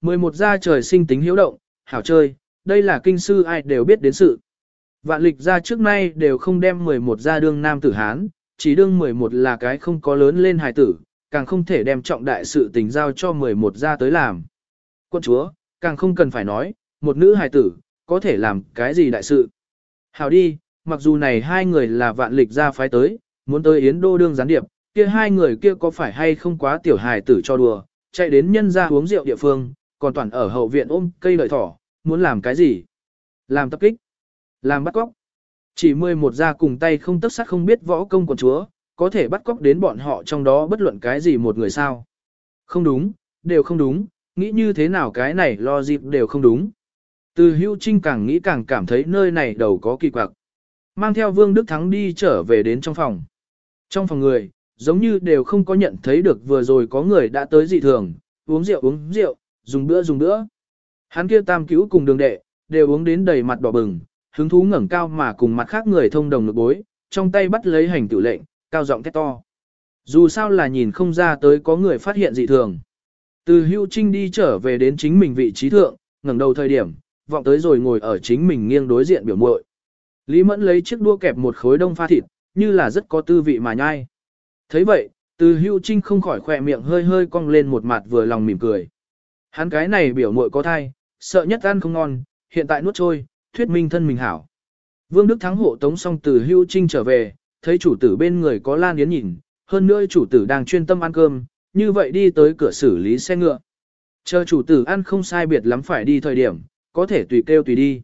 11 gia trời sinh tính hiếu động, hảo chơi, đây là kinh sư ai đều biết đến sự. Vạn lịch gia trước nay đều không đem 11 gia đương nam tử Hán, chỉ đương 11 là cái không có lớn lên hài tử, càng không thể đem trọng đại sự tình giao cho 11 gia tới làm. Quân chúa, càng không cần phải nói, một nữ hài tử, có thể làm cái gì đại sự. Hảo đi, mặc dù này hai người là vạn lịch gia phái tới, muốn tới Yến Đô đương gián điệp, kia hai người kia có phải hay không quá tiểu hài tử cho đùa, chạy đến nhân gia uống rượu địa phương, còn toàn ở hậu viện ôm cây lợi thỏ, muốn làm cái gì? Làm tập kích, làm bắt cóc. Chỉ 11 gia cùng tay không tất sắc không biết võ công của chúa, có thể bắt cóc đến bọn họ trong đó bất luận cái gì một người sao. Không đúng, đều không đúng, nghĩ như thế nào cái này lo dịp đều không đúng. Từ hưu trinh càng nghĩ càng cảm thấy nơi này đầu có kỳ quặc. Mang theo Vương Đức Thắng đi trở về đến trong phòng. Trong phòng người, giống như đều không có nhận thấy được vừa rồi có người đã tới dị thường, uống rượu uống rượu, dùng bữa dùng bữa. Hắn kia tam cứu cùng đường đệ, đều uống đến đầy mặt đỏ bừng, hứng thú ngẩng cao mà cùng mặt khác người thông đồng lực bối, trong tay bắt lấy hành tử lệnh, cao giọng thét to. Dù sao là nhìn không ra tới có người phát hiện dị thường. Từ hưu trinh đi trở về đến chính mình vị trí thượng, ngẩng đầu thời điểm, vọng tới rồi ngồi ở chính mình nghiêng đối diện biểu muội. Lý Mẫn lấy chiếc đua kẹp một khối đông pha thịt, như là rất có tư vị mà nhai. thấy vậy, từ hưu trinh không khỏi khỏe miệng hơi hơi cong lên một mặt vừa lòng mỉm cười. Hắn cái này biểu muội có thai, sợ nhất ăn không ngon, hiện tại nuốt trôi, thuyết minh thân mình hảo. Vương Đức Thắng hộ tống xong từ hưu trinh trở về, thấy chủ tử bên người có Lan Yến nhìn, hơn nữa chủ tử đang chuyên tâm ăn cơm, như vậy đi tới cửa xử lý xe ngựa. Chờ chủ tử ăn không sai biệt lắm phải đi thời điểm, có thể tùy kêu tùy đi.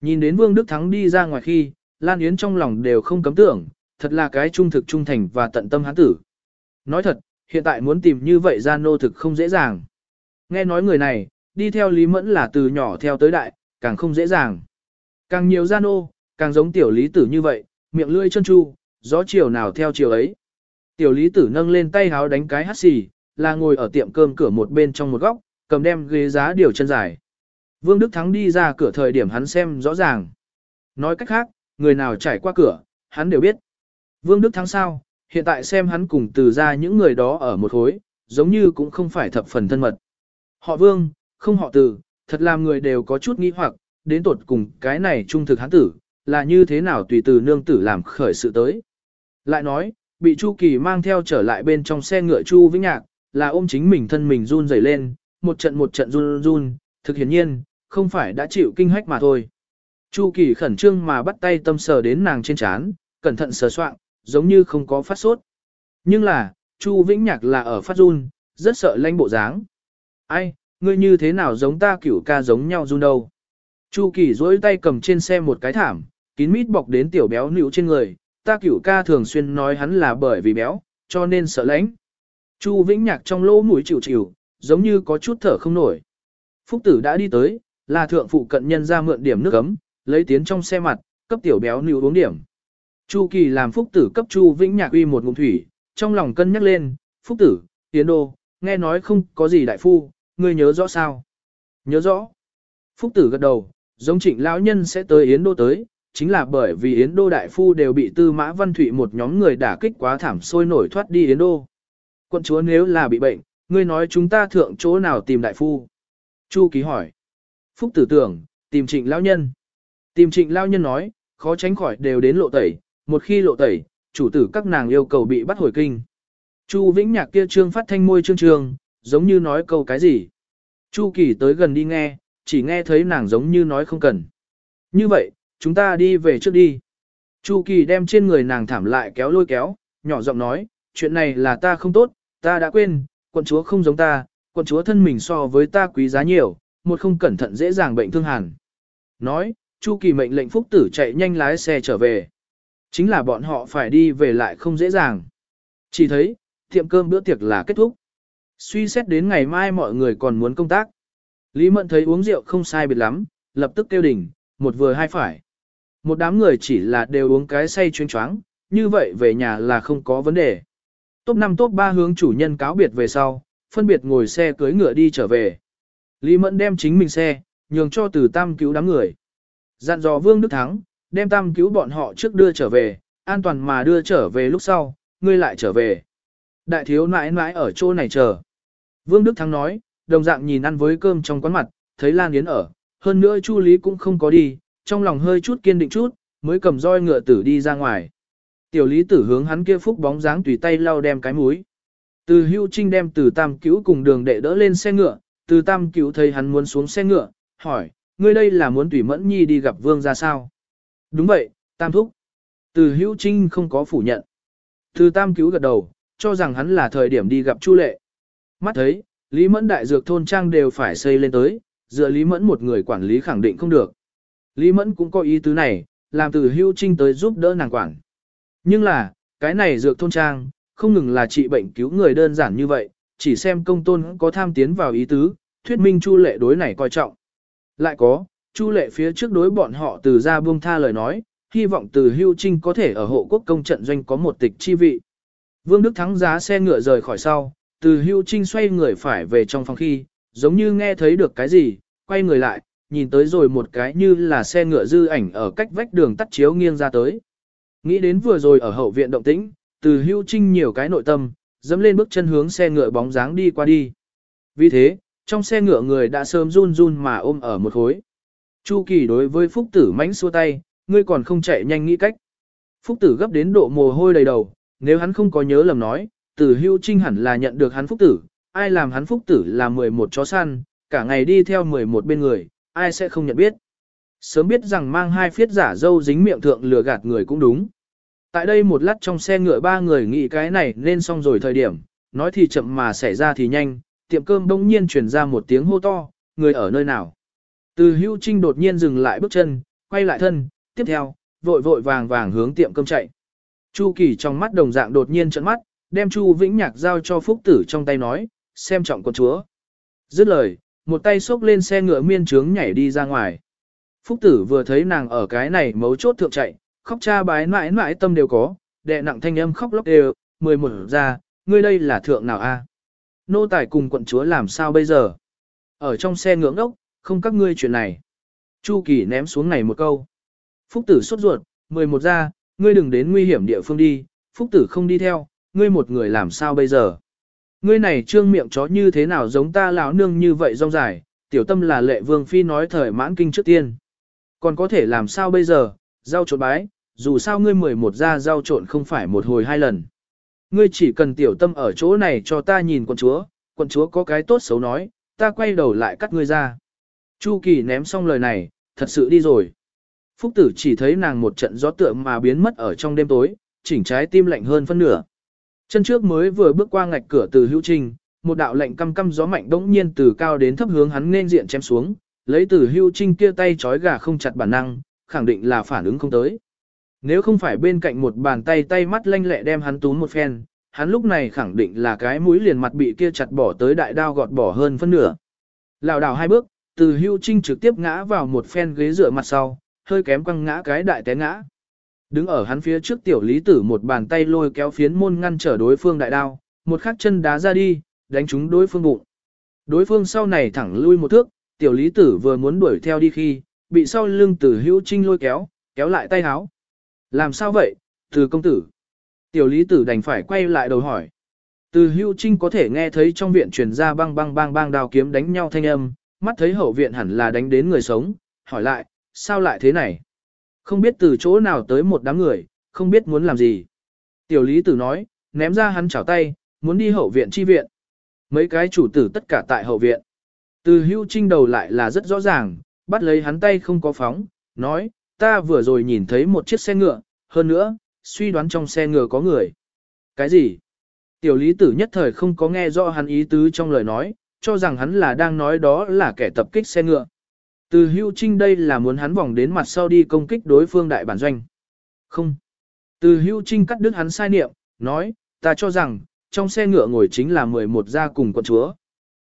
Nhìn đến Vương Đức Thắng đi ra ngoài khi, Lan Yến trong lòng đều không cấm tưởng, thật là cái trung thực trung thành và tận tâm hán tử. Nói thật, hiện tại muốn tìm như vậy ra nô thực không dễ dàng. Nghe nói người này, đi theo Lý Mẫn là từ nhỏ theo tới đại, càng không dễ dàng. Càng nhiều gian ô, càng giống tiểu lý tử như vậy, miệng lưỡi chân chu, gió chiều nào theo chiều ấy. Tiểu lý tử nâng lên tay háo đánh cái hắt xì, là ngồi ở tiệm cơm cửa một bên trong một góc, cầm đem ghế giá điều chân dài. Vương Đức Thắng đi ra cửa thời điểm hắn xem rõ ràng. Nói cách khác, người nào trải qua cửa, hắn đều biết. Vương Đức Thắng sao, hiện tại xem hắn cùng từ ra những người đó ở một khối, giống như cũng không phải thập phần thân mật. Họ Vương, không họ từ, thật làm người đều có chút nghi hoặc, đến tột cùng cái này trung thực hắn tử, là như thế nào tùy từ nương tử làm khởi sự tới. Lại nói, bị Chu Kỳ mang theo trở lại bên trong xe ngựa Chu Vĩnh Nhạc, là ôm chính mình thân mình run rẩy lên, một trận một trận run run, thực hiển nhiên, không phải đã chịu kinh hách mà thôi. Chu Kỳ khẩn trương mà bắt tay tâm sờ đến nàng trên trán, cẩn thận sờ soạn, giống như không có phát sốt. Nhưng là, Chu Vĩnh Nhạc là ở phát run, rất sợ lanh bộ dáng. Ai, ngươi như thế nào giống ta cửu ca giống nhau run đâu. Chu Kỳ duỗi tay cầm trên xe một cái thảm, kín mít bọc đến tiểu béo nữ trên người, ta cửu ca thường xuyên nói hắn là bởi vì béo, cho nên sợ lãnh. Chu Vĩnh Nhạc trong lỗ mũi chịu chịu, giống như có chút thở không nổi. Phúc tử đã đi tới, là thượng phụ cận nhân ra mượn điểm nước ấm, lấy tiến trong xe mặt, cấp tiểu béo nữ uống điểm. Chu Kỳ làm Phúc tử cấp Chu Vĩnh Nhạc uy một ngụm thủy, trong lòng cân nhắc lên, Phúc tử, tiến đô, nghe nói không có gì đại phu, ngươi nhớ rõ sao? Nhớ rõ. Phúc tử gật đầu, giống trịnh lão nhân sẽ tới Yến Đô tới, chính là bởi vì Yến Đô đại phu đều bị tư mã văn thụy một nhóm người đả kích quá thảm sôi nổi thoát đi Yến Đô. Quận chúa nếu là bị bệnh, ngươi nói chúng ta thượng chỗ nào tìm đại phu? Chu ký hỏi. Phúc tử tưởng, tìm trịnh lão nhân. Tìm trịnh lão nhân nói, khó tránh khỏi đều đến lộ tẩy, một khi lộ tẩy, chủ tử các nàng yêu cầu bị bắt hồi kinh. Chu Vĩnh Nhạc kia trương phát thanh môi trương trương, giống như nói câu cái gì. Chu Kỳ tới gần đi nghe, chỉ nghe thấy nàng giống như nói không cần. Như vậy, chúng ta đi về trước đi. Chu Kỳ đem trên người nàng thảm lại kéo lôi kéo, nhỏ giọng nói, chuyện này là ta không tốt, ta đã quên, quận chúa không giống ta, quận chúa thân mình so với ta quý giá nhiều, một không cẩn thận dễ dàng bệnh thương hàn. Nói, Chu Kỳ mệnh lệnh phúc tử chạy nhanh lái xe trở về. Chính là bọn họ phải đi về lại không dễ dàng. Chỉ thấy, tiệm cơm bữa tiệc là kết thúc. Suy xét đến ngày mai mọi người còn muốn công tác. Lý Mẫn thấy uống rượu không sai biệt lắm, lập tức kêu đỉnh, một vừa hai phải. Một đám người chỉ là đều uống cái say chuyên choáng, như vậy về nhà là không có vấn đề. Top 5 top 3 hướng chủ nhân cáo biệt về sau, phân biệt ngồi xe cưới ngựa đi trở về. Lý Mẫn đem chính mình xe, nhường cho từ tam cứu đám người. Dặn dò Vương Đức Thắng, đem tam cứu bọn họ trước đưa trở về, an toàn mà đưa trở về lúc sau, ngươi lại trở về. Đại thiếu nãi nãi ở chỗ này chờ. Vương Đức Thắng nói, đồng dạng nhìn ăn với cơm trong quán mặt, thấy Lan Yến ở, hơn nữa Chu Lý cũng không có đi, trong lòng hơi chút kiên định chút, mới cầm roi ngựa tử đi ra ngoài. Tiểu Lý tử hướng hắn kia phúc bóng dáng tùy tay lau đem cái mũi. Từ hưu trinh đem từ tam cứu cùng đường đệ đỡ lên xe ngựa, từ tam cứu thấy hắn muốn xuống xe ngựa, hỏi, ngươi đây là muốn tùy mẫn nhi đi gặp vương ra sao? Đúng vậy, tam thúc. Từ hưu trinh không có phủ nhận. Từ tam cứu gật đầu, cho rằng hắn là thời điểm đi gặp Chu lệ. Mắt thấy, Lý Mẫn đại dược thôn trang đều phải xây lên tới, dựa Lý Mẫn một người quản lý khẳng định không được. Lý Mẫn cũng có ý tứ này, làm từ hưu trinh tới giúp đỡ nàng quản. Nhưng là, cái này dược thôn trang, không ngừng là trị bệnh cứu người đơn giản như vậy, chỉ xem công tôn có tham tiến vào ý tứ, thuyết minh Chu lệ đối này coi trọng. Lại có, Chu lệ phía trước đối bọn họ từ ra buông tha lời nói, hy vọng từ hưu trinh có thể ở hộ quốc công trận doanh có một tịch chi vị. Vương Đức Thắng giá xe ngựa rời khỏi sau, từ hưu trinh xoay người phải về trong phòng khi, giống như nghe thấy được cái gì, quay người lại, nhìn tới rồi một cái như là xe ngựa dư ảnh ở cách vách đường tắt chiếu nghiêng ra tới. Nghĩ đến vừa rồi ở hậu viện động tĩnh, từ hưu trinh nhiều cái nội tâm, dẫm lên bước chân hướng xe ngựa bóng dáng đi qua đi. Vì thế, trong xe ngựa người đã sớm run run mà ôm ở một khối. Chu Kỳ đối với Phúc Tử mánh xua tay, ngươi còn không chạy nhanh nghĩ cách. Phúc Tử gấp đến độ mồ hôi đầy đầu, nếu hắn không có nhớ lầm nói, Tử Hưu Trinh hẳn là nhận được hắn Phúc Tử, ai làm hắn Phúc Tử là 11 chó săn, cả ngày đi theo 11 bên người, ai sẽ không nhận biết. Sớm biết rằng mang hai phiết giả dâu dính miệng thượng lừa gạt người cũng đúng. Tại đây một lát trong xe ngựa ba người nghĩ cái này nên xong rồi thời điểm, nói thì chậm mà xảy ra thì nhanh, tiệm cơm đông nhiên truyền ra một tiếng hô to, người ở nơi nào. Từ hưu trinh đột nhiên dừng lại bước chân, quay lại thân, tiếp theo, vội vội vàng vàng hướng tiệm cơm chạy. Chu Kỳ trong mắt đồng dạng đột nhiên trợn mắt, đem Chu Vĩnh Nhạc giao cho Phúc Tử trong tay nói, xem trọng con chúa. Dứt lời, một tay xốc lên xe ngựa miên trướng nhảy đi ra ngoài. Phúc Tử vừa thấy nàng ở cái này mấu chốt thượng chạy, khóc cha bái mãi mãi tâm đều có, đệ nặng thanh âm khóc lóc đều, mười một ra, ngươi đây là thượng nào a? Nô tài cùng quận chúa làm sao bây giờ? Ở trong xe ngưỡng ốc, không các ngươi chuyện này. Chu Kỳ ném xuống này một câu. Phúc tử sốt ruột, mười một ra, ngươi đừng đến nguy hiểm địa phương đi, Phúc tử không đi theo, ngươi một người làm sao bây giờ? Ngươi này trương miệng chó như thế nào giống ta lão nương như vậy rong dài, tiểu tâm là lệ vương phi nói thời mãn kinh trước tiên. Còn có thể làm sao bây giờ, giao trộn bái, dù sao ngươi mười một ra giao trộn không phải một hồi hai lần. Ngươi chỉ cần tiểu tâm ở chỗ này cho ta nhìn quận chúa, quận chúa có cái tốt xấu nói, ta quay đầu lại cắt ngươi ra. Chu Kỳ ném xong lời này, thật sự đi rồi. Phúc tử chỉ thấy nàng một trận gió tượng mà biến mất ở trong đêm tối, chỉnh trái tim lạnh hơn phân nửa. Chân trước mới vừa bước qua ngạch cửa từ hữu trình, một đạo lạnh căm căm gió mạnh đống nhiên từ cao đến thấp hướng hắn nên diện chém xuống, lấy từ hưu trinh kia tay chói gà không chặt bản năng, khẳng định là phản ứng không tới. Nếu không phải bên cạnh một bàn tay tay mắt lanh lẹ đem hắn túm một phen, hắn lúc này khẳng định là cái mũi liền mặt bị kia chặt bỏ tới đại đao gọt bỏ hơn phân nửa. Lào đảo hai bước, từ hưu trinh trực tiếp ngã vào một phen ghế dựa mặt sau, hơi kém quăng ngã cái đại té ngã. Đứng ở hắn phía trước tiểu lý tử một bàn tay lôi kéo phiến môn ngăn trở đối phương đại đao, một khắc chân đá ra đi, đánh trúng đối phương bụng. Đối phương sau này thẳng lui một thước, tiểu lý tử vừa muốn đuổi theo đi khi, bị sau lưng tử hữu trinh lôi kéo, kéo lại tay háo. Làm sao vậy, từ công tử? Tiểu lý tử đành phải quay lại đầu hỏi. Từ hữu trinh có thể nghe thấy trong viện truyền ra băng băng băng băng đào kiếm đánh nhau thanh âm, mắt thấy hậu viện hẳn là đánh đến người sống, hỏi lại, sao lại thế này? Không biết từ chỗ nào tới một đám người, không biết muốn làm gì. Tiểu lý tử nói, ném ra hắn chảo tay, muốn đi hậu viện chi viện. Mấy cái chủ tử tất cả tại hậu viện. Từ hưu trinh đầu lại là rất rõ ràng, bắt lấy hắn tay không có phóng, nói, ta vừa rồi nhìn thấy một chiếc xe ngựa, hơn nữa, suy đoán trong xe ngựa có người. Cái gì? Tiểu lý tử nhất thời không có nghe rõ hắn ý tứ trong lời nói, cho rằng hắn là đang nói đó là kẻ tập kích xe ngựa. Từ hưu trinh đây là muốn hắn vòng đến mặt sau đi công kích đối phương đại bản doanh. Không. Từ hưu trinh cắt đứt hắn sai niệm, nói, ta cho rằng, trong xe ngựa ngồi chính là 11 gia cùng quận chúa.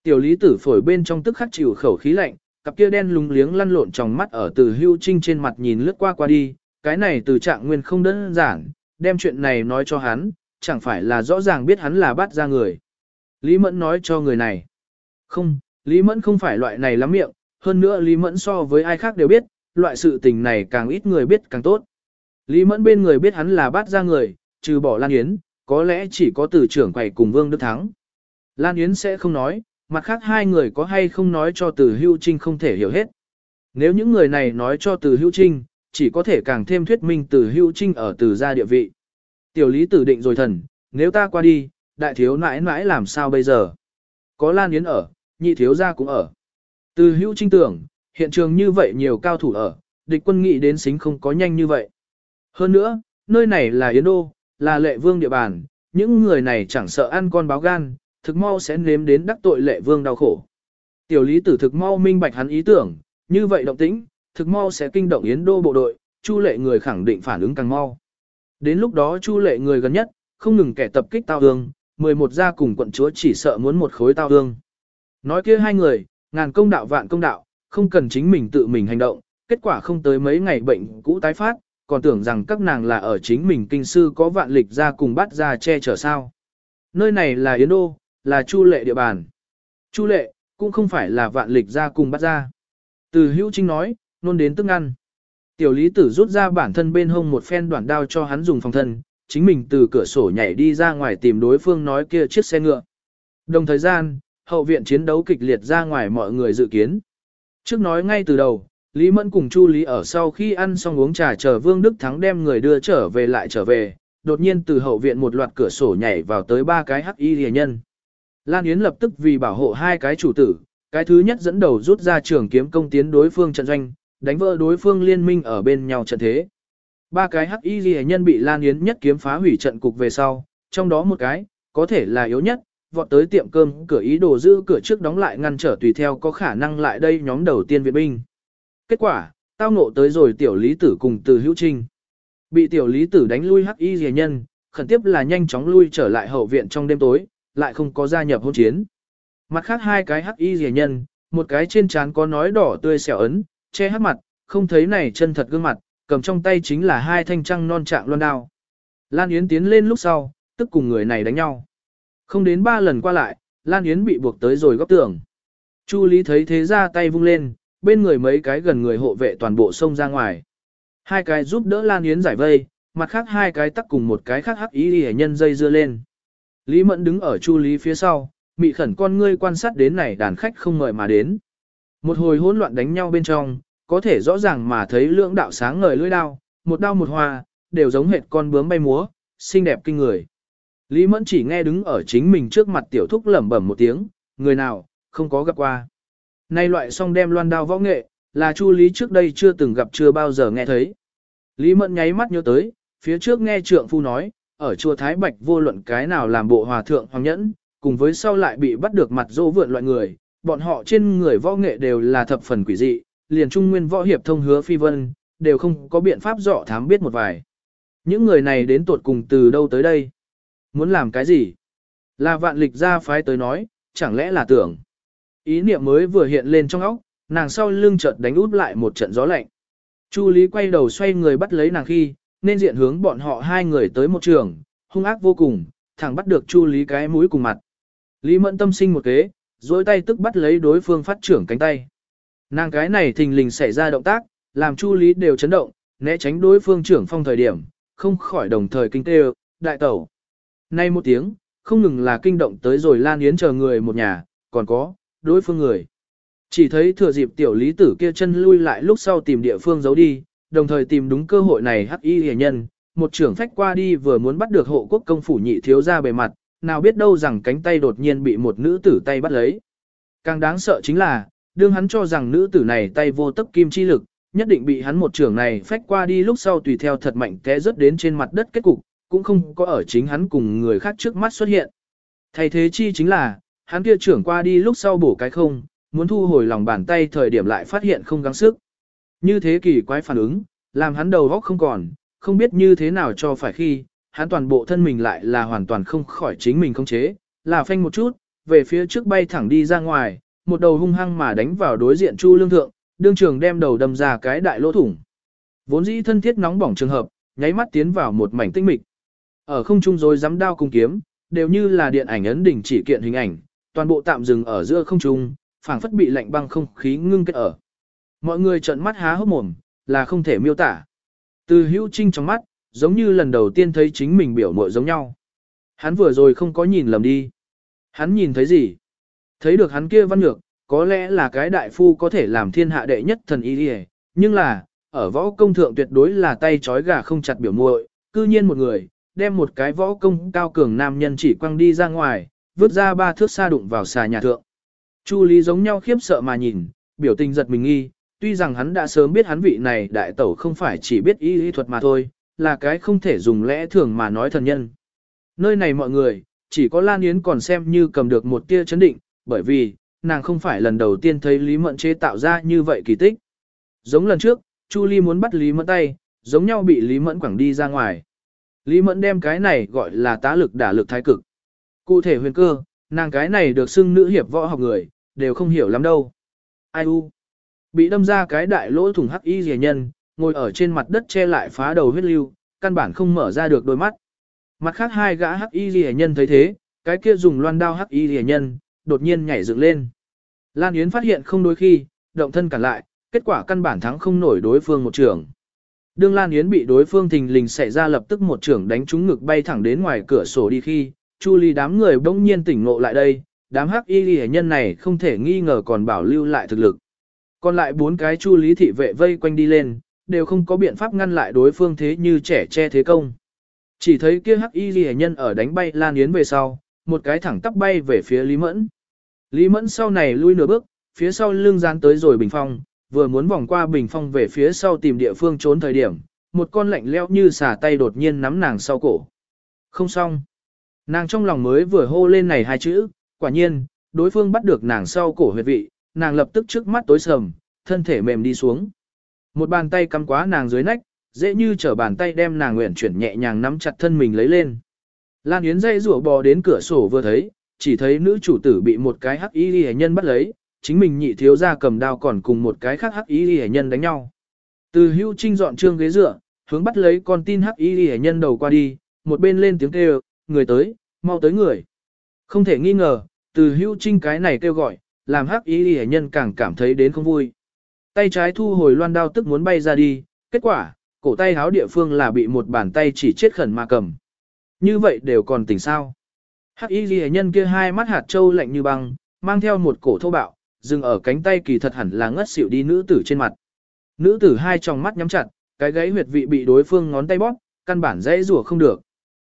Tiểu lý tử phổi bên trong tức khắc chịu khẩu khí lạnh, cặp kia đen lúng liếng lăn lộn trong mắt ở từ hưu trinh trên mặt nhìn lướt qua qua đi, cái này từ trạng nguyên không đơn giản, đem chuyện này nói cho hắn, chẳng phải là rõ ràng biết hắn là bắt ra người. Lý Mẫn nói cho người này. Không, Lý Mẫn không phải loại này lắm miệng, hơn nữa Lý Mẫn so với ai khác đều biết, loại sự tình này càng ít người biết càng tốt. Lý Mẫn bên người biết hắn là Bát ra người, trừ bỏ Lan Yến, có lẽ chỉ có từ trưởng quầy cùng Vương Đức Thắng. Lan Yến sẽ không nói, mặt khác hai người có hay không nói cho từ hưu trinh không thể hiểu hết. Nếu những người này nói cho từ hưu trinh, chỉ có thể càng thêm thuyết minh từ hưu trinh ở từ gia địa vị. Tiểu lý tử định rồi thần, nếu ta qua đi, đại thiếu nãi nãi làm sao bây giờ? Có Lan Yến ở, nhị thiếu gia cũng ở. Từ hữu trinh tưởng, hiện trường như vậy nhiều cao thủ ở, địch quân nghị đến xính không có nhanh như vậy. Hơn nữa, nơi này là Yến Đô, là lệ vương địa bàn, những người này chẳng sợ ăn con báo gan, thực mau sẽ nếm đến đắc tội lệ vương đau khổ. Tiểu lý tử thực mau minh bạch hắn ý tưởng, như vậy động tĩnh, thực mau sẽ kinh động Yến Đô bộ đội, Chu lệ người khẳng định phản ứng càng mau. Đến lúc đó Chu lệ người gần nhất, không ngừng kẻ tập kích tao hương, 11 gia cùng quận chúa chỉ sợ muốn một khối tao hương. Nói kia hai người, ngàn công đạo vạn công đạo, không cần chính mình tự mình hành động, kết quả không tới mấy ngày bệnh cũ tái phát, còn tưởng rằng các nàng là ở chính mình kinh sư có vạn lịch ra cùng bắt ra che chở sao. Nơi này là Yến Đô, là Chu lệ địa bàn. Chu lệ, cũng không phải là vạn lịch ra cùng bắt ra. Từ hữu trinh nói, nôn đến tức ăn. Tiểu lý tử rút ra bản thân bên hông một phen đoạn đao cho hắn dùng phòng thân, chính mình từ cửa sổ nhảy đi ra ngoài tìm đối phương nói kia chiếc xe ngựa. Đồng thời gian, hậu viện chiến đấu kịch liệt ra ngoài mọi người dự kiến. Trước nói ngay từ đầu, Lý Mẫn cùng Chu Lý ở sau khi ăn xong uống trà chờ Vương Đức Thắng đem người đưa trở về lại trở về, đột nhiên từ hậu viện một loạt cửa sổ nhảy vào tới ba cái hắc y rìa nhân. Lan Yến lập tức vì bảo hộ hai cái chủ tử, cái thứ nhất dẫn đầu rút ra trường kiếm công tiến đối phương trận doanh, đánh vỡ đối phương liên minh ở bên nhau trận thế. Ba cái hắc y rìa nhân bị Lan Yến nhất kiếm phá hủy trận cục về sau, trong đó một cái, có thể là yếu nhất, vọt tới tiệm cơm cửa ý đồ giữ cửa trước đóng lại ngăn trở tùy theo có khả năng lại đây nhóm đầu tiên viện binh. Kết quả, tao ngộ tới rồi tiểu lý tử cùng từ hữu trinh. Bị tiểu lý tử đánh lui hắc y rìa nhân, khẩn tiếp là nhanh chóng lui trở lại hậu viện trong đêm tối, lại không có gia nhập hôn chiến. Mặt khác hai cái hắc y rìa nhân, một cái trên trán có nói đỏ tươi xẻo ấn, che hắc mặt, không thấy này chân thật gương mặt, cầm trong tay chính là hai thanh trăng non trạng loan đao. Lan Yến tiến lên lúc sau, tức cùng người này đánh nhau. Không đến ba lần qua lại, Lan Yến bị buộc tới rồi góc tường. Chu Lý thấy thế ra tay vung lên, bên người mấy cái gần người hộ vệ toàn bộ xông ra ngoài. Hai cái giúp đỡ Lan Yến giải vây, mặt khác hai cái tắc cùng một cái khác hắc ý hệ nhân dây dưa lên. Lý Mẫn đứng ở Chu Lý phía sau, mị khẩn con ngươi quan sát đến này đàn khách không ngợi mà đến. Một hồi hỗn loạn đánh nhau bên trong, có thể rõ ràng mà thấy lưỡng đạo sáng ngời lưỡi đao, một đao một hoa, đều giống hệt con bướm bay múa, xinh đẹp kinh người. Lý Mẫn chỉ nghe đứng ở chính mình trước mặt tiểu thúc lẩm bẩm một tiếng, người nào, không có gặp qua. Nay loại song đem loan đao võ nghệ, là Chu Lý trước đây chưa từng gặp chưa bao giờ nghe thấy. Lý Mẫn nháy mắt nhớ tới, phía trước nghe trượng phu nói, ở chùa Thái Bạch vô luận cái nào làm bộ hòa thượng hoàng nhẫn, cùng với sau lại bị bắt được mặt dỗ vượn loại người, bọn họ trên người võ nghệ đều là thập phần quỷ dị, liền trung nguyên võ hiệp thông hứa phi vân, đều không có biện pháp dọ thám biết một vài. Những người này đến tuột cùng từ đâu tới đây? Muốn làm cái gì? Là vạn lịch ra phái tới nói, chẳng lẽ là tưởng. Ý niệm mới vừa hiện lên trong óc, nàng sau lưng chợt đánh út lại một trận gió lạnh. Chu Lý quay đầu xoay người bắt lấy nàng khi, nên diện hướng bọn họ hai người tới một trường, hung ác vô cùng, thẳng bắt được Chu Lý cái mũi cùng mặt. Lý Mẫn tâm sinh một kế, dối tay tức bắt lấy đối phương phát trưởng cánh tay. Nàng cái này thình lình xảy ra động tác, làm Chu Lý đều chấn động, né tránh đối phương trưởng phong thời điểm, không khỏi đồng thời kinh tê đại tẩu. Nay một tiếng, không ngừng là kinh động tới rồi Lan Yến chờ người một nhà, còn có, đối phương người. Chỉ thấy thừa dịp tiểu lý tử kia chân lui lại lúc sau tìm địa phương giấu đi, đồng thời tìm đúng cơ hội này hắc y hề nhân, một trưởng phách qua đi vừa muốn bắt được hộ quốc công phủ nhị thiếu ra bề mặt, nào biết đâu rằng cánh tay đột nhiên bị một nữ tử tay bắt lấy. Càng đáng sợ chính là, đương hắn cho rằng nữ tử này tay vô tấp kim chi lực, nhất định bị hắn một trưởng này phách qua đi lúc sau tùy theo thật mạnh té rớt đến trên mặt đất kết cục, cũng không có ở chính hắn cùng người khác trước mắt xuất hiện. Thay thế chi chính là, hắn kia trưởng qua đi lúc sau bổ cái không, muốn thu hồi lòng bàn tay thời điểm lại phát hiện không gắng sức. Như thế kỳ quái phản ứng, làm hắn đầu óc không còn, không biết như thế nào cho phải khi, hắn toàn bộ thân mình lại là hoàn toàn không khỏi chính mình không chế, là phanh một chút, về phía trước bay thẳng đi ra ngoài, một đầu hung hăng mà đánh vào đối diện Chu Lương Thượng, đương trường đem đầu đâm ra cái đại lỗ thủng. Vốn dĩ thân thiết nóng bỏng trường hợp, nháy mắt tiến vào một mảnh tinh mịch. Ở không trung rồi dám đao cùng kiếm, đều như là điện ảnh ấn đỉnh chỉ kiện hình ảnh, toàn bộ tạm dừng ở giữa không trung, phảng phất bị lạnh băng không khí ngưng kết ở. Mọi người trợn mắt há hốc mồm, là không thể miêu tả. Từ hữu trinh trong mắt, giống như lần đầu tiên thấy chính mình biểu mội giống nhau. Hắn vừa rồi không có nhìn lầm đi. Hắn nhìn thấy gì? Thấy được hắn kia văn nhược, có lẽ là cái đại phu có thể làm thiên hạ đệ nhất thần y đi nhưng là, ở võ công thượng tuyệt đối là tay trói gà không chặt biểu muội, cư nhiên một người, đem một cái võ công cao cường nam nhân chỉ quăng đi ra ngoài, vứt ra ba thước xa đụng vào xà nhà thượng. Chu Lý giống nhau khiếp sợ mà nhìn, biểu tình giật mình nghi, tuy rằng hắn đã sớm biết hắn vị này đại tẩu không phải chỉ biết y lý thuật mà thôi, là cái không thể dùng lẽ thường mà nói thần nhân. Nơi này mọi người, chỉ có Lan Yến còn xem như cầm được một tia chấn định, bởi vì, nàng không phải lần đầu tiên thấy Lý Mẫn chế tạo ra như vậy kỳ tích. Giống lần trước, Chu Ly muốn bắt Lý Mẫn tay, giống nhau bị Lý Mẫn quẳng đi ra ngoài. Lý Mẫn đem cái này gọi là tá lực đả lực thái cực. Cụ thể huyền cơ, nàng cái này được xưng nữ hiệp võ học người, đều không hiểu lắm đâu. Ai u? Bị đâm ra cái đại lỗ thủng hắc y rìa nhân, ngồi ở trên mặt đất che lại phá đầu huyết lưu, căn bản không mở ra được đôi mắt. Mặt khác hai gã hắc y rìa nhân thấy thế, cái kia dùng loan đao hắc y rìa nhân, đột nhiên nhảy dựng lên. Lan Yến phát hiện không đôi khi, động thân cản lại, kết quả căn bản thắng không nổi đối phương một trường. Đương Lan Yến bị đối phương thình lình xảy ra lập tức một trưởng đánh trúng ngực bay thẳng đến ngoài cửa sổ đi khi, Chu Ly đám người bỗng nhiên tỉnh ngộ lại đây, đám hắc y ghi nhân này không thể nghi ngờ còn bảo lưu lại thực lực. Còn lại bốn cái Chu Lý thị vệ vây quanh đi lên, đều không có biện pháp ngăn lại đối phương thế như trẻ che thế công. Chỉ thấy kia hắc y ghi nhân ở đánh bay Lan Yến về sau, một cái thẳng tắp bay về phía Lý Mẫn. Lý Mẫn sau này lui nửa bước, phía sau lưng dán tới rồi bình phong, vừa muốn vòng qua bình phong về phía sau tìm địa phương trốn thời điểm, một con lạnh leo như xả tay đột nhiên nắm nàng sau cổ. Không xong. Nàng trong lòng mới vừa hô lên này hai chữ, quả nhiên, đối phương bắt được nàng sau cổ huyệt vị, nàng lập tức trước mắt tối sầm, thân thể mềm đi xuống. Một bàn tay cắm quá nàng dưới nách, dễ như trở bàn tay đem nàng nguyện chuyển nhẹ nhàng nắm chặt thân mình lấy lên. Lan Yến dây rủa bò đến cửa sổ vừa thấy, chỉ thấy nữ chủ tử bị một cái hắc y hệ nhân bắt lấy, chính mình nhị thiếu ra cầm đao còn cùng một cái khác hắc y hệ nhân đánh nhau. Từ hưu trinh dọn trương ghế dựa, hướng bắt lấy con tin hắc y hệ nhân đầu qua đi, một bên lên tiếng kêu, người tới, mau tới người. Không thể nghi ngờ, từ hưu trinh cái này kêu gọi, làm hắc y hệ nhân càng cảm thấy đến không vui. Tay trái thu hồi loan đao tức muốn bay ra đi, kết quả, cổ tay háo địa phương là bị một bàn tay chỉ chết khẩn mà cầm. Như vậy đều còn tỉnh sao. Hắc y ghi nhân kia hai mắt hạt trâu lạnh như băng, mang theo một cổ thô bạo, dừng ở cánh tay kỳ thật hẳn là ngất xỉu đi nữ tử trên mặt. Nữ tử hai tròng mắt nhắm chặt, cái gáy huyệt vị bị đối phương ngón tay bóp, căn bản dễ rủa không được.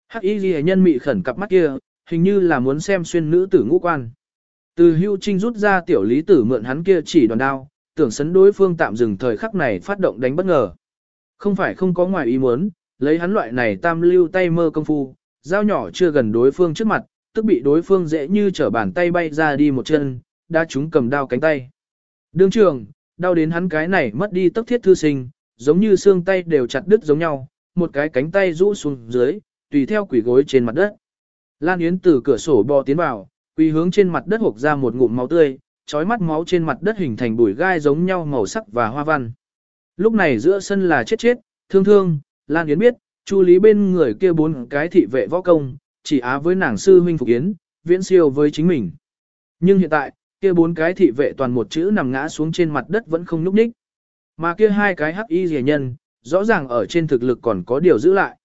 Hắc y Lệ nhân mị khẩn cặp mắt kia, hình như là muốn xem xuyên nữ tử ngũ quan. Từ hưu trinh rút ra tiểu lý tử mượn hắn kia chỉ đoàn đao, tưởng sấn đối phương tạm dừng thời khắc này phát động đánh bất ngờ. Không phải không có ngoài ý muốn, lấy hắn loại này tam lưu tay mơ công phu, dao nhỏ chưa gần đối phương trước mặt, tức bị đối phương dễ như trở bàn tay bay ra đi một chân, đã chúng cầm đao cánh tay. Đương trường, đau đến hắn cái này mất đi tốc thiết thư sinh, giống như xương tay đều chặt đứt giống nhau, một cái cánh tay rũ xuống dưới, tùy theo quỷ gối trên mặt đất. Lan Yến từ cửa sổ bò tiến vào, quỳ hướng trên mặt đất hộc ra một ngụm máu tươi, trói mắt máu trên mặt đất hình thành bụi gai giống nhau màu sắc và hoa văn. Lúc này giữa sân là chết chết, thương thương, Lan Yến biết, Chu Lý bên người kia bốn cái thị vệ võ công, chỉ á với nàng sư huynh Phục Yến, viễn siêu với chính mình. Nhưng hiện tại, kia bốn cái thị vệ toàn một chữ nằm ngã xuống trên mặt đất vẫn không nhúc nhích. Mà kia hai cái hắc y rẻ nhân, rõ ràng ở trên thực lực còn có điều giữ lại.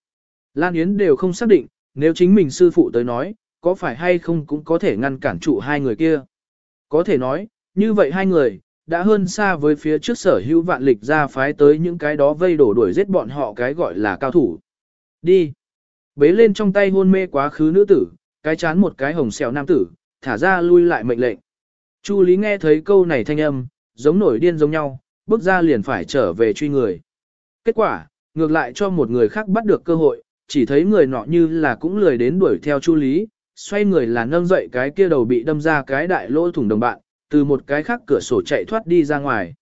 Lan Yến đều không xác định, nếu chính mình sư phụ tới nói, có phải hay không cũng có thể ngăn cản trụ hai người kia. Có thể nói, như vậy hai người, đã hơn xa với phía trước sở hữu vạn lịch ra phái tới những cái đó vây đổ đuổi giết bọn họ cái gọi là cao thủ. Đi. Bế lên trong tay hôn mê quá khứ nữ tử, cái chán một cái hồng xèo nam tử, thả ra lui lại mệnh lệnh. Chu Lý nghe thấy câu này thanh âm, giống nổi điên giống nhau, bước ra liền phải trở về truy người. Kết quả, ngược lại cho một người khác bắt được cơ hội, chỉ thấy người nọ như là cũng lười đến đuổi theo Chu Lý, xoay người là nâng dậy cái kia đầu bị đâm ra cái đại lỗ thủng đồng bạn, từ một cái khác cửa sổ chạy thoát đi ra ngoài.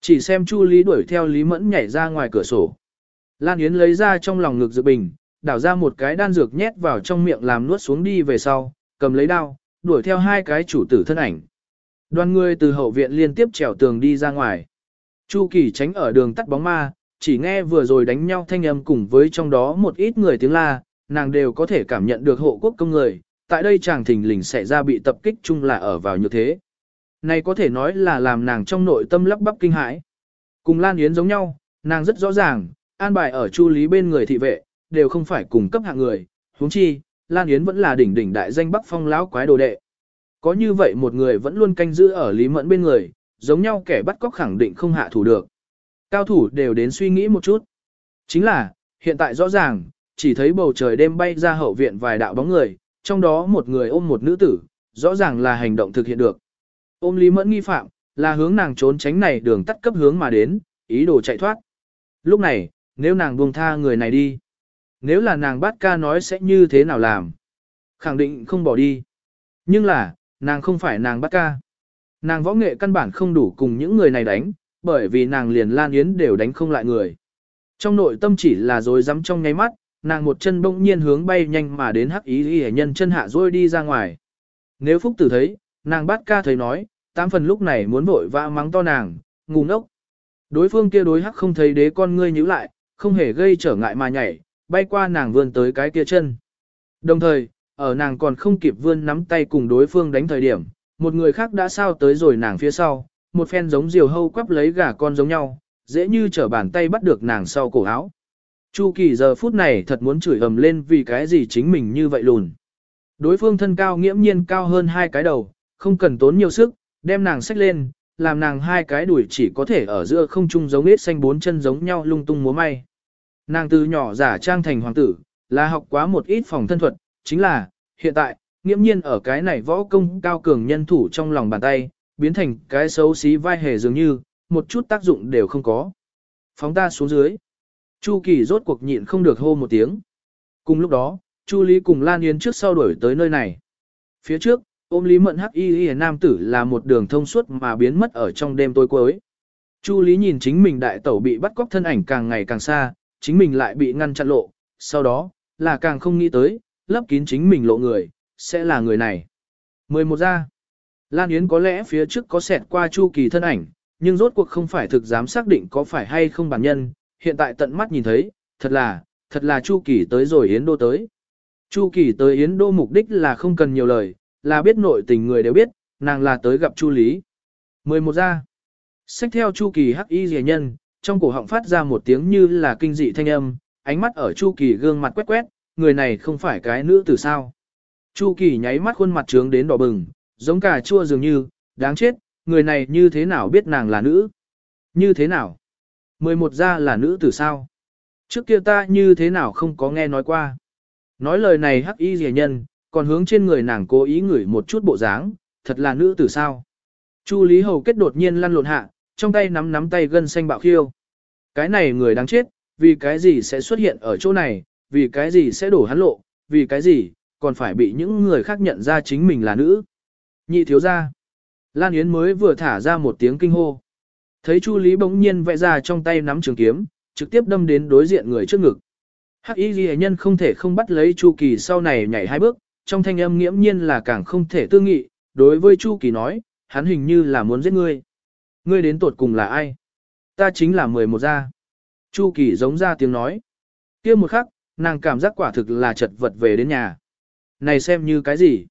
Chỉ xem Chu Lý đuổi theo Lý Mẫn nhảy ra ngoài cửa sổ. Lan Yến lấy ra trong lòng ngực dự bình, đảo ra một cái đan dược nhét vào trong miệng làm nuốt xuống đi về sau, cầm lấy đao, đuổi theo hai cái chủ tử thân ảnh. Đoàn người từ hậu viện liên tiếp trèo tường đi ra ngoài. Chu Kỳ tránh ở đường tắt bóng ma, chỉ nghe vừa rồi đánh nhau thanh âm cùng với trong đó một ít người tiếng la, nàng đều có thể cảm nhận được hộ quốc công người, tại đây chàng thình lình sẽ ra bị tập kích chung là ở vào như thế. Này có thể nói là làm nàng trong nội tâm lắp bắp kinh hãi. Cùng Lan Yến giống nhau, nàng rất rõ ràng, an bài ở chu lý bên người thị vệ, đều không phải cùng cấp hạng người, huống chi, Lan Yến vẫn là đỉnh đỉnh đại danh Bắc Phong lão quái đồ đệ có như vậy một người vẫn luôn canh giữ ở Lý Mẫn bên người, giống nhau kẻ bắt cóc khẳng định không hạ thủ được. Cao thủ đều đến suy nghĩ một chút. Chính là, hiện tại rõ ràng, chỉ thấy bầu trời đêm bay ra hậu viện vài đạo bóng người, trong đó một người ôm một nữ tử, rõ ràng là hành động thực hiện được. Ôm Lý Mẫn nghi phạm, là hướng nàng trốn tránh này đường tắt cấp hướng mà đến, ý đồ chạy thoát. Lúc này, nếu nàng buông tha người này đi, nếu là nàng bắt ca nói sẽ như thế nào làm? Khẳng định không bỏ đi. Nhưng là, nàng không phải nàng bắt ca. Nàng võ nghệ căn bản không đủ cùng những người này đánh, bởi vì nàng liền Lan Yến đều đánh không lại người. Trong nội tâm chỉ là dối rắm trong nháy mắt, nàng một chân bỗng nhiên hướng bay nhanh mà đến hắc ý y nhân chân hạ rồi đi ra ngoài. Nếu Phúc Tử thấy, nàng bắt ca thấy nói, tám phần lúc này muốn vội vã mắng to nàng, ngu ngốc. Đối phương kia đối hắc không thấy đế con ngươi nhíu lại, không hề gây trở ngại mà nhảy, bay qua nàng vươn tới cái kia chân. Đồng thời, ở nàng còn không kịp vươn nắm tay cùng đối phương đánh thời điểm, một người khác đã sao tới rồi nàng phía sau, một phen giống diều hâu quắp lấy gà con giống nhau, dễ như trở bàn tay bắt được nàng sau cổ áo. Chu kỳ giờ phút này thật muốn chửi ầm lên vì cái gì chính mình như vậy lùn. Đối phương thân cao nghiễm nhiên cao hơn hai cái đầu, không cần tốn nhiều sức, đem nàng xách lên, làm nàng hai cái đuổi chỉ có thể ở giữa không trung giống nết xanh bốn chân giống nhau lung tung múa may. Nàng từ nhỏ giả trang thành hoàng tử, là học quá một ít phòng thân thuật, chính là, hiện tại, nghiễm nhiên ở cái này võ công cao cường nhân thủ trong lòng bàn tay, biến thành cái xấu xí vai hề dường như, một chút tác dụng đều không có. Phóng ta xuống dưới. Chu Kỳ rốt cuộc nhịn không được hô một tiếng. Cùng lúc đó, Chu Lý cùng Lan Yến trước sau đuổi tới nơi này. Phía trước, ôm Lý Mận Hắc Y Y nam tử là một đường thông suốt mà biến mất ở trong đêm tối cuối. Chu Lý nhìn chính mình đại tẩu bị bắt cóc thân ảnh càng ngày càng xa, chính mình lại bị ngăn chặn lộ, sau đó, là càng không nghĩ tới, lấp kín chính mình lộ người, sẽ là người này. 11 ra. Lan Yến có lẽ phía trước có xẹt qua Chu Kỳ thân ảnh, nhưng rốt cuộc không phải thực dám xác định có phải hay không bản nhân, hiện tại tận mắt nhìn thấy, thật là, thật là Chu Kỳ tới rồi Yến Đô tới. Chu Kỳ tới Yến Đô mục đích là không cần nhiều lời, là biết nội tình người đều biết, nàng là tới gặp Chu Lý. 11 ra. Xách theo Chu Kỳ hắc y rẻ nhân, trong cổ họng phát ra một tiếng như là kinh dị thanh âm, ánh mắt ở Chu Kỳ gương mặt quét quét, người này không phải cái nữ tử sao. Chu Kỳ nháy mắt khuôn mặt trướng đến đỏ bừng, giống cả chua dường như, đáng chết, người này như thế nào biết nàng là nữ? Như thế nào? 11 ra là nữ tử sao? Trước kia ta như thế nào không có nghe nói qua? Nói lời này hắc y rẻ nhân, còn hướng trên người nàng cố ý ngửi một chút bộ dáng, thật là nữ tử sao? Chu Lý Hầu kết đột nhiên lăn lộn hạ, trong tay nắm nắm tay gân xanh bạo khiêu. Cái này người đáng chết, vì cái gì sẽ xuất hiện ở chỗ này, vì cái gì sẽ đổ hắn lộ, vì cái gì, còn phải bị những người khác nhận ra chính mình là nữ. Nhị thiếu gia. Lan Yến mới vừa thả ra một tiếng kinh hô. Thấy Chu Lý bỗng nhiên vẽ ra trong tay nắm trường kiếm, trực tiếp đâm đến đối diện người trước ngực. Hắc Y Ghi nhân không thể không bắt lấy Chu Kỳ sau này nhảy hai bước, trong thanh âm nghiễm nhiên là càng không thể tư nghị, đối với Chu Kỳ nói, hắn hình như là muốn giết ngươi. Ngươi đến tột cùng là ai? Ta chính là mười một gia. Chu Kỳ giống ra tiếng nói. kia một khắc, nàng cảm giác quả thực là chật vật về đến nhà. Này xem như cái gì?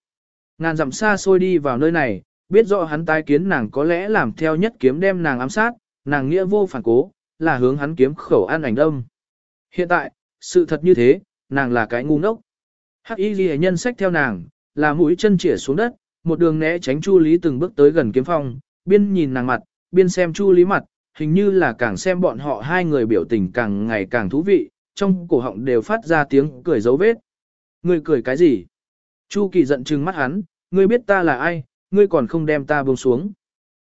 Ngàn dặm xa xôi đi vào nơi này, biết rõ hắn tái kiến nàng có lẽ làm theo nhất kiếm đem nàng ám sát, nàng nghĩa vô phản cố, là hướng hắn kiếm khẩu an ảnh đông. Hiện tại, sự thật như thế, nàng là cái ngu ngốc. Hắc y ghi nhân sách theo nàng, là mũi chân chỉa xuống đất, một đường né tránh Chu Lý từng bước tới gần kiếm phong, biên nhìn nàng mặt, biên xem Chu Lý mặt, hình như là càng xem bọn họ hai người biểu tình càng ngày càng thú vị, trong cổ họng đều phát ra tiếng cười dấu vết. Ngươi cười cái gì? Chu Kỳ giận trừng mắt hắn, ngươi biết ta là ai, ngươi còn không đem ta buông xuống.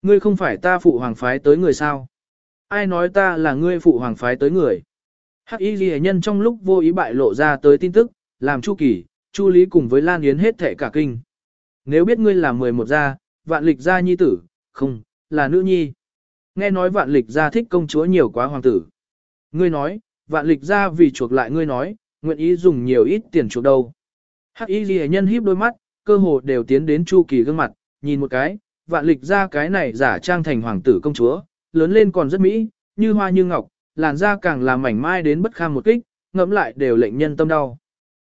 Ngươi không phải ta phụ hoàng phái tới người sao? Ai nói ta là ngươi phụ hoàng phái tới người? Hắc Y Ghi nhân trong lúc vô ý bại lộ ra tới tin tức, làm Chu Kỳ, Chu Lý cùng với Lan Yến hết thệ cả kinh. Nếu biết ngươi là 11 gia, vạn lịch gia nhi tử, không, là nữ nhi. Nghe nói vạn lịch gia thích công chúa nhiều quá hoàng tử. Ngươi nói, vạn lịch gia vì chuộc lại ngươi nói, nguyện ý dùng nhiều ít tiền chuộc đâu. Hắc y ghi nhân híp đôi mắt, cơ hồ đều tiến đến Chu Kỳ gương mặt, nhìn một cái, vạn lịch ra cái này giả trang thành hoàng tử công chúa, lớn lên còn rất mỹ, như hoa như ngọc, làn da càng làm mảnh mai đến bất kham một kích, ngẫm lại đều lệnh nhân tâm đau.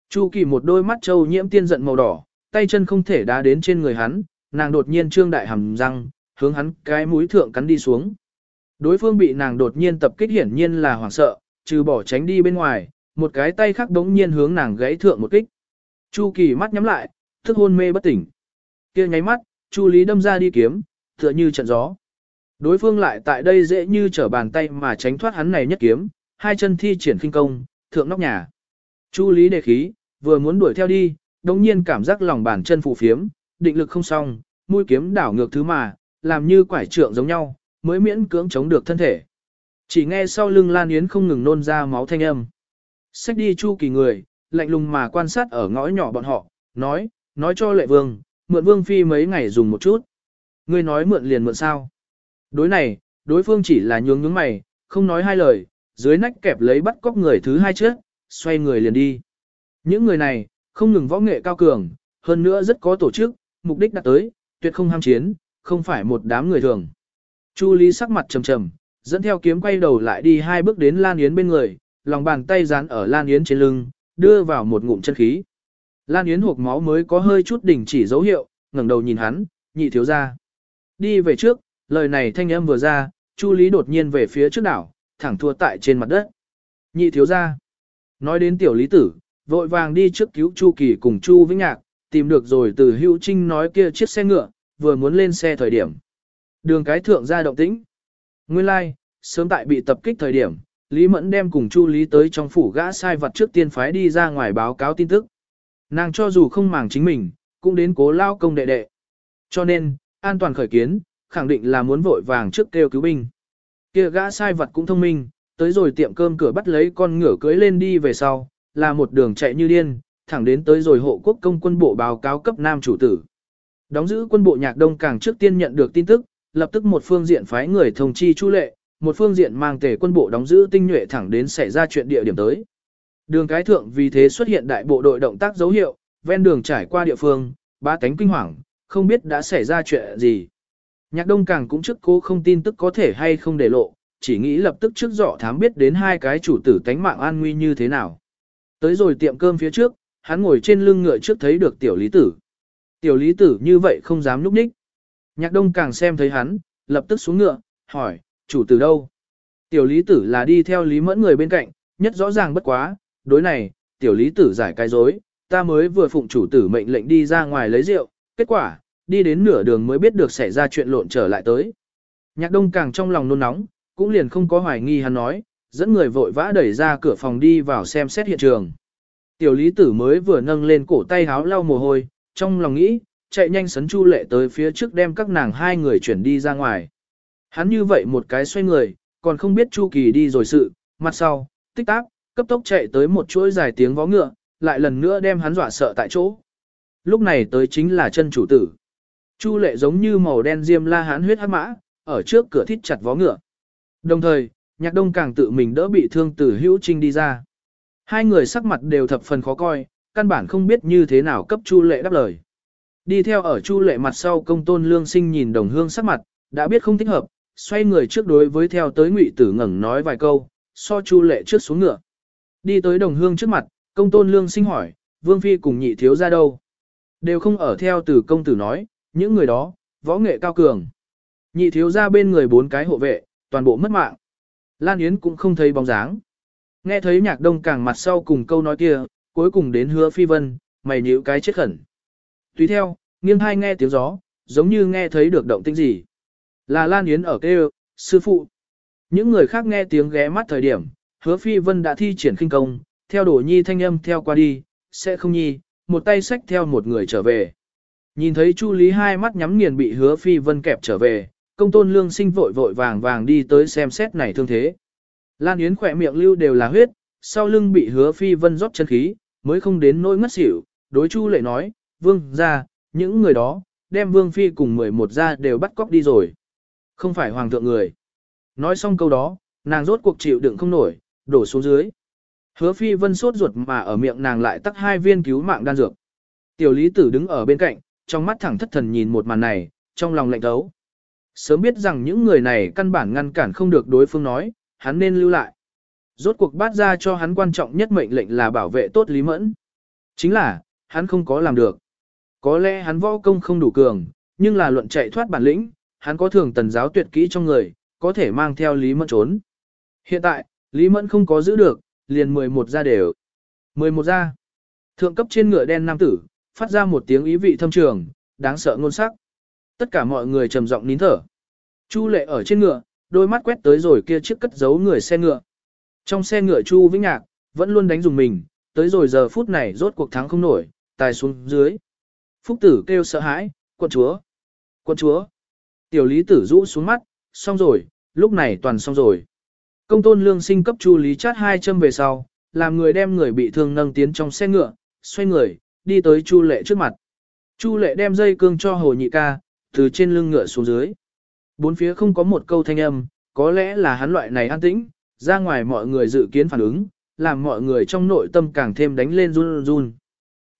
Chu Kỳ một đôi mắt trâu nhiễm tiên giận màu đỏ, tay chân không thể đá đến trên người hắn, nàng đột nhiên trương đại hầm răng, hướng hắn cái mũi thượng cắn đi xuống. Đối phương bị nàng đột nhiên tập kích hiển nhiên là hoảng sợ, trừ bỏ tránh đi bên ngoài, một cái tay khác đống nhiên hướng nàng gãy thượng một kích. Chu Kỳ mắt nhắm lại, thức hôn mê bất tỉnh. kia nháy mắt, Chu Lý đâm ra đi kiếm, tựa như trận gió. Đối phương lại tại đây dễ như trở bàn tay mà tránh thoát hắn này nhất kiếm, hai chân thi triển khinh công, thượng nóc nhà. Chu Lý đề khí, vừa muốn đuổi theo đi, đống nhiên cảm giác lòng bàn chân phụ phiếm, định lực không xong, mũi kiếm đảo ngược thứ mà, làm như quải trượng giống nhau, mới miễn cưỡng chống được thân thể. Chỉ nghe sau lưng Lan Yến không ngừng nôn ra máu thanh âm. Xách đi Chu Kỳ người, lạnh lùng mà quan sát ở ngõ nhỏ bọn họ, nói, nói cho lệ vương, mượn vương phi mấy ngày dùng một chút. Ngươi nói mượn liền mượn sao? Đối này, đối phương chỉ là nhướng nhướng mày, không nói hai lời, dưới nách kẹp lấy bắt cóc người thứ hai trước, xoay người liền đi. Những người này, không ngừng võ nghệ cao cường, hơn nữa rất có tổ chức, mục đích đạt tới, tuyệt không ham chiến, không phải một đám người thường. Chu Lý sắc mặt trầm trầm, dẫn theo kiếm quay đầu lại đi hai bước đến Lan Yến bên người, lòng bàn tay dán ở Lan Yến trên lưng, đưa vào một ngụm chân khí. Lan Yến hộp máu mới có hơi chút đỉnh chỉ dấu hiệu, ngẩng đầu nhìn hắn, nhị thiếu ra. Đi về trước, lời này thanh âm vừa ra, Chu Lý đột nhiên về phía trước đảo, thẳng thua tại trên mặt đất. Nhị thiếu ra. Nói đến tiểu lý tử, vội vàng đi trước cứu Chu Kỳ cùng Chu Vĩnh Nhạc, tìm được rồi từ hữu trinh nói kia chiếc xe ngựa, vừa muốn lên xe thời điểm. Đường cái thượng ra động tĩnh. Nguyên lai, like, sớm tại bị tập kích thời điểm, Lý Mẫn đem cùng Chu Lý tới trong phủ gã sai vật trước tiên phái đi ra ngoài báo cáo tin tức. Nàng cho dù không màng chính mình, cũng đến cố lao công đệ đệ. Cho nên, an toàn khởi kiến, khẳng định là muốn vội vàng trước kêu cứu binh. Kia gã sai vật cũng thông minh, tới rồi tiệm cơm cửa bắt lấy con ngựa cưới lên đi về sau, là một đường chạy như điên, thẳng đến tới rồi hộ quốc công quân bộ báo cáo cấp nam chủ tử. Đóng giữ quân bộ nhạc đông càng trước tiên nhận được tin tức, lập tức một phương diện phái người thông chi chu lệ, một phương diện mang tề quân bộ đóng giữ tinh nhuệ thẳng đến xảy ra chuyện địa điểm tới. Đường cái thượng vì thế xuất hiện đại bộ đội động tác dấu hiệu, ven đường trải qua địa phương, ba cánh kinh hoàng, không biết đã xảy ra chuyện gì. Nhạc đông càng cũng trước cố không tin tức có thể hay không để lộ, chỉ nghĩ lập tức trước dọ thám biết đến hai cái chủ tử tánh mạng an nguy như thế nào. Tới rồi tiệm cơm phía trước, hắn ngồi trên lưng ngựa trước thấy được tiểu lý tử. Tiểu lý tử như vậy không dám núp ních. Nhạc đông càng xem thấy hắn, lập tức xuống ngựa, hỏi, chủ tử đâu? Tiểu lý tử là đi theo lý mẫn người bên cạnh, nhất rõ ràng bất quá, đối này, tiểu lý tử giải cái dối, ta mới vừa phụng chủ tử mệnh lệnh đi ra ngoài lấy rượu, kết quả, đi đến nửa đường mới biết được xảy ra chuyện lộn trở lại tới. Nhạc đông càng trong lòng nôn nóng, cũng liền không có hoài nghi hắn nói, dẫn người vội vã đẩy ra cửa phòng đi vào xem xét hiện trường. Tiểu lý tử mới vừa nâng lên cổ tay háo lau mồ hôi, trong lòng nghĩ, chạy nhanh sấn chu lệ tới phía trước đem các nàng hai người chuyển đi ra ngoài. Hắn như vậy một cái xoay người, còn không biết chu kỳ đi rồi sự, mặt sau, tích tắc, cấp tốc chạy tới một chuỗi dài tiếng vó ngựa, lại lần nữa đem hắn dọa sợ tại chỗ. Lúc này tới chính là chân chủ tử. Chu lệ giống như màu đen diêm la hán huyết hắc mã, ở trước cửa thít chặt vó ngựa. Đồng thời, nhạc đông càng tự mình đỡ bị thương tử hữu trinh đi ra. Hai người sắc mặt đều thập phần khó coi, căn bản không biết như thế nào cấp chu lệ đáp lời. Đi theo ở chu lệ mặt sau công tôn lương sinh nhìn đồng hương sắc mặt, đã biết không thích hợp, xoay người trước đối với theo tới ngụy tử ngẩng nói vài câu, so chu lệ trước xuống ngựa. Đi tới đồng hương trước mặt, công tôn lương sinh hỏi, vương phi cùng nhị thiếu ra đâu? Đều không ở theo từ công tử nói, những người đó, võ nghệ cao cường. Nhị thiếu ra bên người bốn cái hộ vệ, toàn bộ mất mạng. Lan Yến cũng không thấy bóng dáng. Nghe thấy nhạc đông càng mặt sau cùng câu nói kia, cuối cùng đến hứa phi vân, mày nhíu cái chết khẩn. Tùy theo, nghiêng hai nghe tiếng gió, giống như nghe thấy được động tĩnh gì. Là Lan Yến ở kêu, sư phụ. Những người khác nghe tiếng ghé mắt thời điểm, hứa phi vân đã thi triển khinh công, theo đổ nhi thanh âm theo qua đi, sẽ không nhi, một tay xách theo một người trở về. Nhìn thấy Chu Lý hai mắt nhắm nghiền bị hứa phi vân kẹp trở về, công tôn lương sinh vội vội vàng vàng đi tới xem xét này thương thế. Lan Yến khỏe miệng lưu đều là huyết, sau lưng bị hứa phi vân rót chân khí, mới không đến nỗi ngất xỉu, đối Chu lệ nói, vương ra, những người đó, đem vương phi cùng 11 ra đều bắt cóc đi rồi. Không phải hoàng thượng người. Nói xong câu đó, nàng rốt cuộc chịu đựng không nổi, đổ xuống dưới. Hứa phi vân sốt ruột mà ở miệng nàng lại tắc hai viên cứu mạng đan dược. Tiểu lý tử đứng ở bên cạnh, trong mắt thẳng thất thần nhìn một màn này, trong lòng lạnh thấu. Sớm biết rằng những người này căn bản ngăn cản không được đối phương nói, hắn nên lưu lại. Rốt cuộc bát ra cho hắn quan trọng nhất mệnh lệnh là bảo vệ tốt Lý Mẫn. Chính là, hắn không có làm được. Có lẽ hắn võ công không đủ cường, nhưng là luận chạy thoát bản lĩnh, hắn có thường tần giáo tuyệt kỹ trong người, có thể mang theo Lý Mẫn trốn. Hiện tại, Lý Mẫn không có giữ được, liền 11 ra đều. 11 ra. Thượng cấp trên ngựa đen nam tử, phát ra một tiếng ý vị thâm trường, đáng sợ ngôn sắc. Tất cả mọi người trầm giọng nín thở. Chu lệ ở trên ngựa, đôi mắt quét tới rồi kia chiếc cất giấu người xe ngựa. Trong xe ngựa Chu Vĩnh Nhạc, vẫn luôn đánh dùng mình, tới rồi giờ phút này rốt cuộc thắng không nổi, tài xuống dưới. Phúc tử kêu sợ hãi, quân chúa, quân chúa. Tiểu lý tử rũ xuống mắt, xong rồi, lúc này toàn xong rồi. Công tôn lương sinh cấp chu lý chát hai châm về sau, làm người đem người bị thương nâng tiến trong xe ngựa, xoay người, đi tới chu lệ trước mặt. Chu lệ đem dây cương cho hồ nhị ca, từ trên lưng ngựa xuống dưới. Bốn phía không có một câu thanh âm, có lẽ là hắn loại này an tĩnh, ra ngoài mọi người dự kiến phản ứng, làm mọi người trong nội tâm càng thêm đánh lên run run.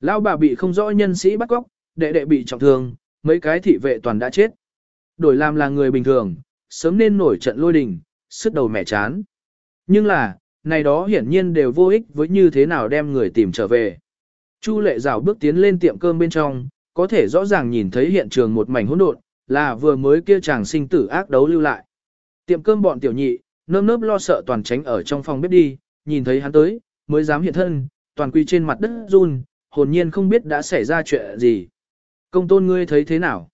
Lão bà bị không rõ nhân sĩ bắt cóc, đệ đệ bị trọng thương, mấy cái thị vệ toàn đã chết. Đổi làm là người bình thường, sớm nên nổi trận lôi đình, sức đầu mẹ chán. Nhưng là, này đó hiển nhiên đều vô ích với như thế nào đem người tìm trở về. Chu lệ rào bước tiến lên tiệm cơm bên trong, có thể rõ ràng nhìn thấy hiện trường một mảnh hỗn độn, là vừa mới kia chàng sinh tử ác đấu lưu lại. Tiệm cơm bọn tiểu nhị, nơm nớp lo sợ toàn tránh ở trong phòng bếp đi, nhìn thấy hắn tới, mới dám hiện thân, toàn quy trên mặt đất run, hồn nhiên không biết đã xảy ra chuyện gì. Công tôn ngươi thấy thế nào?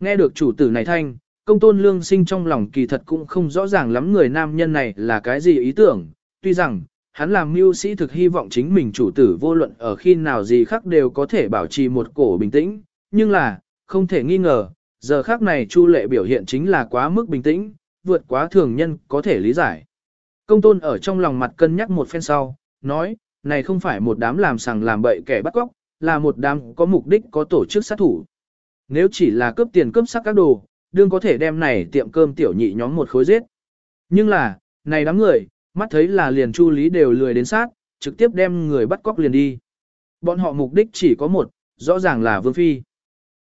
Nghe được chủ tử này thanh, công tôn lương sinh trong lòng kỳ thật cũng không rõ ràng lắm người nam nhân này là cái gì ý tưởng, tuy rằng, hắn làm mưu sĩ thực hy vọng chính mình chủ tử vô luận ở khi nào gì khác đều có thể bảo trì một cổ bình tĩnh, nhưng là, không thể nghi ngờ, giờ khác này Chu Lệ biểu hiện chính là quá mức bình tĩnh, vượt quá thường nhân có thể lý giải. Công tôn ở trong lòng mặt cân nhắc một phen sau, nói, này không phải một đám làm sằng làm bậy kẻ bắt cóc, là một đám có mục đích có tổ chức sát thủ. Nếu chỉ là cướp tiền cướp sắc các đồ, đương có thể đem này tiệm cơm tiểu nhị nhóm một khối giết. Nhưng là, này đám người, mắt thấy là liền chu lý đều lười đến sát, trực tiếp đem người bắt cóc liền đi. Bọn họ mục đích chỉ có một, rõ ràng là Vương Phi.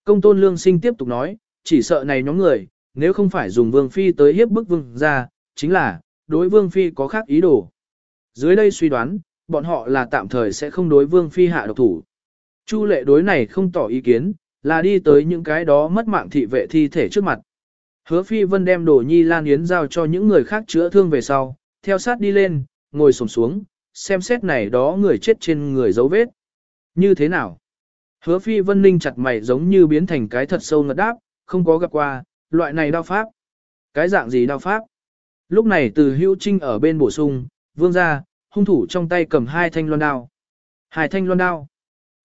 Công tôn lương sinh tiếp tục nói, chỉ sợ này nhóm người, nếu không phải dùng Vương Phi tới hiếp bức Vương ra, chính là, đối Vương Phi có khác ý đồ. Dưới đây suy đoán, bọn họ là tạm thời sẽ không đối Vương Phi hạ độc thủ. Chu lệ đối này không tỏ ý kiến, là đi tới những cái đó mất mạng thị vệ thi thể trước mặt. Hứa Phi Vân đem đồ nhi lan yến giao cho những người khác chữa thương về sau, theo sát đi lên, ngồi sổm xuống, xem xét này đó người chết trên người dấu vết. Như thế nào? Hứa Phi Vân ninh chặt mày giống như biến thành cái thật sâu ngật đáp, không có gặp qua, loại này đao pháp. Cái dạng gì đao pháp? Lúc này từ hữu trinh ở bên bổ sung, vương gia hung thủ trong tay cầm hai thanh loan đao. Hai thanh loan đao.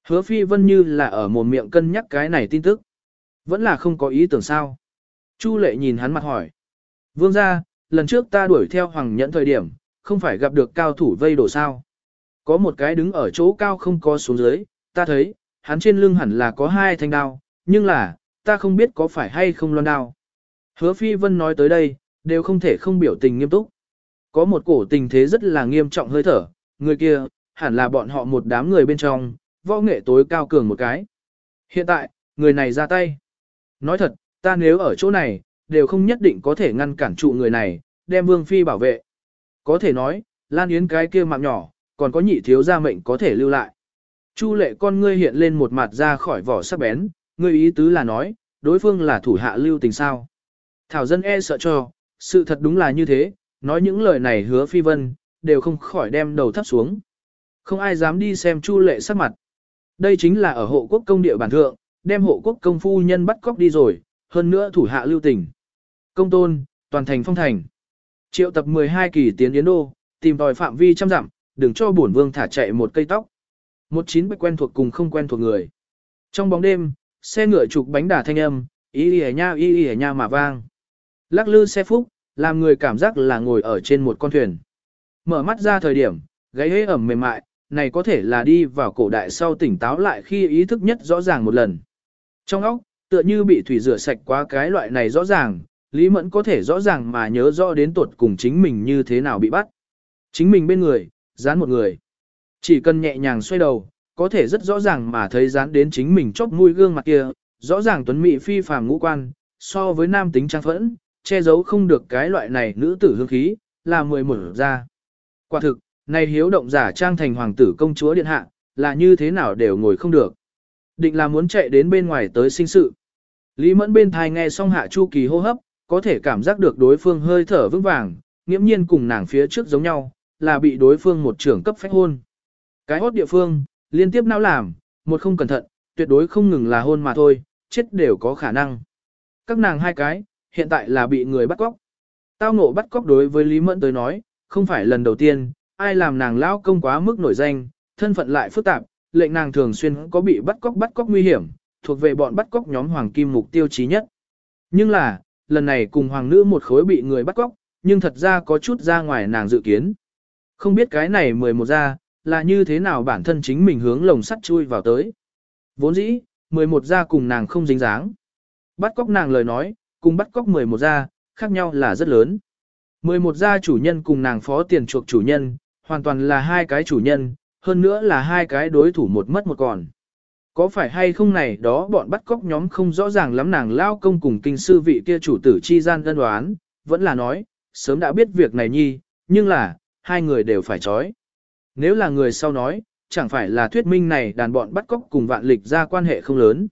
Hứa phi vân như là ở một miệng cân nhắc cái này tin tức. Vẫn là không có ý tưởng sao. Chu lệ nhìn hắn mặt hỏi. Vương ra, lần trước ta đuổi theo hoàng nhẫn thời điểm, không phải gặp được cao thủ vây đổ sao. Có một cái đứng ở chỗ cao không có xuống dưới, ta thấy, hắn trên lưng hẳn là có hai thanh đao, nhưng là, ta không biết có phải hay không loan đao. Hứa phi vân nói tới đây, đều không thể không biểu tình nghiêm túc. Có một cổ tình thế rất là nghiêm trọng hơi thở, người kia, hẳn là bọn họ một đám người bên trong, võ nghệ tối cao cường một cái. Hiện tại, người này ra tay. Nói thật, ta nếu ở chỗ này, đều không nhất định có thể ngăn cản trụ người này, đem Vương Phi bảo vệ. Có thể nói, Lan Yến cái kia mạng nhỏ, còn có nhị thiếu gia mệnh có thể lưu lại. Chu lệ con ngươi hiện lên một mặt ra khỏi vỏ sắc bén, ngươi ý tứ là nói, đối phương là thủ hạ lưu tình sao. Thảo dân e sợ cho, sự thật đúng là như thế, nói những lời này hứa phi vân, đều không khỏi đem đầu thấp xuống. Không ai dám đi xem chu lệ sắc mặt. Đây chính là ở hộ quốc công địa bản thượng, đem hộ quốc công phu nhân bắt cóc đi rồi, hơn nữa thủ hạ lưu tình. Công tôn, toàn thành phong thành. Triệu tập 12 kỳ tiến Yến Đô, tìm tòi phạm vi trăm dặm, đừng cho bổn vương thả chạy một cây tóc. Một chín bạch quen thuộc cùng không quen thuộc người. Trong bóng đêm, xe ngựa trục bánh đà thanh âm, y y nha y y nha mà vang. Lắc lư xe phúc, làm người cảm giác là ngồi ở trên một con thuyền. Mở mắt ra thời điểm, gáy hế ẩm mềm mại, này có thể là đi vào cổ đại sau tỉnh táo lại khi ý thức nhất rõ ràng một lần. Trong óc, tựa như bị thủy rửa sạch quá cái loại này rõ ràng, Lý Mẫn có thể rõ ràng mà nhớ rõ đến tuột cùng chính mình như thế nào bị bắt. Chính mình bên người, dán một người. Chỉ cần nhẹ nhàng xoay đầu, có thể rất rõ ràng mà thấy dán đến chính mình chóp mũi gương mặt kia, rõ ràng tuấn mỹ phi phàm ngũ quan, so với nam tính trang phẫn, che giấu không được cái loại này nữ tử hương khí, là mười mở ra. Quả thực, này hiếu động giả trang thành hoàng tử công chúa điện hạ, là như thế nào đều ngồi không được. Định là muốn chạy đến bên ngoài tới sinh sự. Lý mẫn bên thai nghe xong hạ chu kỳ hô hấp, có thể cảm giác được đối phương hơi thở vững vàng, nghiễm nhiên cùng nàng phía trước giống nhau, là bị đối phương một trưởng cấp phách hôn. Cái hốt địa phương, liên tiếp não làm, một không cẩn thận, tuyệt đối không ngừng là hôn mà thôi, chết đều có khả năng. Các nàng hai cái, hiện tại là bị người bắt cóc. Tao ngộ bắt cóc đối với Lý Mẫn tới nói, không phải lần đầu tiên, ai làm nàng lao công quá mức nổi danh, thân phận lại phức tạp, lệnh nàng thường xuyên có bị bắt cóc bắt cóc nguy hiểm, thuộc về bọn bắt cóc nhóm hoàng kim mục tiêu chí nhất. Nhưng là, lần này cùng hoàng nữ một khối bị người bắt cóc, nhưng thật ra có chút ra ngoài nàng dự kiến. Không biết cái này 11 ra, là như thế nào bản thân chính mình hướng lồng sắt chui vào tới. Vốn dĩ, 11 ra cùng nàng không dính dáng. Bắt cóc nàng lời nói, cùng bắt cóc 11 gia khác nhau là rất lớn. 11 gia chủ nhân cùng nàng phó tiền chuộc chủ nhân, hoàn toàn là hai cái chủ nhân, hơn nữa là hai cái đối thủ một mất một còn. Có phải hay không này đó bọn bắt cóc nhóm không rõ ràng lắm nàng lao công cùng kinh sư vị kia chủ tử chi gian đơn đoán, vẫn là nói, sớm đã biết việc này nhi, nhưng là, hai người đều phải trói. Nếu là người sau nói, chẳng phải là thuyết minh này đàn bọn bắt cóc cùng vạn lịch ra quan hệ không lớn.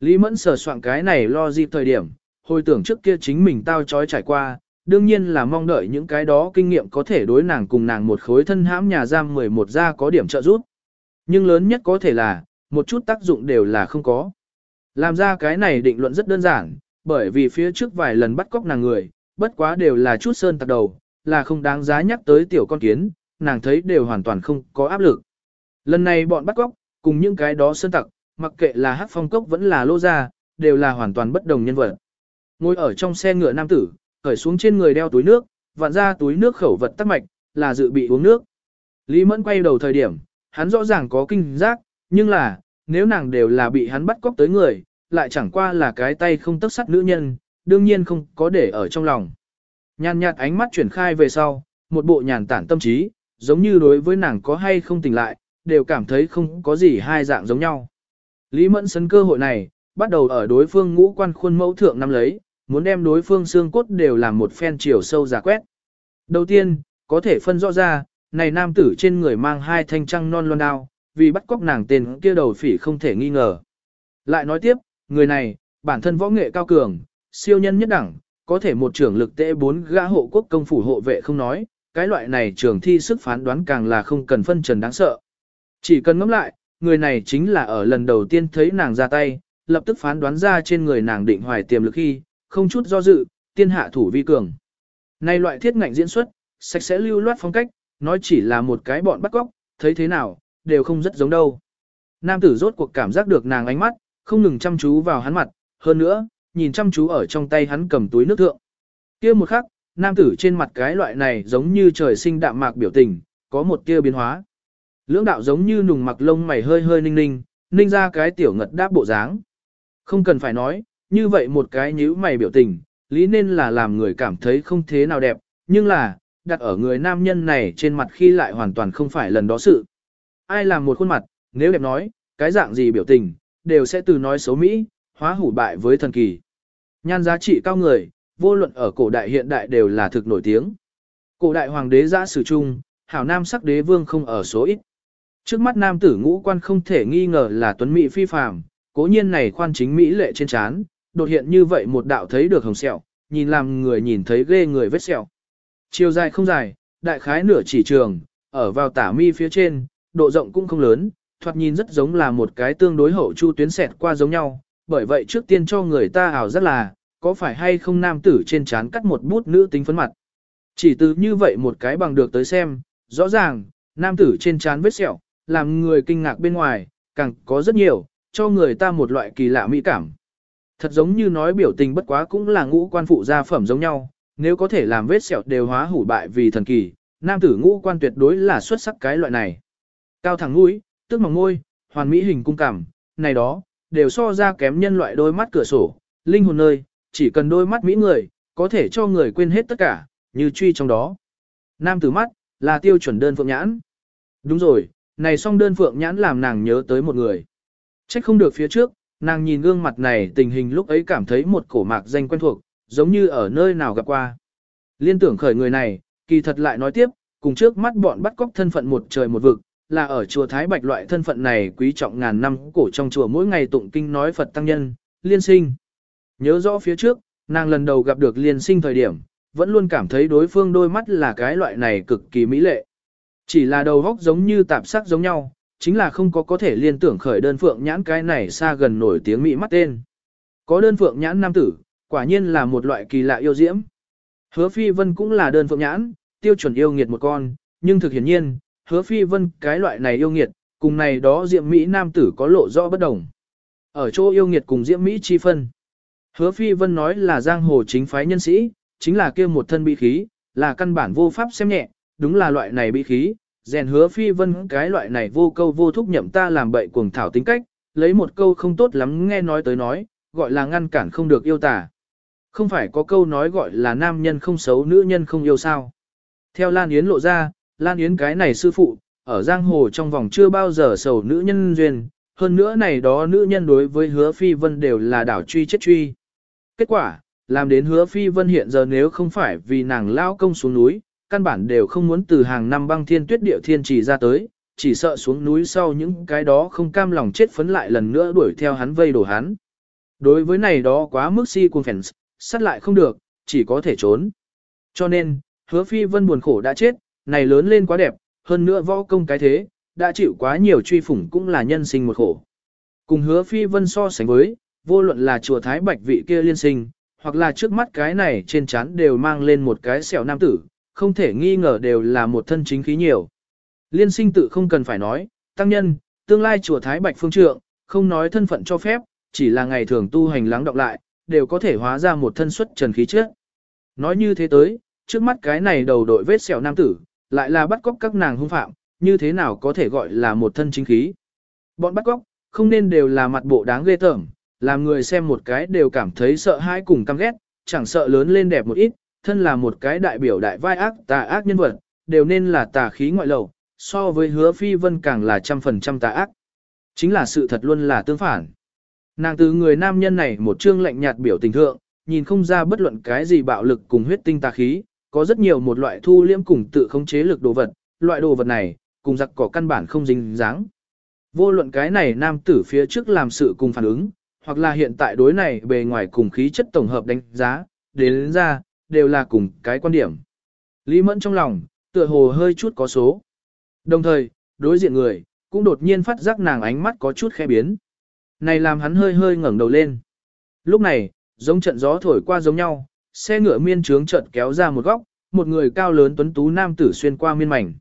Lý Mẫn sờ soạn cái này lo dịp thời điểm, hồi tưởng trước kia chính mình tao trói trải qua, đương nhiên là mong đợi những cái đó kinh nghiệm có thể đối nàng cùng nàng một khối thân hãm nhà giam 11 ra có điểm trợ giúp. Nhưng lớn nhất có thể là, một chút tác dụng đều là không có. Làm ra cái này định luận rất đơn giản, bởi vì phía trước vài lần bắt cóc nàng người, bất quá đều là chút sơn tặc đầu, là không đáng giá nhắc tới tiểu con kiến, nàng thấy đều hoàn toàn không có áp lực. Lần này bọn bắt cóc, cùng những cái đó sơn tặc, mặc kệ là hắc phong cốc vẫn là lô gia, đều là hoàn toàn bất đồng nhân vật. Ngồi ở trong xe ngựa nam tử, cởi xuống trên người đeo túi nước, vặn ra túi nước khẩu vật tắc mạch, là dự bị uống nước. Lý Mẫn quay đầu thời điểm, hắn rõ ràng có kinh giác, nhưng là, nếu nàng đều là bị hắn bắt cóc tới người, lại chẳng qua là cái tay không tấc sắt nữ nhân, đương nhiên không có để ở trong lòng. Nhàn nhạt ánh mắt chuyển khai về sau, một bộ nhàn tản tâm trí, giống như đối với nàng có hay không tỉnh lại, đều cảm thấy không có gì hai dạng giống nhau. Lý Mẫn sân cơ hội này, bắt đầu ở đối phương ngũ quan khuôn mẫu thượng năm lấy, muốn đem đối phương xương cốt đều làm một phen chiều sâu giả quét. Đầu tiên, có thể phân rõ ra, này nam tử trên người mang hai thanh trăng non loan đao, vì bắt cóc nàng tên kia đầu phỉ không thể nghi ngờ. Lại nói tiếp, người này, bản thân võ nghệ cao cường, siêu nhân nhất đẳng, có thể một trưởng lực tệ bốn gã hộ quốc công phủ hộ vệ không nói, cái loại này trường thi sức phán đoán càng là không cần phân trần đáng sợ. Chỉ cần ngẫm lại, người này chính là ở lần đầu tiên thấy nàng ra tay, lập tức phán đoán ra trên người nàng định hoài tiềm lực khi, không chút do dự, tiên hạ thủ vi cường. Nay loại thiết ngạnh diễn xuất, sạch sẽ lưu loát phong cách, nói chỉ là một cái bọn bắt cóc, thấy thế nào, đều không rất giống đâu. Nam tử rốt cuộc cảm giác được nàng ánh mắt, không ngừng chăm chú vào hắn mặt, hơn nữa, nhìn chăm chú ở trong tay hắn cầm túi nước thượng. kia một khắc, nam tử trên mặt cái loại này giống như trời sinh đạm mạc biểu tình, có một tia biến hóa. Lưỡng đạo giống như nùng mặc lông mày hơi hơi ninh ninh, ninh ra cái tiểu ngật đáp bộ dáng. Không cần phải nói, như vậy một cái nhíu mày biểu tình, lý nên là làm người cảm thấy không thế nào đẹp, nhưng là, đặt ở người nam nhân này trên mặt khi lại hoàn toàn không phải lần đó sự. Ai làm một khuôn mặt, nếu đẹp nói, cái dạng gì biểu tình, đều sẽ từ nói xấu Mỹ, hóa hủ bại với thần kỳ. Nhan giá trị cao người, vô luận ở cổ đại hiện đại đều là thực nổi tiếng. Cổ đại hoàng đế giã sử trung, hảo nam sắc đế vương không ở số ít. Trước mắt nam tử ngũ quan không thể nghi ngờ là tuấn mỹ phi phàm, cố nhiên này khoan chính mỹ lệ trên trán, đột hiện như vậy một đạo thấy được hồng sẹo, nhìn làm người nhìn thấy ghê người vết sẹo. Chiều dài không dài, đại khái nửa chỉ trường, ở vào tả mi phía trên, độ rộng cũng không lớn, thoạt nhìn rất giống là một cái tương đối hậu chu tuyến xẹt qua giống nhau, bởi vậy trước tiên cho người ta ảo rất là, có phải hay không nam tử trên trán cắt một bút nữ tính phấn mặt. Chỉ từ như vậy một cái bằng được tới xem, rõ ràng, nam tử trên trán vết sẹo, làm người kinh ngạc bên ngoài, càng có rất nhiều, cho người ta một loại kỳ lạ mỹ cảm. Thật giống như nói biểu tình bất quá cũng là ngũ quan phụ gia phẩm giống nhau, nếu có thể làm vết sẹo đều hóa hủ bại vì thần kỳ, nam tử ngũ quan tuyệt đối là xuất sắc cái loại này. Cao thẳng mũi, tức mỏng môi, hoàn mỹ hình cung cảm, này đó, đều so ra kém nhân loại đôi mắt cửa sổ, linh hồn nơi, chỉ cần đôi mắt mỹ người, có thể cho người quên hết tất cả, như truy trong đó. Nam tử mắt, là tiêu chuẩn đơn phượng nhãn. Đúng rồi, này song đơn phượng nhãn làm nàng nhớ tới một người. Trách không được phía trước, nàng nhìn gương mặt này tình hình lúc ấy cảm thấy một cổ mạc danh quen thuộc, giống như ở nơi nào gặp qua. Liên tưởng khởi người này, kỳ thật lại nói tiếp, cùng trước mắt bọn bắt cóc thân phận một trời một vực, là ở chùa Thái Bạch loại thân phận này quý trọng ngàn năm cổ trong chùa mỗi ngày tụng kinh nói Phật tăng nhân, liên sinh. Nhớ rõ phía trước, nàng lần đầu gặp được liên sinh thời điểm, vẫn luôn cảm thấy đối phương đôi mắt là cái loại này cực kỳ mỹ lệ. Chỉ là đầu góc giống như tạp sắc giống nhau, chính là không có có thể liên tưởng khởi đơn phượng nhãn cái này xa gần nổi tiếng mỹ mắt tên. Có đơn phượng nhãn nam tử, quả nhiên là một loại kỳ lạ yêu diễm. Hứa phi vân cũng là đơn phượng nhãn, tiêu chuẩn yêu nghiệt một con, nhưng thực hiển nhiên, hứa phi vân cái loại này yêu nghiệt, cùng này đó diệm Mỹ nam tử có lộ rõ bất đồng. Ở chỗ yêu nghiệt cùng diệm Mỹ chi phân. Hứa phi vân nói là giang hồ chính phái nhân sĩ, chính là kia một thân bị khí, là căn bản vô pháp xem nhẹ, đúng là loại này bị khí, rèn hứa phi vân cái loại này vô câu vô thúc nhậm ta làm bậy cuồng thảo tính cách, lấy một câu không tốt lắm nghe nói tới nói, gọi là ngăn cản không được yêu tả. Không phải có câu nói gọi là nam nhân không xấu nữ nhân không yêu sao. Theo Lan Yến lộ ra, Lan Yến cái này sư phụ, ở giang hồ trong vòng chưa bao giờ sầu nữ nhân duyên, hơn nữa này đó nữ nhân đối với hứa phi vân đều là đảo truy chết truy. Kết quả, làm đến hứa phi vân hiện giờ nếu không phải vì nàng lao công xuống núi, căn bản đều không muốn từ hàng năm băng thiên tuyết địa thiên trì ra tới, chỉ sợ xuống núi sau những cái đó không cam lòng chết phấn lại lần nữa đuổi theo hắn vây đổ hắn. Đối với này đó quá mức si cuồng phèn, sát lại không được, chỉ có thể trốn. Cho nên, hứa phi vân buồn khổ đã chết, này lớn lên quá đẹp, hơn nữa võ công cái thế, đã chịu quá nhiều truy phủng cũng là nhân sinh một khổ. Cùng hứa phi vân so sánh với, vô luận là chùa Thái Bạch vị kia liên sinh, hoặc là trước mắt cái này trên trán đều mang lên một cái sẹo nam tử, không thể nghi ngờ đều là một thân chính khí nhiều. Liên sinh tự không cần phải nói, tăng nhân, tương lai chùa Thái Bạch phương trượng, không nói thân phận cho phép, chỉ là ngày thường tu hành lắng đọng lại, đều có thể hóa ra một thân xuất trần khí trước. Nói như thế tới, trước mắt cái này đầu đội vết sẹo nam tử, lại là bắt cóc các nàng hung phạm, như thế nào có thể gọi là một thân chính khí. Bọn bắt cóc, không nên đều là mặt bộ đáng ghê tởm, làm người xem một cái đều cảm thấy sợ hãi cùng căm ghét, chẳng sợ lớn lên đẹp một ít, thân là một cái đại biểu đại vai ác tà ác nhân vật, đều nên là tà khí ngoại lầu, so với hứa phi vân càng là trăm phần trăm tà ác. Chính là sự thật luôn là tương phản. Nàng từ người nam nhân này một chương lạnh nhạt biểu tình thượng, nhìn không ra bất luận cái gì bạo lực cùng huyết tinh tà khí, có rất nhiều một loại thu liễm cùng tự khống chế lực đồ vật, loại đồ vật này, cùng giặc cỏ căn bản không dính dáng. Vô luận cái này nam tử phía trước làm sự cùng phản ứng, hoặc là hiện tại đối này bề ngoài cùng khí chất tổng hợp đánh giá, đến, đến ra, đều là cùng cái quan điểm. Lý Mẫn trong lòng, tựa hồ hơi chút có số. Đồng thời, đối diện người, cũng đột nhiên phát giác nàng ánh mắt có chút khẽ biến. Này làm hắn hơi hơi ngẩng đầu lên. Lúc này, giống trận gió thổi qua giống nhau, xe ngựa miên trướng trận kéo ra một góc, một người cao lớn tuấn tú nam tử xuyên qua miên mảnh.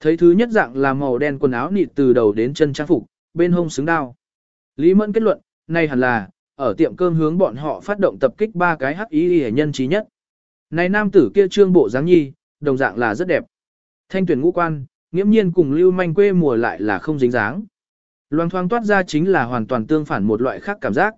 Thấy thứ nhất dạng là màu đen quần áo nịt từ đầu đến chân trang phục, bên hông xứng đao. Lý Mẫn kết luận, này hẳn là, ở tiệm cơm hướng bọn họ phát động tập kích ba cái hắc ý hệ nhân trí nhất. Này nam tử kia trương bộ dáng nhi, đồng dạng là rất đẹp. Thanh tuyển ngũ quan, nghiễm nhiên cùng lưu manh quê mùa lại là không dính dáng. Loang thoáng toát ra chính là hoàn toàn tương phản một loại khác cảm giác.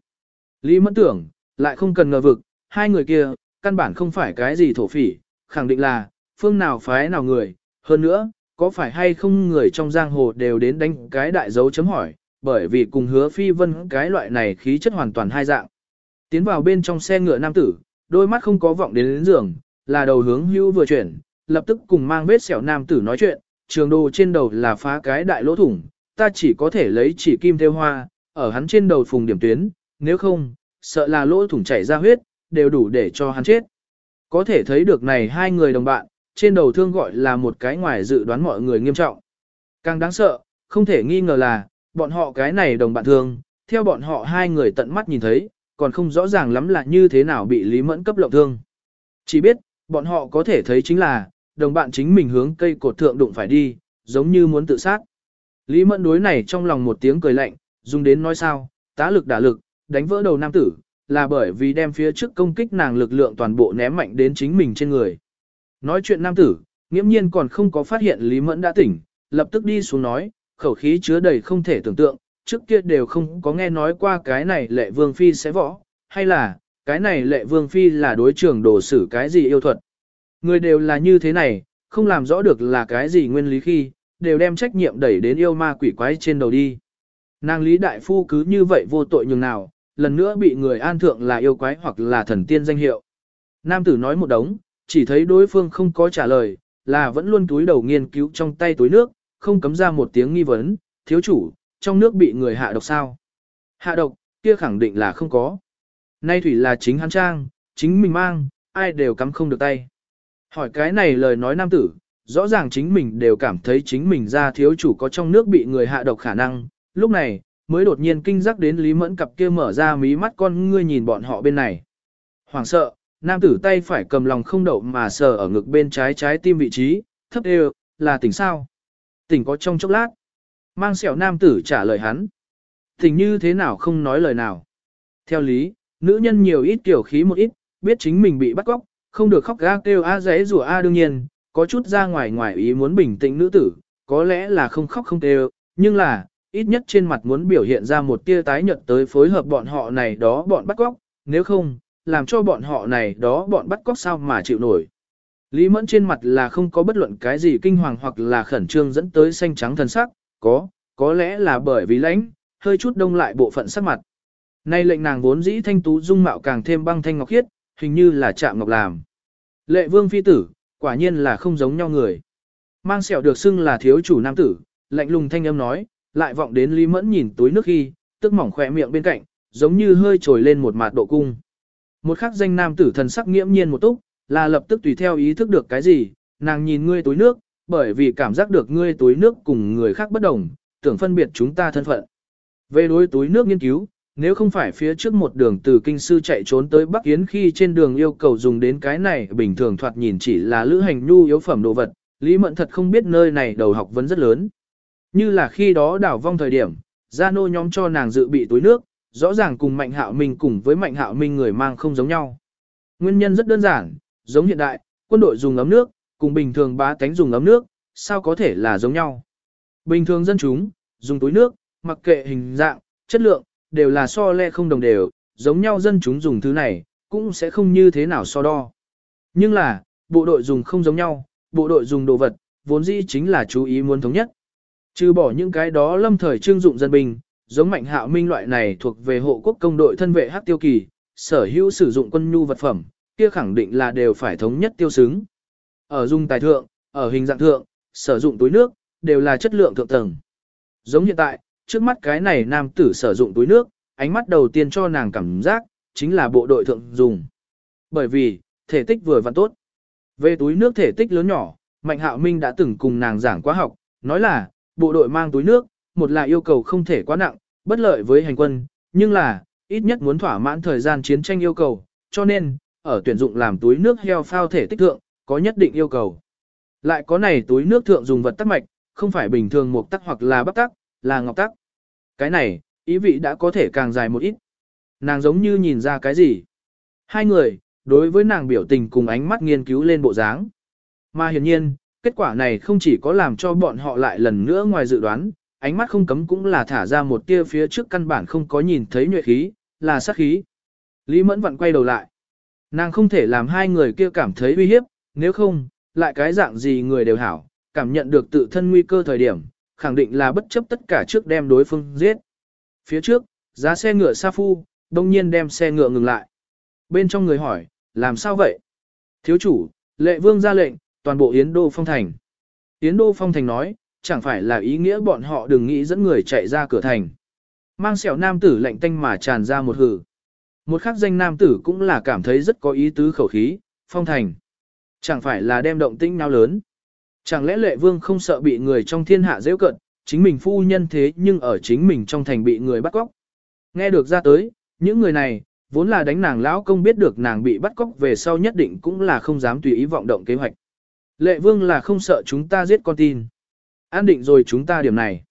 Lý mẫn tưởng, lại không cần ngờ vực, hai người kia, căn bản không phải cái gì thổ phỉ, khẳng định là, phương nào phái nào người, hơn nữa, có phải hay không người trong giang hồ đều đến đánh cái đại dấu chấm hỏi, bởi vì cùng hứa phi vân cái loại này khí chất hoàn toàn hai dạng. Tiến vào bên trong xe ngựa nam tử, đôi mắt không có vọng đến, đến giường, là đầu hướng hưu vừa chuyển, lập tức cùng mang vết sẹo nam tử nói chuyện, trường đồ trên đầu là phá cái đại lỗ thủng, ta chỉ có thể lấy chỉ kim theo hoa, ở hắn trên đầu phùng điểm tuyến, nếu không, sợ là lỗ thủng chảy ra huyết, đều đủ để cho hắn chết. Có thể thấy được này hai người đồng bạn, trên đầu thương gọi là một cái ngoài dự đoán mọi người nghiêm trọng. Càng đáng sợ, không thể nghi ngờ là, bọn họ cái này đồng bạn thương, theo bọn họ hai người tận mắt nhìn thấy, còn không rõ ràng lắm là như thế nào bị Lý Mẫn cấp lộng thương. Chỉ biết, bọn họ có thể thấy chính là, đồng bạn chính mình hướng cây cột thượng đụng phải đi, giống như muốn tự sát. Lý Mẫn đối này trong lòng một tiếng cười lạnh, dùng đến nói sao, tá lực đả lực, đánh vỡ đầu nam tử, là bởi vì đem phía trước công kích nàng lực lượng toàn bộ ném mạnh đến chính mình trên người. Nói chuyện nam tử, nghiễm nhiên còn không có phát hiện Lý Mẫn đã tỉnh, lập tức đi xuống nói, khẩu khí chứa đầy không thể tưởng tượng, trước kia đều không có nghe nói qua cái này lệ vương phi sẽ võ, hay là, cái này lệ vương phi là đối trưởng đồ sử cái gì yêu thuật. Người đều là như thế này, không làm rõ được là cái gì nguyên lý khi, đều đem trách nhiệm đẩy đến yêu ma quỷ quái trên đầu đi. Nàng Lý Đại Phu cứ như vậy vô tội nhường nào, lần nữa bị người an thượng là yêu quái hoặc là thần tiên danh hiệu. Nam tử nói một đống, chỉ thấy đối phương không có trả lời, là vẫn luôn túi đầu nghiên cứu trong tay túi nước, không cấm ra một tiếng nghi vấn, thiếu chủ, trong nước bị người hạ độc sao? Hạ độc, kia khẳng định là không có. Nay thủy là chính hắn trang, chính mình mang, ai đều cắm không được tay. Hỏi cái này lời nói nam tử, rõ ràng chính mình đều cảm thấy chính mình ra thiếu chủ có trong nước bị người hạ độc khả năng, lúc này, mới đột nhiên kinh giác đến Lý Mẫn cặp kia mở ra mí mắt con ngươi nhìn bọn họ bên này. hoảng sợ, nam tử tay phải cầm lòng không đậu mà sờ ở ngực bên trái trái tim vị trí, thấp đều, là tỉnh sao? Tỉnh có trong chốc lát. Mang sẹo nam tử trả lời hắn. Tình như thế nào không nói lời nào. Theo lý, nữ nhân nhiều ít kiểu khí một ít, biết chính mình bị bắt cóc, không được khóc ga kêu a rẽ rủa a đương nhiên, có chút ra ngoài ngoài ý muốn bình tĩnh nữ tử, có lẽ là không khóc không kêu, nhưng là, ít nhất trên mặt muốn biểu hiện ra một tia tái nhợt tới phối hợp bọn họ này đó bọn bắt cóc, nếu không, làm cho bọn họ này đó bọn bắt cóc sao mà chịu nổi. Lý Mẫn trên mặt là không có bất luận cái gì kinh hoàng hoặc là khẩn trương dẫn tới xanh trắng thần sắc, có, có lẽ là bởi vì lãnh, hơi chút đông lại bộ phận sắc mặt. Nay lệnh nàng vốn dĩ thanh tú dung mạo càng thêm băng thanh ngọc khiết, hình như là chạm ngọc làm. Lệ vương phi tử, quả nhiên là không giống nhau người. Mang sẹo được xưng là thiếu chủ nam tử, lạnh lùng thanh âm nói, lại vọng đến Lý Mẫn nhìn túi nước khi, tức mỏng khỏe miệng bên cạnh, giống như hơi trồi lên một mạt độ cung. Một khắc danh nam tử thần sắc nghiễm nhiên một túc, là lập tức tùy theo ý thức được cái gì, nàng nhìn ngươi túi nước, bởi vì cảm giác được ngươi túi nước cùng người khác bất đồng, tưởng phân biệt chúng ta thân phận. Về đối túi nước nghiên cứu, nếu không phải phía trước một đường từ kinh sư chạy trốn tới Bắc Yến khi trên đường yêu cầu dùng đến cái này bình thường thoạt nhìn chỉ là lữ hành nhu yếu phẩm đồ vật, Lý Mẫn thật không biết nơi này đầu học vấn rất lớn. Như là khi đó đảo vong thời điểm, gia nô nhóm cho nàng dự bị túi nước, rõ ràng cùng Mạnh Hạo Minh cùng với Mạnh Hạo Minh người mang không giống nhau. Nguyên nhân rất đơn giản, giống hiện đại, quân đội dùng ấm nước, cùng bình thường bá tánh dùng ấm nước, sao có thể là giống nhau. Bình thường dân chúng, dùng túi nước, mặc kệ hình dạng, chất lượng, đều là so le không đồng đều, giống nhau dân chúng dùng thứ này, cũng sẽ không như thế nào so đo. Nhưng là, bộ đội dùng không giống nhau, bộ đội dùng đồ vật, vốn dĩ chính là chú ý muốn thống nhất. Trừ bỏ những cái đó lâm thời trương dụng dân binh, giống mạnh hạo minh loại này thuộc về hộ quốc công đội thân vệ hắc tiêu kỳ, sở hữu sử dụng quân nhu vật phẩm, kia khẳng định là đều phải thống nhất tiêu xứng. Ở dung tài thượng, ở hình dạng thượng, sử dụng túi nước, đều là chất lượng thượng tầng. Giống hiện tại, trước mắt cái này nam tử sử dụng túi nước, ánh mắt đầu tiên cho nàng cảm giác, chính là bộ đội thượng dùng. Bởi vì, thể tích vừa vặn tốt. Về túi nước thể tích lớn nhỏ, Mạnh Hạo Minh đã từng cùng nàng giảng quá học, nói là, bộ đội mang túi nước, một là yêu cầu không thể quá nặng, bất lợi với hành quân, nhưng là, ít nhất muốn thỏa mãn thời gian chiến tranh yêu cầu, cho nên, ở tuyển dụng làm túi nước heo phao thể tích thượng, có nhất định yêu cầu. Lại có này túi nước thượng dùng vật tắc mạch, không phải bình thường một tắc hoặc là bắp tắc, là ngọc tắc. Cái này, ý vị đã có thể càng dài một ít. Nàng giống như nhìn ra cái gì. Hai người, đối với nàng biểu tình cùng ánh mắt nghiên cứu lên bộ dáng. Mà hiển nhiên, kết quả này không chỉ có làm cho bọn họ lại lần nữa ngoài dự đoán, ánh mắt không cấm cũng là thả ra một tia phía trước căn bản không có nhìn thấy nhuệ khí, là sát khí. Lý Mẫn vặn quay đầu lại. Nàng không thể làm hai người kia cảm thấy uy hiếp, nếu không, lại cái dạng gì người đều hảo, cảm nhận được tự thân nguy cơ thời điểm, khẳng định là bất chấp tất cả trước đem đối phương giết. Phía trước, giá xe ngựa Sa Phu, đông nhiên đem xe ngựa ngừng lại. Bên trong người hỏi, làm sao vậy? Thiếu chủ, lệ vương ra lệnh, toàn bộ Yến Đô Phong Thành. Yến Đô Phong Thành nói, chẳng phải là ý nghĩa bọn họ đừng nghĩ dẫn người chạy ra cửa thành. Mang sẹo nam tử lạnh tanh mà tràn ra một hử. Một khắc danh nam tử cũng là cảm thấy rất có ý tứ khẩu khí, Phong Thành. Chẳng phải là đem động tĩnh nào lớn. Chẳng lẽ lệ vương không sợ bị người trong thiên hạ dễ cận, chính mình phu nhân thế nhưng ở chính mình trong thành bị người bắt cóc. Nghe được ra tới, những người này, vốn là đánh nàng lão công biết được nàng bị bắt cóc về sau nhất định cũng là không dám tùy ý vọng động kế hoạch. Lệ vương là không sợ chúng ta giết con tin. An định rồi chúng ta điểm này.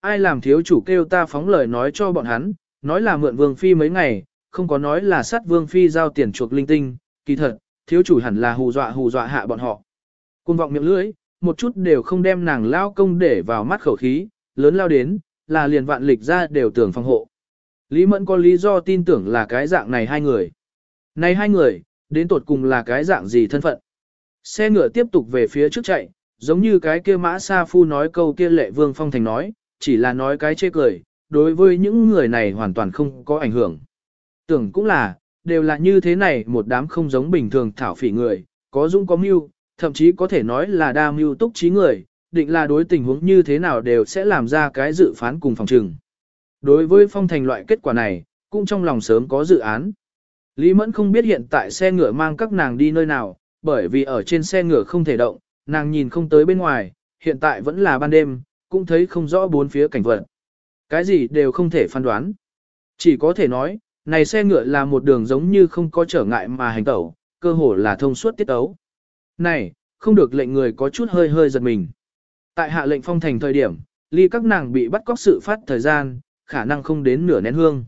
Ai làm thiếu chủ kêu ta phóng lời nói cho bọn hắn, nói là mượn vương phi mấy ngày, không có nói là sát vương phi giao tiền chuộc linh tinh, kỳ thật, thiếu chủ hẳn là hù dọa hù dọa hạ bọn họ. Côn vọng miệng lưỡi, một chút đều không đem nàng lao công để vào mắt khẩu khí, lớn lao đến, là liền vạn lịch ra đều tưởng phòng hộ. Lý Mẫn có lý do tin tưởng là cái dạng này hai người. Này hai người, đến tột cùng là cái dạng gì thân phận. Xe ngựa tiếp tục về phía trước chạy, giống như cái kia mã sa phu nói câu kia lệ vương phong thành nói, chỉ là nói cái chê cười, đối với những người này hoàn toàn không có ảnh hưởng. Tưởng cũng là, đều là như thế này một đám không giống bình thường thảo phỉ người, có dũng có mưu, thậm chí có thể nói là đa mưu túc trí người, định là đối tình huống như thế nào đều sẽ làm ra cái dự phán cùng phòng trừng. Đối với phong thành loại kết quả này, cũng trong lòng sớm có dự án. Lý Mẫn không biết hiện tại xe ngựa mang các nàng đi nơi nào, bởi vì ở trên xe ngựa không thể động, nàng nhìn không tới bên ngoài, hiện tại vẫn là ban đêm, cũng thấy không rõ bốn phía cảnh vật. Cái gì đều không thể phán đoán. Chỉ có thể nói, này xe ngựa là một đường giống như không có trở ngại mà hành tẩu, cơ hồ là thông suốt tiết tấu. Này, không được lệnh người có chút hơi hơi giật mình. Tại hạ lệnh phong thành thời điểm, ly các nàng bị bắt cóc sự phát thời gian, khả năng không đến nửa nén hương.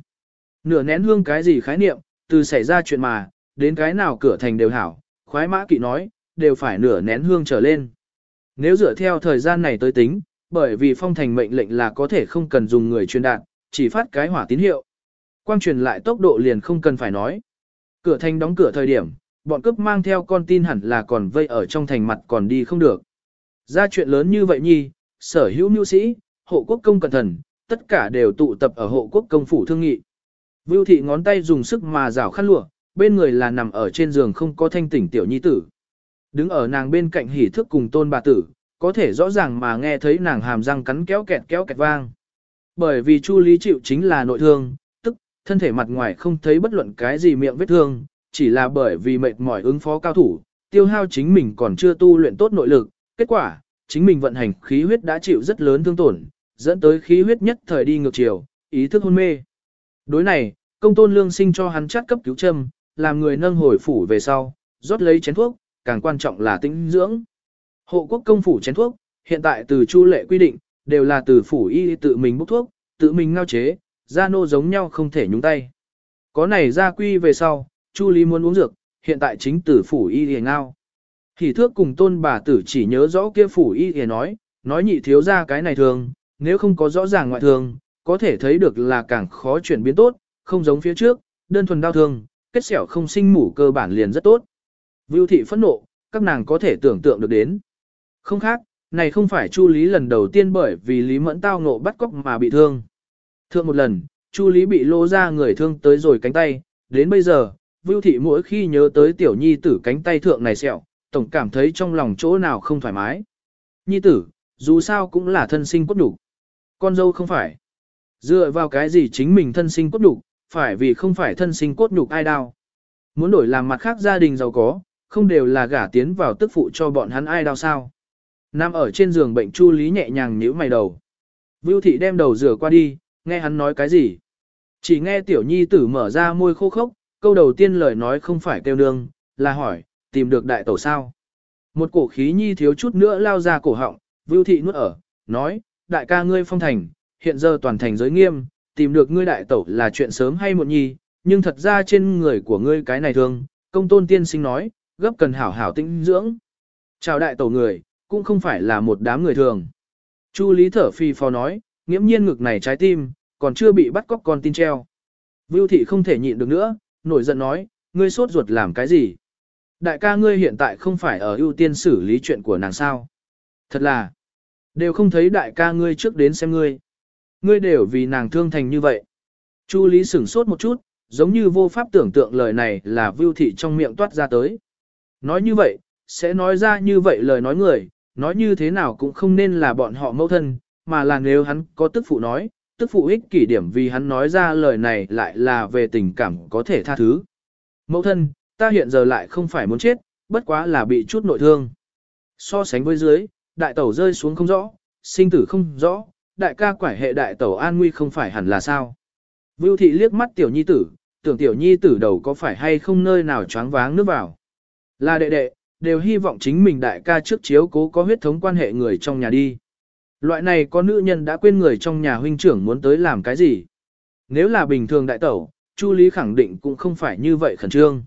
Nửa nén hương cái gì khái niệm, từ xảy ra chuyện mà, đến cái nào cửa thành đều hảo, khoái mã kỵ nói, đều phải nửa nén hương trở lên. Nếu dựa theo thời gian này tới tính, bởi vì phong thành mệnh lệnh là có thể không cần dùng người truyền đạt, chỉ phát cái hỏa tín hiệu. Quang truyền lại tốc độ liền không cần phải nói. Cửa thành đóng cửa thời điểm, bọn cướp mang theo con tin hẳn là còn vây ở trong thành mặt còn đi không được. Ra chuyện lớn như vậy nhi, sở hữu nhu sĩ, hộ quốc công cẩn thần, tất cả đều tụ tập ở hộ quốc công phủ thương nghị. Vưu thị ngón tay dùng sức mà rảo khăn lụa, bên người là nằm ở trên giường không có thanh tỉnh tiểu nhi tử. Đứng ở nàng bên cạnh hỉ thức cùng tôn bà tử, có thể rõ ràng mà nghe thấy nàng hàm răng cắn kéo kẹt kéo kẹt vang. Bởi vì Chu Lý chịu chính là nội thương, thân thể mặt ngoài không thấy bất luận cái gì miệng vết thương, chỉ là bởi vì mệt mỏi ứng phó cao thủ, tiêu hao chính mình còn chưa tu luyện tốt nội lực, kết quả, chính mình vận hành khí huyết đã chịu rất lớn thương tổn, dẫn tới khí huyết nhất thời đi ngược chiều, ý thức hôn mê. Đối này, công tôn lương sinh cho hắn chát cấp cứu châm, làm người nâng hồi phủ về sau, rót lấy chén thuốc, càng quan trọng là tĩnh dưỡng. Hộ quốc công phủ chén thuốc, hiện tại từ chu lệ quy định, đều là từ phủ y tự mình bốc thuốc, tự mình ngao chế, gia nô giống nhau không thể nhúng tay. Có này gia quy về sau, chu lý muốn uống dược, hiện tại chính Tử phủ y hề ngao. Thì thước cùng tôn bà tử chỉ nhớ rõ kia phủ y hề nói, nói nhị thiếu ra cái này thường, nếu không có rõ ràng ngoại thường, có thể thấy được là càng khó chuyển biến tốt, không giống phía trước, đơn thuần đau thương, kết xẻo không sinh mủ cơ bản liền rất tốt. Vưu thị phẫn nộ, các nàng có thể tưởng tượng được đến. Không khác, này không phải Chu Lý lần đầu tiên bởi vì Lý Mẫn tao ngộ bắt cóc mà bị thương. Thượng một lần, Chu Lý bị lô ra người thương tới rồi cánh tay, đến bây giờ, Vưu thị mỗi khi nhớ tới tiểu nhi tử cánh tay thượng này sẹo, tổng cảm thấy trong lòng chỗ nào không thoải mái. Nhi tử, dù sao cũng là thân sinh cốt đủ. Con dâu không phải. Dựa vào cái gì chính mình thân sinh cốt đủ, phải vì không phải thân sinh cốt nhục ai đau. Muốn đổi làm mặt khác gia đình giàu có, không đều là gả tiến vào tức phụ cho bọn hắn ai đau sao. Nam ở trên giường bệnh Chu Lý nhẹ nhàng nhíu mày đầu. Vưu thị đem đầu rửa qua đi, nghe hắn nói cái gì. Chỉ nghe tiểu nhi tử mở ra môi khô khốc, câu đầu tiên lời nói không phải kêu nương, là hỏi, tìm được đại tẩu sao. Một cổ khí nhi thiếu chút nữa lao ra cổ họng, Vưu thị nuốt ở, nói, đại ca ngươi phong thành, hiện giờ toàn thành giới nghiêm, tìm được ngươi đại tẩu là chuyện sớm hay muộn nhi, nhưng thật ra trên người của ngươi cái này thương, công tôn tiên sinh nói, gấp cần hảo hảo tinh dưỡng. Chào đại tẩu người, cũng không phải là một đám người thường. Chu Lý thở phi phò nói, nghiễm nhiên ngực này trái tim, còn chưa bị bắt cóc con tin treo. Vưu thị không thể nhịn được nữa, nổi giận nói, ngươi sốt ruột làm cái gì? Đại ca ngươi hiện tại không phải ở ưu tiên xử lý chuyện của nàng sao? Thật là, đều không thấy đại ca ngươi trước đến xem ngươi. Ngươi đều vì nàng thương thành như vậy. Chu Lý sửng sốt một chút, giống như vô pháp tưởng tượng lời này là Vưu thị trong miệng toát ra tới. Nói như vậy, sẽ nói ra như vậy lời nói người, nói như thế nào cũng không nên là bọn họ mâu thân, mà là nếu hắn có tức phụ nói, tức phụ ích kỷ điểm vì hắn nói ra lời này lại là về tình cảm có thể tha thứ. Mẫu thân, ta hiện giờ lại không phải muốn chết, bất quá là bị chút nội thương. So sánh với dưới, đại tẩu rơi xuống không rõ, sinh tử không rõ, đại ca quải hệ đại tẩu an nguy không phải hẳn là sao. Vưu thị liếc mắt tiểu nhi tử, tưởng tiểu nhi tử đầu có phải hay không nơi nào choáng váng nước vào. Là đệ đệ, đều hy vọng chính mình đại ca trước chiếu cố có huyết thống quan hệ người trong nhà đi. Loại này có nữ nhân đã quên người trong nhà huynh trưởng muốn tới làm cái gì. Nếu là bình thường đại tẩu, Chu Lý khẳng định cũng không phải như vậy khẩn trương.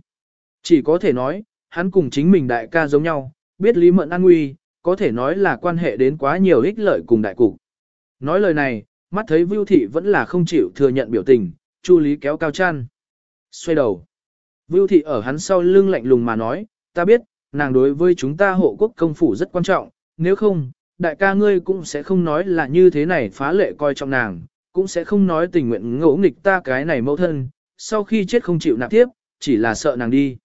Chỉ có thể nói, hắn cùng chính mình đại ca giống nhau, biết lý mận an nguy, có thể nói là quan hệ đến quá nhiều ích lợi cùng đại cục. Nói lời này, mắt thấy Vưu Thị vẫn là không chịu thừa nhận biểu tình, Chu Lý kéo cao chăn. Xoay đầu. Vưu Thị ở hắn sau lưng lạnh lùng mà nói, ta biết, nàng đối với chúng ta hộ quốc công phủ rất quan trọng, nếu không, đại ca ngươi cũng sẽ không nói là như thế này phá lệ coi trọng nàng, cũng sẽ không nói tình nguyện ngỗ nghịch ta cái này mẫu thân, sau khi chết không chịu nạp tiếp, chỉ là sợ nàng đi.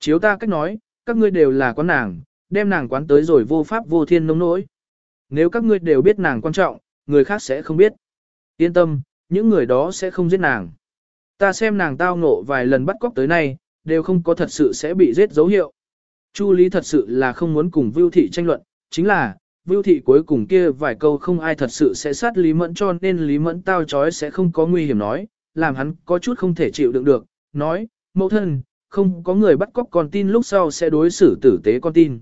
Chiếu ta cách nói, các ngươi đều là quán nàng, đem nàng quán tới rồi vô pháp vô thiên nông nỗi. Nếu các ngươi đều biết nàng quan trọng, người khác sẽ không biết. Yên tâm, những người đó sẽ không giết nàng. Ta xem nàng tao ngộ vài lần bắt cóc tới nay, đều không có thật sự sẽ bị giết dấu hiệu. Chu Lý thật sự là không muốn cùng Vưu Thị tranh luận, chính là, Vưu thị cuối cùng kia vài câu không ai thật sự sẽ sát Lý Mẫn cho nên Lý Mẫn tao chói sẽ không có nguy hiểm nói, làm hắn có chút không thể chịu đựng được, nói, mẫu thân, không có người bắt cóc con tin lúc sau sẽ đối xử tử tế con tin.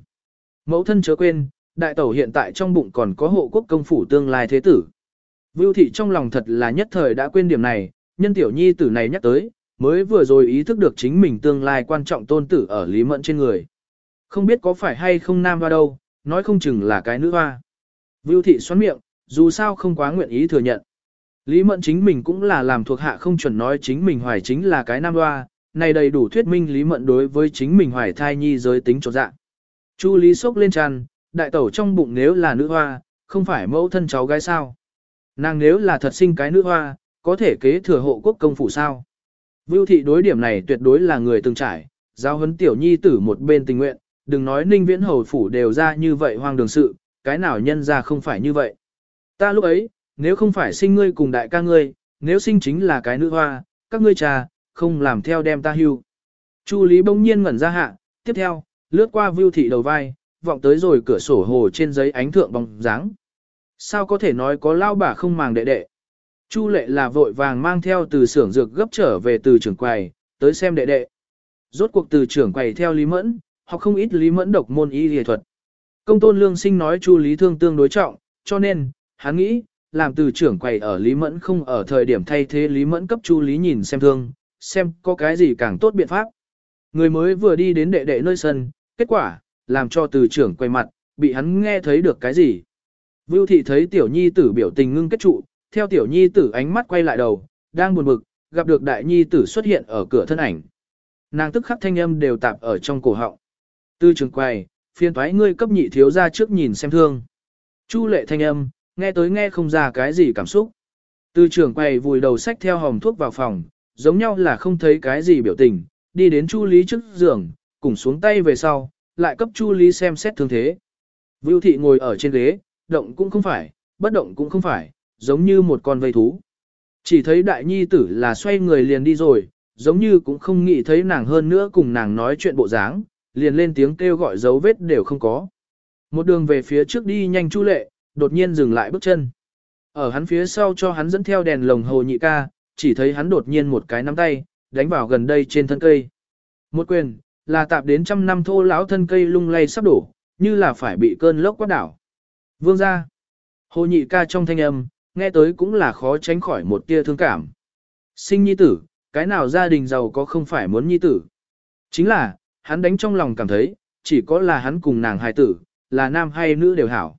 Mẫu thân chớ quên, đại tẩu hiện tại trong bụng còn có hộ quốc công phủ tương lai thế tử. Vưu thị trong lòng thật là nhất thời đã quên điểm này, nhân tiểu nhi tử này nhắc tới, mới vừa rồi ý thức được chính mình tương lai quan trọng tôn tử ở Lý Mẫn trên người. Không biết có phải hay không nam hoa đâu, nói không chừng là cái nữ hoa. Vưu thị xoắn miệng, dù sao không quá nguyện ý thừa nhận. Lý Mẫn chính mình cũng là làm thuộc hạ không chuẩn nói chính mình hoài chính là cái nam hoa, này đầy đủ thuyết minh Lý Mẫn đối với chính mình hoài thai nhi giới tính trột dạng. Chu Lý sốc lên tràn, đại tẩu trong bụng nếu là nữ hoa, không phải mẫu thân cháu gái sao. Nàng nếu là thật sinh cái nữ hoa, có thể kế thừa hộ quốc công phủ sao. Vưu thị đối điểm này tuyệt đối là người từng trải, giao huấn tiểu nhi tử một bên tình nguyện, đừng nói ninh viễn hầu phủ đều ra như vậy hoang đường sự, cái nào nhân ra không phải như vậy. Ta lúc ấy, nếu không phải sinh ngươi cùng đại ca ngươi, nếu sinh chính là cái nữ hoa, các ngươi trà, không làm theo đem ta hưu. Chu Lý bỗng nhiên ngẩn ra hạ, tiếp theo, lướt qua view thị đầu vai, vọng tới rồi cửa sổ hồ trên giấy ánh thượng bóng dáng. Sao có thể nói có lao bà không màng đệ đệ? Chu lệ là vội vàng mang theo từ xưởng dược gấp trở về từ trưởng quầy, tới xem đệ đệ. Rốt cuộc từ trưởng quầy theo Lý Mẫn, học không ít Lý Mẫn độc môn y y thuật. Công tôn lương sinh nói Chu Lý thương tương đối trọng, cho nên, hắn nghĩ, làm từ trưởng quầy ở Lý Mẫn không ở thời điểm thay thế Lý Mẫn cấp Chu Lý nhìn xem thương, xem có cái gì càng tốt biện pháp. Người mới vừa đi đến đệ đệ nơi sân, kết quả, làm cho từ trưởng quay mặt, bị hắn nghe thấy được cái gì. Vưu thị thấy tiểu nhi tử biểu tình ngưng kết trụ, theo tiểu nhi tử ánh mắt quay lại đầu, đang buồn bực, gặp được đại nhi tử xuất hiện ở cửa thân ảnh. Nàng tức khắc thanh âm đều tạp ở trong cổ họng. Tư Trường Quầy phiên thoái ngươi cấp nhị thiếu ra trước nhìn xem thương. Chu lệ thanh âm, nghe tới nghe không ra cái gì cảm xúc. Tư trưởng Quầy vùi đầu sách theo hồng thuốc vào phòng, giống nhau là không thấy cái gì biểu tình, đi đến Chu Lý trước giường, cùng xuống tay về sau, lại cấp Chu Lý xem xét thương thế. Vưu thị ngồi ở trên ghế, động cũng không phải, bất động cũng không phải, giống như một con vây thú. Chỉ thấy đại nhi tử là xoay người liền đi rồi, giống như cũng không nghĩ thấy nàng hơn nữa cùng nàng nói chuyện bộ dáng, liền lên tiếng kêu gọi dấu vết đều không có. Một đường về phía trước đi nhanh chu lệ, đột nhiên dừng lại bước chân. Ở hắn phía sau cho hắn dẫn theo đèn lồng hồ nhị ca, chỉ thấy hắn đột nhiên một cái nắm tay, đánh vào gần đây trên thân cây. Một quyền, là tạp đến trăm năm thô lão thân cây lung lay sắp đổ, như là phải bị cơn lốc quát đảo. Vương ra. Hồ nhị ca trong thanh âm, nghe tới cũng là khó tránh khỏi một tia thương cảm. Sinh nhi tử, cái nào gia đình giàu có không phải muốn nhi tử. Chính là, hắn đánh trong lòng cảm thấy, chỉ có là hắn cùng nàng hài tử, là nam hay nữ đều hảo.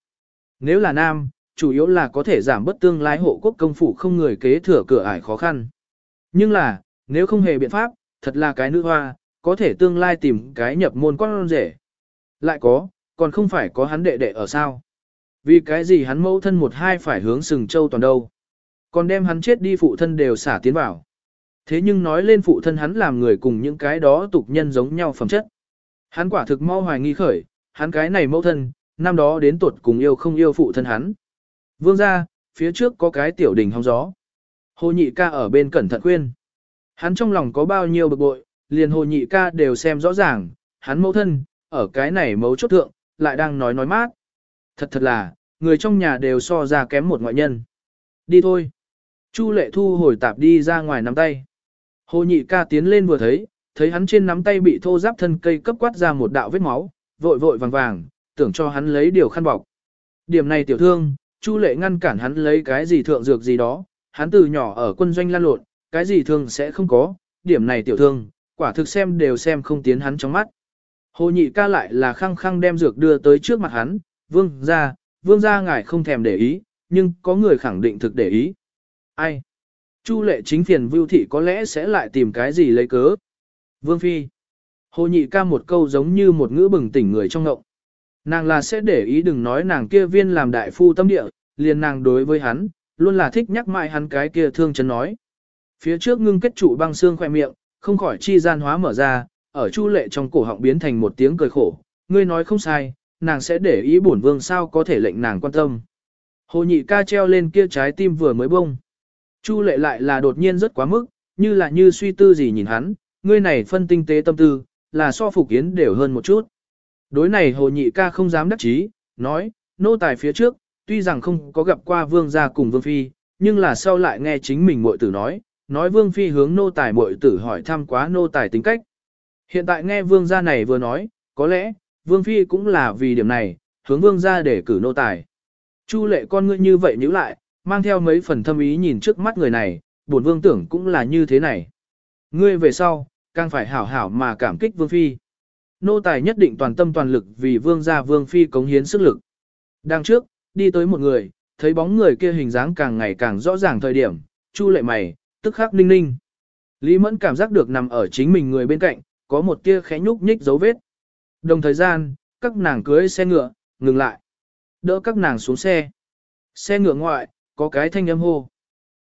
Nếu là nam, chủ yếu là có thể giảm bất tương lai hộ quốc công phủ không người kế thừa cửa ải khó khăn. Nhưng là, nếu không hề biện pháp, thật là cái nữ hoa, có thể tương lai tìm cái nhập môn con rể. Lại có, còn không phải có hắn đệ đệ ở sao. Vì cái gì hắn mẫu thân một hai phải hướng sừng châu toàn đâu. Còn đem hắn chết đi phụ thân đều xả tiến vào. Thế nhưng nói lên phụ thân hắn làm người cùng những cái đó tục nhân giống nhau phẩm chất. Hắn quả thực mau hoài nghi khởi, hắn cái này mẫu thân, năm đó đến tuột cùng yêu không yêu phụ thân hắn. Vương ra, phía trước có cái tiểu đình hóng gió. Hồ nhị ca ở bên cẩn thận khuyên. Hắn trong lòng có bao nhiêu bực bội, liền hồ nhị ca đều xem rõ ràng, hắn mẫu thân, ở cái này mấu chốt thượng, lại đang nói nói mát. Thật thật là, người trong nhà đều so ra kém một ngoại nhân. Đi thôi. Chu lệ thu hồi tạp đi ra ngoài nắm tay. Hồ nhị ca tiến lên vừa thấy, thấy hắn trên nắm tay bị thô giáp thân cây cấp quát ra một đạo vết máu, vội vội vàng vàng, tưởng cho hắn lấy điều khăn bọc. Điểm này tiểu thương, Chu lệ ngăn cản hắn lấy cái gì thượng dược gì đó, hắn từ nhỏ ở quân doanh lan lộn, cái gì thương sẽ không có, điểm này tiểu thương, quả thực xem đều xem không tiến hắn trong mắt. Hồ nhị ca lại là khăng khăng đem dược đưa tới trước mặt hắn, vương ra, vương ra ngài không thèm để ý, nhưng có người khẳng định thực để ý. Ai? Chu lệ chính phiền vưu thị có lẽ sẽ lại tìm cái gì lấy cớ. Vương phi. Hồ nhị ca một câu giống như một ngữ bừng tỉnh người trong ngộng. Nàng là sẽ để ý đừng nói nàng kia viên làm đại phu tâm địa, liền nàng đối với hắn, luôn là thích nhắc mãi hắn cái kia thương chân nói. Phía trước ngưng kết trụ băng xương khoe miệng, không khỏi chi gian hóa mở ra, ở chu lệ trong cổ họng biến thành một tiếng cười khổ. Ngươi nói không sai, nàng sẽ để ý bổn vương sao có thể lệnh nàng quan tâm. Hồ nhị ca treo lên kia trái tim vừa mới bông. Chu lệ lại là đột nhiên rất quá mức, như là như suy tư gì nhìn hắn, ngươi này phân tinh tế tâm tư, là so phục kiến đều hơn một chút. Đối này hồ nhị ca không dám đắc chí, nói, nô tài phía trước, tuy rằng không có gặp qua vương gia cùng vương phi, nhưng là sau lại nghe chính mình muội tử nói, nói vương phi hướng nô tài muội tử hỏi thăm quá nô tài tính cách. Hiện tại nghe vương gia này vừa nói, có lẽ, vương phi cũng là vì điểm này, hướng vương gia để cử nô tài. Chu lệ con ngươi như vậy nhíu lại, mang theo mấy phần thâm ý nhìn trước mắt người này, buồn vương tưởng cũng là như thế này. Ngươi về sau, càng phải hảo hảo mà cảm kích vương phi. Nô tài nhất định toàn tâm toàn lực vì vương gia vương phi cống hiến sức lực. đang trước, đi tới một người, thấy bóng người kia hình dáng càng ngày càng rõ ràng thời điểm, chu lệ mày, tức khắc ninh ninh. Lý Mẫn cảm giác được nằm ở chính mình người bên cạnh, có một tia khẽ nhúc nhích dấu vết. Đồng thời gian, các nàng cưới xe ngựa, ngừng lại. Đỡ các nàng xuống xe. Xe ngựa ngoại, có cái thanh âm hô.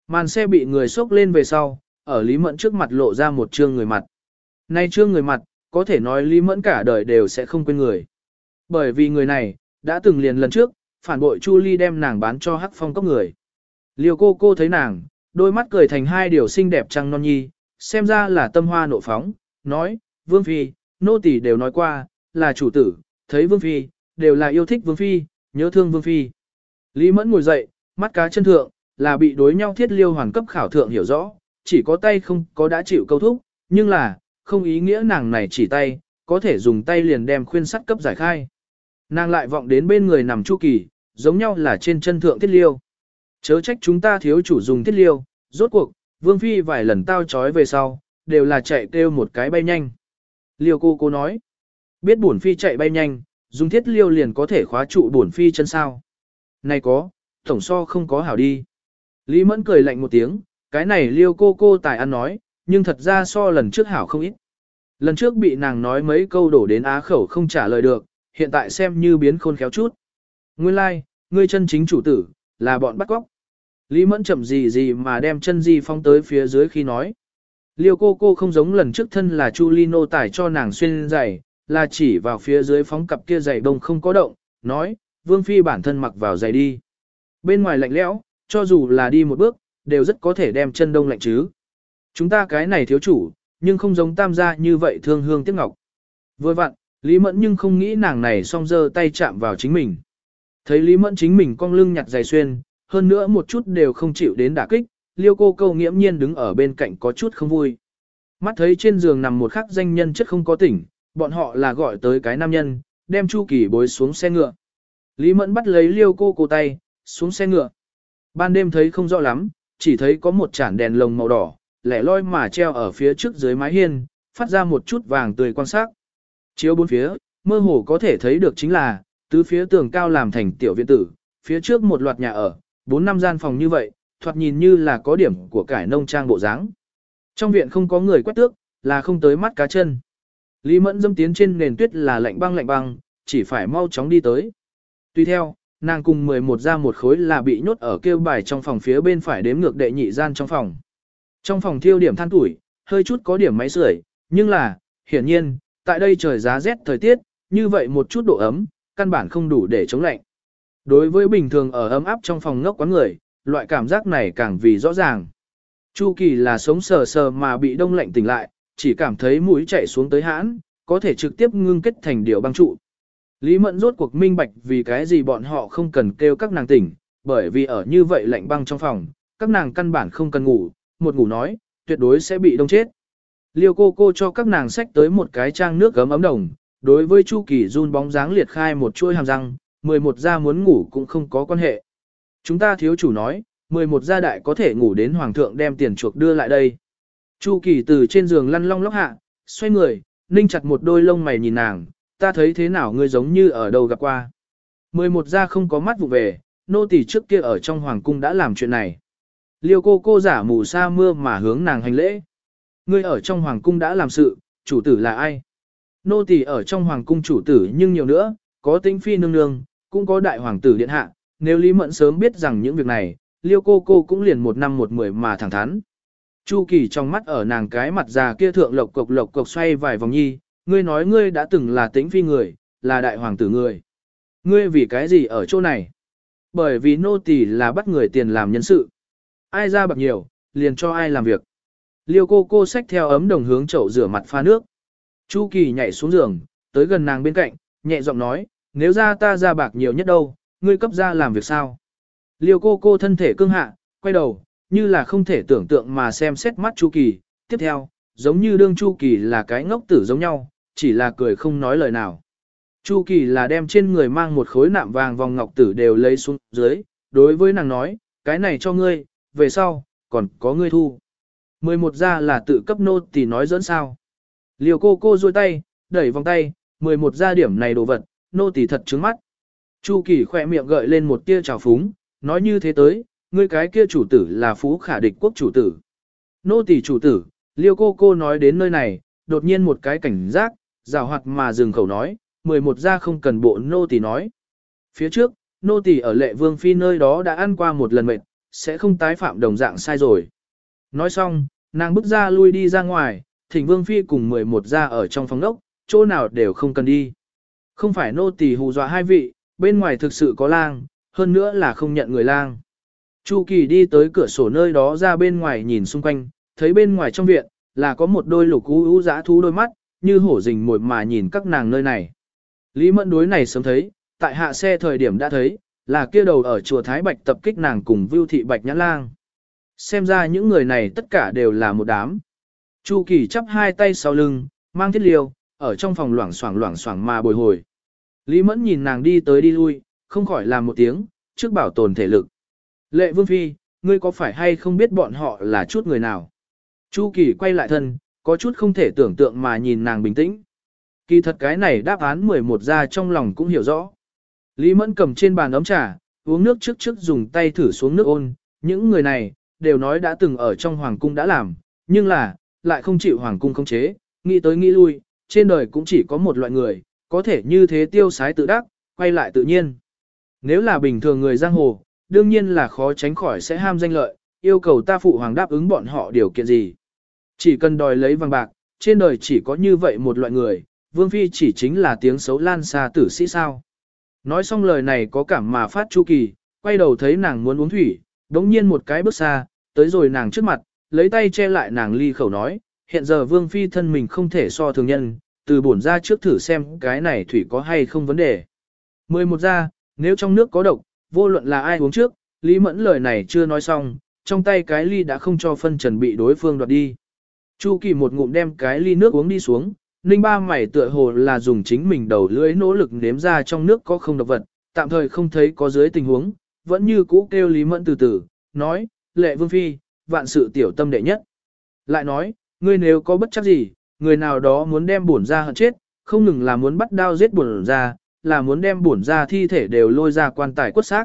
Màn xe bị người xốc lên về sau, ở Lý Mẫn trước mặt lộ ra một trương người mặt. Nay trương người mặt, có thể nói Lý Mẫn cả đời đều sẽ không quên người. Bởi vì người này, đã từng liền lần trước, phản bội Chu Ly đem nàng bán cho Hắc Phong cốc người. liều cô cô thấy nàng, đôi mắt cười thành hai điều xinh đẹp trăng non nhi, xem ra là tâm hoa nộ phóng, nói, Vương Phi, nô tỳ đều nói qua, là chủ tử, thấy Vương Phi, đều là yêu thích Vương Phi, nhớ thương Vương Phi. Lý Mẫn ngồi dậy, mắt cá chân thượng, là bị đối nhau thiết liêu hoàn cấp khảo thượng hiểu rõ, chỉ có tay không có đã chịu câu thúc, nhưng là, không ý nghĩa nàng này chỉ tay, có thể dùng tay liền đem khuyên sắt cấp giải khai. Nàng lại vọng đến bên người nằm chu kỳ, giống nhau là trên chân thượng thiết liêu. Chớ trách chúng ta thiếu chủ dùng thiết liêu, rốt cuộc, vương phi vài lần tao trói về sau, đều là chạy kêu một cái bay nhanh. Liêu cô cô nói, biết bổn phi chạy bay nhanh, dùng thiết liêu liền có thể khóa trụ bổn phi chân sao. Này có, tổng so không có hảo đi. Lý mẫn cười lạnh một tiếng, cái này liêu cô cô tài ăn nói, nhưng thật ra so lần trước hảo không ít. Lần trước bị nàng nói mấy câu đổ đến á khẩu không trả lời được, hiện tại xem như biến khôn khéo chút. Nguyên lai, like, ngươi chân chính chủ tử, là bọn bắt cóc. Lý Mẫn chậm gì gì mà đem chân di phong tới phía dưới khi nói. Liêu cô cô không giống lần trước thân là Chu Lino tải cho nàng xuyên giày, là chỉ vào phía dưới phóng cặp kia giày đông không có động, nói, Vương Phi bản thân mặc vào giày đi. Bên ngoài lạnh lẽo, cho dù là đi một bước, đều rất có thể đem chân đông lạnh chứ. Chúng ta cái này thiếu chủ, nhưng không giống tam gia như vậy thương hương tiếc ngọc. Vừa vặn, Lý Mẫn nhưng không nghĩ nàng này song dơ tay chạm vào chính mình. Thấy Lý Mẫn chính mình cong lưng nhặt giày xuyên, hơn nữa một chút đều không chịu đến đả kích, liêu cô câu nghiễm nhiên đứng ở bên cạnh có chút không vui. Mắt thấy trên giường nằm một khắc danh nhân chất không có tỉnh, bọn họ là gọi tới cái nam nhân, đem Chu Kỳ bối xuống xe ngựa. Lý Mẫn bắt lấy liêu cô cô tay, xuống xe ngựa. Ban đêm thấy không rõ lắm, chỉ thấy có một chản đèn lồng màu đỏ, lẻ loi mà treo ở phía trước dưới mái hiên, phát ra một chút vàng tươi quan sát. Chiếu bốn phía, mơ hồ có thể thấy được chính là, tứ phía tường cao làm thành tiểu viện tử, phía trước một loạt nhà ở, bốn năm gian phòng như vậy, thoạt nhìn như là có điểm của cải nông trang bộ dáng. Trong viện không có người quét tước, là không tới mắt cá chân. Lý Mẫn dâm tiến trên nền tuyết là lạnh băng lạnh băng, chỉ phải mau chóng đi tới. Tuy theo, nàng cùng 11 ra một khối là bị nhốt ở kêu bài trong phòng phía bên phải đếm ngược đệ nhị gian trong phòng. Trong phòng thiêu điểm than tuổi, hơi chút có điểm máy sưởi, nhưng là, hiển nhiên, tại đây trời giá rét thời tiết, như vậy một chút độ ấm, căn bản không đủ để chống lạnh. Đối với bình thường ở ấm áp trong phòng ngốc quán người, loại cảm giác này càng vì rõ ràng. Chu Kỳ là sống sờ sờ mà bị đông lạnh tỉnh lại, chỉ cảm thấy mũi chạy xuống tới hãn, có thể trực tiếp ngưng kết thành điều băng trụ. Lý Mẫn rốt cuộc minh bạch vì cái gì bọn họ không cần kêu các nàng tỉnh, bởi vì ở như vậy lạnh băng trong phòng, các nàng căn bản không cần ngủ, một ngủ nói, tuyệt đối sẽ bị đông chết. Liêu cô cô cho các nàng sách tới một cái trang nước gấm ấm đồng, đối với Chu Kỳ run bóng dáng liệt khai một chuôi hàm răng, 11 gia muốn ngủ cũng không có quan hệ. Chúng ta thiếu chủ nói, 11 gia đại có thể ngủ đến hoàng thượng đem tiền chuộc đưa lại đây. Chu Kỳ từ trên giường lăn long lóc hạ, xoay người, ninh chặt một đôi lông mày nhìn nàng, ta thấy thế nào ngươi giống như ở đâu gặp qua. 11 gia không có mắt vụ về, nô tỳ trước kia ở trong hoàng cung đã làm chuyện này. Liêu cô cô giả mù sa mưa mà hướng nàng hành lễ. Ngươi ở trong hoàng cung đã làm sự, chủ tử là ai? Nô tỳ ở trong hoàng cung chủ tử nhưng nhiều nữa, có tính phi nương nương, cũng có đại hoàng tử điện hạ. Nếu Lý Mẫn sớm biết rằng những việc này, liêu cô cô cũng liền một năm một mười mà thẳng thắn. Chu kỳ trong mắt ở nàng cái mặt già kia thượng lộc cộc lộc cộc xoay vài vòng nhi, ngươi nói ngươi đã từng là tĩnh phi người, là đại hoàng tử người. Ngươi vì cái gì ở chỗ này? Bởi vì nô tỳ là bắt người tiền làm nhân sự. Ai ra bạc nhiều, liền cho ai làm việc. Liêu cô cô xách theo ấm đồng hướng chậu rửa mặt pha nước. Chu Kỳ nhảy xuống giường, tới gần nàng bên cạnh, nhẹ giọng nói, nếu ra ta ra bạc nhiều nhất đâu, ngươi cấp ra làm việc sao? Liêu cô cô thân thể cương hạ, quay đầu, như là không thể tưởng tượng mà xem xét mắt Chu Kỳ, tiếp theo, giống như đương Chu Kỳ là cái ngốc tử giống nhau, chỉ là cười không nói lời nào. Chu Kỳ là đem trên người mang một khối nạm vàng vòng ngọc tử đều lấy xuống dưới, đối với nàng nói, cái này cho ngươi, về sau, còn có ngươi thu. 11 ra là tự cấp nô thì nói dẫn sao. Liều cô cô duỗi tay, đẩy vòng tay, 11 ra điểm này đồ vật, nô tỳ thật trứng mắt. Chu Kỳ khỏe miệng gợi lên một tia trào phúng, nói như thế tới, ngươi cái kia chủ tử là phú khả địch quốc chủ tử. Nô tỳ chủ tử, liêu cô cô nói đến nơi này, đột nhiên một cái cảnh giác, rào hoạt mà dừng khẩu nói, 11 ra không cần bộ nô tỳ nói. Phía trước, nô tỳ ở lệ vương phi nơi đó đã ăn qua một lần mệt, sẽ không tái phạm đồng dạng sai rồi. Nói xong, nàng bước ra lui đi ra ngoài, thỉnh vương phi cùng 11 ra ở trong phòng đốc, chỗ nào đều không cần đi. Không phải nô tỳ hù dọa hai vị, bên ngoài thực sự có lang, hơn nữa là không nhận người lang. Chu Kỳ đi tới cửa sổ nơi đó ra bên ngoài nhìn xung quanh, thấy bên ngoài trong viện, là có một đôi lục ú ú dã thú đôi mắt, như hổ rình mồi mà nhìn các nàng nơi này. Lý Mẫn đối này sớm thấy, tại hạ xe thời điểm đã thấy, là kia đầu ở chùa Thái Bạch tập kích nàng cùng Vưu Thị Bạch Nhã Lang. Xem ra những người này tất cả đều là một đám. Chu Kỳ chắp hai tay sau lưng, mang thiết liều, ở trong phòng loảng xoảng loảng xoảng mà bồi hồi. Lý Mẫn nhìn nàng đi tới đi lui, không khỏi làm một tiếng, trước bảo tồn thể lực. Lệ Vương Phi, ngươi có phải hay không biết bọn họ là chút người nào? Chu Kỳ quay lại thân, có chút không thể tưởng tượng mà nhìn nàng bình tĩnh. Kỳ thật cái này đáp án 11 ra trong lòng cũng hiểu rõ. Lý Mẫn cầm trên bàn ấm trà, uống nước trước trước dùng tay thử xuống nước ôn, những người này, đều nói đã từng ở trong hoàng cung đã làm, nhưng là, lại không chịu hoàng cung không chế, nghĩ tới nghĩ lui, trên đời cũng chỉ có một loại người, có thể như thế tiêu sái tự đắc, quay lại tự nhiên. Nếu là bình thường người giang hồ, đương nhiên là khó tránh khỏi sẽ ham danh lợi, yêu cầu ta phụ hoàng đáp ứng bọn họ điều kiện gì. Chỉ cần đòi lấy vàng bạc, trên đời chỉ có như vậy một loại người, vương phi chỉ chính là tiếng xấu lan xa tử sĩ sao. Nói xong lời này có cảm mà phát chu kỳ, quay đầu thấy nàng muốn uống thủy, đống nhiên một cái bước xa, tới rồi nàng trước mặt, lấy tay che lại nàng ly khẩu nói, hiện giờ vương phi thân mình không thể so thường nhân, từ bổn ra trước thử xem cái này thủy có hay không vấn đề. 11 ra, nếu trong nước có độc, vô luận là ai uống trước, Lý Mẫn lời này chưa nói xong, trong tay cái ly đã không cho phân trần bị đối phương đoạt đi. Chu Kỳ một ngụm đem cái ly nước uống đi xuống, Ninh ba mày tựa hồ là dùng chính mình đầu lưỡi nỗ lực nếm ra trong nước có không độc vật, tạm thời không thấy có dưới tình huống, vẫn như cũ kêu Lý Mẫn từ từ, nói, lệ vương phi, vạn sự tiểu tâm đệ nhất. Lại nói, ngươi nếu có bất chắc gì, người nào đó muốn đem bổn ra hận chết, không ngừng là muốn bắt đao giết bổn ra, là muốn đem bổn ra thi thể đều lôi ra quan tài quất xác.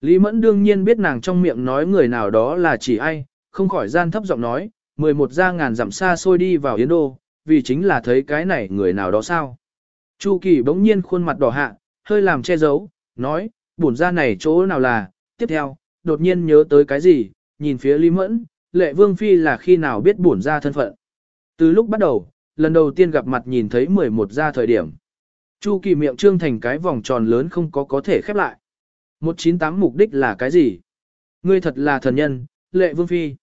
Lý Mẫn đương nhiên biết nàng trong miệng nói người nào đó là chỉ ai, không khỏi gian thấp giọng nói, 11 ra ngàn dặm xa xôi đi vào Yến Đô, vì chính là thấy cái này người nào đó sao. Chu Kỳ bỗng nhiên khuôn mặt đỏ hạ, hơi làm che giấu, nói, bổn ra này chỗ nào là, tiếp theo, đột nhiên nhớ tới cái gì, nhìn phía Lý Mẫn, lệ vương phi là khi nào biết bổn ra thân phận. Từ lúc bắt đầu, lần đầu tiên gặp mặt nhìn thấy 11 ra thời điểm. Chu kỳ miệng trương thành cái vòng tròn lớn không có có thể khép lại. 198 mục đích là cái gì? Ngươi thật là thần nhân, lệ vương phi.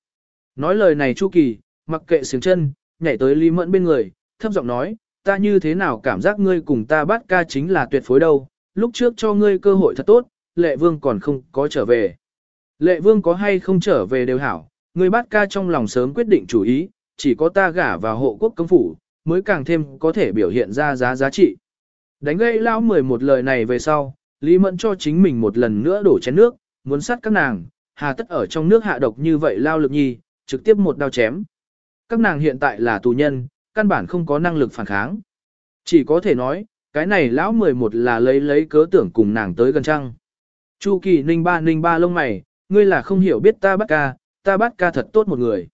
Nói lời này Chu kỳ, mặc kệ xiềng chân, nhảy tới Lý Mẫn bên người, thấp giọng nói, ta như thế nào cảm giác ngươi cùng ta bắt ca chính là tuyệt phối đâu, lúc trước cho ngươi cơ hội thật tốt, lệ vương còn không có trở về. Lệ vương có hay không trở về đều hảo, ngươi bắt ca trong lòng sớm quyết định chủ ý, chỉ có ta gả vào hộ quốc công phủ, mới càng thêm có thể biểu hiện ra giá giá trị. Đánh gây lao 11 lời này về sau, Lý Mẫn cho chính mình một lần nữa đổ chén nước, muốn sát các nàng, hà tất ở trong nước hạ độc như vậy lao lực nhi, trực tiếp một đao chém. Các nàng hiện tại là tù nhân, căn bản không có năng lực phản kháng. Chỉ có thể nói, cái này lão 11 là lấy lấy cớ tưởng cùng nàng tới gần trăng. Chu kỳ ninh ba ninh ba lông mày, ngươi là không hiểu biết ta bắt ca, ta bắt ca thật tốt một người.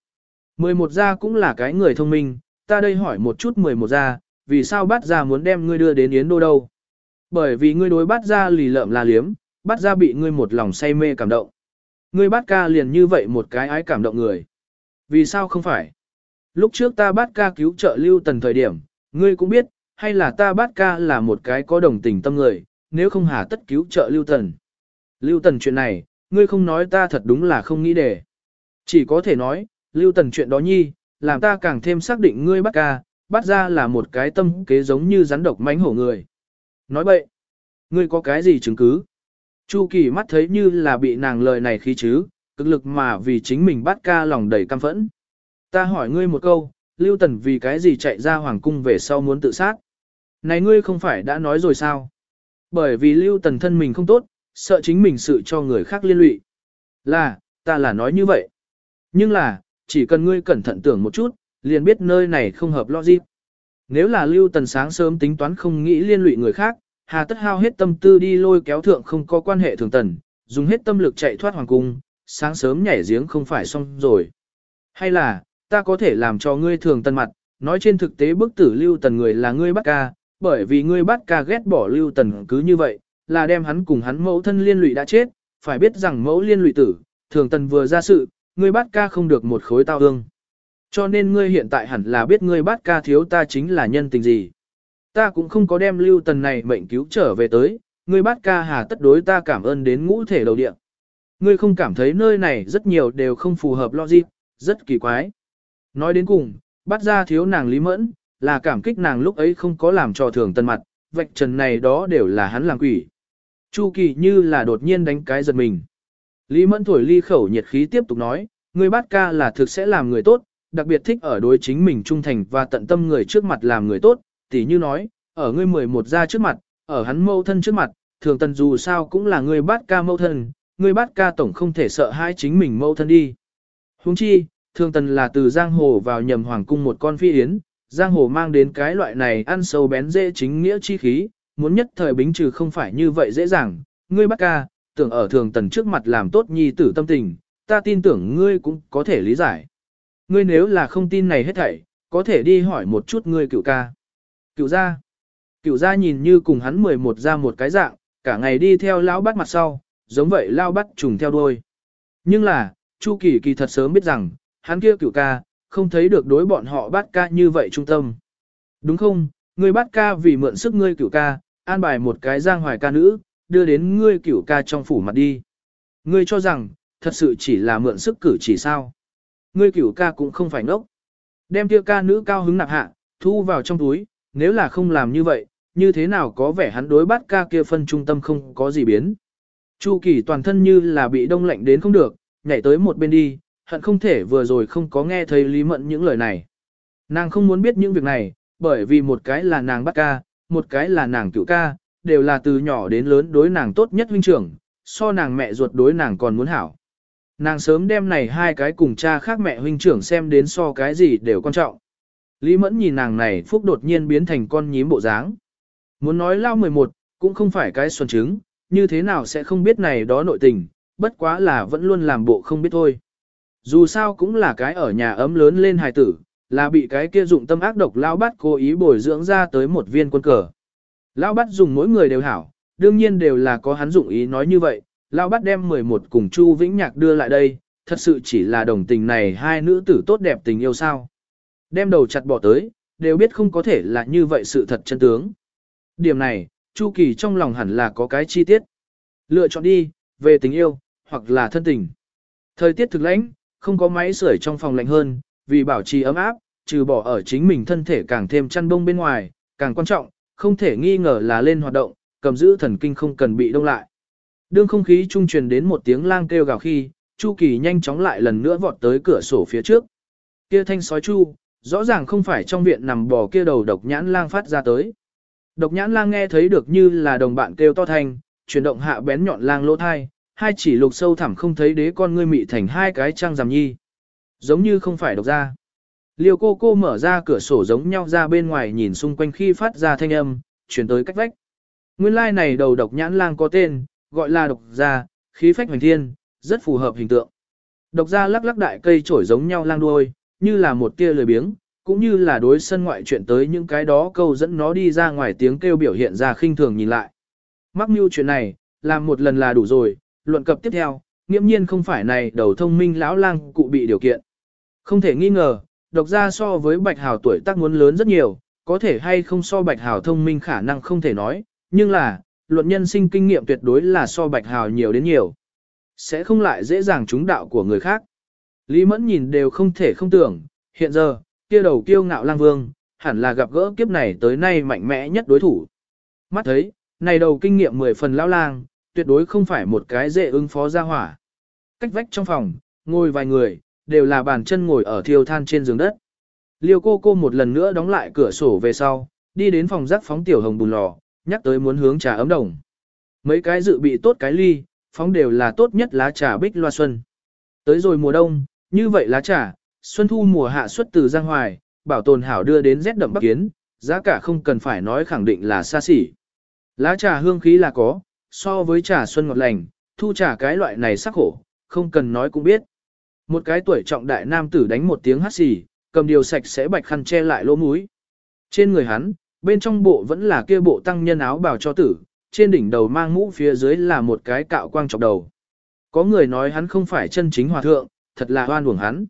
11 gia cũng là cái người thông minh, ta đây hỏi một chút 11 gia, vì sao bắt gia muốn đem ngươi đưa đến Yến Đô đâu? Bởi vì ngươi đối bắt gia lì lợm là liếm, bắt gia bị ngươi một lòng say mê cảm động. Ngươi bắt ca liền như vậy một cái ái cảm động người. Vì sao không phải? Lúc trước ta bắt ca cứu trợ lưu tần thời điểm, ngươi cũng biết, hay là ta bắt ca là một cái có đồng tình tâm người, nếu không hà tất cứu trợ lưu tần. Lưu tần chuyện này, ngươi không nói ta thật đúng là không nghĩ để. Chỉ có thể nói, lưu tần chuyện đó nhi, làm ta càng thêm xác định ngươi bắt ca, bắt ra là một cái tâm kế giống như rắn độc mánh hổ người. Nói bậy, ngươi có cái gì chứng cứ? Chu Kỳ mắt thấy như là bị nàng lời này khí chứ, cực lực mà vì chính mình bắt ca lòng đầy căm phẫn. Ta hỏi ngươi một câu, Lưu Tần vì cái gì chạy ra hoàng cung về sau muốn tự sát? Này ngươi không phải đã nói rồi sao? Bởi vì Lưu Tần thân mình không tốt, sợ chính mình sự cho người khác liên lụy. Là, ta là nói như vậy. Nhưng là, chỉ cần ngươi cẩn thận tưởng một chút, liền biết nơi này không hợp logic. Nếu là Lưu Tần sáng sớm tính toán không nghĩ liên lụy người khác, hà tất hao hết tâm tư đi lôi kéo thượng không có quan hệ thường tần, dùng hết tâm lực chạy thoát hoàng cung, sáng sớm nhảy giếng không phải xong rồi. Hay là, ta có thể làm cho ngươi thường tần mặt, nói trên thực tế bức tử Lưu Tần người là ngươi bắt ca, bởi vì ngươi bắt ca ghét bỏ Lưu Tần cứ như vậy, là đem hắn cùng hắn mẫu thân liên lụy đã chết, phải biết rằng mẫu liên lụy tử, thường tần vừa ra sự, ngươi bắt ca không được một khối tao ương. Cho nên ngươi hiện tại hẳn là biết ngươi bắt ca thiếu ta chính là nhân tình gì. Ta cũng không có đem lưu tần này mệnh cứu trở về tới, ngươi bắt ca hà tất đối ta cảm ơn đến ngũ thể đầu địa. Ngươi không cảm thấy nơi này rất nhiều đều không phù hợp logic, rất kỳ quái. Nói đến cùng, bắt ra thiếu nàng lý mẫn, là cảm kích nàng lúc ấy không có làm cho thường tần mặt, vạch trần này đó đều là hắn làm quỷ. Chu kỳ như là đột nhiên đánh cái giật mình. Lý mẫn thổi ly khẩu nhiệt khí tiếp tục nói, ngươi bắt ca là thực sẽ làm người tốt, đặc biệt thích ở đối chính mình trung thành và tận tâm người trước mặt làm người tốt, tỉ như nói, ở ngươi 11 ra trước mặt, ở hắn mâu thân trước mặt, thường tần dù sao cũng là ngươi bắt ca mâu thân, ngươi bắt ca tổng không thể sợ hai chính mình mâu thân đi. Huống chi, thường tần là từ giang hồ vào nhầm hoàng cung một con phi yến, giang hồ mang đến cái loại này ăn sâu bén dễ chính nghĩa chi khí, muốn nhất thời bính trừ không phải như vậy dễ dàng, ngươi bắt ca, tưởng ở thường tần trước mặt làm tốt nhi tử tâm tình, ta tin tưởng ngươi cũng có thể lý giải. Ngươi nếu là không tin này hết thảy, có thể đi hỏi một chút ngươi cựu ca. Cựu gia. Cựu gia nhìn như cùng hắn 11 ra một cái dạng, cả ngày đi theo lão bắt mặt sau, giống vậy lao bắt trùng theo đuôi. Nhưng là, Chu Kỳ kỳ thật sớm biết rằng, hắn kia cửu ca, không thấy được đối bọn họ bắt ca như vậy trung tâm. Đúng không, ngươi bắt ca vì mượn sức ngươi cửu ca, an bài một cái giang hoài ca nữ, đưa đến ngươi cửu ca trong phủ mặt đi. Ngươi cho rằng, thật sự chỉ là mượn sức cử chỉ sao. Ngươi cửu ca cũng không phải ngốc. Đem kia ca nữ cao hứng nạp hạ, thu vào trong túi, nếu là không làm như vậy, như thế nào có vẻ hắn đối bắt ca kia phân trung tâm không có gì biến. Chu kỳ toàn thân như là bị đông lạnh đến không được, nhảy tới một bên đi, hận không thể vừa rồi không có nghe thấy Lý Mẫn những lời này. Nàng không muốn biết những việc này, bởi vì một cái là nàng bắt ca, một cái là nàng cựu ca, đều là từ nhỏ đến lớn đối nàng tốt nhất huynh trưởng, so nàng mẹ ruột đối nàng còn muốn hảo. Nàng sớm đem này hai cái cùng cha khác mẹ huynh trưởng xem đến so cái gì đều quan trọng. Lý Mẫn nhìn nàng này phúc đột nhiên biến thành con nhím bộ dáng. Muốn nói lao 11, cũng không phải cái xuân trứng, như thế nào sẽ không biết này đó nội tình, bất quá là vẫn luôn làm bộ không biết thôi. Dù sao cũng là cái ở nhà ấm lớn lên hài tử, là bị cái kia dụng tâm ác độc lão bắt cố ý bồi dưỡng ra tới một viên quân cờ. Lão bắt dùng mỗi người đều hảo, đương nhiên đều là có hắn dụng ý nói như vậy, Lão bắt đem 11 cùng Chu Vĩnh Nhạc đưa lại đây, thật sự chỉ là đồng tình này hai nữ tử tốt đẹp tình yêu sao. Đem đầu chặt bỏ tới, đều biết không có thể là như vậy sự thật chân tướng. Điểm này, Chu Kỳ trong lòng hẳn là có cái chi tiết. Lựa chọn đi, về tình yêu, hoặc là thân tình. Thời tiết thực lãnh, không có máy sưởi trong phòng lạnh hơn, vì bảo trì ấm áp, trừ bỏ ở chính mình thân thể càng thêm chăn bông bên ngoài, càng quan trọng, không thể nghi ngờ là lên hoạt động, cầm giữ thần kinh không cần bị đông lại. Đương không khí trung truyền đến một tiếng lang kêu gào khi, Chu Kỳ nhanh chóng lại lần nữa vọt tới cửa sổ phía trước. Kia thanh sói chu, rõ ràng không phải trong viện nằm bò kia đầu độc nhãn lang phát ra tới. Độc nhãn lang nghe thấy được như là đồng bạn kêu to thanh, chuyển động hạ bén nhọn lang lỗ thai, hai chỉ lục sâu thẳm không thấy đế con ngươi mị thành hai cái trăng rằm nhi. Giống như không phải độc ra. Liêu cô cô mở ra cửa sổ giống nhau ra bên ngoài nhìn xung quanh khi phát ra thanh âm, chuyển tới cách vách. Nguyên lai like này đầu độc nhãn lang có tên, gọi là độc gia, khí phách hoành thiên, rất phù hợp hình tượng. Độc gia lắc lắc đại cây trổi giống nhau lang đuôi, như là một tia lười biếng, cũng như là đối sân ngoại chuyện tới những cái đó câu dẫn nó đi ra ngoài tiếng kêu biểu hiện ra khinh thường nhìn lại. Mắc mưu chuyện này, làm một lần là đủ rồi, luận cập tiếp theo, nghiễm nhiên không phải này đầu thông minh lão lang cụ bị điều kiện. Không thể nghi ngờ, độc gia so với bạch hào tuổi tác muốn lớn rất nhiều, có thể hay không so bạch hào thông minh khả năng không thể nói, nhưng là, luận nhân sinh kinh nghiệm tuyệt đối là so bạch hào nhiều đến nhiều. Sẽ không lại dễ dàng trúng đạo của người khác. Lý mẫn nhìn đều không thể không tưởng, hiện giờ, kia đầu kiêu ngạo lang vương, hẳn là gặp gỡ kiếp này tới nay mạnh mẽ nhất đối thủ. Mắt thấy, này đầu kinh nghiệm 10 phần lão lang, tuyệt đối không phải một cái dễ ứng phó ra hỏa. Cách vách trong phòng, ngồi vài người, đều là bàn chân ngồi ở thiêu than trên giường đất. Liêu cô cô một lần nữa đóng lại cửa sổ về sau, đi đến phòng rác phóng tiểu hồng bùn lò, nhắc tới muốn hướng trà ấm đồng. Mấy cái dự bị tốt cái ly, phóng đều là tốt nhất lá trà bích loa xuân. Tới rồi mùa đông, như vậy lá trà, xuân thu mùa hạ xuất từ Giang Hoài, bảo tồn hảo đưa đến rét đậm bắc kiến, giá cả không cần phải nói khẳng định là xa xỉ. Lá trà hương khí là có, so với trà xuân ngọt lành, thu trà cái loại này sắc khổ, không cần nói cũng biết. Một cái tuổi trọng đại nam tử đánh một tiếng hát xì, cầm điều sạch sẽ bạch khăn che lại lỗ mũi. Trên người hắn, bên trong bộ vẫn là kia bộ tăng nhân áo bào cho tử, trên đỉnh đầu mang mũ phía dưới là một cái cạo quang chọc đầu. Có người nói hắn không phải chân chính hòa thượng, thật là hoan uổng hắn.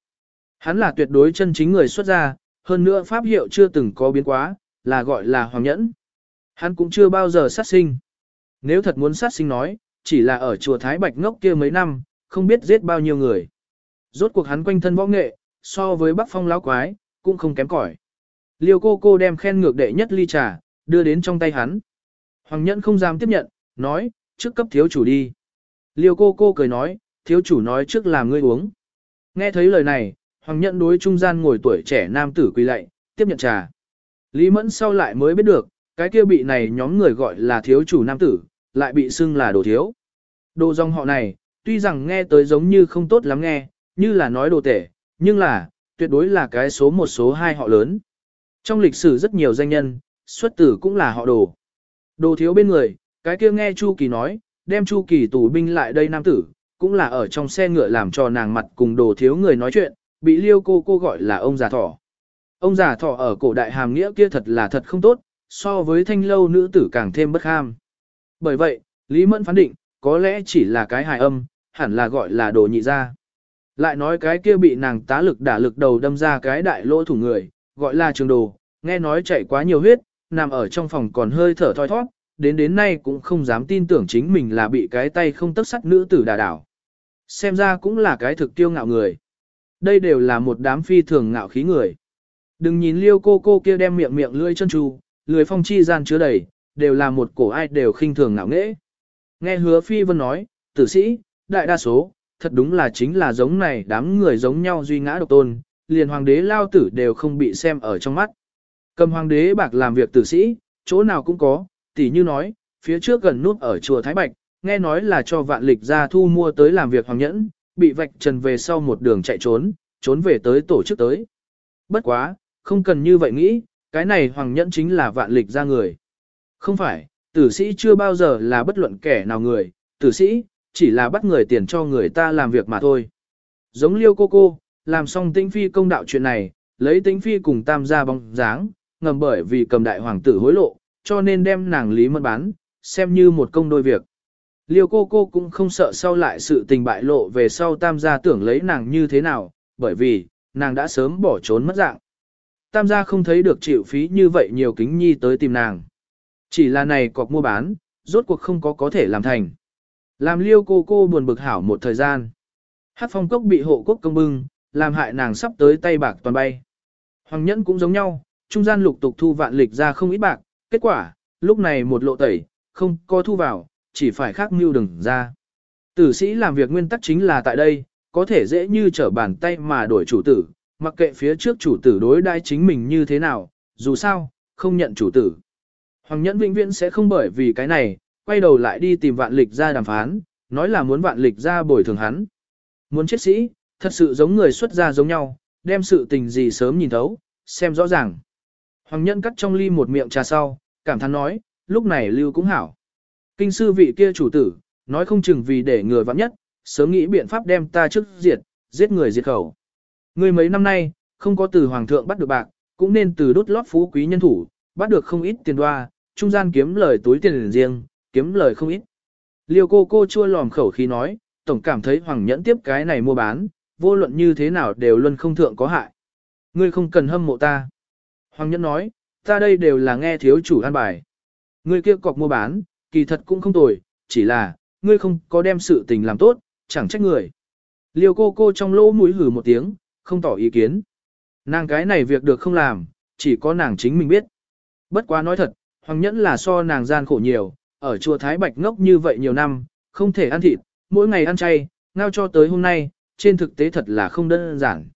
Hắn là tuyệt đối chân chính người xuất gia, hơn nữa pháp hiệu chưa từng có biến quá, là gọi là hoàng nhẫn. Hắn cũng chưa bao giờ sát sinh. Nếu thật muốn sát sinh nói, chỉ là ở chùa Thái Bạch ngốc kia mấy năm, không biết giết bao nhiêu người. Rốt cuộc hắn quanh thân võ nghệ, so với Bắc Phong lão quái, cũng không kém cỏi. Liêu cô cô đem khen ngược đệ nhất ly trà, đưa đến trong tay hắn. Hoàng nhẫn không dám tiếp nhận, nói, trước cấp thiếu chủ đi. Liêu cô cô cười nói, thiếu chủ nói trước làm ngươi uống. Nghe thấy lời này, Hoàng nhẫn đối trung gian ngồi tuổi trẻ nam tử quỳ lạy, tiếp nhận trà. Lý mẫn sau lại mới biết được, cái kia bị này nhóm người gọi là thiếu chủ nam tử, lại bị xưng là đồ thiếu. Đồ dòng họ này, tuy rằng nghe tới giống như không tốt lắm nghe, như là nói đồ tể, nhưng là, tuyệt đối là cái số một số hai họ lớn. Trong lịch sử rất nhiều danh nhân, xuất tử cũng là họ đồ. Đồ thiếu bên người, cái kia nghe Chu Kỳ nói, đem Chu Kỳ tù binh lại đây nam tử, cũng là ở trong xe ngựa làm cho nàng mặt cùng đồ thiếu người nói chuyện, bị liêu cô cô gọi là ông già thỏ. Ông già thỏ ở cổ đại hàm nghĩa kia thật là thật không tốt, so với thanh lâu nữ tử càng thêm bất ham. Bởi vậy, Lý Mẫn phán định, có lẽ chỉ là cái hài âm, hẳn là gọi là đồ nhị ra. Lại nói cái kia bị nàng tá lực đả lực đầu đâm ra cái đại lỗ thủ người, gọi là trường đồ, nghe nói chạy quá nhiều huyết, nằm ở trong phòng còn hơi thở thoi thoát, đến đến nay cũng không dám tin tưởng chính mình là bị cái tay không tất sắt nữ tử đả đảo. Xem ra cũng là cái thực tiêu ngạo người. Đây đều là một đám phi thường ngạo khí người. Đừng nhìn liêu cô cô kia đem miệng miệng lưỡi chân tru, lưỡi phong chi gian chứa đầy, đều là một cổ ai đều khinh thường ngạo nghễ. Nghe hứa phi vân nói, tử sĩ, đại đa số, thật đúng là chính là giống này đám người giống nhau duy ngã độc tôn, liền hoàng đế lao tử đều không bị xem ở trong mắt. Cầm hoàng đế bạc làm việc tử sĩ, chỗ nào cũng có, tỉ như nói, phía trước gần nút ở chùa Thái Bạch, nghe nói là cho vạn lịch ra thu mua tới làm việc hoàng nhẫn, bị vạch trần về sau một đường chạy trốn, trốn về tới tổ chức tới. Bất quá, không cần như vậy nghĩ, cái này hoàng nhẫn chính là vạn lịch ra người. Không phải, tử sĩ chưa bao giờ là bất luận kẻ nào người, tử sĩ, chỉ là bắt người tiền cho người ta làm việc mà thôi. Giống liêu cô cô, làm xong tĩnh phi công đạo chuyện này, lấy tĩnh phi cùng tam gia bóng dáng, ngầm bởi vì cầm đại hoàng tử hối lộ, cho nên đem nàng lý mẫn bán, xem như một công đôi việc. Liêu cô cô cũng không sợ sau lại sự tình bại lộ về sau tam gia tưởng lấy nàng như thế nào, bởi vì, nàng đã sớm bỏ trốn mất dạng. Tam gia không thấy được chịu phí như vậy nhiều kính nhi tới tìm nàng. Chỉ là này cọc mua bán, rốt cuộc không có có thể làm thành. Làm liêu cô cô buồn bực hảo một thời gian. Hát phong cốc bị hộ quốc công bưng, làm hại nàng sắp tới tay bạc toàn bay. Hoàng nhẫn cũng giống nhau, trung gian lục tục thu vạn lịch ra không ít bạc, kết quả, lúc này một lộ tẩy, không có thu vào, chỉ phải khác mưu đừng ra. Tử sĩ làm việc nguyên tắc chính là tại đây, có thể dễ như trở bàn tay mà đổi chủ tử, mặc kệ phía trước chủ tử đối đai chính mình như thế nào, dù sao, không nhận chủ tử. Hoàng nhẫn vĩnh viễn sẽ không bởi vì cái này, quay đầu lại đi tìm vạn lịch ra đàm phán, nói là muốn vạn lịch ra bồi thường hắn. Muốn chết sĩ, thật sự giống người xuất gia giống nhau, đem sự tình gì sớm nhìn thấu, xem rõ ràng. Hoàng nhân cắt trong ly một miệng trà sau, cảm thán nói, lúc này lưu cũng hảo. Kinh sư vị kia chủ tử, nói không chừng vì để người vắng nhất, sớm nghĩ biện pháp đem ta trước diệt, giết người diệt khẩu. Người mấy năm nay, không có từ hoàng thượng bắt được bạc, cũng nên từ đốt lót phú quý nhân thủ, bắt được không ít tiền đoa, trung gian kiếm lời túi tiền riêng, kiếm lời không ít. Liêu cô cô chua lòm khẩu khí nói, tổng cảm thấy hoàng nhẫn tiếp cái này mua bán, vô luận như thế nào đều luôn không thượng có hại. Ngươi không cần hâm mộ ta. Hoàng nhẫn nói, ta đây đều là nghe thiếu chủ an bài. Ngươi kia cọc mua bán, kỳ thật cũng không tồi, chỉ là, ngươi không có đem sự tình làm tốt, chẳng trách người. Liêu cô cô trong lỗ mũi hử một tiếng, không tỏ ý kiến. Nàng cái này việc được không làm, chỉ có nàng chính mình biết. Bất quá nói thật, Hoàng Nhẫn là so nàng gian khổ nhiều, ở chùa Thái Bạch ngốc như vậy nhiều năm, không thể ăn thịt, mỗi ngày ăn chay, ngao cho tới hôm nay, trên thực tế thật là không đơn giản.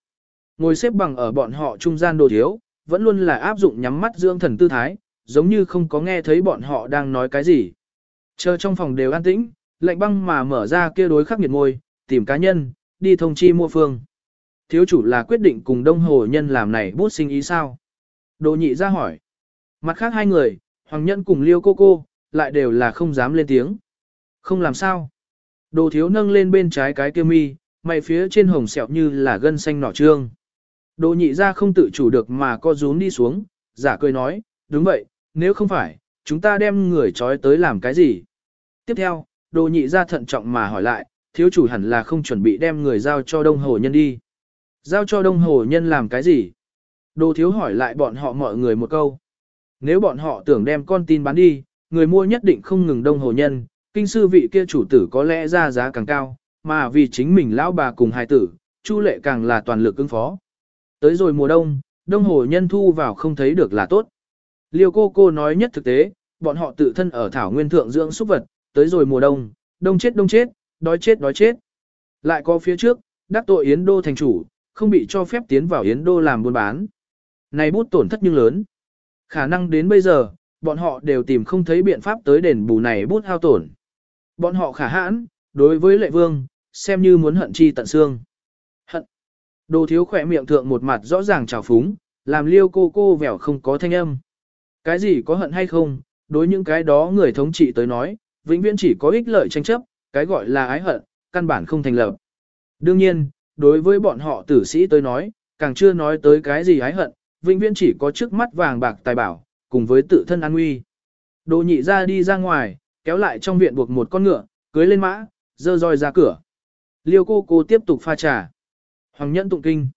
Ngồi xếp bằng ở bọn họ trung gian đồ thiếu, vẫn luôn là áp dụng nhắm mắt dưỡng thần tư thái, giống như không có nghe thấy bọn họ đang nói cái gì. Chờ trong phòng đều an tĩnh, lạnh băng mà mở ra kia đối khắc nghiệt ngôi, tìm cá nhân, đi thông chi mua phương. Thiếu chủ là quyết định cùng đông hồ nhân làm này bút sinh ý sao? Đồ nhị ra hỏi. Mặt khác hai người, Hoàng Nhân cùng Liêu cô cô, lại đều là không dám lên tiếng. Không làm sao. Đồ thiếu nâng lên bên trái cái kia mi, mày phía trên hồng sẹo như là gân xanh nỏ trương. Đồ nhị ra không tự chủ được mà co rúm đi xuống, giả cười nói, đúng vậy, nếu không phải, chúng ta đem người trói tới làm cái gì? Tiếp theo, đồ nhị ra thận trọng mà hỏi lại, thiếu chủ hẳn là không chuẩn bị đem người giao cho đông hồ nhân đi. Giao cho đông hồ nhân làm cái gì? Đồ thiếu hỏi lại bọn họ mọi người một câu. Nếu bọn họ tưởng đem con tin bán đi, người mua nhất định không ngừng đông hồ nhân, kinh sư vị kia chủ tử có lẽ ra giá càng cao, mà vì chính mình lão bà cùng hai tử, chu lệ càng là toàn lực ứng phó. Tới rồi mùa đông, đông hồ nhân thu vào không thấy được là tốt. Liêu cô cô nói nhất thực tế, bọn họ tự thân ở thảo nguyên thượng dưỡng súc vật, tới rồi mùa đông, đông chết đông chết, đói chết đói chết. Lại có phía trước, đắc tội Yến Đô thành chủ, không bị cho phép tiến vào Yến Đô làm buôn bán. Này bút tổn thất nhưng lớn. Khả năng đến bây giờ, bọn họ đều tìm không thấy biện pháp tới đền bù này bút hao tổn. Bọn họ khả hãn, đối với lệ vương, xem như muốn hận chi tận xương. Hận. Đồ thiếu khỏe miệng thượng một mặt rõ ràng trào phúng, làm liêu cô cô vẻo không có thanh âm. Cái gì có hận hay không, đối những cái đó người thống trị tới nói, vĩnh viễn chỉ có ích lợi tranh chấp, cái gọi là ái hận, căn bản không thành lập. Đương nhiên, đối với bọn họ tử sĩ tới nói, càng chưa nói tới cái gì ái hận, vĩnh viễn chỉ có trước mắt vàng bạc tài bảo, cùng với tự thân an nguy. Đồ nhị ra đi ra ngoài, kéo lại trong viện buộc một con ngựa, cưới lên mã, dơ roi ra cửa. Liêu cô cô tiếp tục pha trà. Hoàng nhẫn tụng kinh.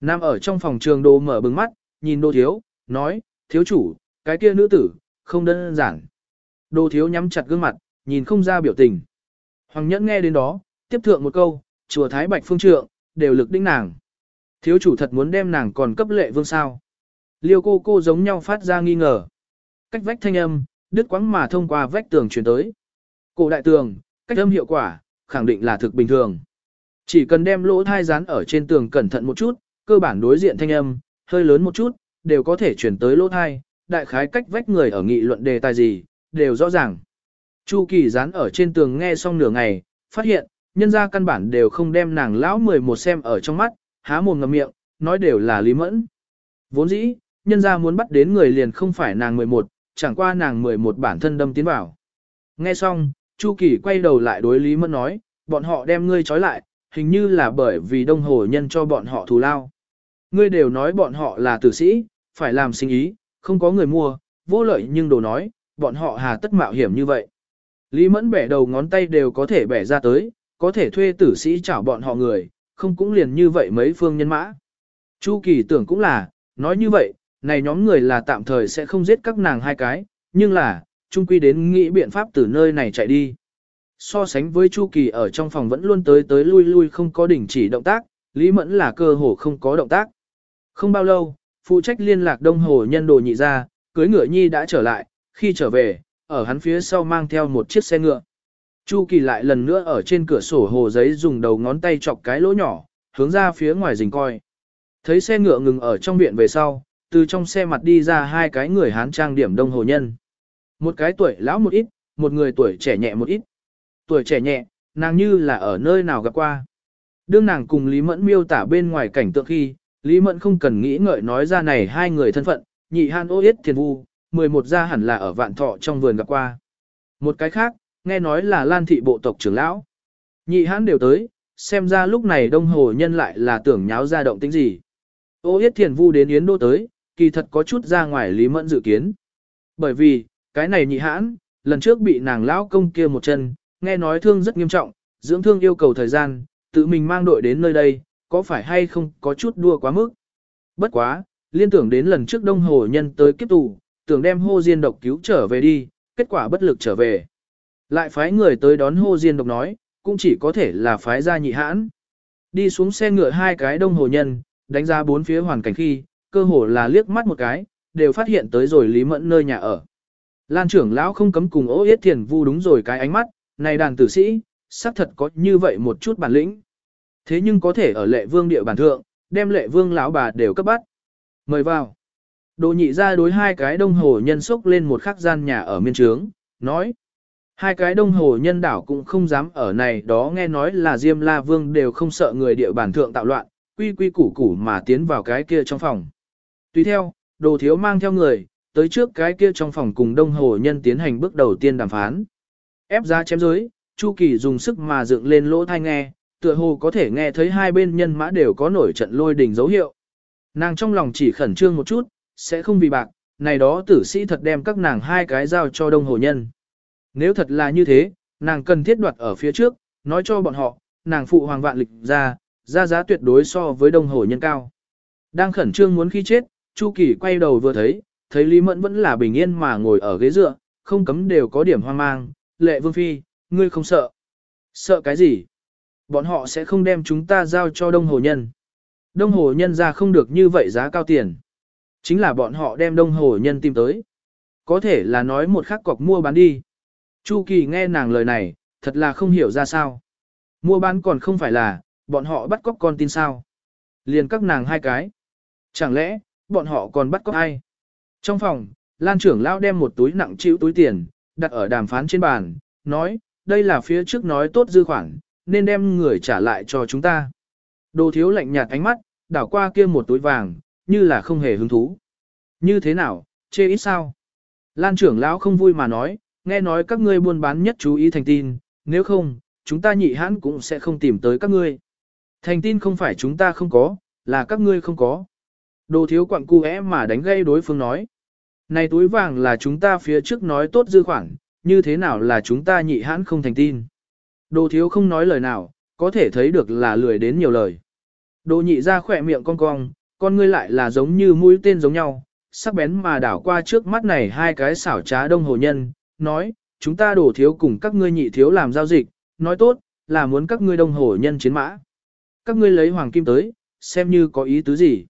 Nam ở trong phòng trường đồ mở bừng mắt, nhìn đồ thiếu, nói, thiếu chủ, cái kia nữ tử, không đơn giản. Đồ thiếu nhắm chặt gương mặt, nhìn không ra biểu tình. Hoàng nhẫn nghe đến đó, tiếp thượng một câu, chùa Thái Bạch Phương Trượng, đều lực đinh nàng. Thiếu chủ thật muốn đem nàng còn cấp lệ vương sao. Liêu cô cô giống nhau phát ra nghi ngờ. Cách vách thanh âm, đứt quãng mà thông qua vách tường truyền tới. Cổ đại tường, cách âm hiệu quả, khẳng định là thực bình thường. Chỉ cần đem lỗ thai dán ở trên tường cẩn thận một chút, cơ bản đối diện thanh âm, hơi lớn một chút, đều có thể chuyển tới lỗ thai, đại khái cách vách người ở nghị luận đề tài gì, đều rõ ràng. Chu Kỳ dán ở trên tường nghe xong nửa ngày, phát hiện, nhân ra căn bản đều không đem nàng lão 11 xem ở trong mắt, há mồm ngậm miệng, nói đều là lý mẫn. Vốn dĩ, nhân ra muốn bắt đến người liền không phải nàng 11, chẳng qua nàng 11 bản thân đâm tiến vào. Nghe xong, Chu Kỳ quay đầu lại đối Lý Mẫn nói, bọn họ đem ngươi trói lại, hình như là bởi vì đông hồ nhân cho bọn họ thù lao. Ngươi đều nói bọn họ là tử sĩ, phải làm sinh ý, không có người mua, vô lợi nhưng đồ nói, bọn họ hà tất mạo hiểm như vậy. Lý Mẫn bẻ đầu ngón tay đều có thể bẻ ra tới, có thể thuê tử sĩ chảo bọn họ người, không cũng liền như vậy mấy phương nhân mã. Chu Kỳ tưởng cũng là, nói như vậy, này nhóm người là tạm thời sẽ không giết các nàng hai cái, nhưng là, trung quy đến nghĩ biện pháp từ nơi này chạy đi. So sánh với Chu Kỳ ở trong phòng vẫn luôn tới tới lui lui không có đỉnh chỉ động tác, Lý Mẫn là cơ hồ không có động tác. Không bao lâu, phụ trách liên lạc đông hồ nhân đồ nhị ra, cưới ngựa nhi đã trở lại, khi trở về, ở hắn phía sau mang theo một chiếc xe ngựa. Chu Kỳ lại lần nữa ở trên cửa sổ hồ giấy dùng đầu ngón tay chọc cái lỗ nhỏ, hướng ra phía ngoài rình coi. Thấy xe ngựa ngừng ở trong viện về sau, từ trong xe mặt đi ra hai cái người Hán trang điểm đông hồ nhân. Một cái tuổi lão một ít, một người tuổi trẻ nhẹ một ít. Tuổi trẻ nhẹ, nàng như là ở nơi nào gặp qua. Đương nàng cùng Lý Mẫn miêu tả bên ngoài cảnh tượng khi, Lý Mẫn không cần nghĩ ngợi nói ra này hai người thân phận, nhị han ô yết thiền vu, 11 gia hẳn là ở vạn thọ trong vườn gặp qua. Một cái khác, nghe nói là lan thị bộ tộc trưởng lão. Nhị hãn đều tới, xem ra lúc này đông hồ nhân lại là tưởng nháo ra động tính gì. Ô yết thiền vu đến Yến Đô tới, kỳ thật có chút ra ngoài Lý Mẫn dự kiến. Bởi vì, cái này nhị hãn, lần trước bị nàng lão công kia một chân, nghe nói thương rất nghiêm trọng, dưỡng thương yêu cầu thời gian, tự mình mang đội đến nơi đây, có phải hay không có chút đua quá mức. Bất quá, liên tưởng đến lần trước đông hồ nhân tới kiếp tù, tưởng đem hô diên độc cứu trở về đi, kết quả bất lực trở về. Lại phái người tới đón hô diên độc nói, cũng chỉ có thể là phái ra nhị hãn. Đi xuống xe ngựa hai cái đông hồ nhân, đánh ra bốn phía hoàn cảnh khi, cơ hồ là liếc mắt một cái, đều phát hiện tới rồi Lý Mẫn nơi nhà ở. Lan trưởng lão không cấm cùng ố yết thiền vu đúng rồi cái ánh mắt, này đàn tử sĩ, xác thật có như vậy một chút bản lĩnh. Thế nhưng có thể ở lệ vương địa bản thượng, đem lệ vương lão bà đều cấp bắt. Mời vào. Đồ nhị ra đối hai cái đông hồ nhân xúc lên một khắc gian nhà ở miên trướng, nói. Hai cái đông hồ nhân đảo cũng không dám ở này đó nghe nói là Diêm La Vương đều không sợ người địa bản thượng tạo loạn, quy quy củ củ mà tiến vào cái kia trong phòng. Tùy theo, đồ thiếu mang theo người, tới trước cái kia trong phòng cùng đông hồ nhân tiến hành bước đầu tiên đàm phán. Ép ra chém giới, Chu Kỳ dùng sức mà dựng lên lỗ thai nghe, tựa hồ có thể nghe thấy hai bên nhân mã đều có nổi trận lôi đình dấu hiệu. Nàng trong lòng chỉ khẩn trương một chút, sẽ không vì bạc, này đó tử sĩ thật đem các nàng hai cái giao cho đông hồ nhân. Nếu thật là như thế, nàng cần thiết đoạt ở phía trước, nói cho bọn họ, nàng phụ hoàng vạn lịch ra, ra giá tuyệt đối so với đông hồ nhân cao. Đang khẩn trương muốn khi chết, Chu Kỳ quay đầu vừa thấy, thấy Lý Mẫn vẫn là bình yên mà ngồi ở ghế dựa, không cấm đều có điểm hoang mang, lệ vương phi, ngươi không sợ. Sợ cái gì? Bọn họ sẽ không đem chúng ta giao cho đông hồ nhân. Đông hồ nhân ra không được như vậy giá cao tiền. Chính là bọn họ đem đông hồ nhân tìm tới. Có thể là nói một khắc cọc mua bán đi. Chu Kỳ nghe nàng lời này, thật là không hiểu ra sao. Mua bán còn không phải là, bọn họ bắt cóc con tin sao. Liền các nàng hai cái. Chẳng lẽ, bọn họ còn bắt cóc ai? Trong phòng, Lan trưởng lão đem một túi nặng chịu túi tiền, đặt ở đàm phán trên bàn, nói, đây là phía trước nói tốt dư khoản, nên đem người trả lại cho chúng ta. Đồ thiếu lạnh nhạt ánh mắt, đảo qua kia một túi vàng, như là không hề hứng thú. Như thế nào, chê ít sao? Lan trưởng lão không vui mà nói, nghe nói các ngươi buôn bán nhất chú ý thành tin, nếu không, chúng ta nhị hãn cũng sẽ không tìm tới các ngươi. Thành tin không phải chúng ta không có, là các ngươi không có. Đồ thiếu quặng cu mà đánh gây đối phương nói. Này túi vàng là chúng ta phía trước nói tốt dư khoản, như thế nào là chúng ta nhị hãn không thành tin. Đồ thiếu không nói lời nào, có thể thấy được là lười đến nhiều lời. Đồ nhị ra khỏe miệng cong cong, con ngươi lại là giống như mũi tên giống nhau, sắc bén mà đảo qua trước mắt này hai cái xảo trá đông hồ nhân, nói, chúng ta đổ thiếu cùng các ngươi nhị thiếu làm giao dịch, nói tốt, là muốn các ngươi đông hồ nhân chiến mã. Các ngươi lấy hoàng kim tới, xem như có ý tứ gì.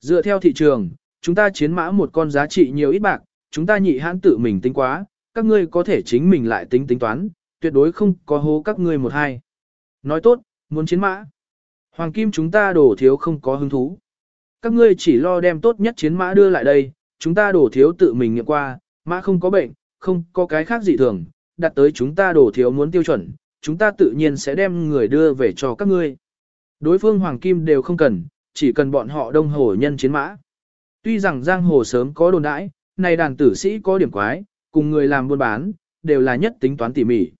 Dựa theo thị trường, chúng ta chiến mã một con giá trị nhiều ít bạc, chúng ta nhị hãn tự mình tính quá, các ngươi có thể chính mình lại tính tính toán, tuyệt đối không có hố các ngươi một hai. Nói tốt, muốn chiến mã. Hoàng kim chúng ta đổ thiếu không có hứng thú. Các ngươi chỉ lo đem tốt nhất chiến mã đưa lại đây, chúng ta đổ thiếu tự mình nghiệm qua, mã không có bệnh, không có cái khác gì thường, đặt tới chúng ta đổ thiếu muốn tiêu chuẩn, chúng ta tự nhiên sẽ đem người đưa về cho các ngươi. Đối phương hoàng kim đều không cần, chỉ cần bọn họ đông hồ nhân chiến mã. Tuy rằng giang hồ sớm có đồn đãi, này đàn tử sĩ có điểm quái, cùng người làm buôn bán, đều là nhất tính toán tỉ mỉ.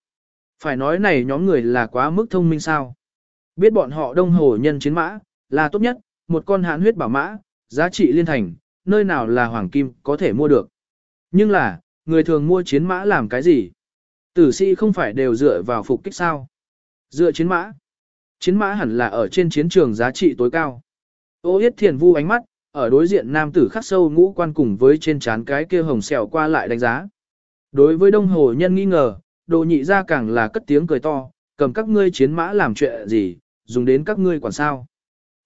Phải nói này nhóm người là quá mức thông minh sao. Biết bọn họ đông hồ nhân chiến mã, là tốt nhất, một con hán huyết bảo mã, giá trị liên thành, nơi nào là hoàng kim có thể mua được. Nhưng là, người thường mua chiến mã làm cái gì? Tử sĩ không phải đều dựa vào phục kích sao? Dựa chiến mã. Chiến mã hẳn là ở trên chiến trường giá trị tối cao. Ô yết thiền vu ánh mắt, ở đối diện nam tử khắc sâu ngũ quan cùng với trên trán cái kia hồng xẻo qua lại đánh giá. Đối với đông hồ nhân nghi ngờ, đồ nhị ra càng là cất tiếng cười to, cầm các ngươi chiến mã làm chuyện gì, dùng đến các ngươi quản sao.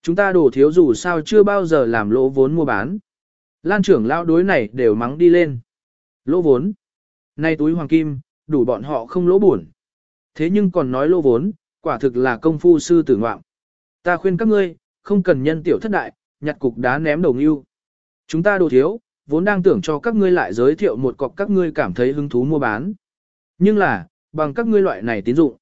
Chúng ta đổ thiếu dù sao chưa bao giờ làm lỗ vốn mua bán. Lan trưởng lão đối này đều mắng đi lên. Lỗ vốn. Nay túi hoàng kim, đủ bọn họ không lỗ buồn. Thế nhưng còn nói lỗ vốn, quả thực là công phu sư tử ngoạm. Ta khuyên các ngươi, không cần nhân tiểu thất đại, nhặt cục đá ném đầu yêu. Chúng ta đồ thiếu, vốn đang tưởng cho các ngươi lại giới thiệu một cọc các ngươi cảm thấy hứng thú mua bán. Nhưng là, bằng các ngươi loại này tín dụng.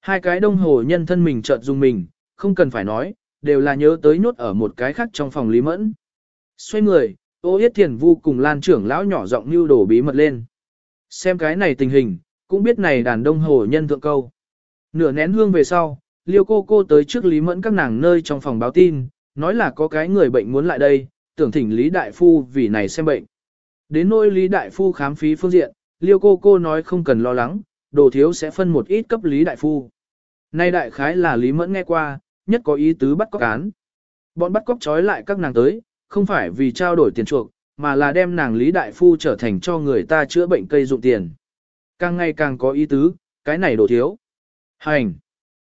Hai cái đông hồ nhân thân mình chợt dùng mình, không cần phải nói, đều là nhớ tới nhốt ở một cái khác trong phòng Lý Mẫn. Xoay người, ô yết thiền vu cùng lan trưởng lão nhỏ giọng như đổ bí mật lên. Xem cái này tình hình, cũng biết này đàn đông hồ nhân thượng câu. Nửa nén hương về sau, liêu cô cô tới trước Lý Mẫn các nàng nơi trong phòng báo tin, nói là có cái người bệnh muốn lại đây, tưởng thỉnh Lý Đại Phu vì này xem bệnh. Đến nỗi Lý Đại Phu khám phí phương diện, liêu cô cô nói không cần lo lắng, đồ thiếu sẽ phân một ít cấp Lý Đại Phu. Nay đại khái là Lý Mẫn nghe qua, nhất có ý tứ bắt cóc án. Bọn bắt cóc trói lại các nàng tới, không phải vì trao đổi tiền chuộc, mà là đem nàng Lý Đại Phu trở thành cho người ta chữa bệnh cây dụng tiền. Càng ngày càng có ý tứ, cái này đổ thiếu. Hành.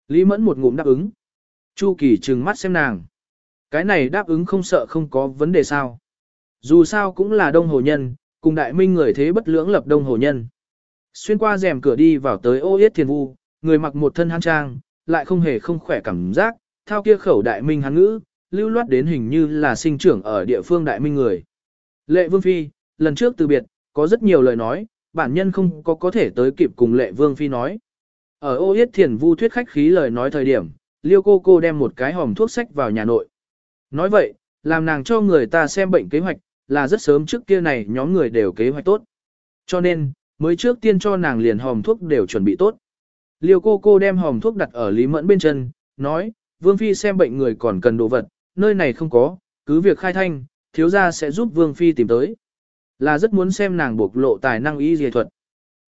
Lý Mẫn một ngụm đáp ứng. Chu Kỳ trừng mắt xem nàng. Cái này đáp ứng không sợ không có vấn đề sao. Dù sao cũng là đông hồ nhân, cùng đại minh người thế bất lưỡng lập đông hồ nhân. Xuyên qua rèm cửa đi vào tới ô yết thiền vu, người mặc một thân hán trang, lại không hề không khỏe cảm giác, thao kia khẩu đại minh hán ngữ, lưu loát đến hình như là sinh trưởng ở địa phương đại minh người. Lệ Vương Phi, lần trước từ biệt, có rất nhiều lời nói, bản nhân không có có thể tới kịp cùng Lệ Vương Phi nói. Ở ô yết thiền vu thuyết khách khí lời nói thời điểm, liêu cô cô đem một cái hòm thuốc sách vào nhà nội. Nói vậy, làm nàng cho người ta xem bệnh kế hoạch, là rất sớm trước kia này nhóm người đều kế hoạch tốt. Cho nên, mới trước tiên cho nàng liền hòm thuốc đều chuẩn bị tốt. Liêu cô cô đem hòm thuốc đặt ở Lý Mẫn bên chân, nói, Vương Phi xem bệnh người còn cần đồ vật, nơi này không có, cứ việc khai thanh, thiếu gia sẽ giúp Vương Phi tìm tới. Là rất muốn xem nàng bộc lộ tài năng y dề thuật.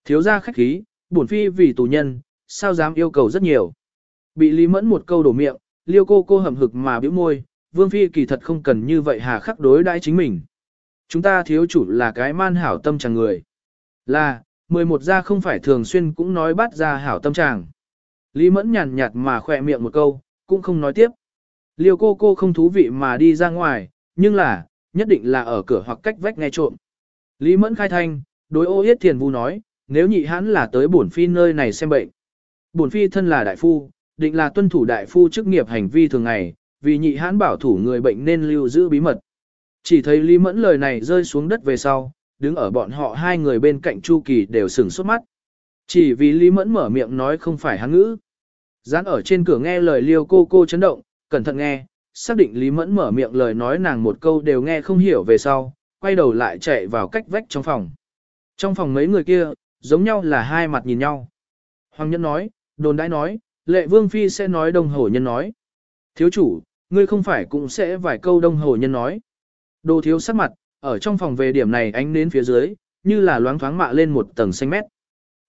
Thiếu gia khách khí, bổn Phi vì tù nhân, sao dám yêu cầu rất nhiều. Bị Lý Mẫn một câu đổ miệng, liêu cô cô hầm hực mà bĩu môi, Vương Phi kỳ thật không cần như vậy hà khắc đối đãi chính mình. Chúng ta thiếu chủ là cái man hảo tâm chẳng người. Là, 11 gia không phải thường xuyên cũng nói bắt ra hảo tâm chàng. Lý Mẫn nhàn nhạt mà khỏe miệng một câu, cũng không nói tiếp. Liêu cô cô không thú vị mà đi ra ngoài, nhưng là, nhất định là ở cửa hoặc cách vách nghe trộm. Lý Mẫn khai thanh, đối ô yết thiền vu nói, nếu nhị hãn là tới bổn phi nơi này xem bệnh. Bổn phi thân là đại phu, định là tuân thủ đại phu chức nghiệp hành vi thường ngày, vì nhị hãn bảo thủ người bệnh nên lưu giữ bí mật. Chỉ thấy Lý Mẫn lời này rơi xuống đất về sau, đứng ở bọn họ hai người bên cạnh Chu Kỳ đều sừng sốt mắt. Chỉ vì Lý Mẫn mở miệng nói không phải hắn ngữ. Dán ở trên cửa nghe lời liêu cô cô chấn động, cẩn thận nghe, xác định Lý Mẫn mở miệng lời nói nàng một câu đều nghe không hiểu về sau, quay đầu lại chạy vào cách vách trong phòng. Trong phòng mấy người kia, giống nhau là hai mặt nhìn nhau. Hoàng nhân nói, đồn đãi nói, lệ vương phi sẽ nói đông hồ nhân nói. Thiếu chủ, ngươi không phải cũng sẽ vài câu đông hồ nhân nói. Đồ thiếu sắc mặt, ở trong phòng về điểm này ánh đến phía dưới, như là loáng thoáng mạ lên một tầng xanh mét.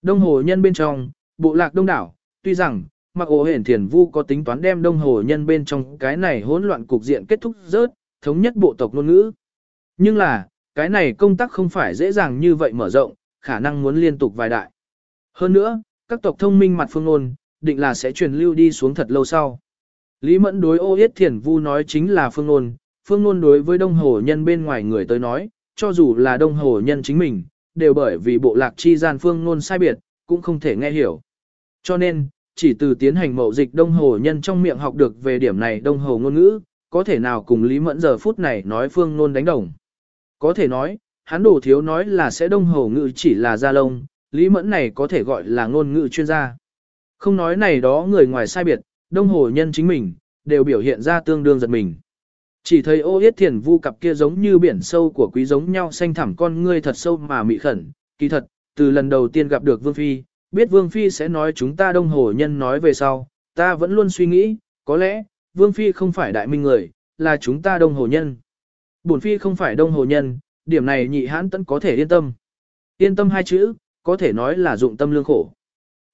Đông hồ nhân bên trong, bộ lạc đông đảo, tuy rằng, mặc ổ hển thiền vu có tính toán đem đông hồ nhân bên trong cái này hỗn loạn cục diện kết thúc rớt, thống nhất bộ tộc ngôn ngữ. Nhưng là, cái này công tác không phải dễ dàng như vậy mở rộng, khả năng muốn liên tục vài đại. Hơn nữa, các tộc thông minh mặt phương ngôn, định là sẽ truyền lưu đi xuống thật lâu sau. Lý Mẫn đối ô yết thiền vu nói chính là phương ngôn, phương ngôn đối với đông hồ nhân bên ngoài người tới nói, cho dù là đông hồ nhân chính mình, đều bởi vì bộ lạc chi gian phương ngôn sai biệt, cũng không thể nghe hiểu. Cho nên, chỉ từ tiến hành mậu dịch đông hồ nhân trong miệng học được về điểm này đông hồ ngôn ngữ, có thể nào cùng Lý Mẫn giờ phút này nói phương ngôn đánh đồng. Có thể nói, hắn đổ thiếu nói là sẽ đông hồ ngữ chỉ là gia lông, Lý Mẫn này có thể gọi là ngôn ngữ chuyên gia. Không nói này đó người ngoài sai biệt, đông hồ nhân chính mình, đều biểu hiện ra tương đương giật mình. Chỉ thấy ô yết thiền vu cặp kia giống như biển sâu của quý giống nhau xanh thẳm con ngươi thật sâu mà mị khẩn, kỳ thật, từ lần đầu tiên gặp được Vương Phi, biết Vương Phi sẽ nói chúng ta đông hồ nhân nói về sau, ta vẫn luôn suy nghĩ, có lẽ, Vương Phi không phải đại minh người, là chúng ta đông hồ nhân. Bổn Phi không phải đông hồ nhân, điểm này nhị hãn tẫn có thể yên tâm. Yên tâm hai chữ, có thể nói là dụng tâm lương khổ.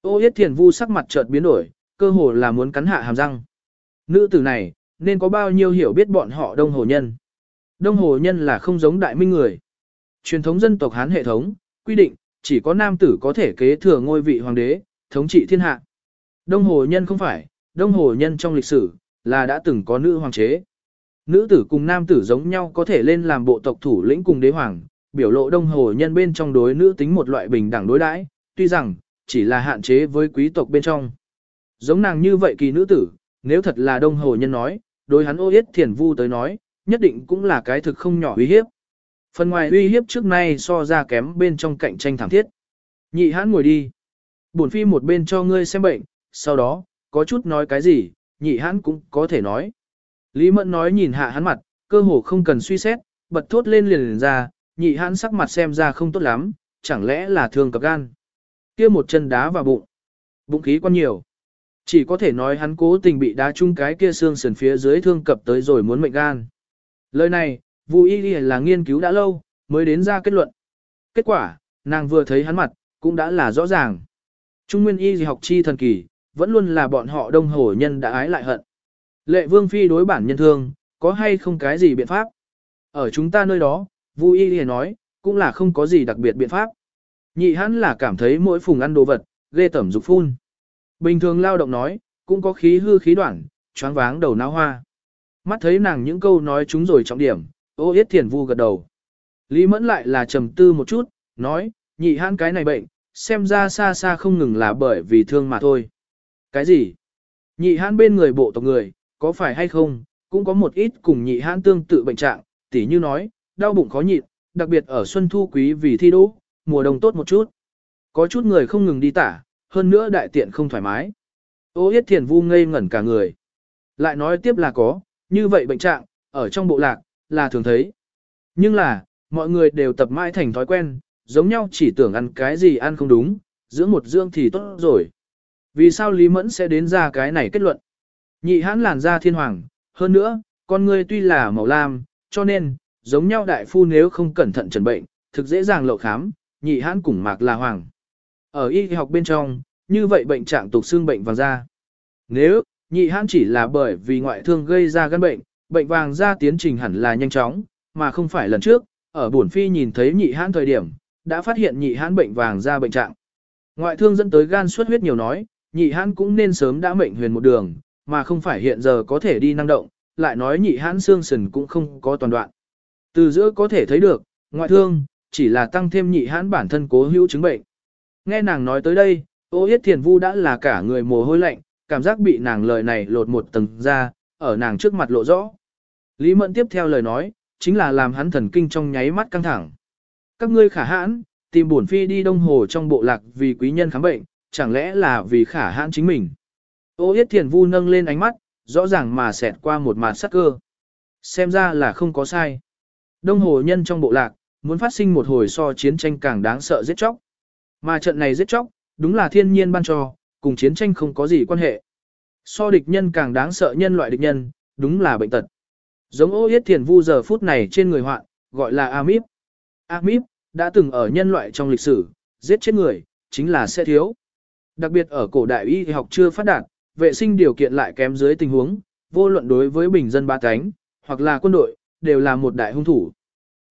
Ô yết thiền vu sắc mặt chợt biến đổi, cơ hồ là muốn cắn hạ hàm răng. Nữ tử này, nên có bao nhiêu hiểu biết bọn họ đông hồ nhân. Đông hồ nhân là không giống đại minh người. Truyền thống dân tộc Hán hệ thống, quy định, chỉ có nam tử có thể kế thừa ngôi vị hoàng đế, thống trị thiên hạ. Đông hồ nhân không phải, đông hồ nhân trong lịch sử, là đã từng có nữ hoàng chế. Nữ tử cùng nam tử giống nhau có thể lên làm bộ tộc thủ lĩnh cùng đế hoàng, biểu lộ đông hồ nhân bên trong đối nữ tính một loại bình đẳng đối đãi, tuy rằng, chỉ là hạn chế với quý tộc bên trong. Giống nàng như vậy kỳ nữ tử, nếu thật là đông hồ nhân nói, đối hắn ô yết thiền vu tới nói, nhất định cũng là cái thực không nhỏ uy hiếp. Phần ngoài uy hiếp trước nay so ra kém bên trong cạnh tranh thẳng thiết. Nhị hãn ngồi đi. Bổn phi một bên cho ngươi xem bệnh, sau đó, có chút nói cái gì, nhị hãn cũng có thể nói. Lý Mẫn nói nhìn hạ hắn mặt, cơ hồ không cần suy xét, bật thốt lên liền, liền ra, nhị hãn sắc mặt xem ra không tốt lắm, chẳng lẽ là thương cập gan. kia một chân đá vào bụng. Bụng khí quan nhiều. Chỉ có thể nói hắn cố tình bị đá chung cái kia xương sườn phía dưới thương cập tới rồi muốn mệnh gan. Lời này, Vu Y là nghiên cứu đã lâu, mới đến ra kết luận. Kết quả, nàng vừa thấy hắn mặt, cũng đã là rõ ràng. Trung nguyên y học chi thần kỳ, vẫn luôn là bọn họ đông Hổ nhân đã ái lại hận. Lệ vương phi đối bản nhân thương, có hay không cái gì biện pháp? Ở chúng ta nơi đó, Vu Y nói, cũng là không có gì đặc biệt biện pháp. Nhị hắn là cảm thấy mỗi phùng ăn đồ vật, ghê tẩm dục phun. Bình thường lao động nói, cũng có khí hư khí đoạn, choáng váng đầu não hoa. Mắt thấy nàng những câu nói chúng rồi trọng điểm, ô yết thiền vu gật đầu. Lý mẫn lại là trầm tư một chút, nói, nhị hãn cái này bệnh, xem ra xa xa không ngừng là bởi vì thương mà thôi. Cái gì? Nhị hãn bên người bộ tộc người, có phải hay không, cũng có một ít cùng nhị hãn tương tự bệnh trạng, tỉ như nói, đau bụng khó nhịn, đặc biệt ở xuân thu quý vì thi đỗ, mùa đông tốt một chút. Có chút người không ngừng đi tả, hơn nữa đại tiện không thoải mái. Ô yết thiền vu ngây ngẩn cả người. Lại nói tiếp là có, như vậy bệnh trạng, ở trong bộ lạc, là thường thấy. Nhưng là, mọi người đều tập mãi thành thói quen, giống nhau chỉ tưởng ăn cái gì ăn không đúng, dưỡng một dưỡng thì tốt rồi. Vì sao Lý Mẫn sẽ đến ra cái này kết luận? Nhị hãn làn da thiên hoàng, hơn nữa, con người tuy là màu lam, cho nên, giống nhau đại phu nếu không cẩn thận trần bệnh, thực dễ dàng lộ khám, nhị hãn cùng mạc là hoàng. Ở y học bên trong, như vậy bệnh trạng tục xương bệnh vàng da. Nếu, nhị hãn chỉ là bởi vì ngoại thương gây ra gan bệnh, bệnh vàng da tiến trình hẳn là nhanh chóng, mà không phải lần trước, ở buồn phi nhìn thấy nhị hãn thời điểm, đã phát hiện nhị hãn bệnh vàng da bệnh trạng. Ngoại thương dẫn tới gan suất huyết nhiều nói, nhị hãn cũng nên sớm đã mệnh huyền một đường, mà không phải hiện giờ có thể đi năng động, lại nói nhị hãn xương sườn cũng không có toàn đoạn. Từ giữa có thể thấy được, ngoại thương, chỉ là tăng thêm nhị hãn bản thân cố hữu chứng bệnh. Nghe nàng nói tới đây, ô yết thiền vu đã là cả người mồ hôi lạnh, cảm giác bị nàng lời này lột một tầng ra, ở nàng trước mặt lộ rõ. Lý Mẫn tiếp theo lời nói, chính là làm hắn thần kinh trong nháy mắt căng thẳng. Các ngươi khả hãn, tìm bổn phi đi đông hồ trong bộ lạc vì quý nhân khám bệnh, chẳng lẽ là vì khả hãn chính mình. Ô yết thiền vu nâng lên ánh mắt, rõ ràng mà xẹt qua một màn sắc cơ. Xem ra là không có sai. Đông hồ nhân trong bộ lạc, muốn phát sinh một hồi so chiến tranh càng đáng sợ giết chóc. Mà trận này giết chóc, đúng là thiên nhiên ban cho, cùng chiến tranh không có gì quan hệ. So địch nhân càng đáng sợ nhân loại địch nhân, đúng là bệnh tật. Giống ô yết thiền vu giờ phút này trên người hoạn, gọi là amip. Amip, đã từng ở nhân loại trong lịch sử, giết chết người, chính là sẽ thiếu. Đặc biệt ở cổ đại y học chưa phát đạt, vệ sinh điều kiện lại kém dưới tình huống, vô luận đối với bình dân ba cánh, hoặc là quân đội, đều là một đại hung thủ.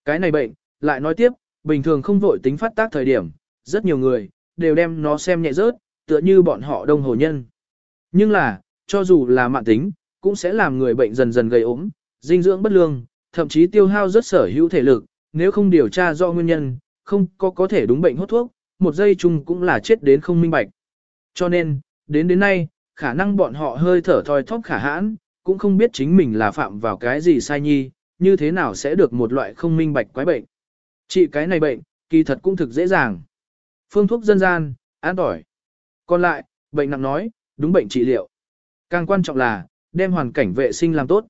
Cái này bệnh, lại nói tiếp, bình thường không vội tính phát tác thời điểm, rất nhiều người, đều đem nó xem nhẹ rớt, tựa như bọn họ đông hồ nhân. Nhưng là, cho dù là mạng tính, cũng sẽ làm người bệnh dần dần gây ốm, dinh dưỡng bất lương, thậm chí tiêu hao rất sở hữu thể lực, nếu không điều tra do nguyên nhân, không có có thể đúng bệnh hốt thuốc, một giây chung cũng là chết đến không minh bạch. Cho nên, đến đến nay, khả năng bọn họ hơi thở thoi thóp khả hãn, cũng không biết chính mình là phạm vào cái gì sai nhi, như thế nào sẽ được một loại không minh bạch quái bệnh. Trị cái này bệnh, kỳ thật cũng thực dễ dàng. Phương thuốc dân gian, an tỏi. Còn lại, bệnh nặng nói, đúng bệnh trị liệu. Càng quan trọng là, đem hoàn cảnh vệ sinh làm tốt.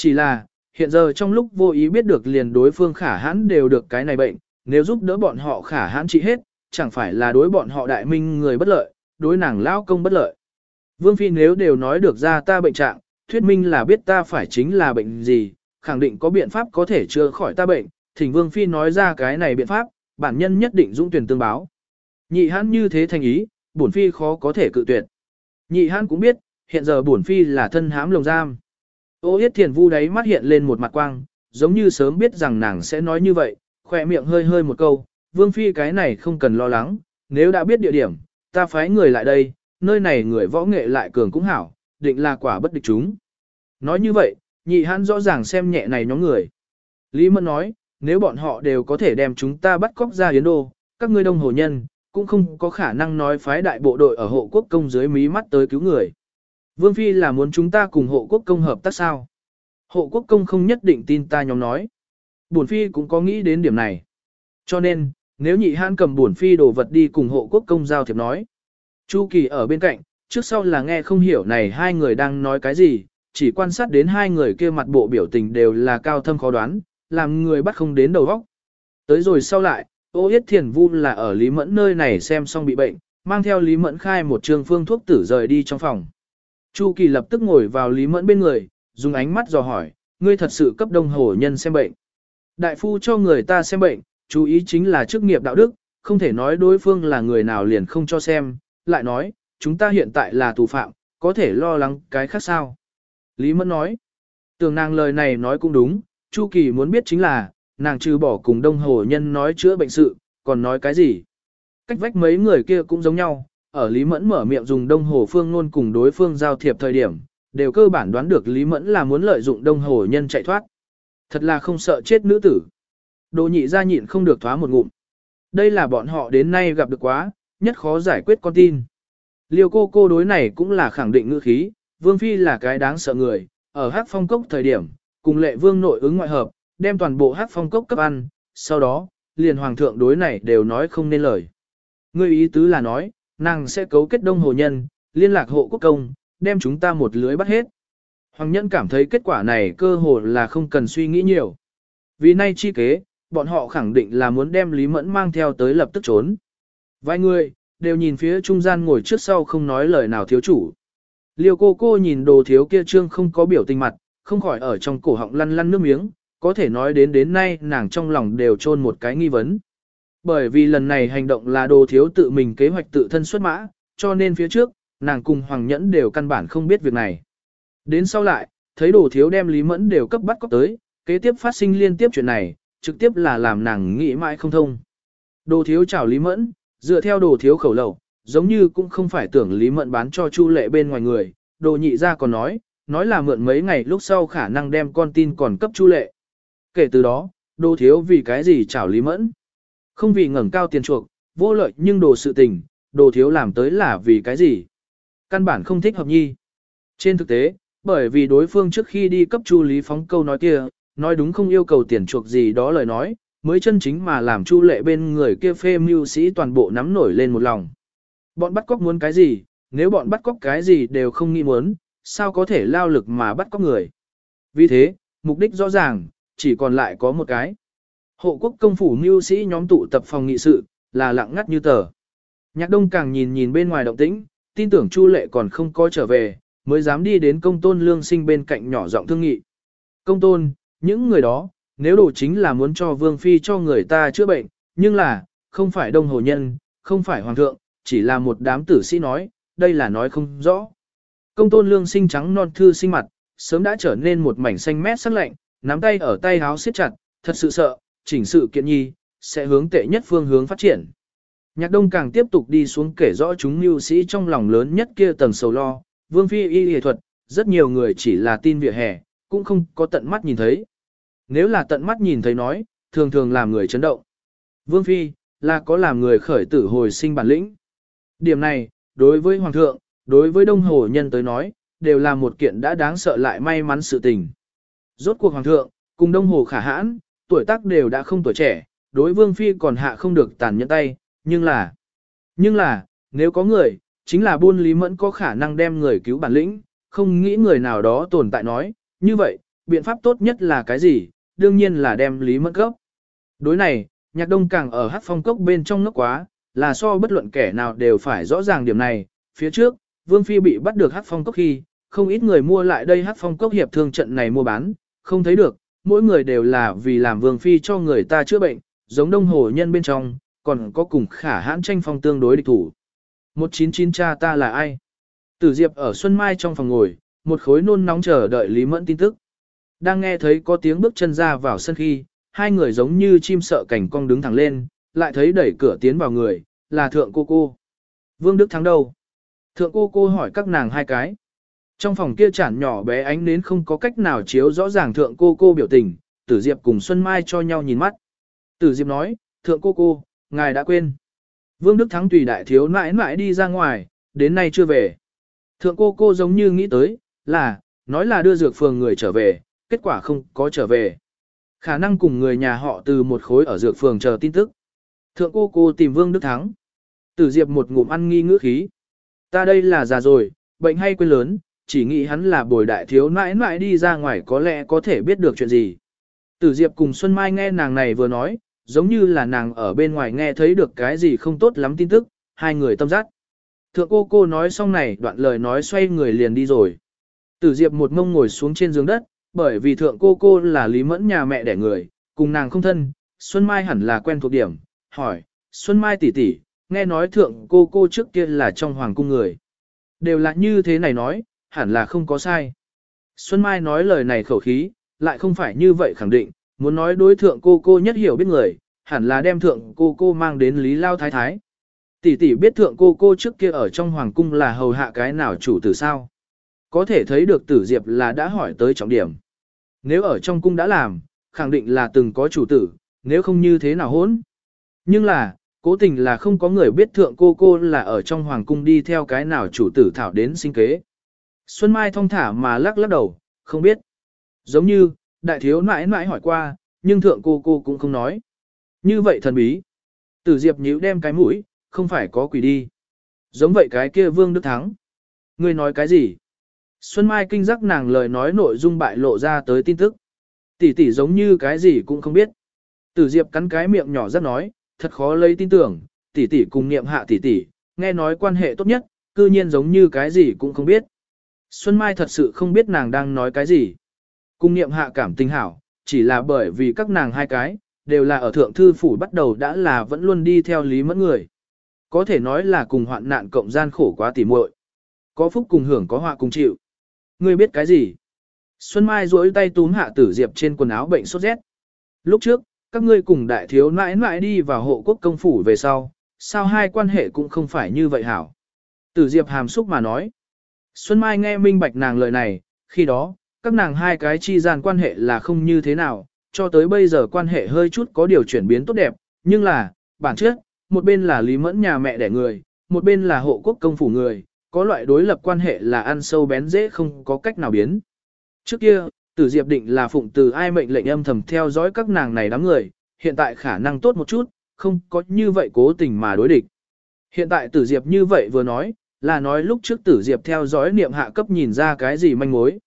Chỉ là, hiện giờ trong lúc vô ý biết được liền đối phương khả hãn đều được cái này bệnh, nếu giúp đỡ bọn họ khả hãn trị hết, chẳng phải là đối bọn họ đại minh người bất lợi, đối nàng lao công bất lợi. Vương Phi nếu đều nói được ra ta bệnh trạng, thuyết minh là biết ta phải chính là bệnh gì, khẳng định có biện pháp có thể chữa khỏi ta bệnh, thỉnh Vương Phi nói ra cái này biện pháp, bản nhân nhất định dũng tuyển tương báo. Nhị hãn như thế thành ý, bổn Phi khó có thể cự tuyệt. Nhị hãn cũng biết, hiện giờ bổn Phi là thân hãm lồng giam. Ô yết thiền vu đấy mắt hiện lên một mặt quang, giống như sớm biết rằng nàng sẽ nói như vậy, khỏe miệng hơi hơi một câu, Vương Phi cái này không cần lo lắng, nếu đã biết địa điểm, ta phái người lại đây, nơi này người võ nghệ lại cường cũng hảo, định là quả bất địch chúng. Nói như vậy, nhị hãn rõ ràng xem nhẹ này nhóm người. Lý Mẫn nói, nếu bọn họ đều có thể đem chúng ta bắt cóc ra Yến Đô, các ngươi đông hồ nhân, cũng không có khả năng nói phái đại bộ đội ở hộ quốc công dưới mí mắt tới cứu người. Vương Phi là muốn chúng ta cùng hộ quốc công hợp tác sao? Hộ quốc công không nhất định tin ta nhóm nói. Bổn Phi cũng có nghĩ đến điểm này. Cho nên, nếu nhị hãn cầm bổn Phi đồ vật đi cùng hộ quốc công giao thiệp nói. Chu Kỳ ở bên cạnh, trước sau là nghe không hiểu này hai người đang nói cái gì, chỉ quan sát đến hai người kia mặt bộ biểu tình đều là cao thâm khó đoán, làm người bắt không đến đầu óc. Tới rồi sau lại, ô yết thiền vu là ở Lý Mẫn nơi này xem xong bị bệnh, mang theo Lý Mẫn khai một trường phương thuốc tử rời đi trong phòng. Chu Kỳ lập tức ngồi vào Lý Mẫn bên người, dùng ánh mắt dò hỏi, ngươi thật sự cấp đông hồ nhân xem bệnh. Đại phu cho người ta xem bệnh, chú ý chính là chức nghiệp đạo đức, không thể nói đối phương là người nào liền không cho xem, lại nói, chúng ta hiện tại là tù phạm, có thể lo lắng cái khác sao. Lý Mẫn nói, tưởng nàng lời này nói cũng đúng, Chu Kỳ muốn biết chính là, nàng trừ bỏ cùng đông hồ nhân nói chữa bệnh sự, còn nói cái gì. Cách vách mấy người kia cũng giống nhau, ở Lý Mẫn mở miệng dùng đông hồ phương ngôn cùng đối phương giao thiệp thời điểm, đều cơ bản đoán được Lý Mẫn là muốn lợi dụng đông hồ nhân chạy thoát. Thật là không sợ chết nữ tử. Đồ nhị ra nhịn không được thoá một ngụm. Đây là bọn họ đến nay gặp được quá, nhất khó giải quyết con tin. Liêu cô cô đối này cũng là khẳng định ngữ khí, Vương Phi là cái đáng sợ người, ở hát phong cốc thời điểm, cùng lệ vương nội ứng ngoại hợp, đem toàn bộ hát phong cốc cấp ăn, sau đó, liền hoàng thượng đối này đều nói không nên lời. Ngươi ý tứ là nói, nàng sẽ cấu kết đông hồ nhân, liên lạc hộ quốc công, đem chúng ta một lưới bắt hết. Hoàng nhân cảm thấy kết quả này cơ hồ là không cần suy nghĩ nhiều. Vì nay chi kế, bọn họ khẳng định là muốn đem Lý Mẫn mang theo tới lập tức trốn. Vài người, đều nhìn phía trung gian ngồi trước sau không nói lời nào thiếu chủ. Liêu cô cô nhìn đồ thiếu kia trương không có biểu tình mặt, không khỏi ở trong cổ họng lăn lăn nước miếng, có thể nói đến đến nay nàng trong lòng đều trôn một cái nghi vấn. Bởi vì lần này hành động là đồ thiếu tự mình kế hoạch tự thân xuất mã, cho nên phía trước, nàng cùng Hoàng Nhẫn đều căn bản không biết việc này. Đến sau lại, thấy đồ thiếu đem Lý Mẫn đều cấp bắt cóc tới, kế tiếp phát sinh liên tiếp chuyện này, trực tiếp là làm nàng nghĩ mãi không thông. Đồ thiếu chào Lý Mẫn, dựa theo đồ thiếu khẩu lầu, giống như cũng không phải tưởng Lý Mẫn bán cho Chu Lệ bên ngoài người, đồ nhị ra còn nói, nói là mượn mấy ngày lúc sau khả năng đem con tin còn cấp Chu Lệ. Kể từ đó, đồ thiếu vì cái gì chào Lý Mẫn? Không vì ngẩng cao tiền chuộc, vô lợi nhưng đồ sự tình, đồ thiếu làm tới là vì cái gì? Căn bản không thích hợp nhi. Trên thực tế, bởi vì đối phương trước khi đi cấp Chu Lý phóng câu nói kia, nói đúng không yêu cầu tiền chuộc gì đó lời nói, mới chân chính mà làm Chu Lệ bên người kia phê mưu sĩ toàn bộ nắm nổi lên một lòng. Bọn bắt cóc muốn cái gì, nếu bọn bắt cóc cái gì đều không nghĩ muốn, sao có thể lao lực mà bắt cóc người. Vì thế, mục đích rõ ràng, chỉ còn lại có một cái. Hộ quốc công phủ mưu sĩ nhóm tụ tập phòng nghị sự, là lặng ngắt như tờ. Nhạc đông càng nhìn nhìn bên ngoài động tĩnh, tin tưởng Chu Lệ còn không có trở về, mới dám đi đến công tôn lương sinh bên cạnh nhỏ giọng thương nghị. Công tôn, những người đó, nếu đồ chính là muốn cho vương phi cho người ta chữa bệnh, nhưng là, không phải đông hồ nhân, không phải hoàng thượng, chỉ là một đám tử sĩ nói, đây là nói không rõ. Công tôn lương sinh trắng non thư sinh mặt, sớm đã trở nên một mảnh xanh mét sắc lạnh, nắm tay ở tay háo siết chặt, thật sự sợ, chỉnh sự kiện nhi, sẽ hướng tệ nhất phương hướng phát triển. Nhạc đông càng tiếp tục đi xuống kể rõ chúng mưu sĩ trong lòng lớn nhất kia tầng sầu lo, vương phi y y thuật, rất nhiều người chỉ là tin vỉa hè, cũng không có tận mắt nhìn thấy. Nếu là tận mắt nhìn thấy nói, thường thường làm người chấn động. Vương phi, là có làm người khởi tử hồi sinh bản lĩnh. Điểm này, đối với hoàng thượng, đối với đông hồ nhân tới nói, đều là một kiện đã đáng sợ lại may mắn sự tình. Rốt cuộc hoàng thượng, cùng đông hồ khả hãn, tuổi tác đều đã không tuổi trẻ, đối vương phi còn hạ không được tàn nhẫn tay, nhưng là, nhưng là, nếu có người, chính là buôn lý mẫn có khả năng đem người cứu bản lĩnh, không nghĩ người nào đó tồn tại nói, như vậy, biện pháp tốt nhất là cái gì, đương nhiên là đem lý mẫn cấp. Đối này, nhạc đông càng ở hát phong cốc bên trong nước quá, là so bất luận kẻ nào đều phải rõ ràng điểm này, phía trước, vương phi bị bắt được hát phong cốc khi, không ít người mua lại đây hát phong cốc hiệp thương trận này mua bán, không thấy được, mỗi người đều là vì làm vương phi cho người ta chữa bệnh, giống đông hồ nhân bên trong, còn có cùng khả hãn tranh phong tương đối địch thủ. 199 cha ta là ai? Tử Diệp ở Xuân Mai trong phòng ngồi, một khối nôn nóng chờ đợi Lý Mẫn tin tức. Đang nghe thấy có tiếng bước chân ra vào sân khi, hai người giống như chim sợ cảnh cong đứng thẳng lên, lại thấy đẩy cửa tiến vào người, là thượng cô cô. Vương Đức thắng đâu? Thượng cô cô hỏi các nàng hai cái. Trong phòng kia chản nhỏ bé ánh nến không có cách nào chiếu rõ ràng thượng cô cô biểu tình, Tử Diệp cùng Xuân Mai cho nhau nhìn mắt. Tử Diệp nói, thượng cô cô, ngài đã quên. Vương Đức Thắng tùy đại thiếu nãi nãi đi ra ngoài, đến nay chưa về. Thượng cô cô giống như nghĩ tới, là, nói là đưa dược phường người trở về, kết quả không có trở về. Khả năng cùng người nhà họ từ một khối ở dược phường chờ tin tức. Thượng cô cô tìm Vương Đức Thắng. Tử Diệp một ngụm ăn nghi ngữ khí. Ta đây là già rồi, bệnh hay quên lớn, chỉ nghĩ hắn là bồi đại thiếu nãi nãi đi ra ngoài có lẽ có thể biết được chuyện gì. Tử Diệp cùng Xuân Mai nghe nàng này vừa nói, giống như là nàng ở bên ngoài nghe thấy được cái gì không tốt lắm tin tức, hai người tâm giác. Thượng cô cô nói xong này đoạn lời nói xoay người liền đi rồi. Tử Diệp một mông ngồi xuống trên giường đất, bởi vì thượng cô cô là Lý Mẫn nhà mẹ đẻ người, cùng nàng không thân, Xuân Mai hẳn là quen thuộc điểm, hỏi, Xuân Mai tỷ tỷ, nghe nói thượng cô cô trước kia là trong hoàng cung người. Đều là như thế này nói, hẳn là không có sai. Xuân Mai nói lời này khẩu khí, lại không phải như vậy khẳng định, muốn nói đối thượng cô cô nhất hiểu biết người, hẳn là đem thượng cô cô mang đến Lý Lao Thái Thái. Tỷ tỷ biết thượng cô cô trước kia ở trong hoàng cung là hầu hạ cái nào chủ tử sao. Có thể thấy được tử diệp là đã hỏi tới trọng điểm. Nếu ở trong cung đã làm, khẳng định là từng có chủ tử, nếu không như thế nào hỗn. Nhưng là, cố tình là không có người biết thượng cô cô là ở trong hoàng cung đi theo cái nào chủ tử thảo đến sinh kế. Xuân Mai thong thả mà lắc lắc đầu, không biết. Giống như, đại thiếu nãi nãi hỏi qua, nhưng thượng cô cô cũng không nói. Như vậy thần bí. Tử Diệp nhíu đem cái mũi, không phải có quỷ đi. Giống vậy cái kia Vương Đức Thắng. Ngươi nói cái gì? Xuân Mai kinh giác nàng lời nói nội dung bại lộ ra tới tin tức. Tỷ tỷ giống như cái gì cũng không biết. Tử Diệp cắn cái miệng nhỏ rất nói, thật khó lấy tin tưởng, tỷ tỷ cùng niệm hạ tỷ tỷ, nghe nói quan hệ tốt nhất, cư nhiên giống như cái gì cũng không biết. Xuân Mai thật sự không biết nàng đang nói cái gì. Cung niệm hạ cảm tình hảo, chỉ là bởi vì các nàng hai cái, đều là ở thượng thư phủ bắt đầu đã là vẫn luôn đi theo lý mẫn người. Có thể nói là cùng hoạn nạn cộng gian khổ quá tỉ muội Có phúc cùng hưởng có họa cùng chịu. Ngươi biết cái gì? Xuân Mai duỗi tay túm hạ tử diệp trên quần áo bệnh sốt rét. Lúc trước, các ngươi cùng đại thiếu nãi nãi đi vào hộ quốc công phủ về sau, sao hai quan hệ cũng không phải như vậy hảo. Tử diệp hàm xúc mà nói. Xuân Mai nghe minh bạch nàng lời này, khi đó, các nàng hai cái chi gian quan hệ là không như thế nào, cho tới bây giờ quan hệ hơi chút có điều chuyển biến tốt đẹp, nhưng là, bản chất, một bên là Lý Mẫn nhà mẹ đẻ người, một bên là hộ quốc công phủ người, có loại đối lập quan hệ là ăn sâu bén dễ không có cách nào biến. Trước kia, Tử Diệp định là phụng từ ai mệnh lệnh âm thầm theo dõi các nàng này đám người, hiện tại khả năng tốt một chút, không có như vậy cố tình mà đối địch. Hiện tại Tử Diệp như vậy vừa nói, là nói lúc trước Tử Diệp theo dõi niệm hạ cấp nhìn ra cái gì manh mối.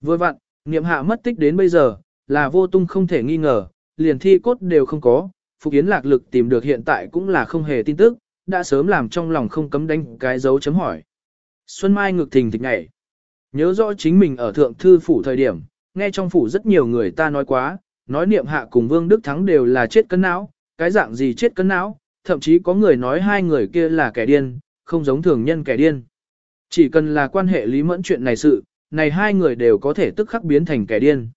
Vừa vặn, niệm hạ mất tích đến bây giờ, là vô tung không thể nghi ngờ, liền thi cốt đều không có, Phục Yến lạc lực tìm được hiện tại cũng là không hề tin tức, đã sớm làm trong lòng không cấm đánh cái dấu chấm hỏi. Xuân Mai ngực thình thịch ngảy. Nhớ rõ chính mình ở thượng thư phủ thời điểm, nghe trong phủ rất nhiều người ta nói quá, nói niệm hạ cùng Vương Đức Thắng đều là chết cân não, cái dạng gì chết cân não, thậm chí có người nói hai người kia là kẻ điên, không giống thường nhân kẻ điên. Chỉ cần là quan hệ lý mẫn chuyện này sự, này hai người đều có thể tức khắc biến thành kẻ điên.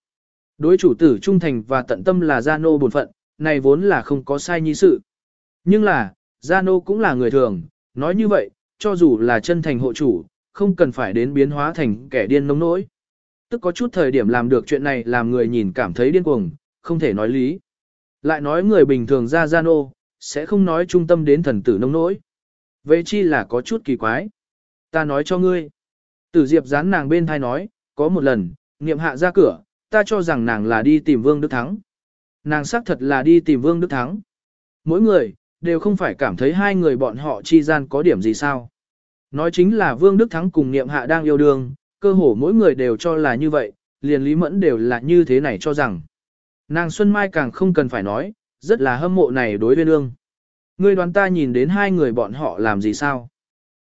Đối chủ tử trung thành và tận tâm là gia nô bổn phận, này vốn là không có sai nhi sự. Nhưng là, gia nô cũng là người thường, nói như vậy, cho dù là chân thành hộ chủ, không cần phải đến biến hóa thành kẻ điên nông nỗi. Tức có chút thời điểm làm được chuyện này làm người nhìn cảm thấy điên cuồng, không thể nói lý. Lại nói người bình thường ra gia nô, sẽ không nói trung tâm đến thần tử nông nỗi. Vậy chi là có chút kỳ quái. Ta nói cho ngươi. Tử Diệp dán nàng bên thai nói, có một lần, niệm hạ ra cửa, ta cho rằng nàng là đi tìm Vương Đức Thắng. Nàng xác thật là đi tìm Vương Đức Thắng. Mỗi người, đều không phải cảm thấy hai người bọn họ chi gian có điểm gì sao. Nói chính là Vương Đức Thắng cùng niệm hạ đang yêu đương, cơ hồ mỗi người đều cho là như vậy, liền Lý Mẫn đều là như thế này cho rằng. Nàng Xuân Mai càng không cần phải nói, rất là hâm mộ này đối với đương. Ngươi đoán ta nhìn đến hai người bọn họ làm gì sao?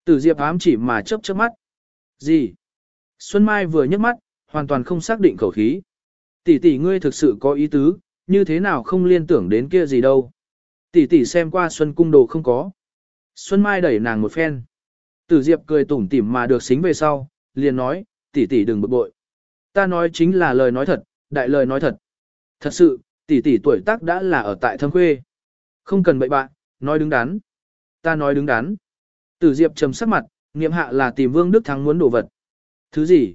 Tử Diệp ám chỉ mà chớp chớp mắt. Gì? Xuân Mai vừa nhấc mắt, hoàn toàn không xác định khẩu khí. Tỷ tỷ ngươi thực sự có ý tứ, như thế nào không liên tưởng đến kia gì đâu. Tỷ tỷ xem qua Xuân cung đồ không có. Xuân Mai đẩy nàng một phen. Tử Diệp cười tủm tỉm mà được xính về sau, liền nói, tỷ tỷ đừng bực bội. Ta nói chính là lời nói thật, đại lời nói thật. Thật sự, tỷ tỷ tuổi tác đã là ở tại thâm khuê. Không cần bậy bạn, nói đứng đắn. Ta nói đứng đắn. Tử Diệp trầm sắc mặt, nghiệm hạ là tìm Vương Đức Thắng muốn đồ vật. Thứ gì?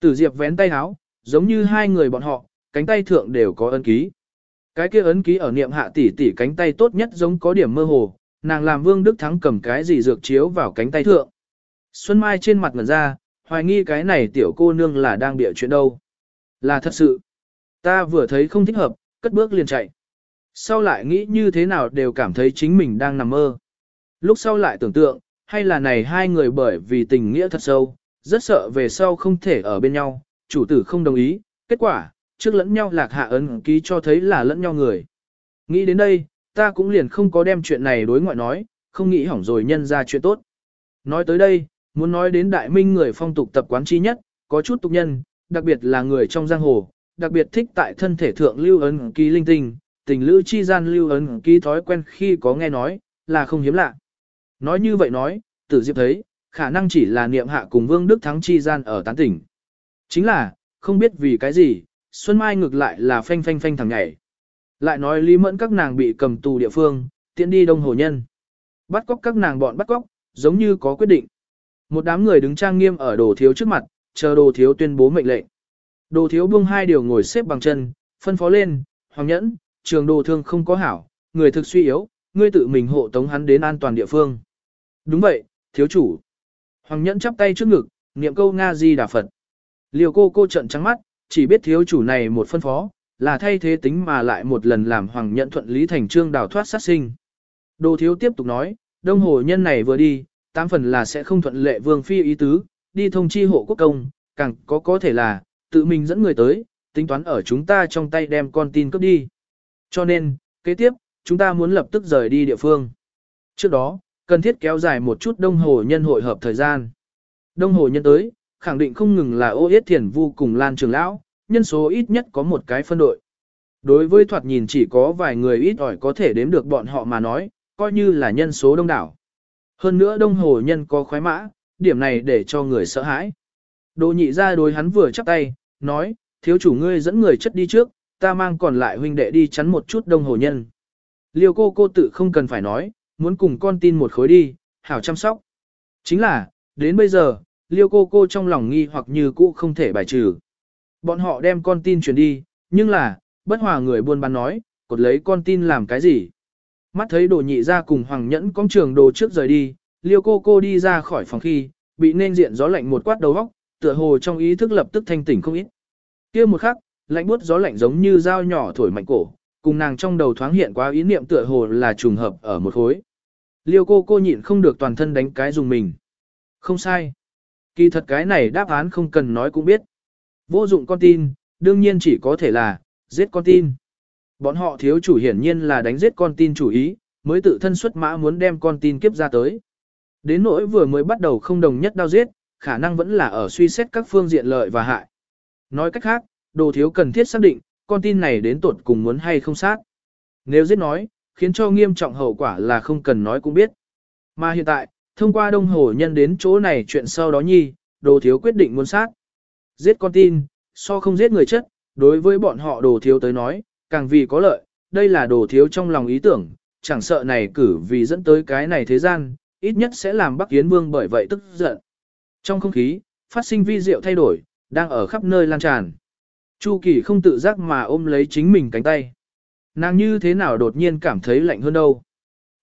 Tử Diệp vén tay áo, giống như hai người bọn họ, cánh tay thượng đều có ấn ký. Cái kia ấn ký ở niệm hạ tỷ tỷ cánh tay tốt nhất giống có điểm mơ hồ, nàng làm Vương Đức Thắng cầm cái gì dược chiếu vào cánh tay thượng. Xuân Mai trên mặt ngẩn ra, hoài nghi cái này tiểu cô nương là đang bịa chuyện đâu. Là thật sự. Ta vừa thấy không thích hợp, cất bước liền chạy. Sau lại nghĩ như thế nào đều cảm thấy chính mình đang nằm mơ. Lúc sau lại tưởng tượng, hay là này hai người bởi vì tình nghĩa thật sâu, rất sợ về sau không thể ở bên nhau, chủ tử không đồng ý, kết quả, trước lẫn nhau lạc hạ ấn ký cho thấy là lẫn nhau người. Nghĩ đến đây, ta cũng liền không có đem chuyện này đối ngoại nói, không nghĩ hỏng rồi nhân ra chuyện tốt. Nói tới đây, muốn nói đến đại minh người phong tục tập quán chi nhất, có chút tục nhân, đặc biệt là người trong giang hồ, đặc biệt thích tại thân thể thượng lưu ấn ký linh tinh, tình lữ chi gian lưu ấn ký thói quen khi có nghe nói, là không hiếm lạ. Nói như vậy nói, tử diệp thấy, khả năng chỉ là niệm hạ cùng vương đức thắng chi gian ở tán tỉnh. Chính là, không biết vì cái gì, Xuân Mai ngược lại là phanh phanh phanh thằng nhảy. Lại nói Lý Mẫn các nàng bị cầm tù địa phương, tiện đi đông hồ nhân. Bắt cóc các nàng bọn bắt cóc, giống như có quyết định. Một đám người đứng trang nghiêm ở đồ thiếu trước mặt, chờ đồ thiếu tuyên bố mệnh lệnh. Đồ thiếu buông hai điều ngồi xếp bằng chân, phân phó lên, hoàng nhẫn, trường đồ thương không có hảo, người thực suy yếu, ngươi tự mình hộ tống hắn đến an toàn địa phương. Đúng vậy, thiếu chủ. Hoàng nhẫn chắp tay trước ngực, niệm câu Nga Di Đà Phật. Liều cô cô trận trắng mắt, chỉ biết thiếu chủ này một phân phó, là thay thế tính mà lại một lần làm hoàng nhẫn thuận lý thành trương đào thoát sát sinh. Đồ thiếu tiếp tục nói, đông hồ nhân này vừa đi, tám phần là sẽ không thuận lệ vương phi ý tứ, đi thông chi hộ quốc công, càng có có thể là, tự mình dẫn người tới, tính toán ở chúng ta trong tay đem con tin cướp đi. Cho nên, kế tiếp, chúng ta muốn lập tức rời đi địa phương. Trước đó, cần thiết kéo dài một chút đông hồ nhân hội hợp thời gian. Đông hồ nhân tới, khẳng định không ngừng là ô yết thiền vu cùng lan trường lão, nhân số ít nhất có một cái phân đội. Đối với thoạt nhìn chỉ có vài người ít ỏi có thể đếm được bọn họ mà nói, coi như là nhân số đông đảo. Hơn nữa đông hồ nhân có khoái mã, điểm này để cho người sợ hãi. Đồ nhị ra đối hắn vừa chắp tay, nói, thiếu chủ ngươi dẫn người chất đi trước, ta mang còn lại huynh đệ đi chắn một chút đông hồ nhân. Liêu cô cô tự không cần phải nói, muốn cùng con tin một khối đi, hảo chăm sóc. Chính là, đến bây giờ, liêu cô cô trong lòng nghi hoặc như cũ không thể bài trừ. Bọn họ đem con tin chuyển đi, nhưng là, bất hòa người buôn bán nói, cột lấy con tin làm cái gì. Mắt thấy đồ nhị ra cùng hoàng nhẫn con trường đồ trước rời đi, liêu cô cô đi ra khỏi phòng khi, bị nên diện gió lạnh một quát đầu góc, tựa hồ trong ý thức lập tức thanh tỉnh không ít. kia một khắc, lạnh buốt gió lạnh giống như dao nhỏ thổi mạnh cổ, cùng nàng trong đầu thoáng hiện qua ý niệm tựa hồ là trùng hợp ở một khối. Liêu cô cô nhịn không được toàn thân đánh cái dùng mình. Không sai. Kỳ thật cái này đáp án không cần nói cũng biết. Vô dụng con tin, đương nhiên chỉ có thể là, giết con tin. Bọn họ thiếu chủ hiển nhiên là đánh giết con tin chủ ý, mới tự thân xuất mã muốn đem con tin kiếp ra tới. Đến nỗi vừa mới bắt đầu không đồng nhất đao giết, khả năng vẫn là ở suy xét các phương diện lợi và hại. Nói cách khác, đồ thiếu cần thiết xác định, con tin này đến tột cùng muốn hay không sát. Nếu giết nói, khiến cho nghiêm trọng hậu quả là không cần nói cũng biết. Mà hiện tại, thông qua đông hồ nhân đến chỗ này chuyện sau đó nhi, đồ thiếu quyết định muốn sát. Giết con tin, so không giết người chất, đối với bọn họ đồ thiếu tới nói, càng vì có lợi, đây là đồ thiếu trong lòng ý tưởng, chẳng sợ này cử vì dẫn tới cái này thế gian, ít nhất sẽ làm Bắc Yến Vương bởi vậy tức giận. Trong không khí, phát sinh vi diệu thay đổi, đang ở khắp nơi lan tràn. Chu Kỳ không tự giác mà ôm lấy chính mình cánh tay. Nàng như thế nào đột nhiên cảm thấy lạnh hơn đâu.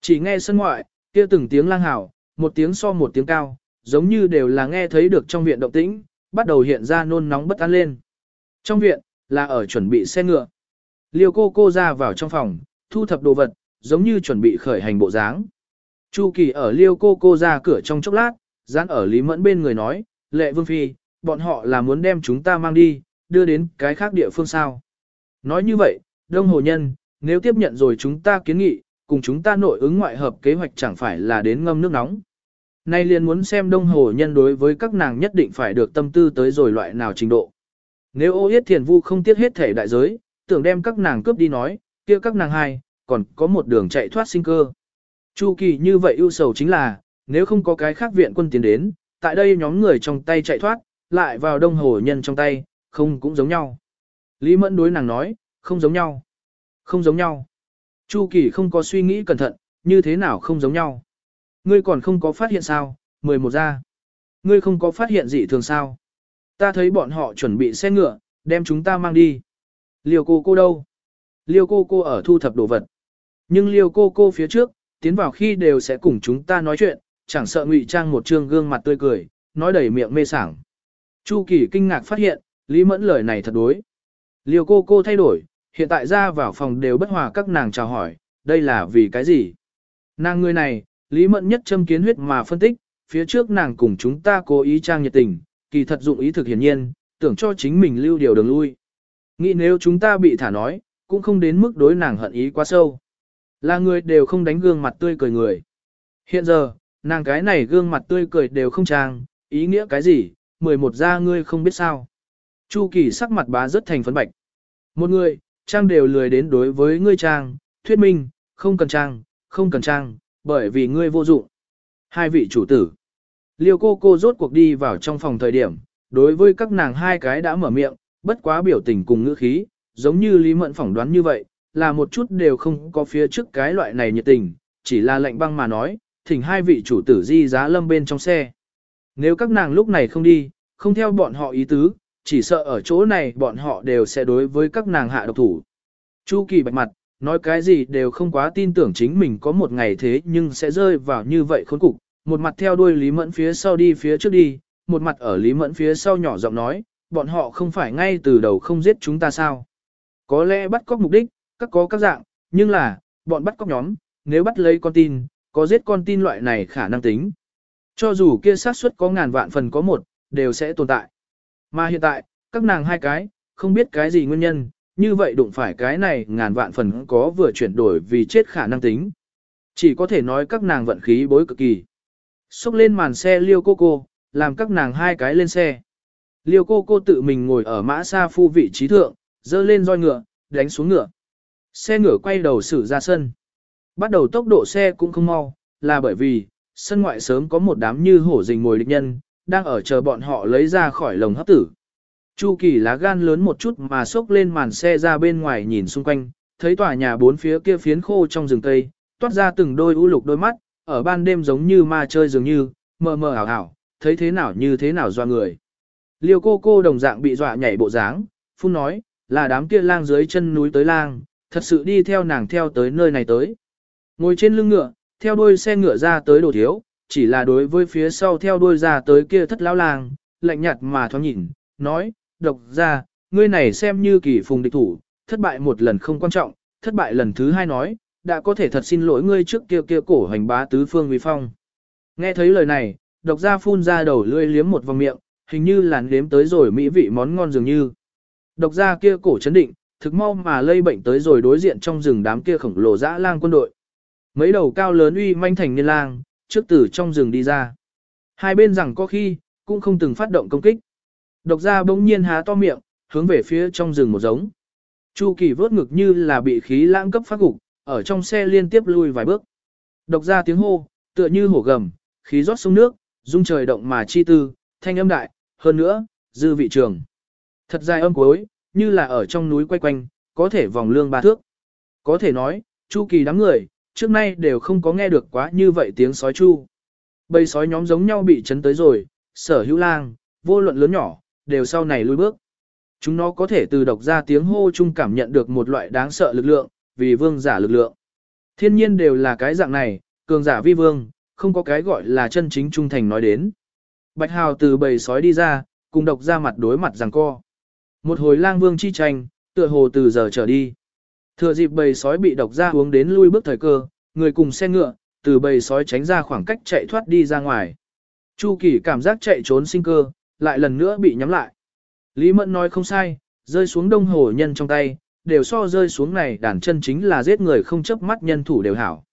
Chỉ nghe sân ngoại, kia từng tiếng lang hào, một tiếng so một tiếng cao, giống như đều là nghe thấy được trong viện động tĩnh, bắt đầu hiện ra nôn nóng bất an lên. Trong viện, là ở chuẩn bị xe ngựa. Liêu cô cô ra vào trong phòng, thu thập đồ vật, giống như chuẩn bị khởi hành bộ dáng. Chu Kỳ ở liêu cô cô ra cửa trong chốc lát, dán ở Lý Mẫn bên người nói, lệ vương phi, bọn họ là muốn đem chúng ta mang đi, đưa đến cái khác địa phương sao. Nói như vậy, Đông Hồ Nhân, nếu tiếp nhận rồi chúng ta kiến nghị, cùng chúng ta nội ứng ngoại hợp kế hoạch chẳng phải là đến ngâm nước nóng. Nay liền muốn xem Đông Hồ Nhân đối với các nàng nhất định phải được tâm tư tới rồi loại nào trình độ. Nếu ô yết thiền vu không tiếc hết thể đại giới, tưởng đem các nàng cướp đi nói, kia các nàng hai, còn có một đường chạy thoát sinh cơ. Chu kỳ như vậy ưu sầu chính là, nếu không có cái khác viện quân tiến đến, tại đây nhóm người trong tay chạy thoát, lại vào đông hồ nhân trong tay, không cũng giống nhau. Lý Mẫn đối nàng nói, không giống nhau. Không giống nhau. Chu kỳ không có suy nghĩ cẩn thận, như thế nào không giống nhau. Ngươi còn không có phát hiện sao, 11 ra. Ngươi không có phát hiện gì thường sao. Ta thấy bọn họ chuẩn bị xe ngựa, đem chúng ta mang đi. Liêu cô cô đâu? Liêu cô cô ở thu thập đồ vật. Nhưng liêu cô cô phía trước, tiến vào khi đều sẽ cùng chúng ta nói chuyện, chẳng sợ ngụy trang một trương gương mặt tươi cười, nói đầy miệng mê sảng. Chu Kỳ kinh ngạc phát hiện, Lý Mẫn lời này thật đối. Liêu cô cô thay đổi, hiện tại ra vào phòng đều bất hòa các nàng chào hỏi, đây là vì cái gì? Nàng người này, Lý Mẫn nhất châm kiến huyết mà phân tích, phía trước nàng cùng chúng ta cố ý trang nhiệt tình, kỳ thật dụng ý thực hiển nhiên, tưởng cho chính mình lưu điều đường lui. Nghĩ nếu chúng ta bị thả nói, cũng không đến mức đối nàng hận ý quá sâu. Là người đều không đánh gương mặt tươi cười người. Hiện giờ, nàng cái này gương mặt tươi cười đều không trang, ý nghĩa cái gì, mười một ra ngươi không biết sao. Chu kỳ sắc mặt bá rất thành phấn bạch. Một người, trang đều lười đến đối với ngươi trang, thuyết minh, không cần trang, không cần trang, bởi vì ngươi vô dụng. Hai vị chủ tử. Liêu cô cô rốt cuộc đi vào trong phòng thời điểm, đối với các nàng hai cái đã mở miệng, bất quá biểu tình cùng ngữ khí, giống như Lý Mẫn phỏng đoán như vậy, là một chút đều không có phía trước cái loại này nhiệt tình, chỉ là lệnh băng mà nói, thỉnh hai vị chủ tử di giá lâm bên trong xe. Nếu các nàng lúc này không đi, không theo bọn họ ý tứ, chỉ sợ ở chỗ này bọn họ đều sẽ đối với các nàng hạ độc thủ. Chu kỳ bạch mặt, Nói cái gì đều không quá tin tưởng chính mình có một ngày thế nhưng sẽ rơi vào như vậy khốn cục, một mặt theo đuôi Lý Mẫn phía sau đi phía trước đi, một mặt ở Lý Mẫn phía sau nhỏ giọng nói, bọn họ không phải ngay từ đầu không giết chúng ta sao. Có lẽ bắt cóc mục đích, các có các dạng, nhưng là, bọn bắt cóc nhóm, nếu bắt lấy con tin, có giết con tin loại này khả năng tính. Cho dù kia xác suất có ngàn vạn phần có một, đều sẽ tồn tại. Mà hiện tại, các nàng hai cái, không biết cái gì nguyên nhân, như vậy đụng phải cái này ngàn vạn phần có vừa chuyển đổi vì chết khả năng tính. Chỉ có thể nói các nàng vận khí bối cực kỳ. Xúc lên màn xe liêu cô cô, làm các nàng hai cái lên xe. Liêu cô cô tự mình ngồi ở mã xa phu vị trí thượng, dơ lên roi ngựa, đánh xuống ngựa. Xe ngựa quay đầu xử ra sân. Bắt đầu tốc độ xe cũng không mau, là bởi vì, sân ngoại sớm có một đám như hổ rình ngồi địch nhân, đang ở chờ bọn họ lấy ra khỏi lồng hấp tử. Chu kỳ lá gan lớn một chút mà xốc lên màn xe ra bên ngoài nhìn xung quanh, thấy tòa nhà bốn phía kia phiến khô trong rừng cây, toát ra từng đôi u lục đôi mắt, ở ban đêm giống như ma chơi dường như, mờ mờ ảo ảo, thấy thế nào như thế nào doa người. Liêu cô cô đồng dạng bị dọa nhảy bộ dáng, phun nói, là đám kia lang dưới chân núi tới lang, thật sự đi theo nàng theo tới nơi này tới. Ngồi trên lưng ngựa, theo đuôi xe ngựa ra tới đồ thiếu, chỉ là đối với phía sau theo đuôi ra tới kia thất lão lang, lạnh nhạt mà thoáng nhìn, nói, độc ra, ngươi này xem như kỳ phùng địch thủ, thất bại một lần không quan trọng, thất bại lần thứ hai nói, đã có thể thật xin lỗi ngươi trước kia kia cổ hành bá tứ phương vi phong. Nghe thấy lời này, độc ra phun ra đầu lưỡi liếm một vòng miệng, hình như là nếm tới rồi mỹ vị món ngon dường như. Độc ra kia cổ chấn định, thực mau mà lây bệnh tới rồi đối diện trong rừng đám kia khổng lồ dã lang quân đội. Mấy đầu cao lớn uy manh thành niên lang, trước từ trong rừng đi ra. Hai bên rằng có khi, cũng không từng phát động công kích. Độc ra bỗng nhiên há to miệng, hướng về phía trong rừng một giống. Chu kỳ vớt ngực như là bị khí lãng cấp phát gục, ở trong xe liên tiếp lui vài bước. Độc ra tiếng hô, tựa như hổ gầm, khí rót sông nước, rung trời động mà chi tư, thanh âm đại, hơn nữa, dư vị trường. Thật dài âm cuối, như là ở trong núi quay quanh, có thể vòng lương ba thước. Có thể nói, chu kỳ đám người, trước nay đều không có nghe được quá như vậy tiếng sói chu. Bầy sói nhóm giống nhau bị chấn tới rồi, sở hữu lang, vô luận lớn nhỏ, đều sau này lùi bước. Chúng nó có thể từ độc ra tiếng hô chung cảm nhận được một loại đáng sợ lực lượng, vì vương giả lực lượng. Thiên nhiên đều là cái dạng này, cường giả vi vương, không có cái gọi là chân chính trung thành nói đến. Bạch Hào từ bầy sói đi ra, cùng độc ra mặt đối mặt rằng co. Một hồi lang vương chi tranh, tựa hồ từ giờ trở đi. Thừa dịp bầy sói bị độc ra uống đến lui bước thời cơ, người cùng xe ngựa, từ bầy sói tránh ra khoảng cách chạy thoát đi ra ngoài. Chu Kỳ cảm giác chạy trốn sinh cơ, lại lần nữa bị nhắm lại. Lý Mẫn nói không sai, rơi xuống đông hồ nhân trong tay, đều so rơi xuống này đàn chân chính là giết người không chấp mắt nhân thủ đều hảo.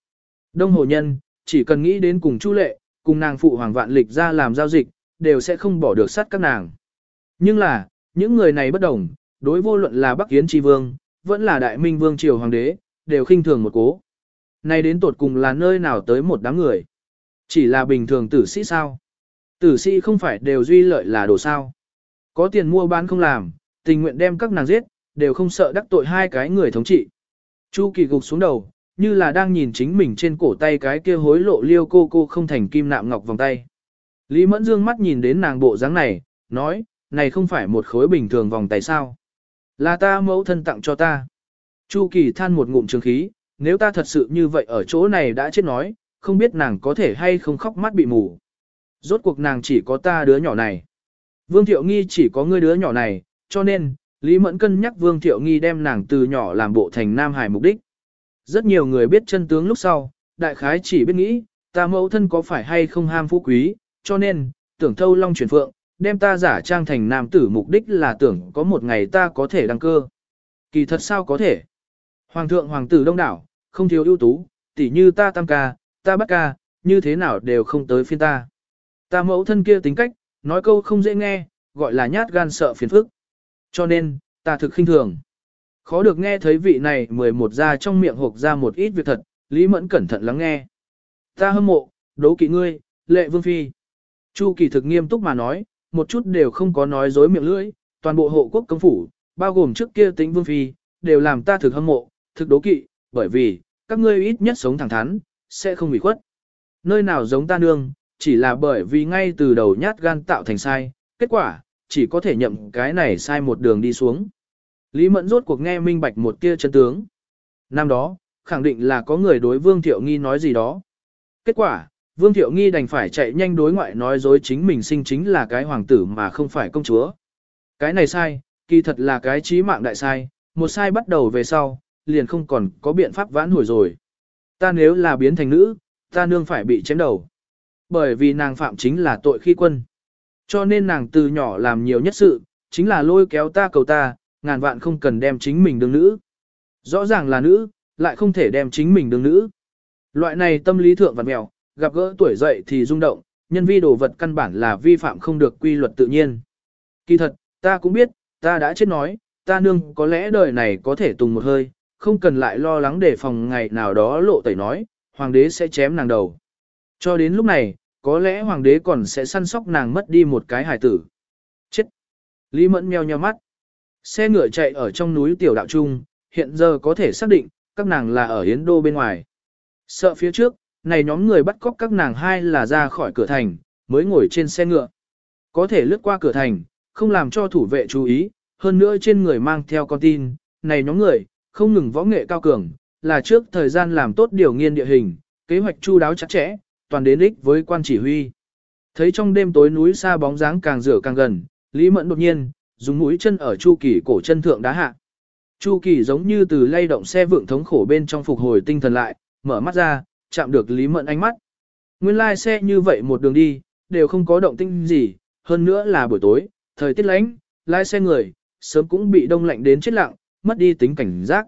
Đông hồ nhân, chỉ cần nghĩ đến cùng Chu Lệ, cùng nàng phụ hoàng vạn lịch ra làm giao dịch, đều sẽ không bỏ được sát các nàng. Nhưng là, những người này bất đồng, đối vô luận là Bắc Yến Tri Vương, vẫn là Đại Minh Vương Triều Hoàng đế, đều khinh thường một cố. nay đến tột cùng là nơi nào tới một đám người. Chỉ là bình thường tử sĩ sao. Tử sĩ không phải đều duy lợi là đồ sao. Có tiền mua bán không làm, tình nguyện đem các nàng giết, đều không sợ đắc tội hai cái người thống trị. Chu kỳ gục xuống đầu, như là đang nhìn chính mình trên cổ tay cái kia hối lộ liêu cô cô không thành kim nạm ngọc vòng tay. Lý Mẫn Dương mắt nhìn đến nàng bộ dáng này, nói, này không phải một khối bình thường vòng tay sao. Là ta mẫu thân tặng cho ta. Chu kỳ than một ngụm trường khí, nếu ta thật sự như vậy ở chỗ này đã chết nói, không biết nàng có thể hay không khóc mắt bị mù. Rốt cuộc nàng chỉ có ta đứa nhỏ này. Vương Thiệu Nghi chỉ có ngươi đứa nhỏ này, cho nên, Lý Mẫn cân nhắc Vương Thiệu Nghi đem nàng từ nhỏ làm bộ thành Nam Hải mục đích. Rất nhiều người biết chân tướng lúc sau, đại khái chỉ biết nghĩ, ta mẫu thân có phải hay không ham phú quý, cho nên, tưởng thâu long chuyển phượng, đem ta giả trang thành nam tử mục đích là tưởng có một ngày ta có thể đăng cơ. Kỳ thật sao có thể? Hoàng thượng hoàng tử đông đảo, không thiếu ưu tú, tỉ như ta tam ca, ta bắt ca, như thế nào đều không tới phiên ta. Ta mẫu thân kia tính cách, nói câu không dễ nghe, gọi là nhát gan sợ phiền phức. Cho nên, ta thực khinh thường. Khó được nghe thấy vị này 11 ra trong miệng hộp ra một ít việc thật, Lý Mẫn cẩn thận lắng nghe. Ta hâm mộ, đố kỵ ngươi, lệ vương phi. Chu kỳ thực nghiêm túc mà nói, một chút đều không có nói dối miệng lưỡi, toàn bộ hộ quốc công phủ, bao gồm trước kia tính vương phi, đều làm ta thực hâm mộ, thực đố kỵ, bởi vì, các ngươi ít nhất sống thẳng thắn, sẽ không bị khuất. Nơi nào giống ta nương, chỉ là bởi vì ngay từ đầu nhát gan tạo thành sai, kết quả, chỉ có thể nhậm cái này sai một đường đi xuống. Lý Mẫn rốt cuộc nghe minh bạch một tia chân tướng. Năm đó, khẳng định là có người đối Vương Thiệu Nghi nói gì đó. Kết quả, Vương Thiệu Nghi đành phải chạy nhanh đối ngoại nói dối chính mình sinh chính là cái hoàng tử mà không phải công chúa. Cái này sai, kỳ thật là cái trí mạng đại sai, một sai bắt đầu về sau, liền không còn có biện pháp vãn hồi rồi. Ta nếu là biến thành nữ, ta nương phải bị chém đầu. Bởi vì nàng phạm chính là tội khi quân. Cho nên nàng từ nhỏ làm nhiều nhất sự, chính là lôi kéo ta cầu ta, ngàn vạn không cần đem chính mình đương nữ. Rõ ràng là nữ, lại không thể đem chính mình đương nữ. Loại này tâm lý thượng vật mèo, gặp gỡ tuổi dậy thì rung động, nhân vi đồ vật căn bản là vi phạm không được quy luật tự nhiên. Kỳ thật, ta cũng biết, ta đã chết nói, ta nương có lẽ đời này có thể tùng một hơi, không cần lại lo lắng để phòng ngày nào đó lộ tẩy nói, hoàng đế sẽ chém nàng đầu. Cho đến lúc này, có lẽ hoàng đế còn sẽ săn sóc nàng mất đi một cái hài tử. Chết! Lý Mẫn meo nheo mắt. Xe ngựa chạy ở trong núi tiểu đạo trung, hiện giờ có thể xác định, các nàng là ở Yến Đô bên ngoài. Sợ phía trước, này nhóm người bắt cóc các nàng hai là ra khỏi cửa thành, mới ngồi trên xe ngựa. Có thể lướt qua cửa thành, không làm cho thủ vệ chú ý, hơn nữa trên người mang theo con tin, này nhóm người, không ngừng võ nghệ cao cường, là trước thời gian làm tốt điều nghiên địa hình, kế hoạch chu đáo chặt chẽ, toàn đến ích với quan chỉ huy. Thấy trong đêm tối núi xa bóng dáng càng rửa càng gần, Lý Mẫn đột nhiên, dùng mũi chân ở Chu Kỳ cổ chân thượng đá hạ. Chu Kỳ giống như từ lay động xe vượng thống khổ bên trong phục hồi tinh thần lại, mở mắt ra, chạm được Lý Mẫn ánh mắt. Nguyên lai xe như vậy một đường đi, đều không có động tinh gì, hơn nữa là buổi tối, thời tiết lạnh, lái xe người, sớm cũng bị đông lạnh đến chết lặng, mất đi tính cảnh giác.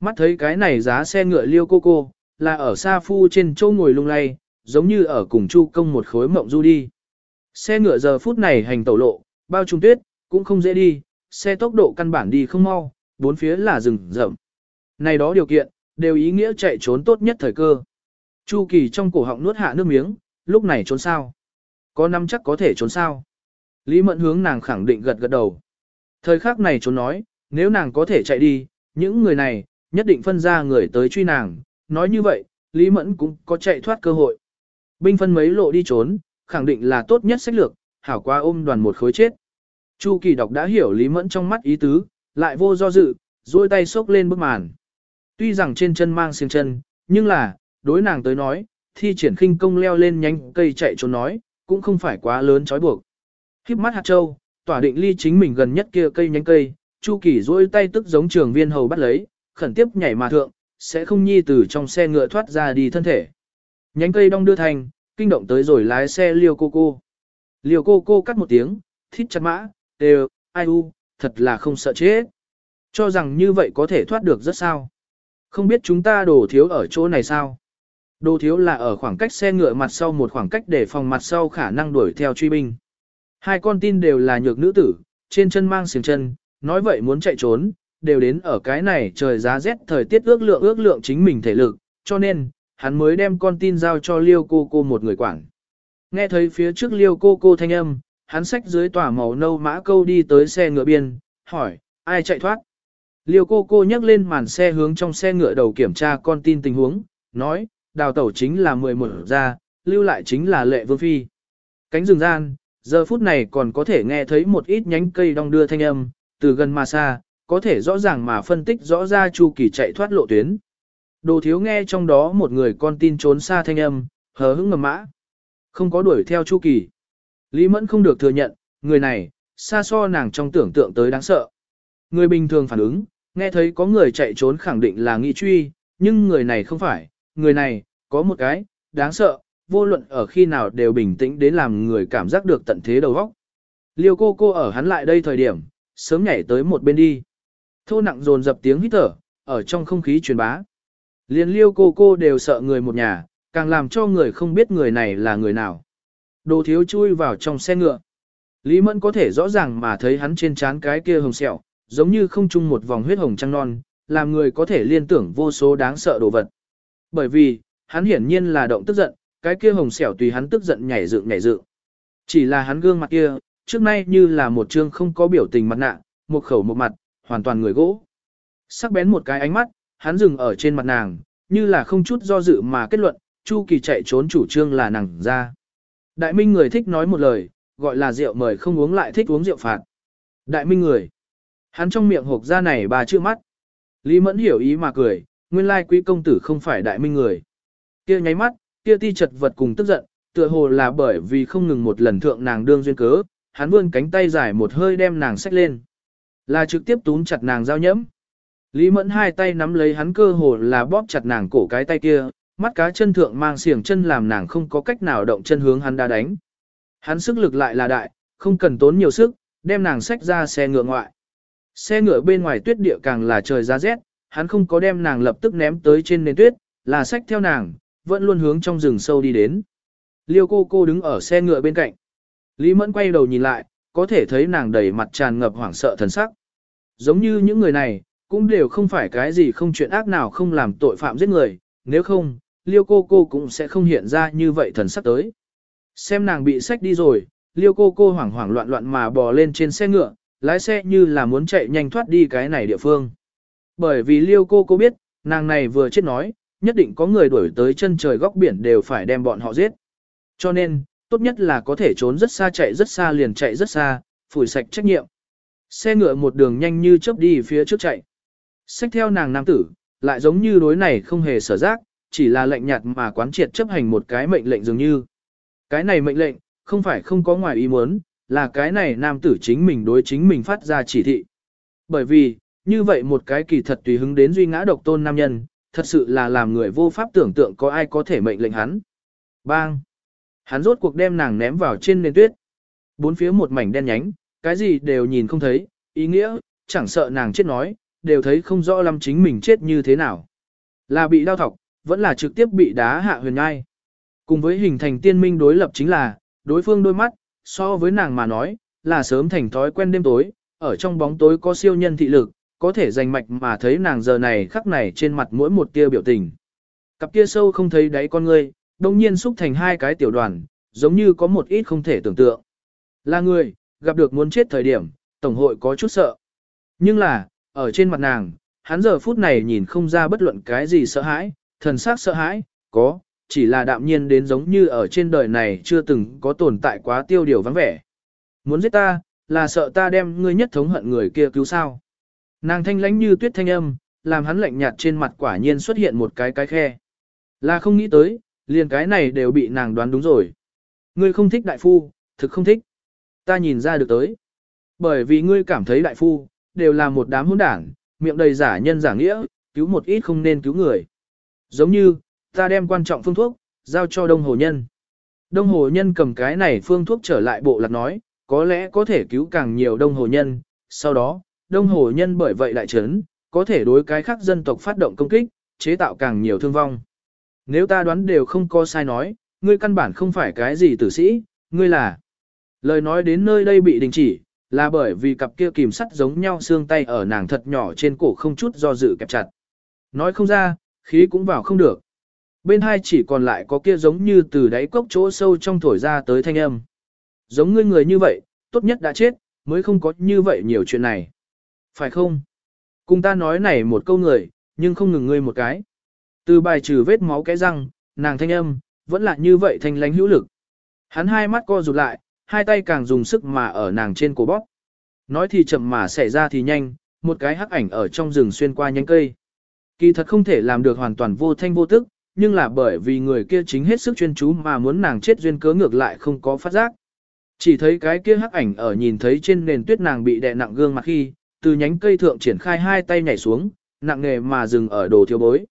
Mắt thấy cái này giá xe ngựa liêu cô cô, là ở xa phu trên châu ngồi lung lay, giống như ở cùng chu công một khối mộng du đi. Xe ngựa giờ phút này hành tẩu lộ, bao trung tuyết, cũng không dễ đi, xe tốc độ căn bản đi không mau, bốn phía là rừng rậm. Này đó điều kiện, đều ý nghĩa chạy trốn tốt nhất thời cơ. Chu Kỳ trong cổ họng nuốt hạ nước miếng, lúc này trốn sao? Có năm chắc có thể trốn sao? Lý Mẫn hướng nàng khẳng định gật gật đầu. Thời khắc này trốn nói, nếu nàng có thể chạy đi, những người này, nhất định phân ra người tới truy nàng. Nói như vậy, Lý Mẫn cũng có chạy thoát cơ hội. Binh phân mấy lộ đi trốn, khẳng định là tốt nhất sách lược, hảo qua ôm đoàn một khối chết. Chu Kỳ đọc đã hiểu Lý Mẫn trong mắt ý tứ, lại vô do dự, duỗi tay xốc lên bức màn. Tuy rằng trên chân mang xiềng chân, nhưng là, đối nàng tới nói, thi triển khinh công leo lên nhánh cây chạy trốn nói, cũng không phải quá lớn trói buộc. Khiếp mắt hạt châu, tỏa định ly chính mình gần nhất kia cây nhánh cây, Chu Kỳ duỗi tay tức giống trường viên hầu bắt lấy, khẩn tiếp nhảy mà thượng, sẽ không nhi từ trong xe ngựa thoát ra đi thân thể. Nhánh cây đong đưa thành, kinh động tới rồi lái xe liều cô cô. Liều cô cô cắt một tiếng, thít chặt mã, đều, ai u, thật là không sợ chết. Cho rằng như vậy có thể thoát được rất sao. Không biết chúng ta đổ thiếu ở chỗ này sao? Đồ thiếu là ở khoảng cách xe ngựa mặt sau một khoảng cách để phòng mặt sau khả năng đuổi theo truy binh. Hai con tin đều là nhược nữ tử, trên chân mang xiềng chân, nói vậy muốn chạy trốn, đều đến ở cái này trời giá rét thời tiết ước lượng ước lượng chính mình thể lực, cho nên, hắn mới đem con tin giao cho liêu cô cô một người quản. Nghe thấy phía trước liêu cô cô thanh âm, hắn xách dưới tòa màu nâu mã câu đi tới xe ngựa biên, hỏi, ai chạy thoát? Liêu cô cô nhấc lên màn xe hướng trong xe ngựa đầu kiểm tra con tin tình huống, nói, đào tẩu chính là 11 ra, lưu lại chính là lệ vương phi. Cánh rừng gian, giờ phút này còn có thể nghe thấy một ít nhánh cây đong đưa thanh âm, từ gần mà xa, có thể rõ ràng mà phân tích rõ ra chu kỳ chạy thoát lộ tuyến. Đồ thiếu nghe trong đó một người con tin trốn xa thanh âm, hờ hững ngầm mã. Không có đuổi theo chu kỳ. Lý Mẫn không được thừa nhận, người này, xa so nàng trong tưởng tượng tới đáng sợ. Người bình thường phản ứng, nghe thấy có người chạy trốn khẳng định là nghi truy, nhưng người này không phải, người này, có một cái, đáng sợ, vô luận ở khi nào đều bình tĩnh đến làm người cảm giác được tận thế đầu óc. Liêu cô cô ở hắn lại đây thời điểm, sớm nhảy tới một bên đi. Thô nặng dồn dập tiếng hít thở, ở trong không khí truyền bá. Liên liêu cô cô đều sợ người một nhà, càng làm cho người không biết người này là người nào. Đồ thiếu chui vào trong xe ngựa. Lý Mẫn có thể rõ ràng mà thấy hắn trên trán cái kia hồng sẹo, giống như không chung một vòng huyết hồng trăng non, làm người có thể liên tưởng vô số đáng sợ đồ vật. Bởi vì, hắn hiển nhiên là động tức giận, cái kia hồng xẻo tùy hắn tức giận nhảy dựng nhảy dựng. Chỉ là hắn gương mặt kia, trước nay như là một trương không có biểu tình mặt nạ, một khẩu một mặt, hoàn toàn người gỗ. Sắc bén một cái ánh mắt, hắn dừng ở trên mặt nàng, như là không chút do dự mà kết luận, Chu Kỳ chạy trốn chủ trương là nàng ra. Đại minh người thích nói một lời, gọi là rượu mời không uống lại thích uống rượu phạt. Đại minh người. Hắn trong miệng hộp ra này bà chưa mắt. Lý Mẫn hiểu ý mà cười, nguyên lai quý công tử không phải đại minh người. Kia nháy mắt, kia ti chật vật cùng tức giận, tựa hồ là bởi vì không ngừng một lần thượng nàng đương duyên cớ, hắn vươn cánh tay dài một hơi đem nàng xách lên. Là trực tiếp túm chặt nàng giao nhẫm. Lý Mẫn hai tay nắm lấy hắn cơ hồ là bóp chặt nàng cổ cái tay kia, mắt cá chân thượng mang xiềng chân làm nàng không có cách nào động chân hướng hắn đã đánh. Hắn sức lực lại là đại, không cần tốn nhiều sức, đem nàng xách ra xe ngựa ngoại. Xe ngựa bên ngoài tuyết địa càng là trời ra rét, hắn không có đem nàng lập tức ném tới trên nền tuyết, là xách theo nàng, vẫn luôn hướng trong rừng sâu đi đến. Liêu cô cô đứng ở xe ngựa bên cạnh. Lý Mẫn quay đầu nhìn lại, có thể thấy nàng đầy mặt tràn ngập hoảng sợ thần sắc. Giống như những người này, cũng đều không phải cái gì không chuyện ác nào không làm tội phạm giết người, nếu không, Liêu cô cô cũng sẽ không hiện ra như vậy thần sắc tới. Xem nàng bị sách đi rồi, Liêu cô cô hoảng hoảng loạn loạn mà bò lên trên xe ngựa, lái xe như là muốn chạy nhanh thoát đi cái này địa phương. Bởi vì Liêu cô cô biết, nàng này vừa chết nói, nhất định có người đuổi tới chân trời góc biển đều phải đem bọn họ giết. Cho nên, tốt nhất là có thể trốn rất xa chạy rất xa liền chạy rất xa, phủi sạch trách nhiệm. Xe ngựa một đường nhanh như chớp đi phía trước chạy. Xách theo nàng nam tử, lại giống như đối này không hề sở giác, chỉ là lệnh nhạt mà quán triệt chấp hành một cái mệnh lệnh dường như. Cái này mệnh lệnh, không phải không có ngoài ý muốn, là cái này nam tử chính mình đối chính mình phát ra chỉ thị. Bởi vì, như vậy một cái kỳ thật tùy hứng đến duy ngã độc tôn nam nhân, thật sự là làm người vô pháp tưởng tượng có ai có thể mệnh lệnh hắn. Bang! Hắn rốt cuộc đem nàng ném vào trên nền tuyết. Bốn phía một mảnh đen nhánh, cái gì đều nhìn không thấy, ý nghĩa, chẳng sợ nàng chết nói, đều thấy không rõ lắm chính mình chết như thế nào. Là bị đau thọc, vẫn là trực tiếp bị đá hạ huyền ngai. Cùng với hình thành tiên minh đối lập chính là, đối phương đôi mắt, so với nàng mà nói, là sớm thành thói quen đêm tối, ở trong bóng tối có siêu nhân thị lực, có thể dành mạch mà thấy nàng giờ này khắc này trên mặt mỗi một tia biểu tình. Cặp kia sâu không thấy đáy con ngươi, đồng nhiên xúc thành hai cái tiểu đoàn, giống như có một ít không thể tưởng tượng. Là người, gặp được muốn chết thời điểm, Tổng hội có chút sợ. Nhưng là, ở trên mặt nàng, hắn giờ phút này nhìn không ra bất luận cái gì sợ hãi, thần sắc sợ hãi, có, chỉ là đạm nhiên đến giống như ở trên đời này chưa từng có tồn tại quá tiêu điều vắng vẻ. Muốn giết ta, là sợ ta đem ngươi nhất thống hận người kia cứu sao. Nàng thanh lãnh như tuyết thanh âm, làm hắn lạnh nhạt trên mặt quả nhiên xuất hiện một cái cái khe. Là không nghĩ tới, liền cái này đều bị nàng đoán đúng rồi. Ngươi không thích đại phu, thực không thích. Ta nhìn ra được tới. Bởi vì ngươi cảm thấy đại phu, đều là một đám hỗn đảng, miệng đầy giả nhân giả nghĩa, cứu một ít không nên cứu người. Giống như, ta đem quan trọng phương thuốc, giao cho Đông Hồ Nhân. Đông Hồ Nhân cầm cái này phương thuốc trở lại bộ lạc nói, có lẽ có thể cứu càng nhiều Đông Hồ Nhân. Sau đó, Đông Hồ Nhân bởi vậy đại trấn, có thể đối cái khác dân tộc phát động công kích, chế tạo càng nhiều thương vong. Nếu ta đoán đều không có sai nói, ngươi căn bản không phải cái gì tử sĩ, ngươi là. Lời nói đến nơi đây bị đình chỉ, là bởi vì cặp kia kìm sắt giống nhau xương tay ở nàng thật nhỏ trên cổ không chút do dự kẹp chặt. Nói không ra, khí cũng vào không được. Bên hai chỉ còn lại có kia giống như từ đáy cốc chỗ sâu trong thổi ra tới thanh âm. Giống ngươi người như vậy, tốt nhất đã chết, mới không có như vậy nhiều chuyện này. Phải không? Cùng ta nói này một câu người, nhưng không ngừng ngươi một cái. Từ bài trừ vết máu cái răng, nàng thanh âm, vẫn là như vậy thanh lánh hữu lực. Hắn hai mắt co rụt lại, hai tay càng dùng sức mà ở nàng trên cổ bóp. Nói thì chậm mà xảy ra thì nhanh, một cái hắc ảnh ở trong rừng xuyên qua nhánh cây. Kỳ thật không thể làm được hoàn toàn vô thanh vô tức, nhưng là bởi vì người kia chính hết sức chuyên chú mà muốn nàng chết duyên cớ ngược lại không có phát giác. Chỉ thấy cái kia hắc ảnh ở nhìn thấy trên nền tuyết nàng bị đè nặng gương mặt khi, từ nhánh cây thượng triển khai hai tay nhảy xuống, nặng nghề mà dừng ở đồ thiếu bối.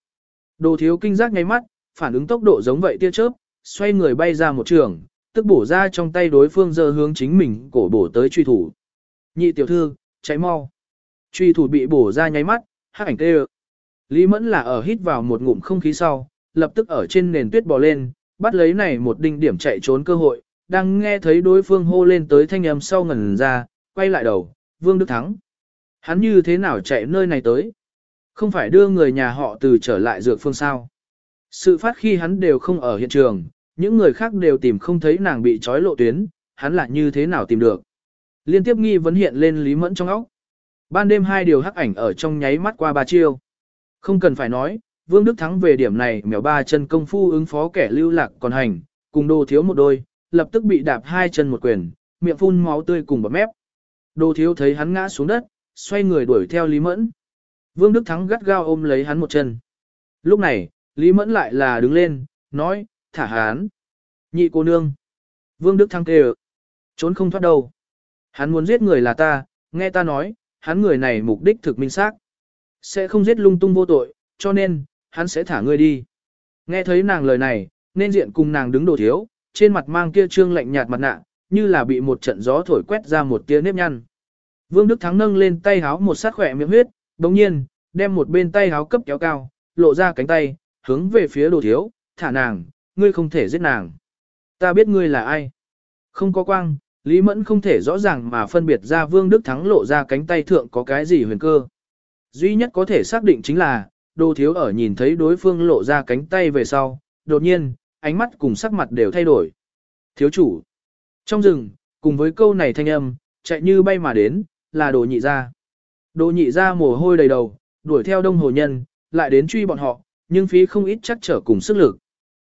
Đồ thiếu kinh giác ngay mắt, phản ứng tốc độ giống vậy tia chớp, xoay người bay ra một trường, tức bổ ra trong tay đối phương giờ hướng chính mình cổ bổ tới truy thủ. Nhị tiểu thư, cháy mau. Truy thủ bị bổ ra nháy mắt, hắc ảnh tê Lý Mẫn là ở hít vào một ngụm không khí sau, lập tức ở trên nền tuyết bò lên, bắt lấy này một đinh điểm chạy trốn cơ hội, đang nghe thấy đối phương hô lên tới thanh âm sau ngần ra, quay lại đầu, Vương Đức Thắng. Hắn như thế nào chạy nơi này tới? Không phải đưa người nhà họ từ trở lại dược phương sao? Sự phát khi hắn đều không ở hiện trường, những người khác đều tìm không thấy nàng bị trói lộ tuyến, hắn lại như thế nào tìm được? Liên tiếp nghi vấn hiện lên Lý Mẫn trong óc. Ban đêm hai điều hắc ảnh ở trong nháy mắt qua ba chiêu. Không cần phải nói, Vương Đức Thắng về điểm này mèo ba chân công phu ứng phó kẻ lưu lạc còn hành, cùng đồ thiếu một đôi, lập tức bị đạp hai chân một quyền, miệng phun máu tươi cùng bọt mép. Đồ thiếu thấy hắn ngã xuống đất, xoay người đuổi theo Lý Mẫn. Vương Đức Thắng gắt gao ôm lấy hắn một chân. Lúc này, Lý Mẫn lại là đứng lên, nói, thả hắn, Nhị cô nương. Vương Đức Thắng kêu. Trốn không thoát đâu. Hắn muốn giết người là ta, nghe ta nói, hắn người này mục đích thực minh xác Sẽ không giết lung tung vô tội, cho nên, hắn sẽ thả ngươi đi. Nghe thấy nàng lời này, nên diện cùng nàng đứng đồ thiếu, trên mặt mang kia trương lạnh nhạt mặt nạ, như là bị một trận gió thổi quét ra một tia nếp nhăn. Vương Đức Thắng nâng lên tay háo một sát khỏe miệng huyết, đồng nhiên, đem một bên tay háo cấp kéo cao, lộ ra cánh tay, hướng về phía đồ thiếu, thả nàng, ngươi không thể giết nàng. Ta biết ngươi là ai. Không có quang, Lý Mẫn không thể rõ ràng mà phân biệt ra Vương Đức Thắng lộ ra cánh tay thượng có cái gì huyền cơ. Duy nhất có thể xác định chính là, đồ thiếu ở nhìn thấy đối phương lộ ra cánh tay về sau, đột nhiên, ánh mắt cùng sắc mặt đều thay đổi. Thiếu chủ. Trong rừng, cùng với câu này thanh âm, chạy như bay mà đến, là đồ nhị ra. Đồ nhị ra mồ hôi đầy đầu, đuổi theo đông hồ nhân, lại đến truy bọn họ, nhưng phí không ít chắc trở cùng sức lực.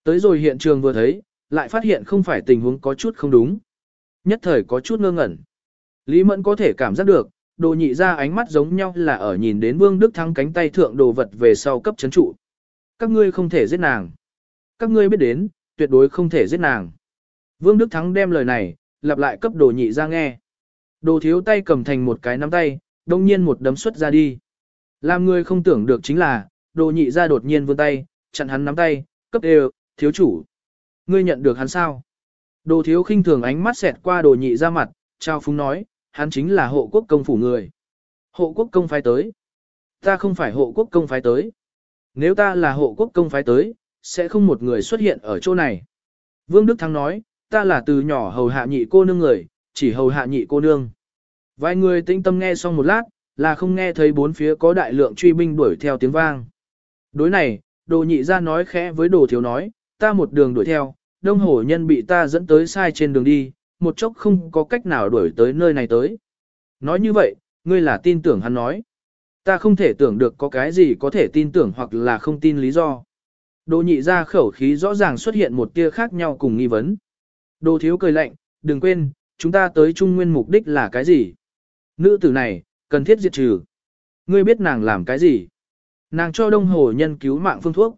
Tới rồi hiện trường vừa thấy, lại phát hiện không phải tình huống có chút không đúng. Nhất thời có chút ngơ ngẩn. Lý Mẫn có thể cảm giác được, đồ nhị ra ánh mắt giống nhau là ở nhìn đến Vương Đức Thắng cánh tay thượng đồ vật về sau cấp chấn trụ. Các ngươi không thể giết nàng. Các ngươi biết đến, tuyệt đối không thể giết nàng. Vương Đức Thắng đem lời này, lặp lại cấp đồ nhị ra nghe. Đồ thiếu tay cầm thành một cái nắm tay, đông nhiên một đấm xuất ra đi. Làm người không tưởng được chính là, đồ nhị ra đột nhiên vươn tay, chặn hắn nắm tay, cấp đều, thiếu chủ. Ngươi nhận được hắn sao? Đồ thiếu khinh thường ánh mắt xẹt qua đồ nhị ra mặt, trao phúng nói, hắn chính là hộ quốc công phủ người. Hộ quốc công phái tới. Ta không phải hộ quốc công phái tới. Nếu ta là hộ quốc công phái tới, sẽ không một người xuất hiện ở chỗ này. Vương Đức Thắng nói, ta là từ nhỏ hầu hạ nhị cô nương người, chỉ hầu hạ nhị cô nương. Vài người tĩnh tâm nghe xong một lát, là không nghe thấy bốn phía có đại lượng truy binh đuổi theo tiếng vang. Đối này, đồ nhị ra nói khẽ với đồ thiếu nói, ta một đường đuổi theo, đông hổ nhân bị ta dẫn tới sai trên đường đi, một chốc không có cách nào đuổi tới nơi này tới. Nói như vậy, ngươi là tin tưởng hắn nói. Ta không thể tưởng được có cái gì có thể tin tưởng hoặc là không tin lý do. Đồ nhị ra khẩu khí rõ ràng xuất hiện một tia khác nhau cùng nghi vấn. Đồ thiếu cười lạnh, đừng quên, chúng ta tới trung nguyên mục đích là cái gì? Nữ tử này, cần thiết diệt trừ. Ngươi biết nàng làm cái gì? Nàng cho đông hồ nhân cứu mạng phương thuốc.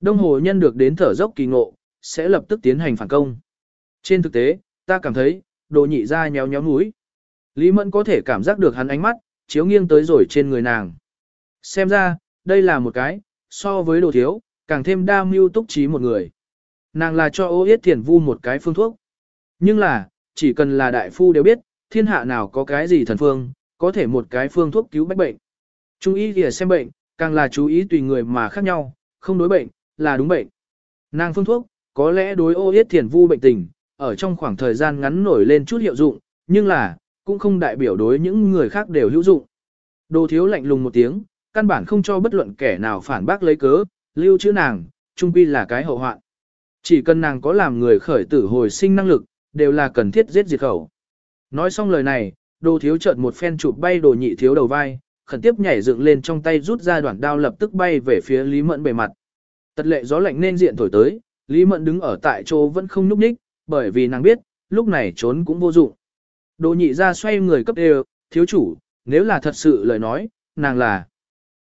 Đông hồ nhân được đến thở dốc kỳ ngộ, sẽ lập tức tiến hành phản công. Trên thực tế, ta cảm thấy, đồ nhị ra nhéo nhéo mũi. Lý Mẫn có thể cảm giác được hắn ánh mắt, chiếu nghiêng tới rồi trên người nàng. Xem ra, đây là một cái, so với đồ thiếu, càng thêm đa mưu túc trí một người. Nàng là cho ô yết thiền vu một cái phương thuốc. Nhưng là, chỉ cần là đại phu đều biết, thiên hạ nào có cái gì thần phương, có thể một cái phương thuốc cứu bách bệnh. Trung ý thì xem bệnh, càng là chú ý tùy người mà khác nhau, không đối bệnh, là đúng bệnh. Nàng phương thuốc, có lẽ đối ô yết thiền vu bệnh tình, ở trong khoảng thời gian ngắn nổi lên chút hiệu dụng, nhưng là, cũng không đại biểu đối những người khác đều hữu dụng. Đồ thiếu lạnh lùng một tiếng, căn bản không cho bất luận kẻ nào phản bác lấy cớ, lưu chữ nàng, trung quy là cái hậu hoạn. Chỉ cần nàng có làm người khởi tử hồi sinh năng lực, đều là cần thiết giết diệt khẩu. Nói xong lời này, đồ thiếu chợt một phen chụp bay đồ nhị thiếu đầu vai, khẩn tiếp nhảy dựng lên trong tay rút ra đoạn đao lập tức bay về phía Lý Mẫn bề mặt. Tật lệ gió lạnh nên diện thổi tới, Lý Mẫn đứng ở tại chỗ vẫn không nhúc nhích, bởi vì nàng biết, lúc này trốn cũng vô dụng. Đồ nhị ra xoay người cấp đều, thiếu chủ, nếu là thật sự lời nói, nàng là.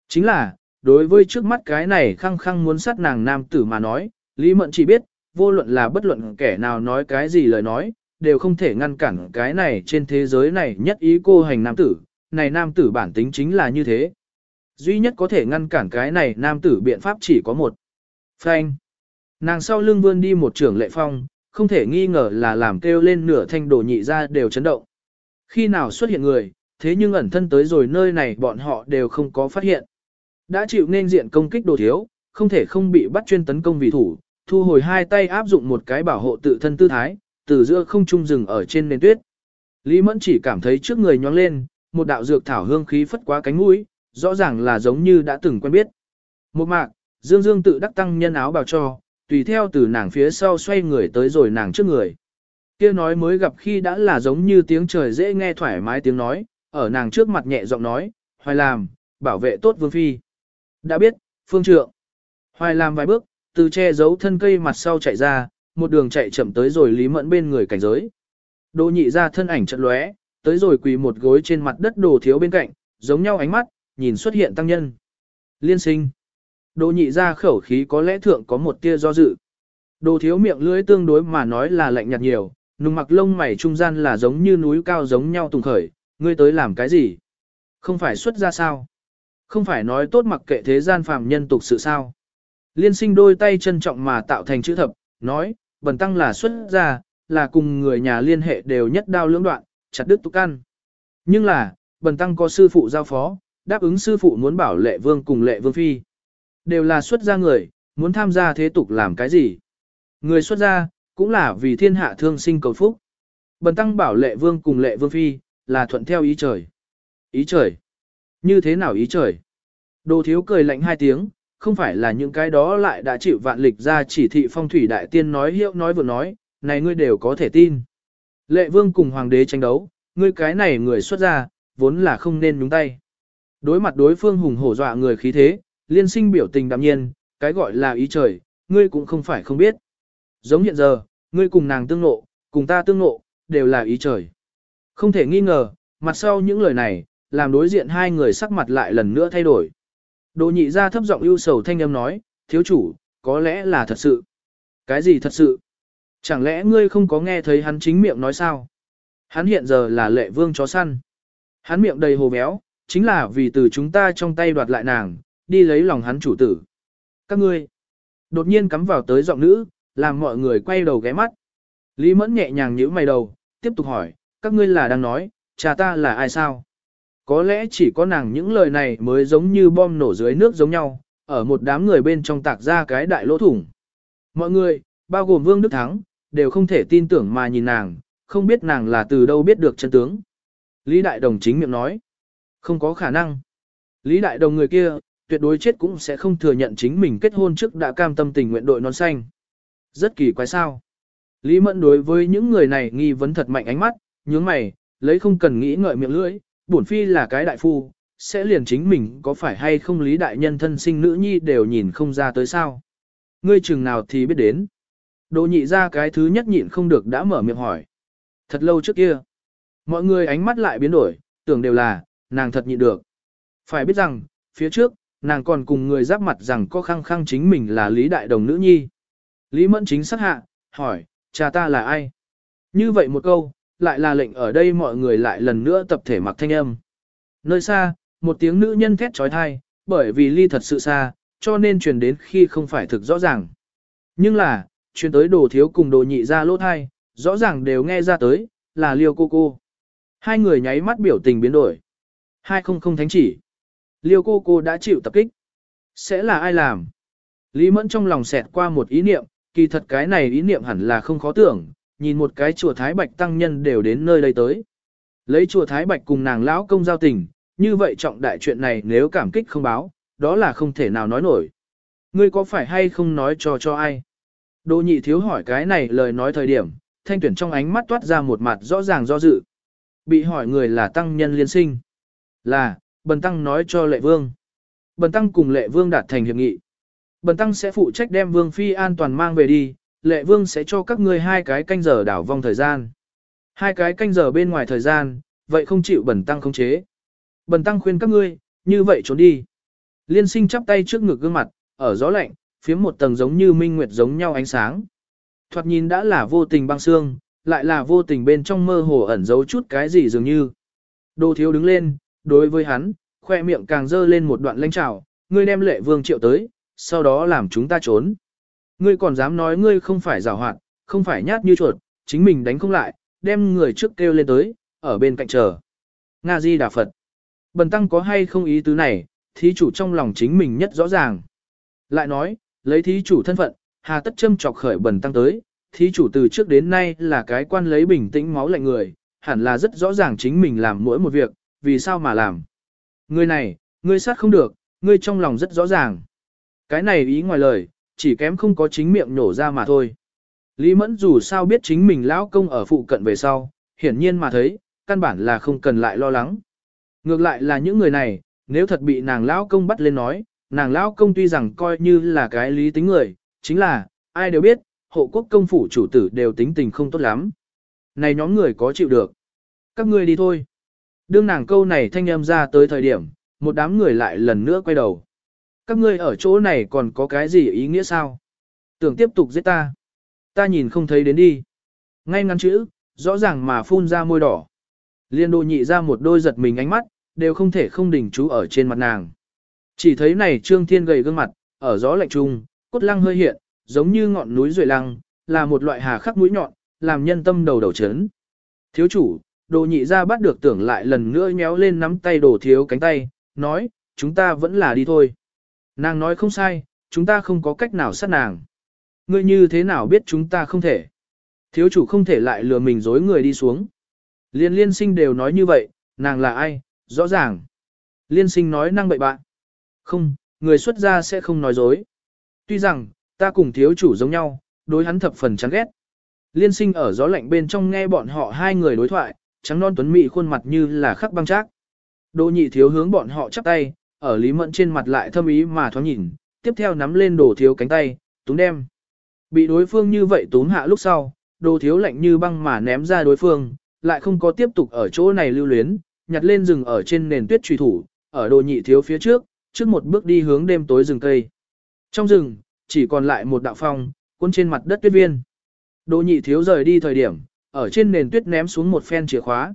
Chính là, đối với trước mắt cái này khăng khăng muốn sát nàng nam tử mà nói, Lý Mẫn chỉ biết, vô luận là bất luận kẻ nào nói cái gì lời nói, đều không thể ngăn cản cái này trên thế giới này nhất ý cô hành nam tử, này nam tử bản tính chính là như thế. Duy nhất có thể ngăn cản cái này nam tử biện pháp chỉ có một. Phanh. Nàng sau lưng vươn đi một trưởng lệ phong, không thể nghi ngờ là làm kêu lên nửa thanh đồ nhị ra đều chấn động. Khi nào xuất hiện người, thế nhưng ẩn thân tới rồi nơi này bọn họ đều không có phát hiện. Đã chịu nên diện công kích đồ thiếu, không thể không bị bắt chuyên tấn công vì thủ, thu hồi hai tay áp dụng một cái bảo hộ tự thân tư thái, từ giữa không trung rừng ở trên nền tuyết. Lý Mẫn chỉ cảm thấy trước người nhoáng lên, một đạo dược thảo hương khí phất quá cánh mũi, rõ ràng là giống như đã từng quen biết. Một mạc, Dương Dương tự đắc tăng nhân áo bào cho, tùy theo từ nàng phía sau xoay người tới rồi nàng trước người. Kia nói mới gặp khi đã là giống như tiếng trời dễ nghe thoải mái tiếng nói, ở nàng trước mặt nhẹ giọng nói, hoài làm, bảo vệ tốt vương phi. Đã biết, phương trượng. Hoài làm vài bước, từ che giấu thân cây mặt sau chạy ra, một đường chạy chậm tới rồi Lý Mẫn bên người cảnh giới. Đồ nhị ra thân ảnh trận lóe, tới rồi quỳ một gối trên mặt đất đồ thiếu bên cạnh, giống nhau ánh mắt, nhìn xuất hiện tăng nhân. Liên sinh. Đồ nhị ra khẩu khí có lẽ thượng có một tia do dự. Đồ thiếu miệng lưỡi tương đối mà nói là lạnh nhạt nhiều, nùng mặc lông mày trung gian là giống như núi cao giống nhau tùng khởi, ngươi tới làm cái gì? Không phải xuất ra sao? Không phải nói tốt mặc kệ thế gian phàm nhân tục sự sao? Liên sinh đôi tay trân trọng mà tạo thành chữ thập, nói, bần tăng là xuất gia, là cùng người nhà liên hệ đều nhất đao lưỡng đoạn, chặt đứt tục căn. Nhưng là, bần tăng có sư phụ giao phó, đáp ứng sư phụ muốn bảo lệ vương cùng lệ vương phi. Đều là xuất gia người, muốn tham gia thế tục làm cái gì? Người xuất gia, cũng là vì thiên hạ thương sinh cầu phúc. Bần tăng bảo lệ vương cùng lệ vương phi, là thuận theo ý trời. Ý trời? Như thế nào ý trời? Đồ thiếu cười lạnh hai tiếng, không phải là những cái đó lại đã chịu vạn lịch ra chỉ thị phong thủy đại tiên nói hiệu nói vừa nói, này ngươi đều có thể tin. Lệ vương cùng hoàng đế tranh đấu, ngươi cái này người xuất ra vốn là không nên nhúng tay. Đối mặt đối phương hùng hổ dọa người khí thế, liên sinh biểu tình đạm nhiên, cái gọi là ý trời, ngươi cũng không phải không biết. Giống hiện giờ, ngươi cùng nàng tương nộ, cùng ta tương nộ, đều là ý trời. Không thể nghi ngờ, mặt sau những lời này, làm đối diện hai người sắc mặt lại lần nữa thay đổi. Đồ nhị ra thấp giọng ưu sầu thanh âm nói, thiếu chủ, có lẽ là thật sự. Cái gì thật sự? Chẳng lẽ ngươi không có nghe thấy hắn chính miệng nói sao? Hắn hiện giờ là lệ vương chó săn. Hắn miệng đầy hồ béo, chính là vì từ chúng ta trong tay đoạt lại nàng, đi lấy lòng hắn chủ tử. Các ngươi, đột nhiên cắm vào tới giọng nữ, làm mọi người quay đầu ghé mắt. Lý Mẫn nhẹ nhàng nhíu mày đầu, tiếp tục hỏi, các ngươi là đang nói, cha ta là ai sao? Có lẽ chỉ có nàng những lời này mới giống như bom nổ dưới nước giống nhau, ở một đám người bên trong tạc ra cái đại lỗ thủng. Mọi người, bao gồm Vương Đức Thắng, đều không thể tin tưởng mà nhìn nàng, không biết nàng là từ đâu biết được chân tướng. Lý Đại Đồng chính miệng nói, không có khả năng. Lý Đại Đồng người kia, tuyệt đối chết cũng sẽ không thừa nhận chính mình kết hôn trước đã cam tâm tình nguyện đội non xanh. Rất kỳ quái sao. Lý Mẫn đối với những người này nghi vấn thật mạnh ánh mắt, nhướng mày, lấy không cần nghĩ ngợi miệng lưỡi, bổn phi là cái đại phu, sẽ liền chính mình có phải hay không lý đại nhân thân sinh nữ nhi đều nhìn không ra tới sao. Ngươi chừng nào thì biết đến. Đỗ nhị ra cái thứ nhất nhịn không được đã mở miệng hỏi. Thật lâu trước kia. Mọi người ánh mắt lại biến đổi, tưởng đều là, nàng thật nhịn được. Phải biết rằng, phía trước, nàng còn cùng người giáp mặt rằng có khăng khăng chính mình là Lý Đại Đồng nữ nhi. Lý Mẫn chính sắc hạ, hỏi, cha ta là ai? Như vậy một câu, lại là lệnh ở đây mọi người lại lần nữa tập thể mặc thanh âm. Nơi xa, một tiếng nữ nhân thét trói thai, bởi vì ly thật sự xa, cho nên truyền đến khi không phải thực rõ ràng. Nhưng là, truyền tới đồ thiếu cùng đồ nhị ra lỗ thai, rõ ràng đều nghe ra tới, là liêu cô cô. Hai người nháy mắt biểu tình biến đổi. Hai không không thánh chỉ. Liêu cô cô đã chịu tập kích. Sẽ là ai làm? Lý Mẫn trong lòng xẹt qua một ý niệm, kỳ thật cái này ý niệm hẳn là không khó tưởng, nhìn một cái chùa Thái Bạch tăng nhân đều đến nơi đây tới. Lấy chùa Thái Bạch cùng nàng lão công giao tình, như vậy trọng đại chuyện này nếu cảm kích không báo, đó là không thể nào nói nổi. Ngươi có phải hay không nói cho cho ai? Đỗ nhị thiếu hỏi cái này lời nói thời điểm, thanh tuyển trong ánh mắt toát ra một mặt rõ ràng do dự. Bị hỏi người là tăng nhân liên sinh. Là, bần tăng nói cho lệ vương. Bần tăng cùng lệ vương đạt thành hiệp nghị. Bần tăng sẽ phụ trách đem vương phi an toàn mang về đi, lệ vương sẽ cho các ngươi hai cái canh giờ đảo vong thời gian. Hai cái canh giờ bên ngoài thời gian, vậy không chịu bẩn tăng khống chế. Bẩn tăng khuyên các ngươi, như vậy trốn đi. Liên sinh chắp tay trước ngực gương mặt, ở gió lạnh, phía một tầng giống như minh nguyệt giống nhau ánh sáng. Thoạt nhìn đã là vô tình băng xương, lại là vô tình bên trong mơ hồ ẩn giấu chút cái gì dường như. Đồ thiếu đứng lên, đối với hắn, khoe miệng càng dơ lên một đoạn lanh trào, ngươi đem lệ vương triệu tới, sau đó làm chúng ta trốn. Ngươi còn dám nói ngươi không phải giảo hoạt, không phải nhát như chuột, chính mình đánh không lại, đem người trước kêu lên tới, ở bên cạnh chờ. Nga Di Đà Phật. Bần tăng có hay không ý tứ này, thí chủ trong lòng chính mình nhất rõ ràng. Lại nói, lấy thí chủ thân phận, hà tất châm chọc khởi bần tăng tới, thí chủ từ trước đến nay là cái quan lấy bình tĩnh máu lạnh người, hẳn là rất rõ ràng chính mình làm mỗi một việc, vì sao mà làm. Người này, ngươi sát không được, ngươi trong lòng rất rõ ràng. Cái này ý ngoài lời, chỉ kém không có chính miệng nổ ra mà thôi. Lý Mẫn dù sao biết chính mình lão công ở phụ cận về sau, hiển nhiên mà thấy, căn bản là không cần lại lo lắng. Ngược lại là những người này, nếu thật bị nàng lão công bắt lên nói, nàng lão công tuy rằng coi như là cái lý tính người, chính là, ai đều biết, hộ quốc công phủ chủ tử đều tính tình không tốt lắm. Này nhóm người có chịu được. Các ngươi đi thôi. Đương nàng câu này thanh âm ra tới thời điểm, một đám người lại lần nữa quay đầu. Các ngươi ở chỗ này còn có cái gì ý nghĩa sao? Tưởng tiếp tục giết ta. Ta nhìn không thấy đến đi. Ngay ngắn chữ, rõ ràng mà phun ra môi đỏ. Liên đồ nhị ra một đôi giật mình ánh mắt, đều không thể không đỉnh chú ở trên mặt nàng. Chỉ thấy này trương thiên gầy gương mặt, ở gió lạnh trung, cốt lăng hơi hiện, giống như ngọn núi rượi lăng, là một loại hà khắc mũi nhọn, làm nhân tâm đầu đầu chấn. Thiếu chủ, đồ nhị ra bắt được tưởng lại lần nữa nhéo lên nắm tay đồ thiếu cánh tay, nói, chúng ta vẫn là đi thôi. Nàng nói không sai, chúng ta không có cách nào sát nàng. Ngươi như thế nào biết chúng ta không thể. Thiếu chủ không thể lại lừa mình dối người đi xuống. Liên liên sinh đều nói như vậy, nàng là ai, rõ ràng. Liên sinh nói năng bậy bạn. Không, người xuất gia sẽ không nói dối. Tuy rằng, ta cùng thiếu chủ giống nhau, đối hắn thập phần chán ghét. Liên sinh ở gió lạnh bên trong nghe bọn họ hai người đối thoại, trắng non tuấn mị khuôn mặt như là khắc băng trác. Đỗ nhị thiếu hướng bọn họ chắp tay, ở Lý Mẫn trên mặt lại thâm ý mà thoáng nhìn, tiếp theo nắm lên đồ thiếu cánh tay, túm đem. Bị đối phương như vậy túm hạ lúc sau, đồ thiếu lạnh như băng mà ném ra đối phương, lại không có tiếp tục ở chỗ này lưu luyến, nhặt lên rừng ở trên nền tuyết truy thủ, ở đồ nhị thiếu phía trước, trước một bước đi hướng đêm tối rừng cây. Trong rừng, chỉ còn lại một đạo phong, cuốn trên mặt đất tuyết viên. Đồ nhị thiếu rời đi thời điểm, ở trên nền tuyết ném xuống một phen chìa khóa.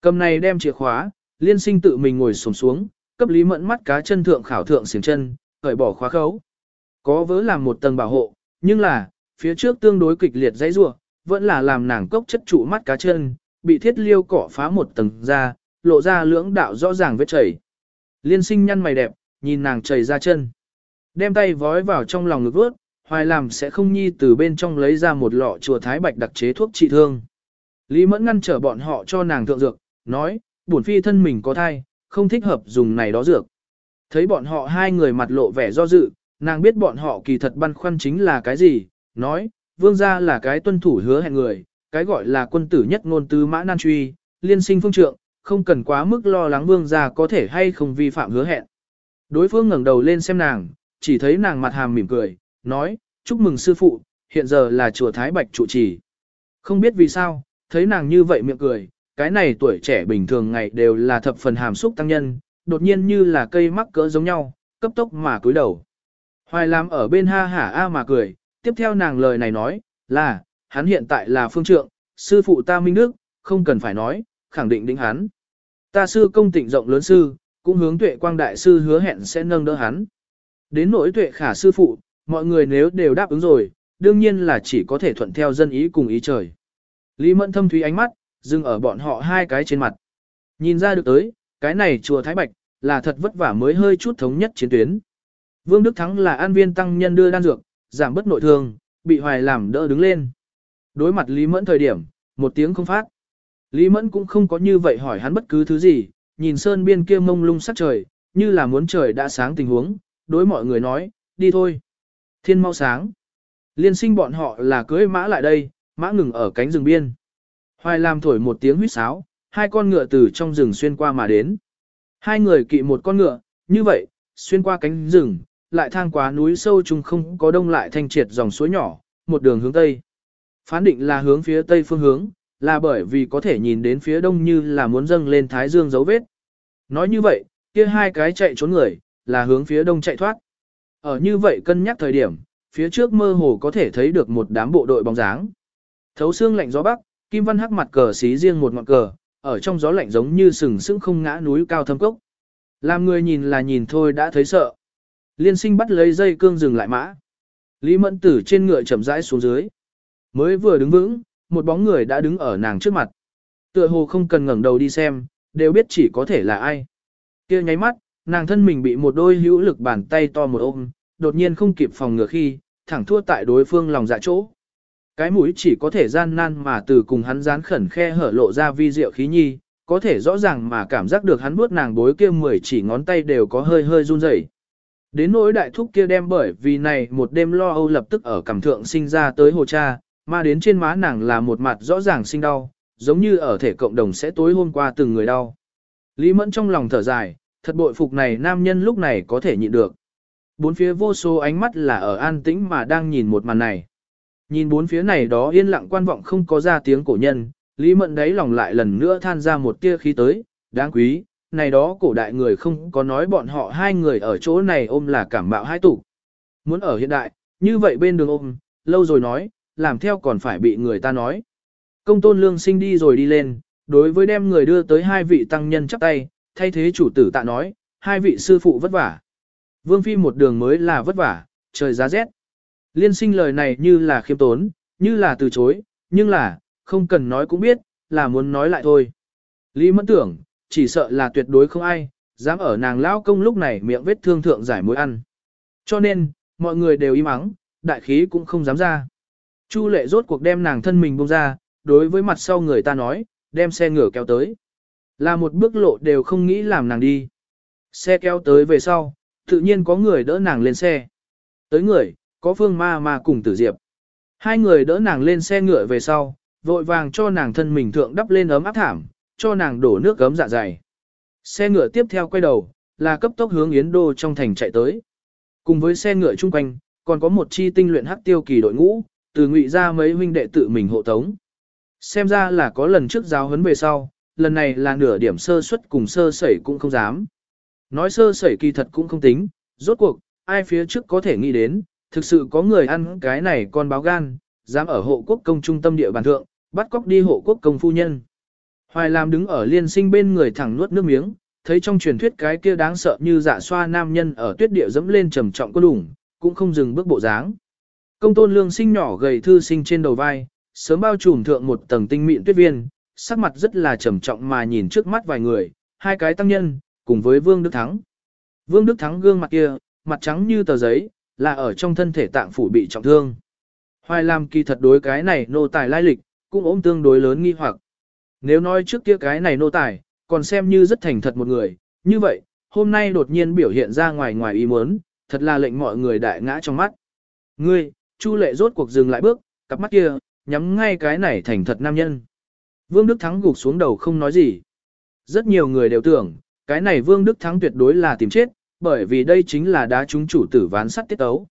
Cầm này đem chìa khóa, liên sinh tự mình ngồi xổm xuống, cấp lý mẫn mắt cá chân thượng khảo thượng xiềng chân, cởi bỏ khóa khấu. Có vớ làm một tầng bảo hộ, nhưng là, phía trước tương đối kịch liệt dãy rua, vẫn là làm nàng cốc chất trụ mắt cá chân, bị thiết liêu cỏ phá một tầng ra, lộ ra lưỡng đạo rõ ràng vết chảy. Liên sinh nhăn mày đẹp, nhìn nàng chảy ra chân. Đem tay vói vào trong lòng ngực vớt, hoài làm sẽ không nhi từ bên trong lấy ra một lọ chùa thái bạch đặc chế thuốc trị thương. Lý mẫn ngăn trở bọn họ cho nàng thượng dược, nói, bổn phi thân mình có thai, không thích hợp dùng này đó dược. Thấy bọn họ hai người mặt lộ vẻ do dự, nàng biết bọn họ kỳ thật băn khoăn chính là cái gì, nói, vương gia là cái tuân thủ hứa hẹn người, cái gọi là quân tử nhất ngôn tứ mã nan truy, liên sinh phương trượng, không cần quá mức lo lắng vương gia có thể hay không vi phạm hứa hẹn. Đối phương ngẩng đầu lên xem nàng, chỉ thấy nàng mặt hàm mỉm cười, nói, chúc mừng sư phụ, hiện giờ là chùa Thái Bạch trụ trì. Không biết vì sao, thấy nàng như vậy miệng cười, cái này tuổi trẻ bình thường ngày đều là thập phần hàm xúc tăng nhân, đột nhiên như là cây mắc cỡ giống nhau, cấp tốc mà cúi đầu. Hoài lam ở bên ha hả a mà cười, tiếp theo nàng lời này nói, là, hắn hiện tại là phương trượng, sư phụ ta minh đức, không cần phải nói, khẳng định định hắn. Ta sư công tịnh rộng lớn sư, cũng hướng tuệ quang đại sư hứa hẹn sẽ nâng đỡ hắn. Đến nỗi tuệ khả sư phụ, mọi người nếu đều đáp ứng rồi, đương nhiên là chỉ có thể thuận theo dân ý cùng ý trời. Lý mẫn thâm thúy ánh mắt, dừng ở bọn họ hai cái trên mặt. Nhìn ra được tới, cái này chùa Thái Bạch, là thật vất vả mới hơi chút thống nhất chiến tuyến. Vương Đức Thắng là an viên tăng nhân đưa đan dược, giảm bất nội thương, bị hoài làm đỡ đứng lên. Đối mặt Lý Mẫn thời điểm, một tiếng không phát. Lý Mẫn cũng không có như vậy hỏi hắn bất cứ thứ gì, nhìn sơn biên kia mông lung sắc trời, như là muốn trời đã sáng tình huống, đối mọi người nói, đi thôi. Thiên mau sáng. Liên sinh bọn họ là cưới mã lại đây, mã ngừng ở cánh rừng biên. Hoài làm thổi một tiếng huýt sáo, hai con ngựa từ trong rừng xuyên qua mà đến. Hai người kỵ một con ngựa, như vậy, xuyên qua cánh rừng, lại thang quá núi sâu trùng không có đông lại thanh triệt dòng suối nhỏ, một đường hướng tây. Phán định là hướng phía tây phương hướng, là bởi vì có thể nhìn đến phía đông như là muốn dâng lên thái dương dấu vết. Nói như vậy, kia hai cái chạy trốn người, là hướng phía đông chạy thoát. Ở như vậy cân nhắc thời điểm, phía trước mơ hồ có thể thấy được một đám bộ đội bóng dáng. Thấu xương lạnh gió bắc, Kim Văn hắc mặt cờ xí riêng một ngọn cờ, ở trong gió lạnh giống như sừng sững không ngã núi cao thâm cốc. Làm người nhìn là nhìn thôi đã thấy sợ. Liên sinh bắt lấy dây cương dừng lại mã. Lý Mẫn Tử trên ngựa chậm rãi xuống dưới. Mới vừa đứng vững, một bóng người đã đứng ở nàng trước mặt. Tựa hồ không cần ngẩng đầu đi xem, đều biết chỉ có thể là ai. Kia nháy mắt, nàng thân mình bị một đôi hữu lực bàn tay to một ôm, đột nhiên không kịp phòng ngừa khi, thẳng thua tại đối phương lòng dạ chỗ. Cái mũi chỉ có thể gian nan mà từ cùng hắn dán khẩn khe hở lộ ra vi diệu khí nhi, có thể rõ ràng mà cảm giác được hắn vuốt nàng bối kia mười chỉ ngón tay đều có hơi hơi run rẩy. Đến nỗi đại thúc kia đem bởi vì này một đêm lo âu lập tức ở cảm thượng sinh ra tới hồ cha, mà đến trên má nàng là một mặt rõ ràng sinh đau, giống như ở thể cộng đồng sẽ tối hôm qua từng người đau. Lý Mẫn trong lòng thở dài, thật bội phục này nam nhân lúc này có thể nhịn được. Bốn phía vô số ánh mắt là ở an tĩnh mà đang nhìn một màn này. Nhìn bốn phía này đó yên lặng quan vọng không có ra tiếng cổ nhân, Lý Mẫn đấy lòng lại lần nữa than ra một tia khí tới, đáng quý, này đó cổ đại người không có nói bọn họ hai người ở chỗ này ôm là cảm mạo hai tủ. Muốn ở hiện đại, như vậy bên đường ôm, lâu rồi nói, làm theo còn phải bị người ta nói. Công tôn lương sinh đi rồi đi lên, đối với đem người đưa tới hai vị tăng nhân chắp tay, thay thế chủ tử tạ nói, hai vị sư phụ vất vả. Vương Phi một đường mới là vất vả, trời giá rét. Liên sinh lời này như là khiêm tốn, như là từ chối, nhưng là, không cần nói cũng biết, là muốn nói lại thôi. Lý mẫn tưởng, chỉ sợ là tuyệt đối không ai, dám ở nàng lão công lúc này miệng vết thương thượng giải mối ăn. Cho nên, mọi người đều im ắng, đại khí cũng không dám ra. Chu lệ rốt cuộc đem nàng thân mình bông ra, đối với mặt sau người ta nói, đem xe ngựa kéo tới. Là một bước lộ đều không nghĩ làm nàng đi. Xe kéo tới về sau, tự nhiên có người đỡ nàng lên xe. Tới người, có phương ma ma cùng tử diệp. Hai người đỡ nàng lên xe ngựa về sau, vội vàng cho nàng thân mình thượng đắp lên ấm áp thảm, cho nàng đổ nước gấm dạ dày. Xe ngựa tiếp theo quay đầu, là cấp tốc hướng Yến Đô trong thành chạy tới. Cùng với xe ngựa chung quanh, còn có một chi tinh luyện hắc tiêu kỳ đội ngũ, từ ngụy ra mấy huynh đệ tự mình hộ tống. Xem ra là có lần trước giáo huấn về sau, lần này là nửa điểm sơ suất cùng sơ sẩy cũng không dám. Nói sơ sẩy kỳ thật cũng không tính, rốt cuộc, ai phía trước có thể nghĩ đến, thực sự có người ăn cái này con báo gan, dám ở hộ quốc công trung tâm địa bàn thượng, bắt cóc đi hộ quốc công phu nhân. Hoài Lam đứng ở liên sinh bên người thẳng nuốt nước miếng, thấy trong truyền thuyết cái kia đáng sợ như dạ xoa nam nhân ở tuyết địa dẫm lên trầm trọng có đủng, cũng không dừng bước bộ dáng. Công tôn lương sinh nhỏ gầy thư sinh trên đầu vai, sớm bao trùm thượng một tầng tinh mịn tuyết viên, sắc mặt rất là trầm trọng mà nhìn trước mắt vài người, hai cái tăng nhân, cùng với Vương Đức Thắng. Vương Đức Thắng gương mặt kia, mặt trắng như tờ giấy, là ở trong thân thể tạng phủ bị trọng thương. Hoài Lam kỳ thật đối cái này nô tài lai lịch, cũng ôm tương đối lớn nghi hoặc. Nếu nói trước kia cái này nô tài, còn xem như rất thành thật một người, như vậy, hôm nay đột nhiên biểu hiện ra ngoài ngoài ý muốn, thật là lệnh mọi người đại ngã trong mắt. Ngươi, Chu lệ rốt cuộc dừng lại bước, cặp mắt kia, nhắm ngay cái này thành thật nam nhân. Vương Đức Thắng gục xuống đầu không nói gì. Rất nhiều người đều tưởng, cái này Vương Đức Thắng tuyệt đối là tìm chết, bởi vì đây chính là đá chúng chủ tử ván sắt tiết tấu.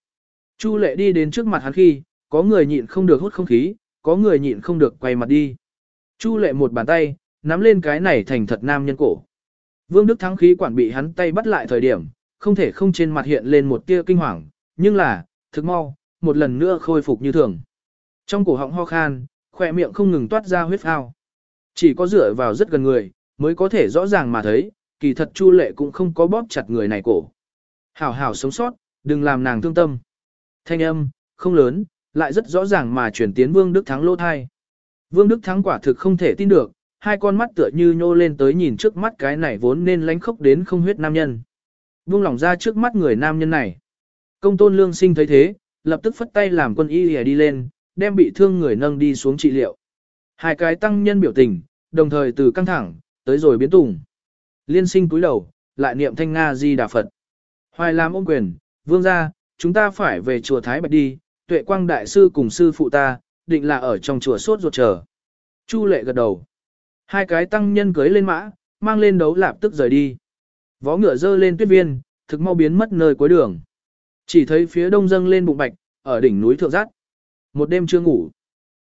Chu lệ đi đến trước mặt hắn khi, có người nhịn không được hút không khí, có người nhịn không được quay mặt đi. Chu lệ một bàn tay, nắm lên cái này thành thật nam nhân cổ. Vương Đức Thắng khí quản bị hắn tay bắt lại thời điểm, không thể không trên mặt hiện lên một tia kinh hoàng, nhưng là, thực mau, một lần nữa khôi phục như thường. Trong cổ họng ho khan, khỏe miệng không ngừng toát ra huyết phao. Chỉ có dựa vào rất gần người, mới có thể rõ ràng mà thấy, kỳ thật Chu Lệ cũng không có bóp chặt người này cổ. Hảo hảo sống sót, đừng làm nàng thương tâm. Thanh âm, không lớn, lại rất rõ ràng mà chuyển tiến Vương Đức Thắng lô thai. Vương Đức Thắng quả thực không thể tin được, hai con mắt tựa như nhô lên tới nhìn trước mắt cái này vốn nên lánh khốc đến không huyết nam nhân. Vương lòng ra trước mắt người nam nhân này. Công tôn lương sinh thấy thế, lập tức phất tay làm quân y đi lên, đem bị thương người nâng đi xuống trị liệu. Hai cái tăng nhân biểu tình, đồng thời từ căng thẳng, tới rồi biến tùng. Liên sinh cúi đầu, lại niệm thanh Nga di đà Phật. Hoài làm ôm quyền, vương gia chúng ta phải về chùa Thái Bạch đi, tuệ quang đại sư cùng sư phụ ta, định là ở trong chùa sốt ruột chờ. Chu lệ gật đầu. Hai cái tăng nhân cưới lên mã, mang lên đấu lạp tức rời đi. Vó ngựa dơ lên tuyết viên, thực mau biến mất nơi cuối đường. Chỉ thấy phía đông dâng lên bụng bạch, ở đỉnh núi thượng giác. Một đêm chưa ngủ.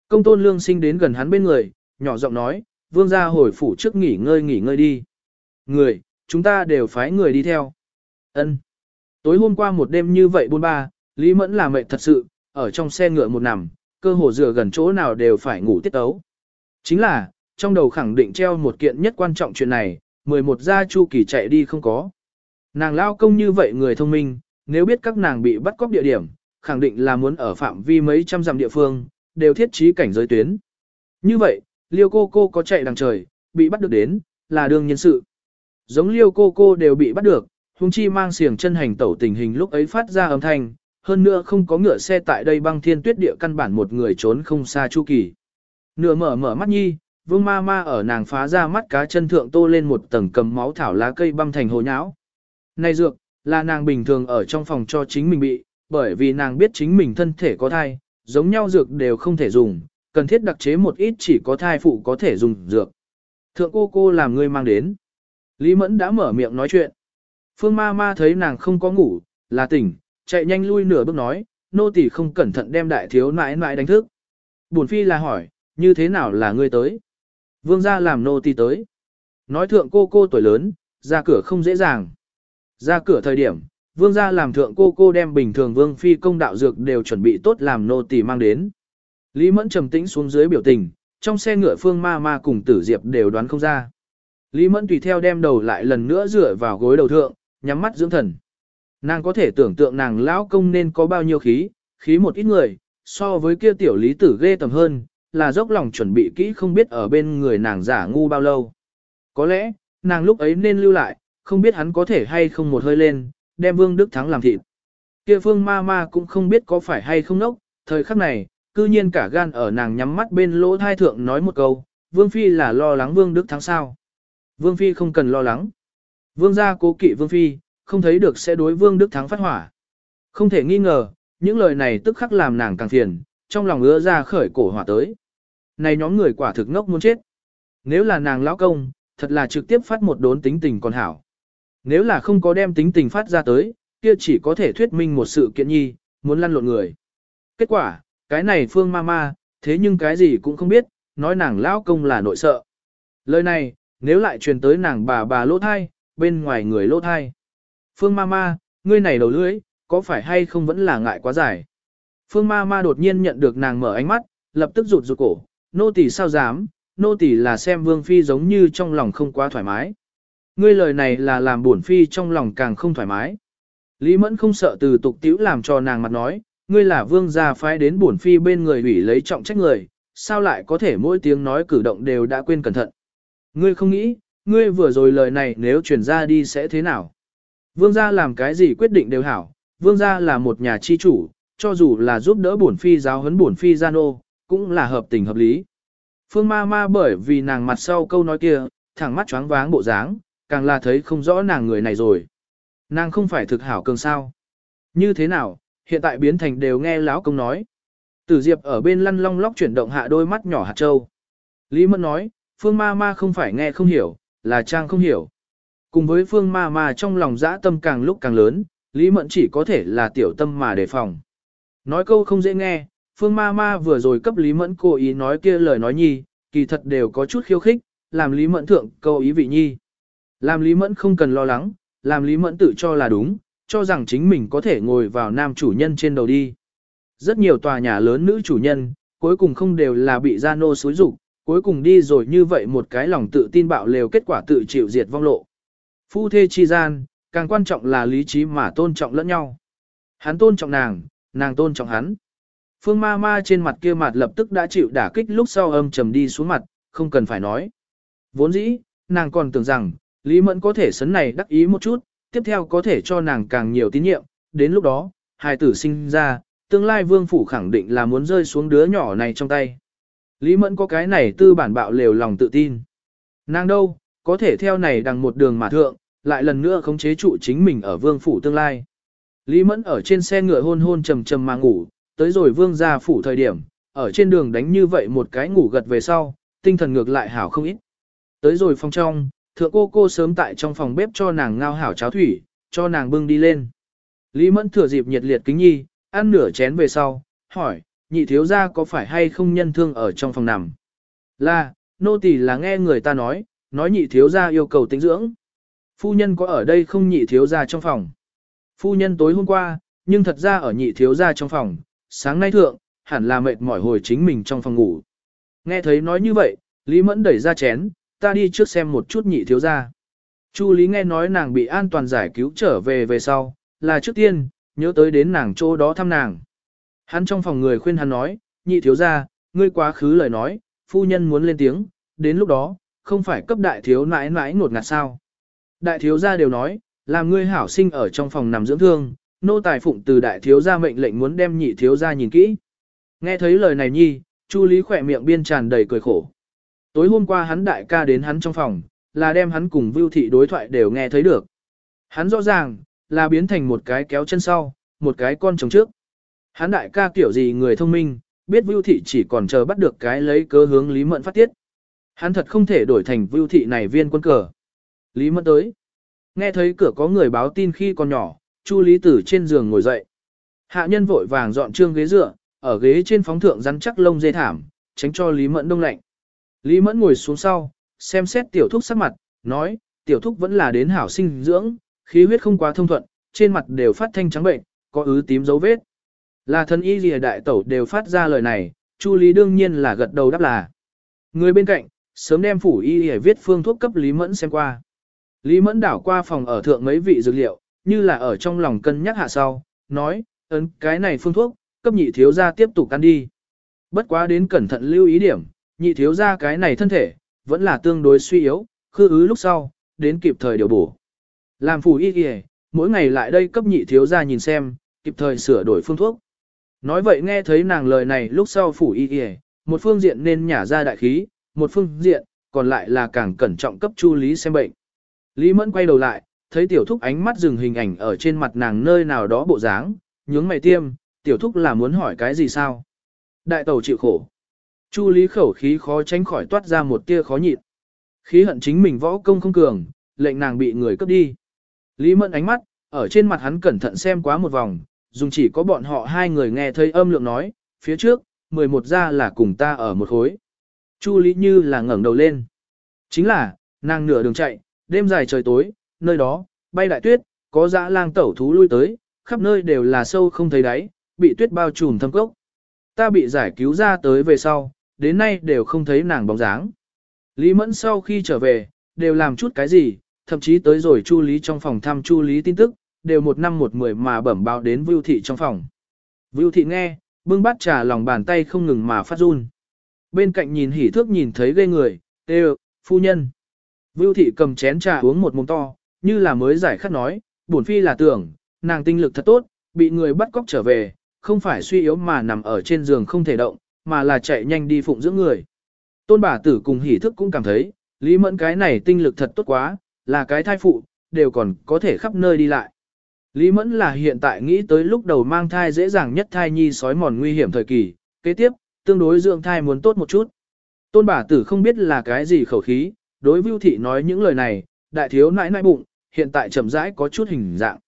Công tôn lương sinh đến gần hắn bên người, nhỏ giọng nói, vương gia hồi phủ trước nghỉ ngơi nghỉ ngơi đi. Người, chúng ta đều phái người đi theo. Ân. Tối hôm qua một đêm như vậy buôn ba, Lý Mẫn là mệt thật sự, ở trong xe ngựa một nằm, cơ hồ dựa gần chỗ nào đều phải ngủ tiết tấu. Chính là, trong đầu khẳng định treo một kiện nhất quan trọng chuyện này, 11 gia chu kỳ chạy đi không có. Nàng lao công như vậy người thông minh, nếu biết các nàng bị bắt cóc địa điểm, khẳng định là muốn ở phạm vi mấy trăm dặm địa phương, đều thiết trí cảnh giới tuyến. Như vậy, liêu cô cô có chạy đằng trời, bị bắt được đến, là đương nhân sự. Giống liêu cô cô đều bị bắt được, hung chi mang xiềng chân hành tẩu tình hình lúc ấy phát ra âm thanh, hơn nữa không có ngựa xe tại đây băng thiên tuyết địa căn bản một người trốn không xa chu kỳ. Nửa mở mở mắt nhi, vương ma ma ở nàng phá ra mắt cá chân thượng tô lên một tầng cầm máu thảo lá cây băng thành hồ nháo. Này dược, là nàng bình thường ở trong phòng cho chính mình bị, bởi vì nàng biết chính mình thân thể có thai, giống nhau dược đều không thể dùng, cần thiết đặc chế một ít chỉ có thai phụ có thể dùng dược. Thượng cô cô làm người mang đến. Lý Mẫn đã mở miệng nói chuyện. Phương ma ma thấy nàng không có ngủ, là tỉnh, chạy nhanh lui nửa bước nói, nô tỳ không cẩn thận đem đại thiếu nãi nãi đánh thức. Bổn phi là hỏi, như thế nào là ngươi tới? Vương gia làm nô tỳ tới. Nói thượng cô cô tuổi lớn, ra cửa không dễ dàng. Ra cửa thời điểm, vương gia làm thượng cô cô đem bình thường vương phi công đạo dược đều chuẩn bị tốt làm nô tỳ mang đến. Lý Mẫn trầm tĩnh xuống dưới biểu tình, trong xe ngựa phương ma ma cùng tử diệp đều đoán không ra. Lý Mẫn tùy theo đem đầu lại lần nữa dựa vào gối đầu thượng, nhắm mắt dưỡng thần. Nàng có thể tưởng tượng nàng lão công nên có bao nhiêu khí, khí một ít người, so với kia tiểu lý tử ghê tầm hơn, là dốc lòng chuẩn bị kỹ không biết ở bên người nàng giả ngu bao lâu. Có lẽ, nàng lúc ấy nên lưu lại, không biết hắn có thể hay không một hơi lên, đem Vương Đức Thắng làm thịt. Kia phương ma ma cũng không biết có phải hay không nốc, thời khắc này, cư nhiên cả gan ở nàng nhắm mắt bên lỗ thai thượng nói một câu, Vương Phi là lo lắng Vương Đức Thắng sao. Vương Phi không cần lo lắng. Vương gia cố kỵ Vương Phi, không thấy được sẽ đối Vương Đức Thắng phát hỏa. Không thể nghi ngờ, những lời này tức khắc làm nàng càng phiền, trong lòng ứa ra khởi cổ hỏa tới. Này nhóm người quả thực ngốc muốn chết. Nếu là nàng lão công, thật là trực tiếp phát một đốn tính tình còn hảo. Nếu là không có đem tính tình phát ra tới, kia chỉ có thể thuyết minh một sự kiện nhi, muốn lăn lộn người. Kết quả, cái này phương ma ma, thế nhưng cái gì cũng không biết, nói nàng lão công là nội sợ. Lời này, nếu lại truyền tới nàng bà bà lỗ thai, bên ngoài người lỗ thai. Phương ma ma, ngươi này đầu lưỡi, có phải hay không vẫn là ngại quá dài. Phương ma ma đột nhiên nhận được nàng mở ánh mắt, lập tức rụt rụt cổ, nô tỳ sao dám, nô tỳ là xem vương phi giống như trong lòng không quá thoải mái. Ngươi lời này là làm buồn phi trong lòng càng không thoải mái. Lý mẫn không sợ từ tục tiễu làm cho nàng mặt nói, ngươi là vương gia phái đến buồn phi bên người ủy lấy trọng trách người, sao lại có thể mỗi tiếng nói cử động đều đã quên cẩn thận. Ngươi không nghĩ, ngươi vừa rồi lời này nếu truyền ra đi sẽ thế nào? Vương gia làm cái gì quyết định đều hảo, vương gia là một nhà chi chủ, cho dù là giúp đỡ bổn phi giáo huấn bổn phi gian ô, cũng là hợp tình hợp lý. Phương ma ma bởi vì nàng mặt sau câu nói kia, thẳng mắt choáng váng bộ dáng, càng là thấy không rõ nàng người này rồi. Nàng không phải thực hảo cường sao. Như thế nào, hiện tại biến thành đều nghe lão công nói. Tử Diệp ở bên lăn long lóc chuyển động hạ đôi mắt nhỏ hạt châu. Lý Mẫn nói, Phương ma ma không phải nghe không hiểu, là Trang không hiểu. Cùng với Phương ma ma trong lòng dã tâm càng lúc càng lớn, Lý Mẫn chỉ có thể là tiểu tâm mà đề phòng. Nói câu không dễ nghe, Phương ma ma vừa rồi cấp Lý Mẫn cố ý nói kia lời nói nhi, kỳ thật đều có chút khiêu khích, làm Lý Mẫn thượng câu ý vị nhi. Làm Lý Mẫn không cần lo lắng, làm Lý Mẫn tự cho là đúng, cho rằng chính mình có thể ngồi vào nam chủ nhân trên đầu đi. Rất nhiều tòa nhà lớn nữ chủ nhân, cuối cùng không đều là bị gia nô xối rục, cuối cùng đi rồi như vậy một cái lòng tự tin bạo lều kết quả tự chịu diệt vong lộ. Phu thê chi gian, càng quan trọng là lý trí mà tôn trọng lẫn nhau. Hắn tôn trọng nàng, nàng tôn trọng hắn. Phương ma ma trên mặt kia mặt lập tức đã chịu đả kích lúc sau âm trầm đi xuống mặt, không cần phải nói. Vốn dĩ, nàng còn tưởng rằng, Lý Mẫn có thể sấn này đắc ý một chút, tiếp theo có thể cho nàng càng nhiều tín nhiệm, đến lúc đó, hài tử sinh ra, tương lai vương phủ khẳng định là muốn rơi xuống đứa nhỏ này trong tay. Lý Mẫn có cái này tư bản bạo lều lòng tự tin. Nàng đâu, có thể theo này đằng một đường mà thượng, lại lần nữa khống chế trụ chính mình ở vương phủ tương lai. Lý Mẫn ở trên xe ngựa hôn hôn trầm trầm mà ngủ, tới rồi vương gia phủ thời điểm, ở trên đường đánh như vậy một cái ngủ gật về sau, tinh thần ngược lại hảo không ít. Tới rồi phòng trong, thượng cô cô sớm tại trong phòng bếp cho nàng ngao hảo cháo thủy, cho nàng bưng đi lên. Lý Mẫn thừa dịp nhiệt liệt kính nhi, ăn nửa chén về sau, hỏi, nhị thiếu gia có phải hay không nhân thương ở trong phòng nằm? Là, nô tỳ là nghe người ta nói, nói nhị thiếu gia yêu cầu tính dưỡng. Phu nhân có ở đây không nhị thiếu gia trong phòng? Phu nhân tối hôm qua, nhưng thật ra ở nhị thiếu gia trong phòng, sáng nay thượng, hẳn là mệt mỏi hồi chính mình trong phòng ngủ. Nghe thấy nói như vậy, Lý Mẫn đẩy ra chén, ta đi trước xem một chút nhị thiếu gia. Chu Lý nghe nói nàng bị an toàn giải cứu trở về về sau, là trước tiên, nhớ tới đến nàng chỗ đó thăm nàng. Hắn trong phòng người khuyên hắn nói, nhị thiếu gia, ngươi quá khứ lời nói, phu nhân muốn lên tiếng, đến lúc đó, không phải cấp đại thiếu nãi nãi ngột ngạt sao. Đại thiếu gia đều nói, làm ngươi hảo sinh ở trong phòng nằm dưỡng thương, nô tài phụng từ đại thiếu gia mệnh lệnh muốn đem nhị thiếu gia nhìn kỹ. Nghe thấy lời này nhi, Chu Lý khỏe miệng biên tràn đầy cười khổ. Tối hôm qua hắn đại ca đến hắn trong phòng, là đem hắn cùng Vưu Thị đối thoại đều nghe thấy được. Hắn rõ ràng, là biến thành một cái kéo chân sau, một cái con trống trước. Hắn đại ca kiểu gì người thông minh, biết Vưu Thị chỉ còn chờ bắt được cái lấy cớ hướng Lý Mẫn phát tiết. Hắn thật không thể đổi thành Vưu Thị này viên quân cờ. Lý Mẫn tới. Nghe thấy cửa có người báo tin khi còn nhỏ, Chu Lý Tử trên giường ngồi dậy. Hạ nhân vội vàng dọn trương ghế dựa, ở ghế trên phóng thượng rắn chắc lông dê thảm, tránh cho Lý Mẫn đông lạnh. Lý Mẫn ngồi xuống sau, xem xét tiểu thúc sắc mặt, nói, tiểu thúc vẫn là đến hảo sinh dưỡng, khí huyết không quá thông thuận, trên mặt đều phát thanh trắng bệnh, có ứ tím dấu vết. Là thân y lìa đại tẩu đều phát ra lời này, Chu Lý đương nhiên là gật đầu đáp là. Người bên cạnh, sớm đem phủ y lìa viết phương thuốc cấp Lý Mẫn xem qua. Lý Mẫn đảo qua phòng ở thượng mấy vị dược liệu, như là ở trong lòng cân nhắc hạ sau, nói, ấn cái này phương thuốc, cấp nhị thiếu gia tiếp tục ăn đi. Bất quá đến cẩn thận lưu ý điểm, nhị thiếu gia cái này thân thể, vẫn là tương đối suy yếu, khư ứ lúc sau, đến kịp thời điều bổ. Làm phủ y kìa, mỗi ngày lại đây cấp nhị thiếu gia nhìn xem, kịp thời sửa đổi phương thuốc. Nói vậy nghe thấy nàng lời này lúc sau phủ y kìa, một phương diện nên nhả ra đại khí, một phương diện, còn lại là càng cẩn trọng cấp chu lý xem bệnh. Lý Mẫn quay đầu lại, thấy tiểu thúc ánh mắt dừng hình ảnh ở trên mặt nàng nơi nào đó bộ dáng, nhướng mày tiêm, tiểu thúc là muốn hỏi cái gì sao? Đại tẩu chịu khổ. Chu lý khẩu khí khó tránh khỏi toát ra một tia khó nhịn. Khí hận chính mình võ công không cường, lệnh nàng bị người cướp đi. Lý Mẫn ánh mắt, ở trên mặt hắn cẩn thận xem quá một vòng, dùng chỉ có bọn họ hai người nghe thấy âm lượng nói, phía trước, 11 ra là cùng ta ở một khối. Chu Lý như là ngẩng đầu lên. Chính là, nàng nửa đường chạy, đêm dài trời tối, nơi đó, bay đại tuyết, có dã lang tẩu thú lui tới, khắp nơi đều là sâu không thấy đáy, bị tuyết bao trùm thâm cốc. Ta bị giải cứu ra tới về sau, đến nay đều không thấy nàng bóng dáng. Lý Mẫn sau khi trở về, đều làm chút cái gì, thậm chí tới rồi Chu Lý trong phòng thăm Chu Lý tin tức, đều một năm một mười mà bẩm báo đến Vưu Thị trong phòng. Vưu Thị nghe, bưng bát trà lòng bàn tay không ngừng mà phát run. Bên cạnh nhìn hỉ thước nhìn thấy ghê người, tê phu nhân. Vưu Thị cầm chén trà uống một mồm to, như là mới giải khát nói, bổn phi là tưởng, nàng tinh lực thật tốt, bị người bắt cóc trở về, không phải suy yếu mà nằm ở trên giường không thể động, mà là chạy nhanh đi phụng dưỡng người. Tôn bà tử cùng hỉ thức cũng cảm thấy, Lý Mẫn cái này tinh lực thật tốt quá, là cái thai phụ, đều còn có thể khắp nơi đi lại. Lý Mẫn là hiện tại nghĩ tới lúc đầu mang thai dễ dàng nhất thai nhi sói mòn nguy hiểm thời kỳ, kế tiếp, tương đối dưỡng thai muốn tốt một chút. Tôn bà tử không biết là cái gì khẩu khí, đối Vưu Thị nói những lời này, đại thiếu nãi nãi bụng, hiện tại chậm rãi có chút hình dạng.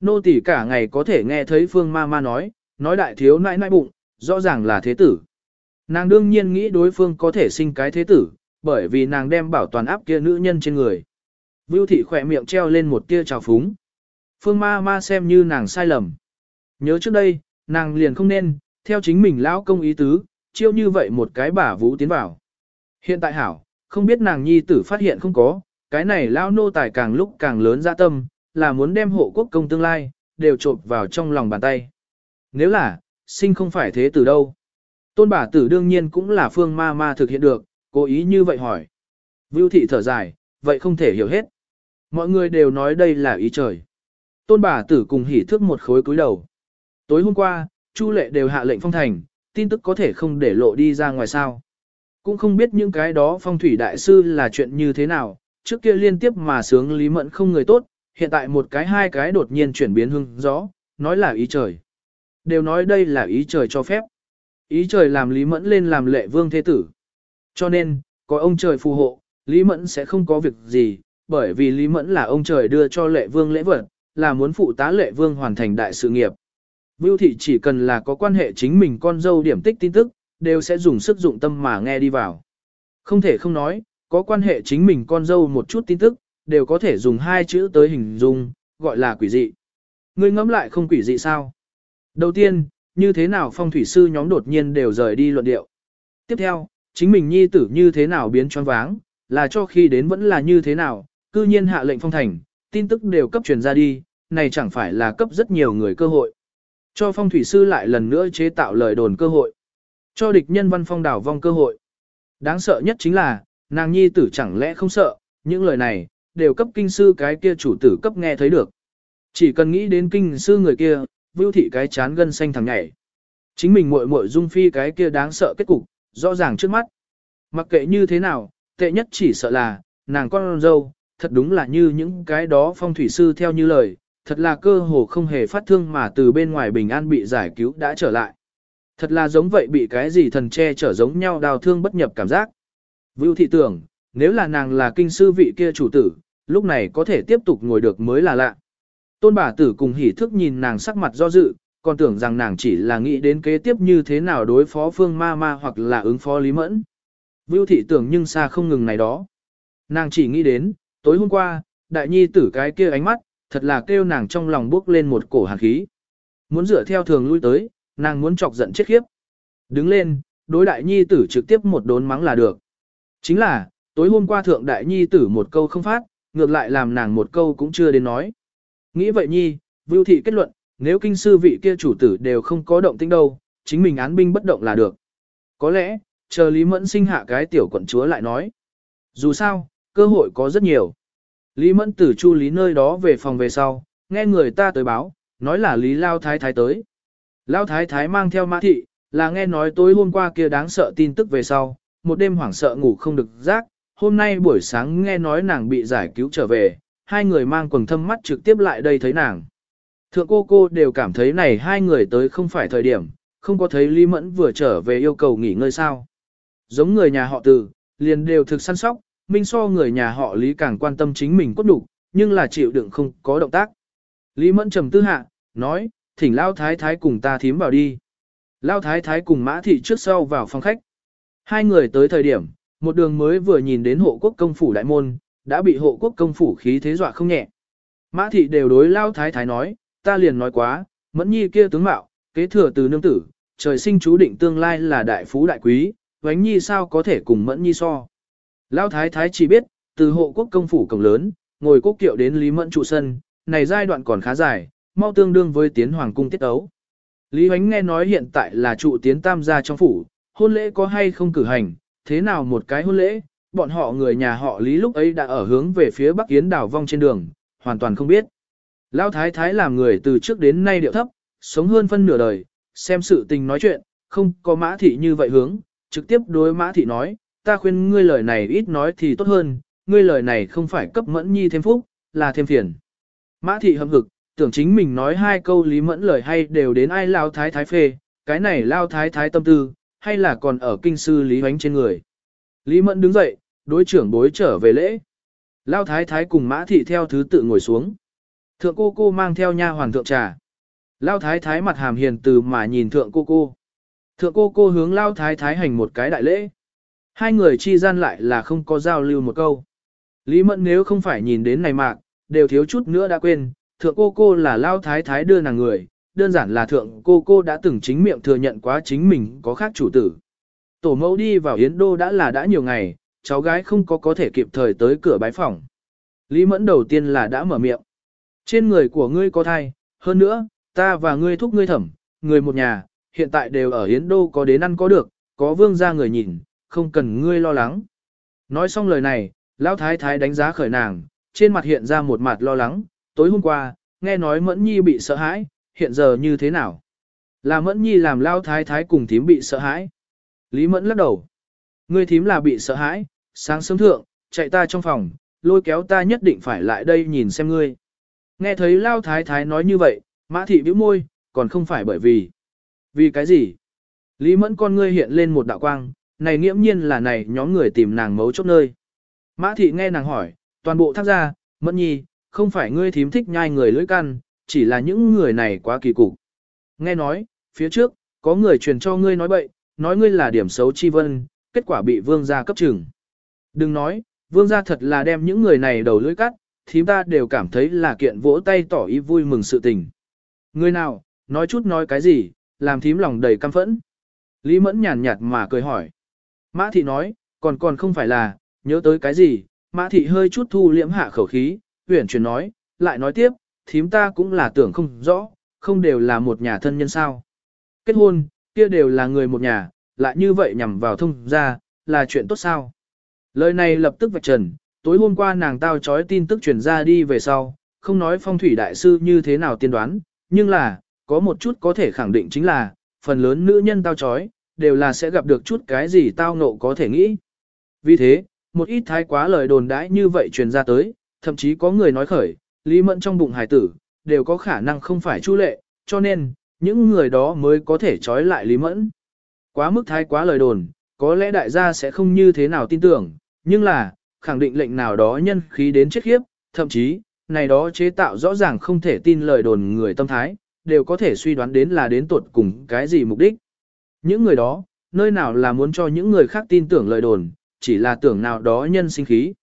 Nô tỳ cả ngày có thể nghe thấy Phương Ma Ma nói, nói đại thiếu nãi nãi bụng, rõ ràng là thế tử. Nàng đương nhiên nghĩ đối phương có thể sinh cái thế tử, bởi vì nàng đem bảo toàn áp kia nữ nhân trên người. Vưu thị khỏe miệng treo lên một tia trào phúng. Phương ma ma xem như nàng sai lầm. Nhớ trước đây, nàng liền không nên, theo chính mình lão công ý tứ, chiêu như vậy một cái bả vũ tiến vào. Hiện tại hảo, không biết nàng nhi tử phát hiện không có, cái này lão nô tài càng lúc càng lớn ra tâm, là muốn đem hộ quốc công tương lai, đều trộn vào trong lòng bàn tay. Nếu là, sinh không phải thế từ đâu. Tôn bà tử đương nhiên cũng là phương ma ma thực hiện được, cố ý như vậy hỏi. Vưu thị thở dài, vậy không thể hiểu hết. Mọi người đều nói đây là ý trời. Tôn bà tử cùng hỉ thước một khối cúi đầu. Tối hôm qua, Chu lệ đều hạ lệnh phong thành, tin tức có thể không để lộ đi ra ngoài sao. Cũng không biết những cái đó phong thủy đại sư là chuyện như thế nào, trước kia liên tiếp mà sướng lý mẫn không người tốt, hiện tại một cái hai cái đột nhiên chuyển biến hưng gió, nói là ý trời. Đều nói đây là ý trời cho phép. Ý trời làm Lý Mẫn lên làm lệ vương thế tử. Cho nên, có ông trời phù hộ, Lý Mẫn sẽ không có việc gì, bởi vì Lý Mẫn là ông trời đưa cho lệ vương lễ vật, là muốn phụ tá lệ vương hoàn thành đại sự nghiệp. Vưu thị chỉ cần là có quan hệ chính mình con dâu điểm tích tin tức, đều sẽ dùng sức dụng tâm mà nghe đi vào. Không thể không nói, có quan hệ chính mình con dâu một chút tin tức, đều có thể dùng hai chữ tới hình dung, gọi là quỷ dị. Ngươi ngẫm lại không quỷ dị sao? Đầu tiên, như thế nào phong thủy sư nhóm đột nhiên đều rời đi luận điệu. Tiếp theo, chính mình nhi tử như thế nào biến choáng váng, là cho khi đến vẫn là như thế nào, cư nhiên hạ lệnh phong thành, tin tức đều cấp truyền ra đi, này chẳng phải là cấp rất nhiều người cơ hội. Cho phong thủy sư lại lần nữa chế tạo lời đồn cơ hội. Cho địch nhân văn phong đảo vong cơ hội. Đáng sợ nhất chính là, nàng nhi tử chẳng lẽ không sợ, những lời này, đều cấp kinh sư cái kia chủ tử cấp nghe thấy được. Chỉ cần nghĩ đến kinh sư người kia, vưu thị cái chán gân xanh thằng nhảy. Chính mình muội muội dung phi cái kia đáng sợ kết cục, rõ ràng trước mắt. Mặc kệ như thế nào, tệ nhất chỉ sợ là, nàng con dâu, thật đúng là như những cái đó phong thủy sư theo như lời, thật là cơ hồ không hề phát thương mà từ bên ngoài bình an bị giải cứu đã trở lại. Thật là giống vậy bị cái gì thần che trở giống nhau đào thương bất nhập cảm giác. Vưu thị tưởng, nếu là nàng là kinh sư vị kia chủ tử, lúc này có thể tiếp tục ngồi được mới là lạ. Tôn bà tử cùng hỉ thức nhìn nàng sắc mặt do dự, còn tưởng rằng nàng chỉ là nghĩ đến kế tiếp như thế nào đối phó phương ma ma hoặc là ứng phó lý mẫn. Vưu thị tưởng nhưng xa không ngừng này đó. Nàng chỉ nghĩ đến, Tối hôm qua, đại nhi tử cái kia ánh mắt, thật là kêu nàng trong lòng bước lên một cổ hàn khí. Muốn dựa theo thường lui tới, nàng muốn chọc giận chết khiếp. Đứng lên, đối đại nhi tử trực tiếp một đốn mắng là được. Chính là, tối hôm qua thượng đại nhi tử một câu không phát, ngược lại làm nàng một câu cũng chưa đến nói. Nghĩ vậy nhi, Vưu Thị kết luận, nếu kinh sư vị kia chủ tử đều không có động tĩnh đâu, chính mình án binh bất động là được. Có lẽ, chờ Lý Mẫn sinh hạ cái tiểu quận chúa lại nói. Dù sao, cơ hội có rất nhiều. Lý Mẫn từ chu lý nơi đó về phòng về sau, nghe người ta tới báo, nói là Lý Lao Thái Thái tới. Lao Thái Thái mang theo mã thị, là nghe nói tối hôm qua kia đáng sợ tin tức về sau, một đêm hoảng sợ ngủ không được giấc. hôm nay buổi sáng nghe nói nàng bị giải cứu trở về, hai người mang quần thâm mắt trực tiếp lại đây thấy nàng. Thượng cô cô đều cảm thấy này hai người tới không phải thời điểm, không có thấy Lý Mẫn vừa trở về yêu cầu nghỉ ngơi sao. Giống người nhà họ từ, liền đều thực săn sóc, minh so người nhà họ Lý càng quan tâm chính mình cốt đủ, nhưng là chịu đựng không có động tác. Lý Mẫn trầm tư hạ, nói, thỉnh Lao Thái Thái cùng ta thím vào đi. Lao Thái Thái cùng Mã Thị trước sau vào phòng khách. Hai người tới thời điểm, một đường mới vừa nhìn đến hộ quốc công phủ đại môn, đã bị hộ quốc công phủ khí thế dọa không nhẹ. Mã Thị đều đối Lao Thái Thái nói, ta liền nói quá, Mẫn Nhi kia tướng mạo, kế thừa từ nương tử, trời sinh chú định tương lai là đại phú đại quý, Vánh Nhi sao có thể cùng Mẫn Nhi so. Lão Thái Thái chỉ biết, từ hộ quốc công phủ cổng lớn, ngồi quốc kiệu đến Lý Mẫn trụ sân, này giai đoạn còn khá dài, mau tương đương với tiến hoàng cung tiết ấu. Lý Huánh nghe nói hiện tại là trụ tiến tam gia trong phủ, hôn lễ có hay không cử hành, thế nào một cái hôn lễ, bọn họ người nhà họ Lý lúc ấy đã ở hướng về phía Bắc Yến đảo vong trên đường, hoàn toàn không biết. Lão Thái Thái làm người từ trước đến nay điệu thấp, sống hơn phân nửa đời, xem sự tình nói chuyện, không có mã thị như vậy hướng, trực tiếp đối mã thị nói, ta khuyên ngươi lời này ít nói thì tốt hơn, ngươi lời này không phải cấp mẫn nhi thêm phúc, là thêm phiền. Mã thị hâm hực, tưởng chính mình nói hai câu lý mẫn lời hay đều đến ai lao thái thái phê, cái này lao thái thái tâm tư, hay là còn ở kinh sư lý hoánh trên người. Lý mẫn đứng dậy, đối trưởng bối trở về lễ. Lao thái thái cùng mã thị theo thứ tự ngồi xuống. Thượng cô cô mang theo nha hoàn thượng trà. Lao thái thái mặt hàm hiền từ mà nhìn thượng cô cô. Thượng cô cô hướng Lao thái thái hành một cái đại lễ. Hai người chi gian lại là không có giao lưu một câu. Lý Mẫn nếu không phải nhìn đến này mạc, đều thiếu chút nữa đã quên, thượng cô cô là lao thái thái đưa nàng người, đơn giản là thượng cô cô đã từng chính miệng thừa nhận quá chính mình có khác chủ tử. Tổ mẫu đi vào Yến Đô đã là đã nhiều ngày, cháu gái không có có thể kịp thời tới cửa bái phòng. Lý Mẫn đầu tiên là đã mở miệng. Trên người của ngươi có thai, hơn nữa, ta và ngươi thúc ngươi thẩm, người một nhà, hiện tại đều ở Yến Đô có đến ăn có được, có vương ra người nhìn, không cần ngươi lo lắng. Nói xong lời này, Lão Thái Thái đánh giá khởi nàng, trên mặt hiện ra một mặt lo lắng, tối hôm qua, nghe nói Mẫn Nhi bị sợ hãi, hiện giờ như thế nào? Là Mẫn Nhi làm Lão Thái Thái cùng thím bị sợ hãi. Lý Mẫn lắc đầu. Ngươi thím là bị sợ hãi, sáng sớm thượng, chạy ta trong phòng, lôi kéo ta nhất định phải lại đây nhìn xem ngươi. Nghe thấy Lão Thái Thái nói như vậy, Mã Thị bĩu môi, còn không phải bởi vì. Vì cái gì? Lý Mẫn con ngươi hiện lên một đạo quang, này nghiễm nhiên là này nhóm người tìm nàng mấu chốt nơi. Mã thị nghe nàng hỏi, toàn bộ thác ra, mẫn nhi, không phải ngươi thím thích nhai người lưỡi căn, chỉ là những người này quá kỳ cục. Nghe nói, phía trước, có người truyền cho ngươi nói bậy, nói ngươi là điểm xấu chi vân, kết quả bị vương gia cấp trừng. Đừng nói, vương gia thật là đem những người này đầu lưỡi cắt, thím ta đều cảm thấy là kiện vỗ tay tỏ ý vui mừng sự tình. Ngươi nào, nói chút nói cái gì, làm thím lòng đầy căm phẫn. Lý mẫn nhàn nhạt mà cười hỏi. Mã thị nói, còn còn không phải là, nhớ tới cái gì, mã thị hơi chút thu liễm hạ khẩu khí, huyển chuyển nói, lại nói tiếp, thím ta cũng là tưởng không rõ, không đều là một nhà thân nhân sao. Kết hôn, kia đều là người một nhà, lại như vậy nhằm vào thông ra, là chuyện tốt sao. Lời này lập tức vạch trần, tối hôm qua nàng tao trói tin tức truyền ra đi về sau, không nói phong thủy đại sư như thế nào tiên đoán, nhưng là, có một chút có thể khẳng định chính là, phần lớn nữ nhân tao trói, đều là sẽ gặp được chút cái gì tao nộ có thể nghĩ. Vì thế, một ít thái quá lời đồn đãi như vậy truyền ra tới, thậm chí có người nói khởi, Lý Mẫn trong bụng hải tử, đều có khả năng không phải chu lệ, cho nên, những người đó mới có thể trói lại Lý Mẫn. Quá mức thái quá lời đồn, có lẽ đại gia sẽ không như thế nào tin tưởng, nhưng là, khẳng định lệnh nào đó nhân khí đến chết khiếp, thậm chí, này đó chế tạo rõ ràng không thể tin lời đồn người tâm thái, đều có thể suy đoán đến là đến tuột cùng cái gì mục đích. Những người đó, nơi nào là muốn cho những người khác tin tưởng lời đồn, chỉ là tưởng nào đó nhân sinh khí.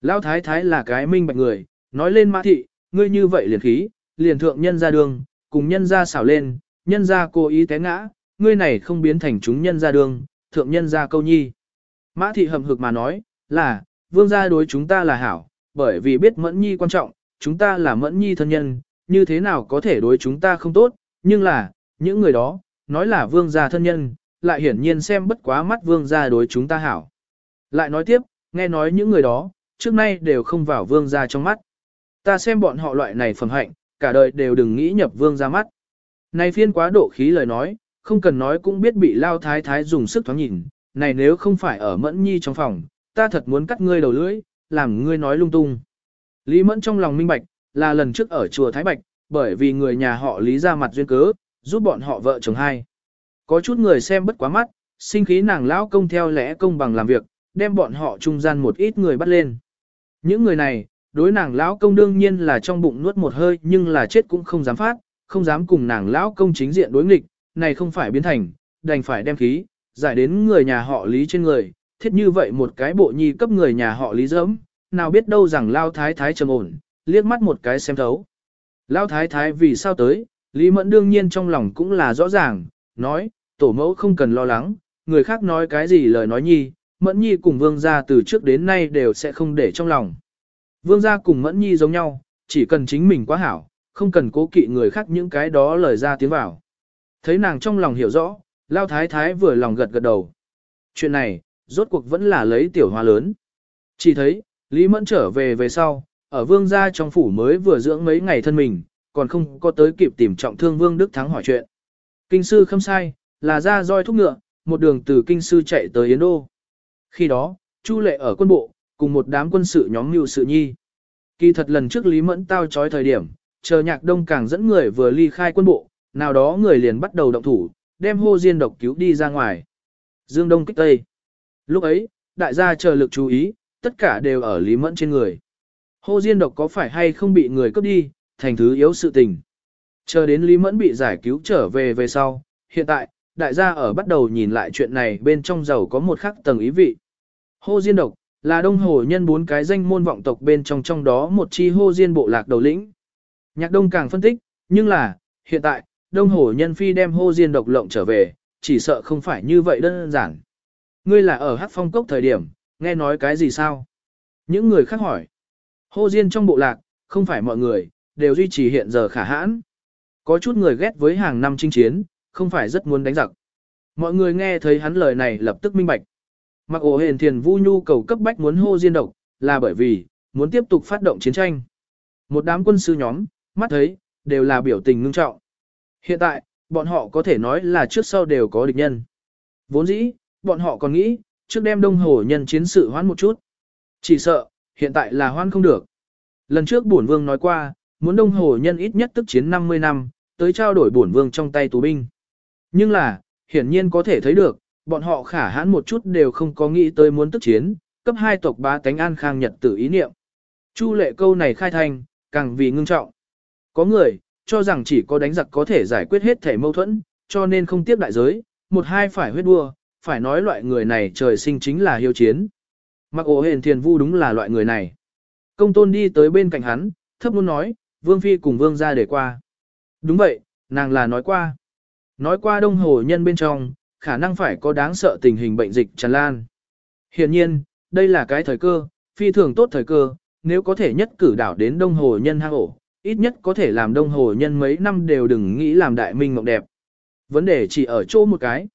Lão thái thái là cái minh bạch người, nói lên mã thị, ngươi như vậy liền khí, liền thượng nhân ra đường, cùng nhân ra xảo lên, nhân ra cố ý té ngã, ngươi này không biến thành chúng nhân ra đường, thượng nhân ra câu nhi. Mã thị hầm hực mà nói, là, vương gia đối chúng ta là hảo, bởi vì biết mẫn nhi quan trọng, chúng ta là mẫn nhi thân nhân, như thế nào có thể đối chúng ta không tốt, nhưng là, những người đó, nói là vương gia thân nhân, lại hiển nhiên xem bất quá mắt vương gia đối chúng ta hảo. Lại nói tiếp, nghe nói những người đó, trước nay đều không vào vương gia trong mắt. Ta xem bọn họ loại này phẩm hạnh, cả đời đều đừng nghĩ nhập vương gia mắt. Này phiên quá độ khí lời nói, không cần nói cũng biết bị lao thái thái dùng sức thoáng nhìn, này nếu không phải ở mẫn nhi trong phòng, ta thật muốn cắt ngươi đầu lưỡi, làm ngươi nói lung tung. Lý mẫn trong lòng minh bạch, là lần trước ở chùa Thái Bạch, bởi vì người nhà họ Lý ra mặt duyên cớ, giúp bọn họ vợ chồng hai. Có chút người xem bất quá mắt, sinh khí nàng lão công theo lẽ công bằng làm việc, đem bọn họ trung gian một ít người bắt lên. Những người này, đối nàng lão công đương nhiên là trong bụng nuốt một hơi nhưng là chết cũng không dám phát, không dám cùng nàng lão công chính diện đối nghịch, này không phải biến thành, đành phải đem khí, giải đến người nhà họ Lý trên người, thiết như vậy một cái bộ nhi cấp người nhà họ Lý dẫm, nào biết đâu rằng lao thái thái trầm ổn, liếc mắt một cái xem thấu. Lao thái thái vì sao tới, Lý Mẫn đương nhiên trong lòng cũng là rõ ràng, nói, tổ mẫu không cần lo lắng, người khác nói cái gì lời nói nhi, Mẫn nhi cùng vương gia từ trước đến nay đều sẽ không để trong lòng. Vương gia cùng Mẫn nhi giống nhau, chỉ cần chính mình quá hảo, không cần cố kỵ người khác những cái đó lời ra tiếng vào. Thấy nàng trong lòng hiểu rõ, Lao thái thái vừa lòng gật gật đầu. Chuyện này, rốt cuộc vẫn là lấy tiểu hoa lớn. Chỉ thấy, Lý Mẫn trở về về sau, ở vương gia trong phủ mới vừa dưỡng mấy ngày thân mình, còn không có tới kịp tìm trọng thương vương Đức Thắng hỏi chuyện. Kinh sư không sai, là ra roi thúc ngựa, một đường từ kinh sư chạy tới Yến Đô. Khi đó, Chu Lệ ở quân bộ, cùng một đám quân sự nhóm mưu sự nhi. Kỳ thật lần trước Lý Mẫn tao trói thời điểm, chờ nhạc đông càng dẫn người vừa ly khai quân bộ, nào đó người liền bắt đầu động thủ, đem hô diên độc cứu đi ra ngoài. Dương Đông kích Tây. Lúc ấy, đại gia chờ lực chú ý, tất cả đều ở Lý Mẫn trên người. Hô Diên độc có phải hay không bị người cướp đi, thành thứ yếu sự tình. Chờ đến Lý Mẫn bị giải cứu trở về về sau, hiện tại, đại gia ở bắt đầu nhìn lại chuyện này bên trong giàu có một khắc tầng ý vị. Hô Diên độc, là đông hồ nhân bốn cái danh môn vọng tộc bên trong trong đó một chi hô Diên bộ lạc đầu lĩnh. Nhạc đông càng phân tích, nhưng là, hiện tại, đông hồ nhân phi đem hô Diên độc lộng trở về, chỉ sợ không phải như vậy đơn giản. Ngươi là ở hát phong cốc thời điểm, nghe nói cái gì sao? Những người khác hỏi. Hô Diên trong bộ lạc, không phải mọi người, đều duy trì hiện giờ khả hãn. Có chút người ghét với hàng năm chinh chiến, không phải rất muốn đánh giặc. Mọi người nghe thấy hắn lời này lập tức minh bạch. Mặc ổ hền thiền vu nhu cầu cấp bách muốn hô Diên độc, là bởi vì, muốn tiếp tục phát động chiến tranh. Một đám quân sư nhóm, mắt thấy, đều là biểu tình ngưng trọng. Hiện tại, bọn họ có thể nói là trước sau đều có địch nhân. Vốn dĩ, bọn họ còn nghĩ, trước đem đông hồ nhân chiến sự hoãn một chút. Chỉ sợ, hiện tại là hoãn không được. Lần trước bổn vương nói qua, muốn đông hồ nhân ít nhất tức chiến 50 năm, tới trao đổi bổn vương trong tay tù binh. Nhưng là, hiển nhiên có thể thấy được, bọn họ khả hãn một chút đều không có nghĩ tới muốn tức chiến, cấp hai tộc bá tánh an khang nhật tử ý niệm. Chu lệ câu này khai thành, càng vì ngưng trọng. Có người, cho rằng chỉ có đánh giặc có thể giải quyết hết thể mâu thuẫn, cho nên không tiếp đại giới, một hai phải huyết đua, phải nói loại người này trời sinh chính là hiếu chiến. Mặc ổ hền thiền vu đúng là loại người này. Công tôn đi tới bên cạnh hắn, thấp muốn nói, vương phi cùng vương ra để qua. Đúng vậy, nàng là nói qua. Nói qua đông hồ nhân bên trong, khả năng phải có đáng sợ tình hình bệnh dịch tràn lan. Hiện nhiên, đây là cái thời cơ, phi thường tốt thời cơ, nếu có thể nhất cử đảo đến đông hồ nhân hang ổ, ít nhất có thể làm đông hồ nhân mấy năm đều đừng nghĩ làm đại minh ngọc đẹp. Vấn đề chỉ ở chỗ một cái.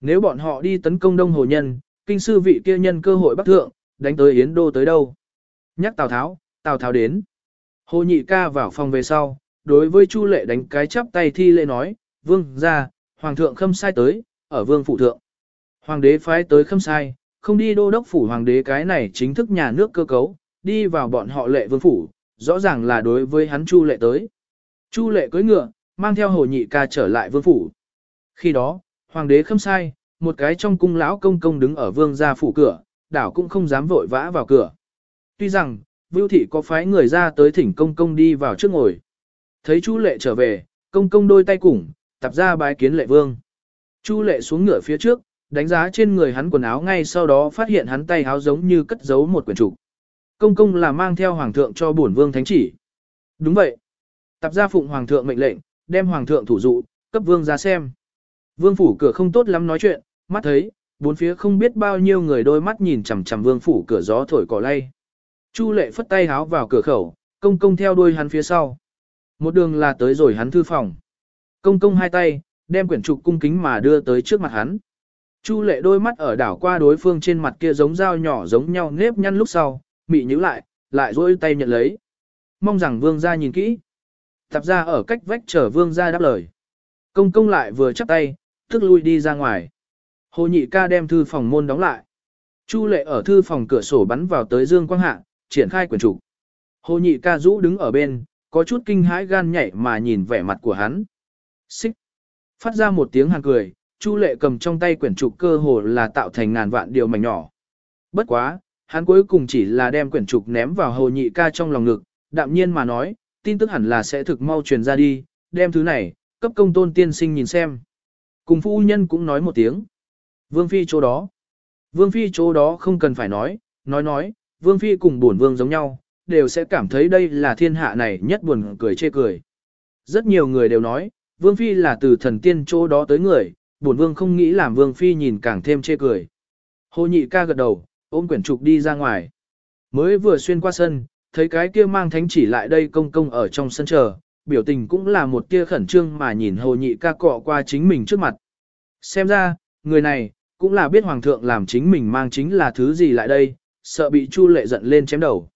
Nếu bọn họ đi tấn công đông hồ nhân, kinh sư vị kia nhân cơ hội bắc thượng, đánh tới Yến Đô tới đâu. Nhắc Tào Tháo, Tào Tháo đến. Hồ nhị ca vào phòng về sau, đối với Chu lệ đánh cái chắp tay thi lễ nói, vương ra, hoàng thượng khâm sai tới, ở vương phụ thượng. Hoàng đế phái tới khâm sai, không đi đô đốc phủ hoàng đế cái này chính thức nhà nước cơ cấu, đi vào bọn họ lệ vương phủ, rõ ràng là đối với hắn Chu lệ tới. Chu lệ cưỡi ngựa, mang theo hồ nhị ca trở lại vương phủ. Khi đó, hoàng đế khâm sai, một cái trong cung lão công công đứng ở vương gia phủ cửa, đảo cũng không dám vội vã vào cửa. Tuy rằng, Vưu thị có phái người ra tới thỉnh công công đi vào trước ngồi. Thấy Chu lệ trở về, công công đôi tay củng, tập ra bái kiến lệ vương. Chu lệ xuống ngựa phía trước, đánh giá trên người hắn quần áo ngay sau đó phát hiện hắn tay áo giống như cất giấu một quyển trục. Công công là mang theo hoàng thượng cho bổn vương thánh chỉ. Đúng vậy. Tập gia phụng hoàng thượng mệnh lệnh, đem hoàng thượng thủ dụ, cấp vương ra xem. Vương phủ cửa không tốt lắm nói chuyện, mắt thấy, bốn phía không biết bao nhiêu người đôi mắt nhìn chằm chằm vương phủ cửa gió thổi cỏ lay. Chu lệ phất tay háo vào cửa khẩu, công công theo đuôi hắn phía sau. Một đường là tới rồi hắn thư phòng. Công công hai tay, đem quyển trục cung kính mà đưa tới trước mặt hắn. Chu lệ đôi mắt ở đảo qua đối phương trên mặt kia giống dao nhỏ giống nhau nếp nhăn lúc sau, mị nhíu lại, lại dối tay nhận lấy. Mong rằng vương gia nhìn kỹ. Tạp ra ở cách vách chờ vương gia đáp lời. Công công lại vừa chắp tay, tức lui đi ra ngoài. Hồ nhị ca đem thư phòng môn đóng lại. Chu lệ ở thư phòng cửa sổ bắn vào tới dương quang hạ, triển khai quyển trục. Hồ nhị ca rũ đứng ở bên, có chút kinh hãi gan nhảy mà nhìn vẻ mặt của hắn. Xích. Phát ra một tiếng hàn cười, Chu lệ cầm trong tay quyển trục cơ hồ là tạo thành ngàn vạn điều mảnh nhỏ. Bất quá, hắn cuối cùng chỉ là đem quyển trục ném vào hồ nhị ca trong lòng ngực, đạm nhiên mà nói, tin tức hẳn là sẽ thực mau truyền ra đi, đem thứ này, cấp công tôn tiên sinh nhìn xem. Cùng phu nhân cũng nói một tiếng. Vương Phi chỗ đó. Vương Phi chỗ đó không cần phải nói, nói nói, Vương Phi cùng buồn vương giống nhau, đều sẽ cảm thấy đây là thiên hạ này nhất buồn cười chê cười. Rất nhiều người đều nói, Vương Phi là từ thần tiên chỗ đó tới người, buồn vương không nghĩ làm Vương Phi nhìn càng thêm chê cười. Hồ nhị ca gật đầu, ôm quyển trục đi ra ngoài. Mới vừa xuyên qua sân, thấy cái kia mang thánh chỉ lại đây công công ở trong sân chờ, biểu tình cũng là một kia khẩn trương mà nhìn hồ nhị ca cọ qua chính mình trước mặt. Xem ra, người này, cũng là biết hoàng thượng làm chính mình mang chính là thứ gì lại đây, sợ bị Chu lệ giận lên chém đầu.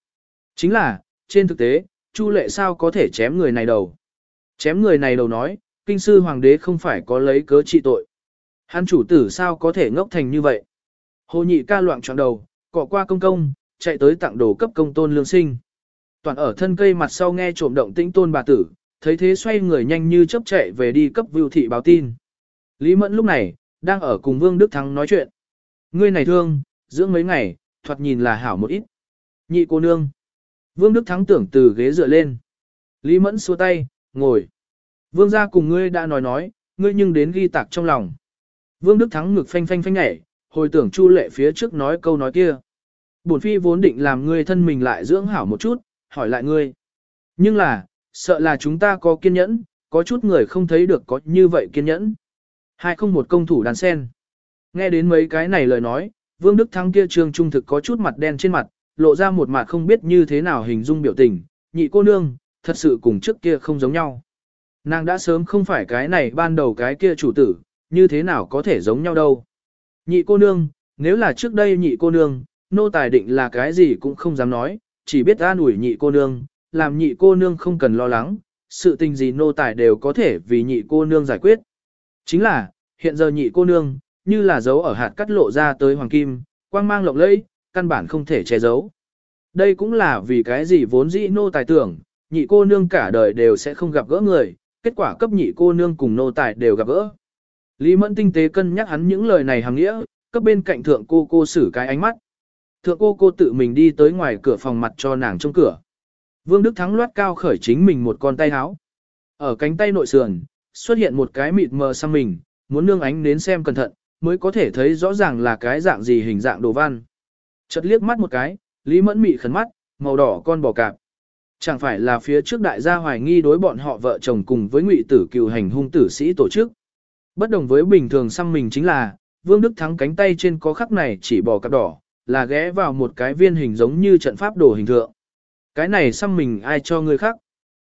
Chính là, trên thực tế, Chu lệ sao có thể chém người này đầu. Chém người này đầu nói, kinh sư hoàng đế không phải có lấy cớ trị tội. Hắn chủ tử sao có thể ngốc thành như vậy. Hồ nhị ca loạn trọn đầu, cọ qua công công, chạy tới tặng đồ cấp công tôn lương sinh. Toàn ở thân cây mặt sau nghe trộm động tĩnh tôn bà tử, thấy thế xoay người nhanh như chớp chạy về đi cấp vưu thị báo tin. Lý Mẫn lúc này, đang ở cùng Vương Đức Thắng nói chuyện. Ngươi này thương, dưỡng mấy ngày, thoạt nhìn là hảo một ít. Nhị cô nương. Vương Đức Thắng tưởng từ ghế dựa lên. Lý Mẫn xua tay, ngồi. Vương gia cùng ngươi đã nói nói, ngươi nhưng đến ghi tạc trong lòng. Vương Đức Thắng ngực phanh phanh phanh nhảy, hồi tưởng Chu Lệ phía trước nói câu nói kia. Bổn phi vốn định làm ngươi thân mình lại dưỡng hảo một chút, hỏi lại ngươi. Nhưng là, sợ là chúng ta có kiên nhẫn, có chút người không thấy được có như vậy kiên nhẫn. Hai không một công thủ đàn sen. Nghe đến mấy cái này lời nói, Vương Đức Thắng kia trương trung thực có chút mặt đen trên mặt, lộ ra một mặt không biết như thế nào hình dung biểu tình, nhị cô nương, thật sự cùng trước kia không giống nhau. Nàng đã sớm không phải cái này ban đầu cái kia chủ tử, như thế nào có thể giống nhau đâu. Nhị cô nương, nếu là trước đây nhị cô nương, nô tài định là cái gì cũng không dám nói, chỉ biết an ủi nhị cô nương, làm nhị cô nương không cần lo lắng, sự tình gì nô tài đều có thể vì nhị cô nương giải quyết. Chính là, hiện giờ nhị cô nương, như là dấu ở hạt cắt lộ ra tới hoàng kim, quang mang lộng lẫy, căn bản không thể che giấu. Đây cũng là vì cái gì vốn dĩ nô tài tưởng, nhị cô nương cả đời đều sẽ không gặp gỡ người, kết quả cấp nhị cô nương cùng nô tài đều gặp gỡ. Lý Mẫn tinh tế cân nhắc hắn những lời này hàng nghĩa, cấp bên cạnh thượng cô cô xử cái ánh mắt. Thượng cô cô tự mình đi tới ngoài cửa phòng mặt cho nàng trong cửa. Vương Đức Thắng loát cao khởi chính mình một con tay háo. Ở cánh tay nội sườn, xuất hiện một cái mịt mờ sang mình, muốn nương ánh đến xem cẩn thận, mới có thể thấy rõ ràng là cái dạng gì hình dạng đồ văn. Chợt liếc mắt một cái, Lý Mẫn mị khẩn mắt, màu đỏ con bò cạp. Chẳng phải là phía trước đại gia hoài nghi đối bọn họ vợ chồng cùng với ngụy tử cựu hành hung tử sĩ tổ chức. Bất đồng với bình thường xăm mình chính là, Vương Đức Thắng cánh tay trên có khắc này chỉ bò cạp đỏ, là ghé vào một cái viên hình giống như trận pháp đồ hình thượng. Cái này xăm mình ai cho người khác.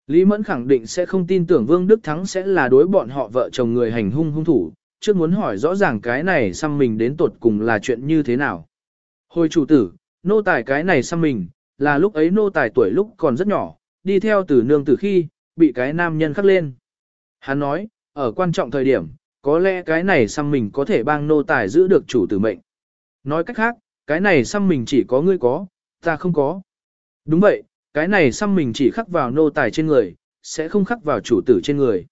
Lý Mẫn khẳng định sẽ không tin tưởng Vương Đức Thắng sẽ là đối bọn họ vợ chồng người hành hung hung thủ, trước muốn hỏi rõ ràng cái này xăm mình đến tột cùng là chuyện như thế nào. Hồi chủ tử, nô tài cái này xăm mình, là lúc ấy nô tài tuổi lúc còn rất nhỏ, đi theo từ nương từ khi, bị cái nam nhân khắc lên. Hắn nói, ở quan trọng thời điểm, có lẽ cái này xăm mình có thể bang nô tài giữ được chủ tử mệnh. Nói cách khác, cái này xăm mình chỉ có ngươi có, ta không có. Đúng vậy, cái này xăm mình chỉ khắc vào nô tài trên người, sẽ không khắc vào chủ tử trên người.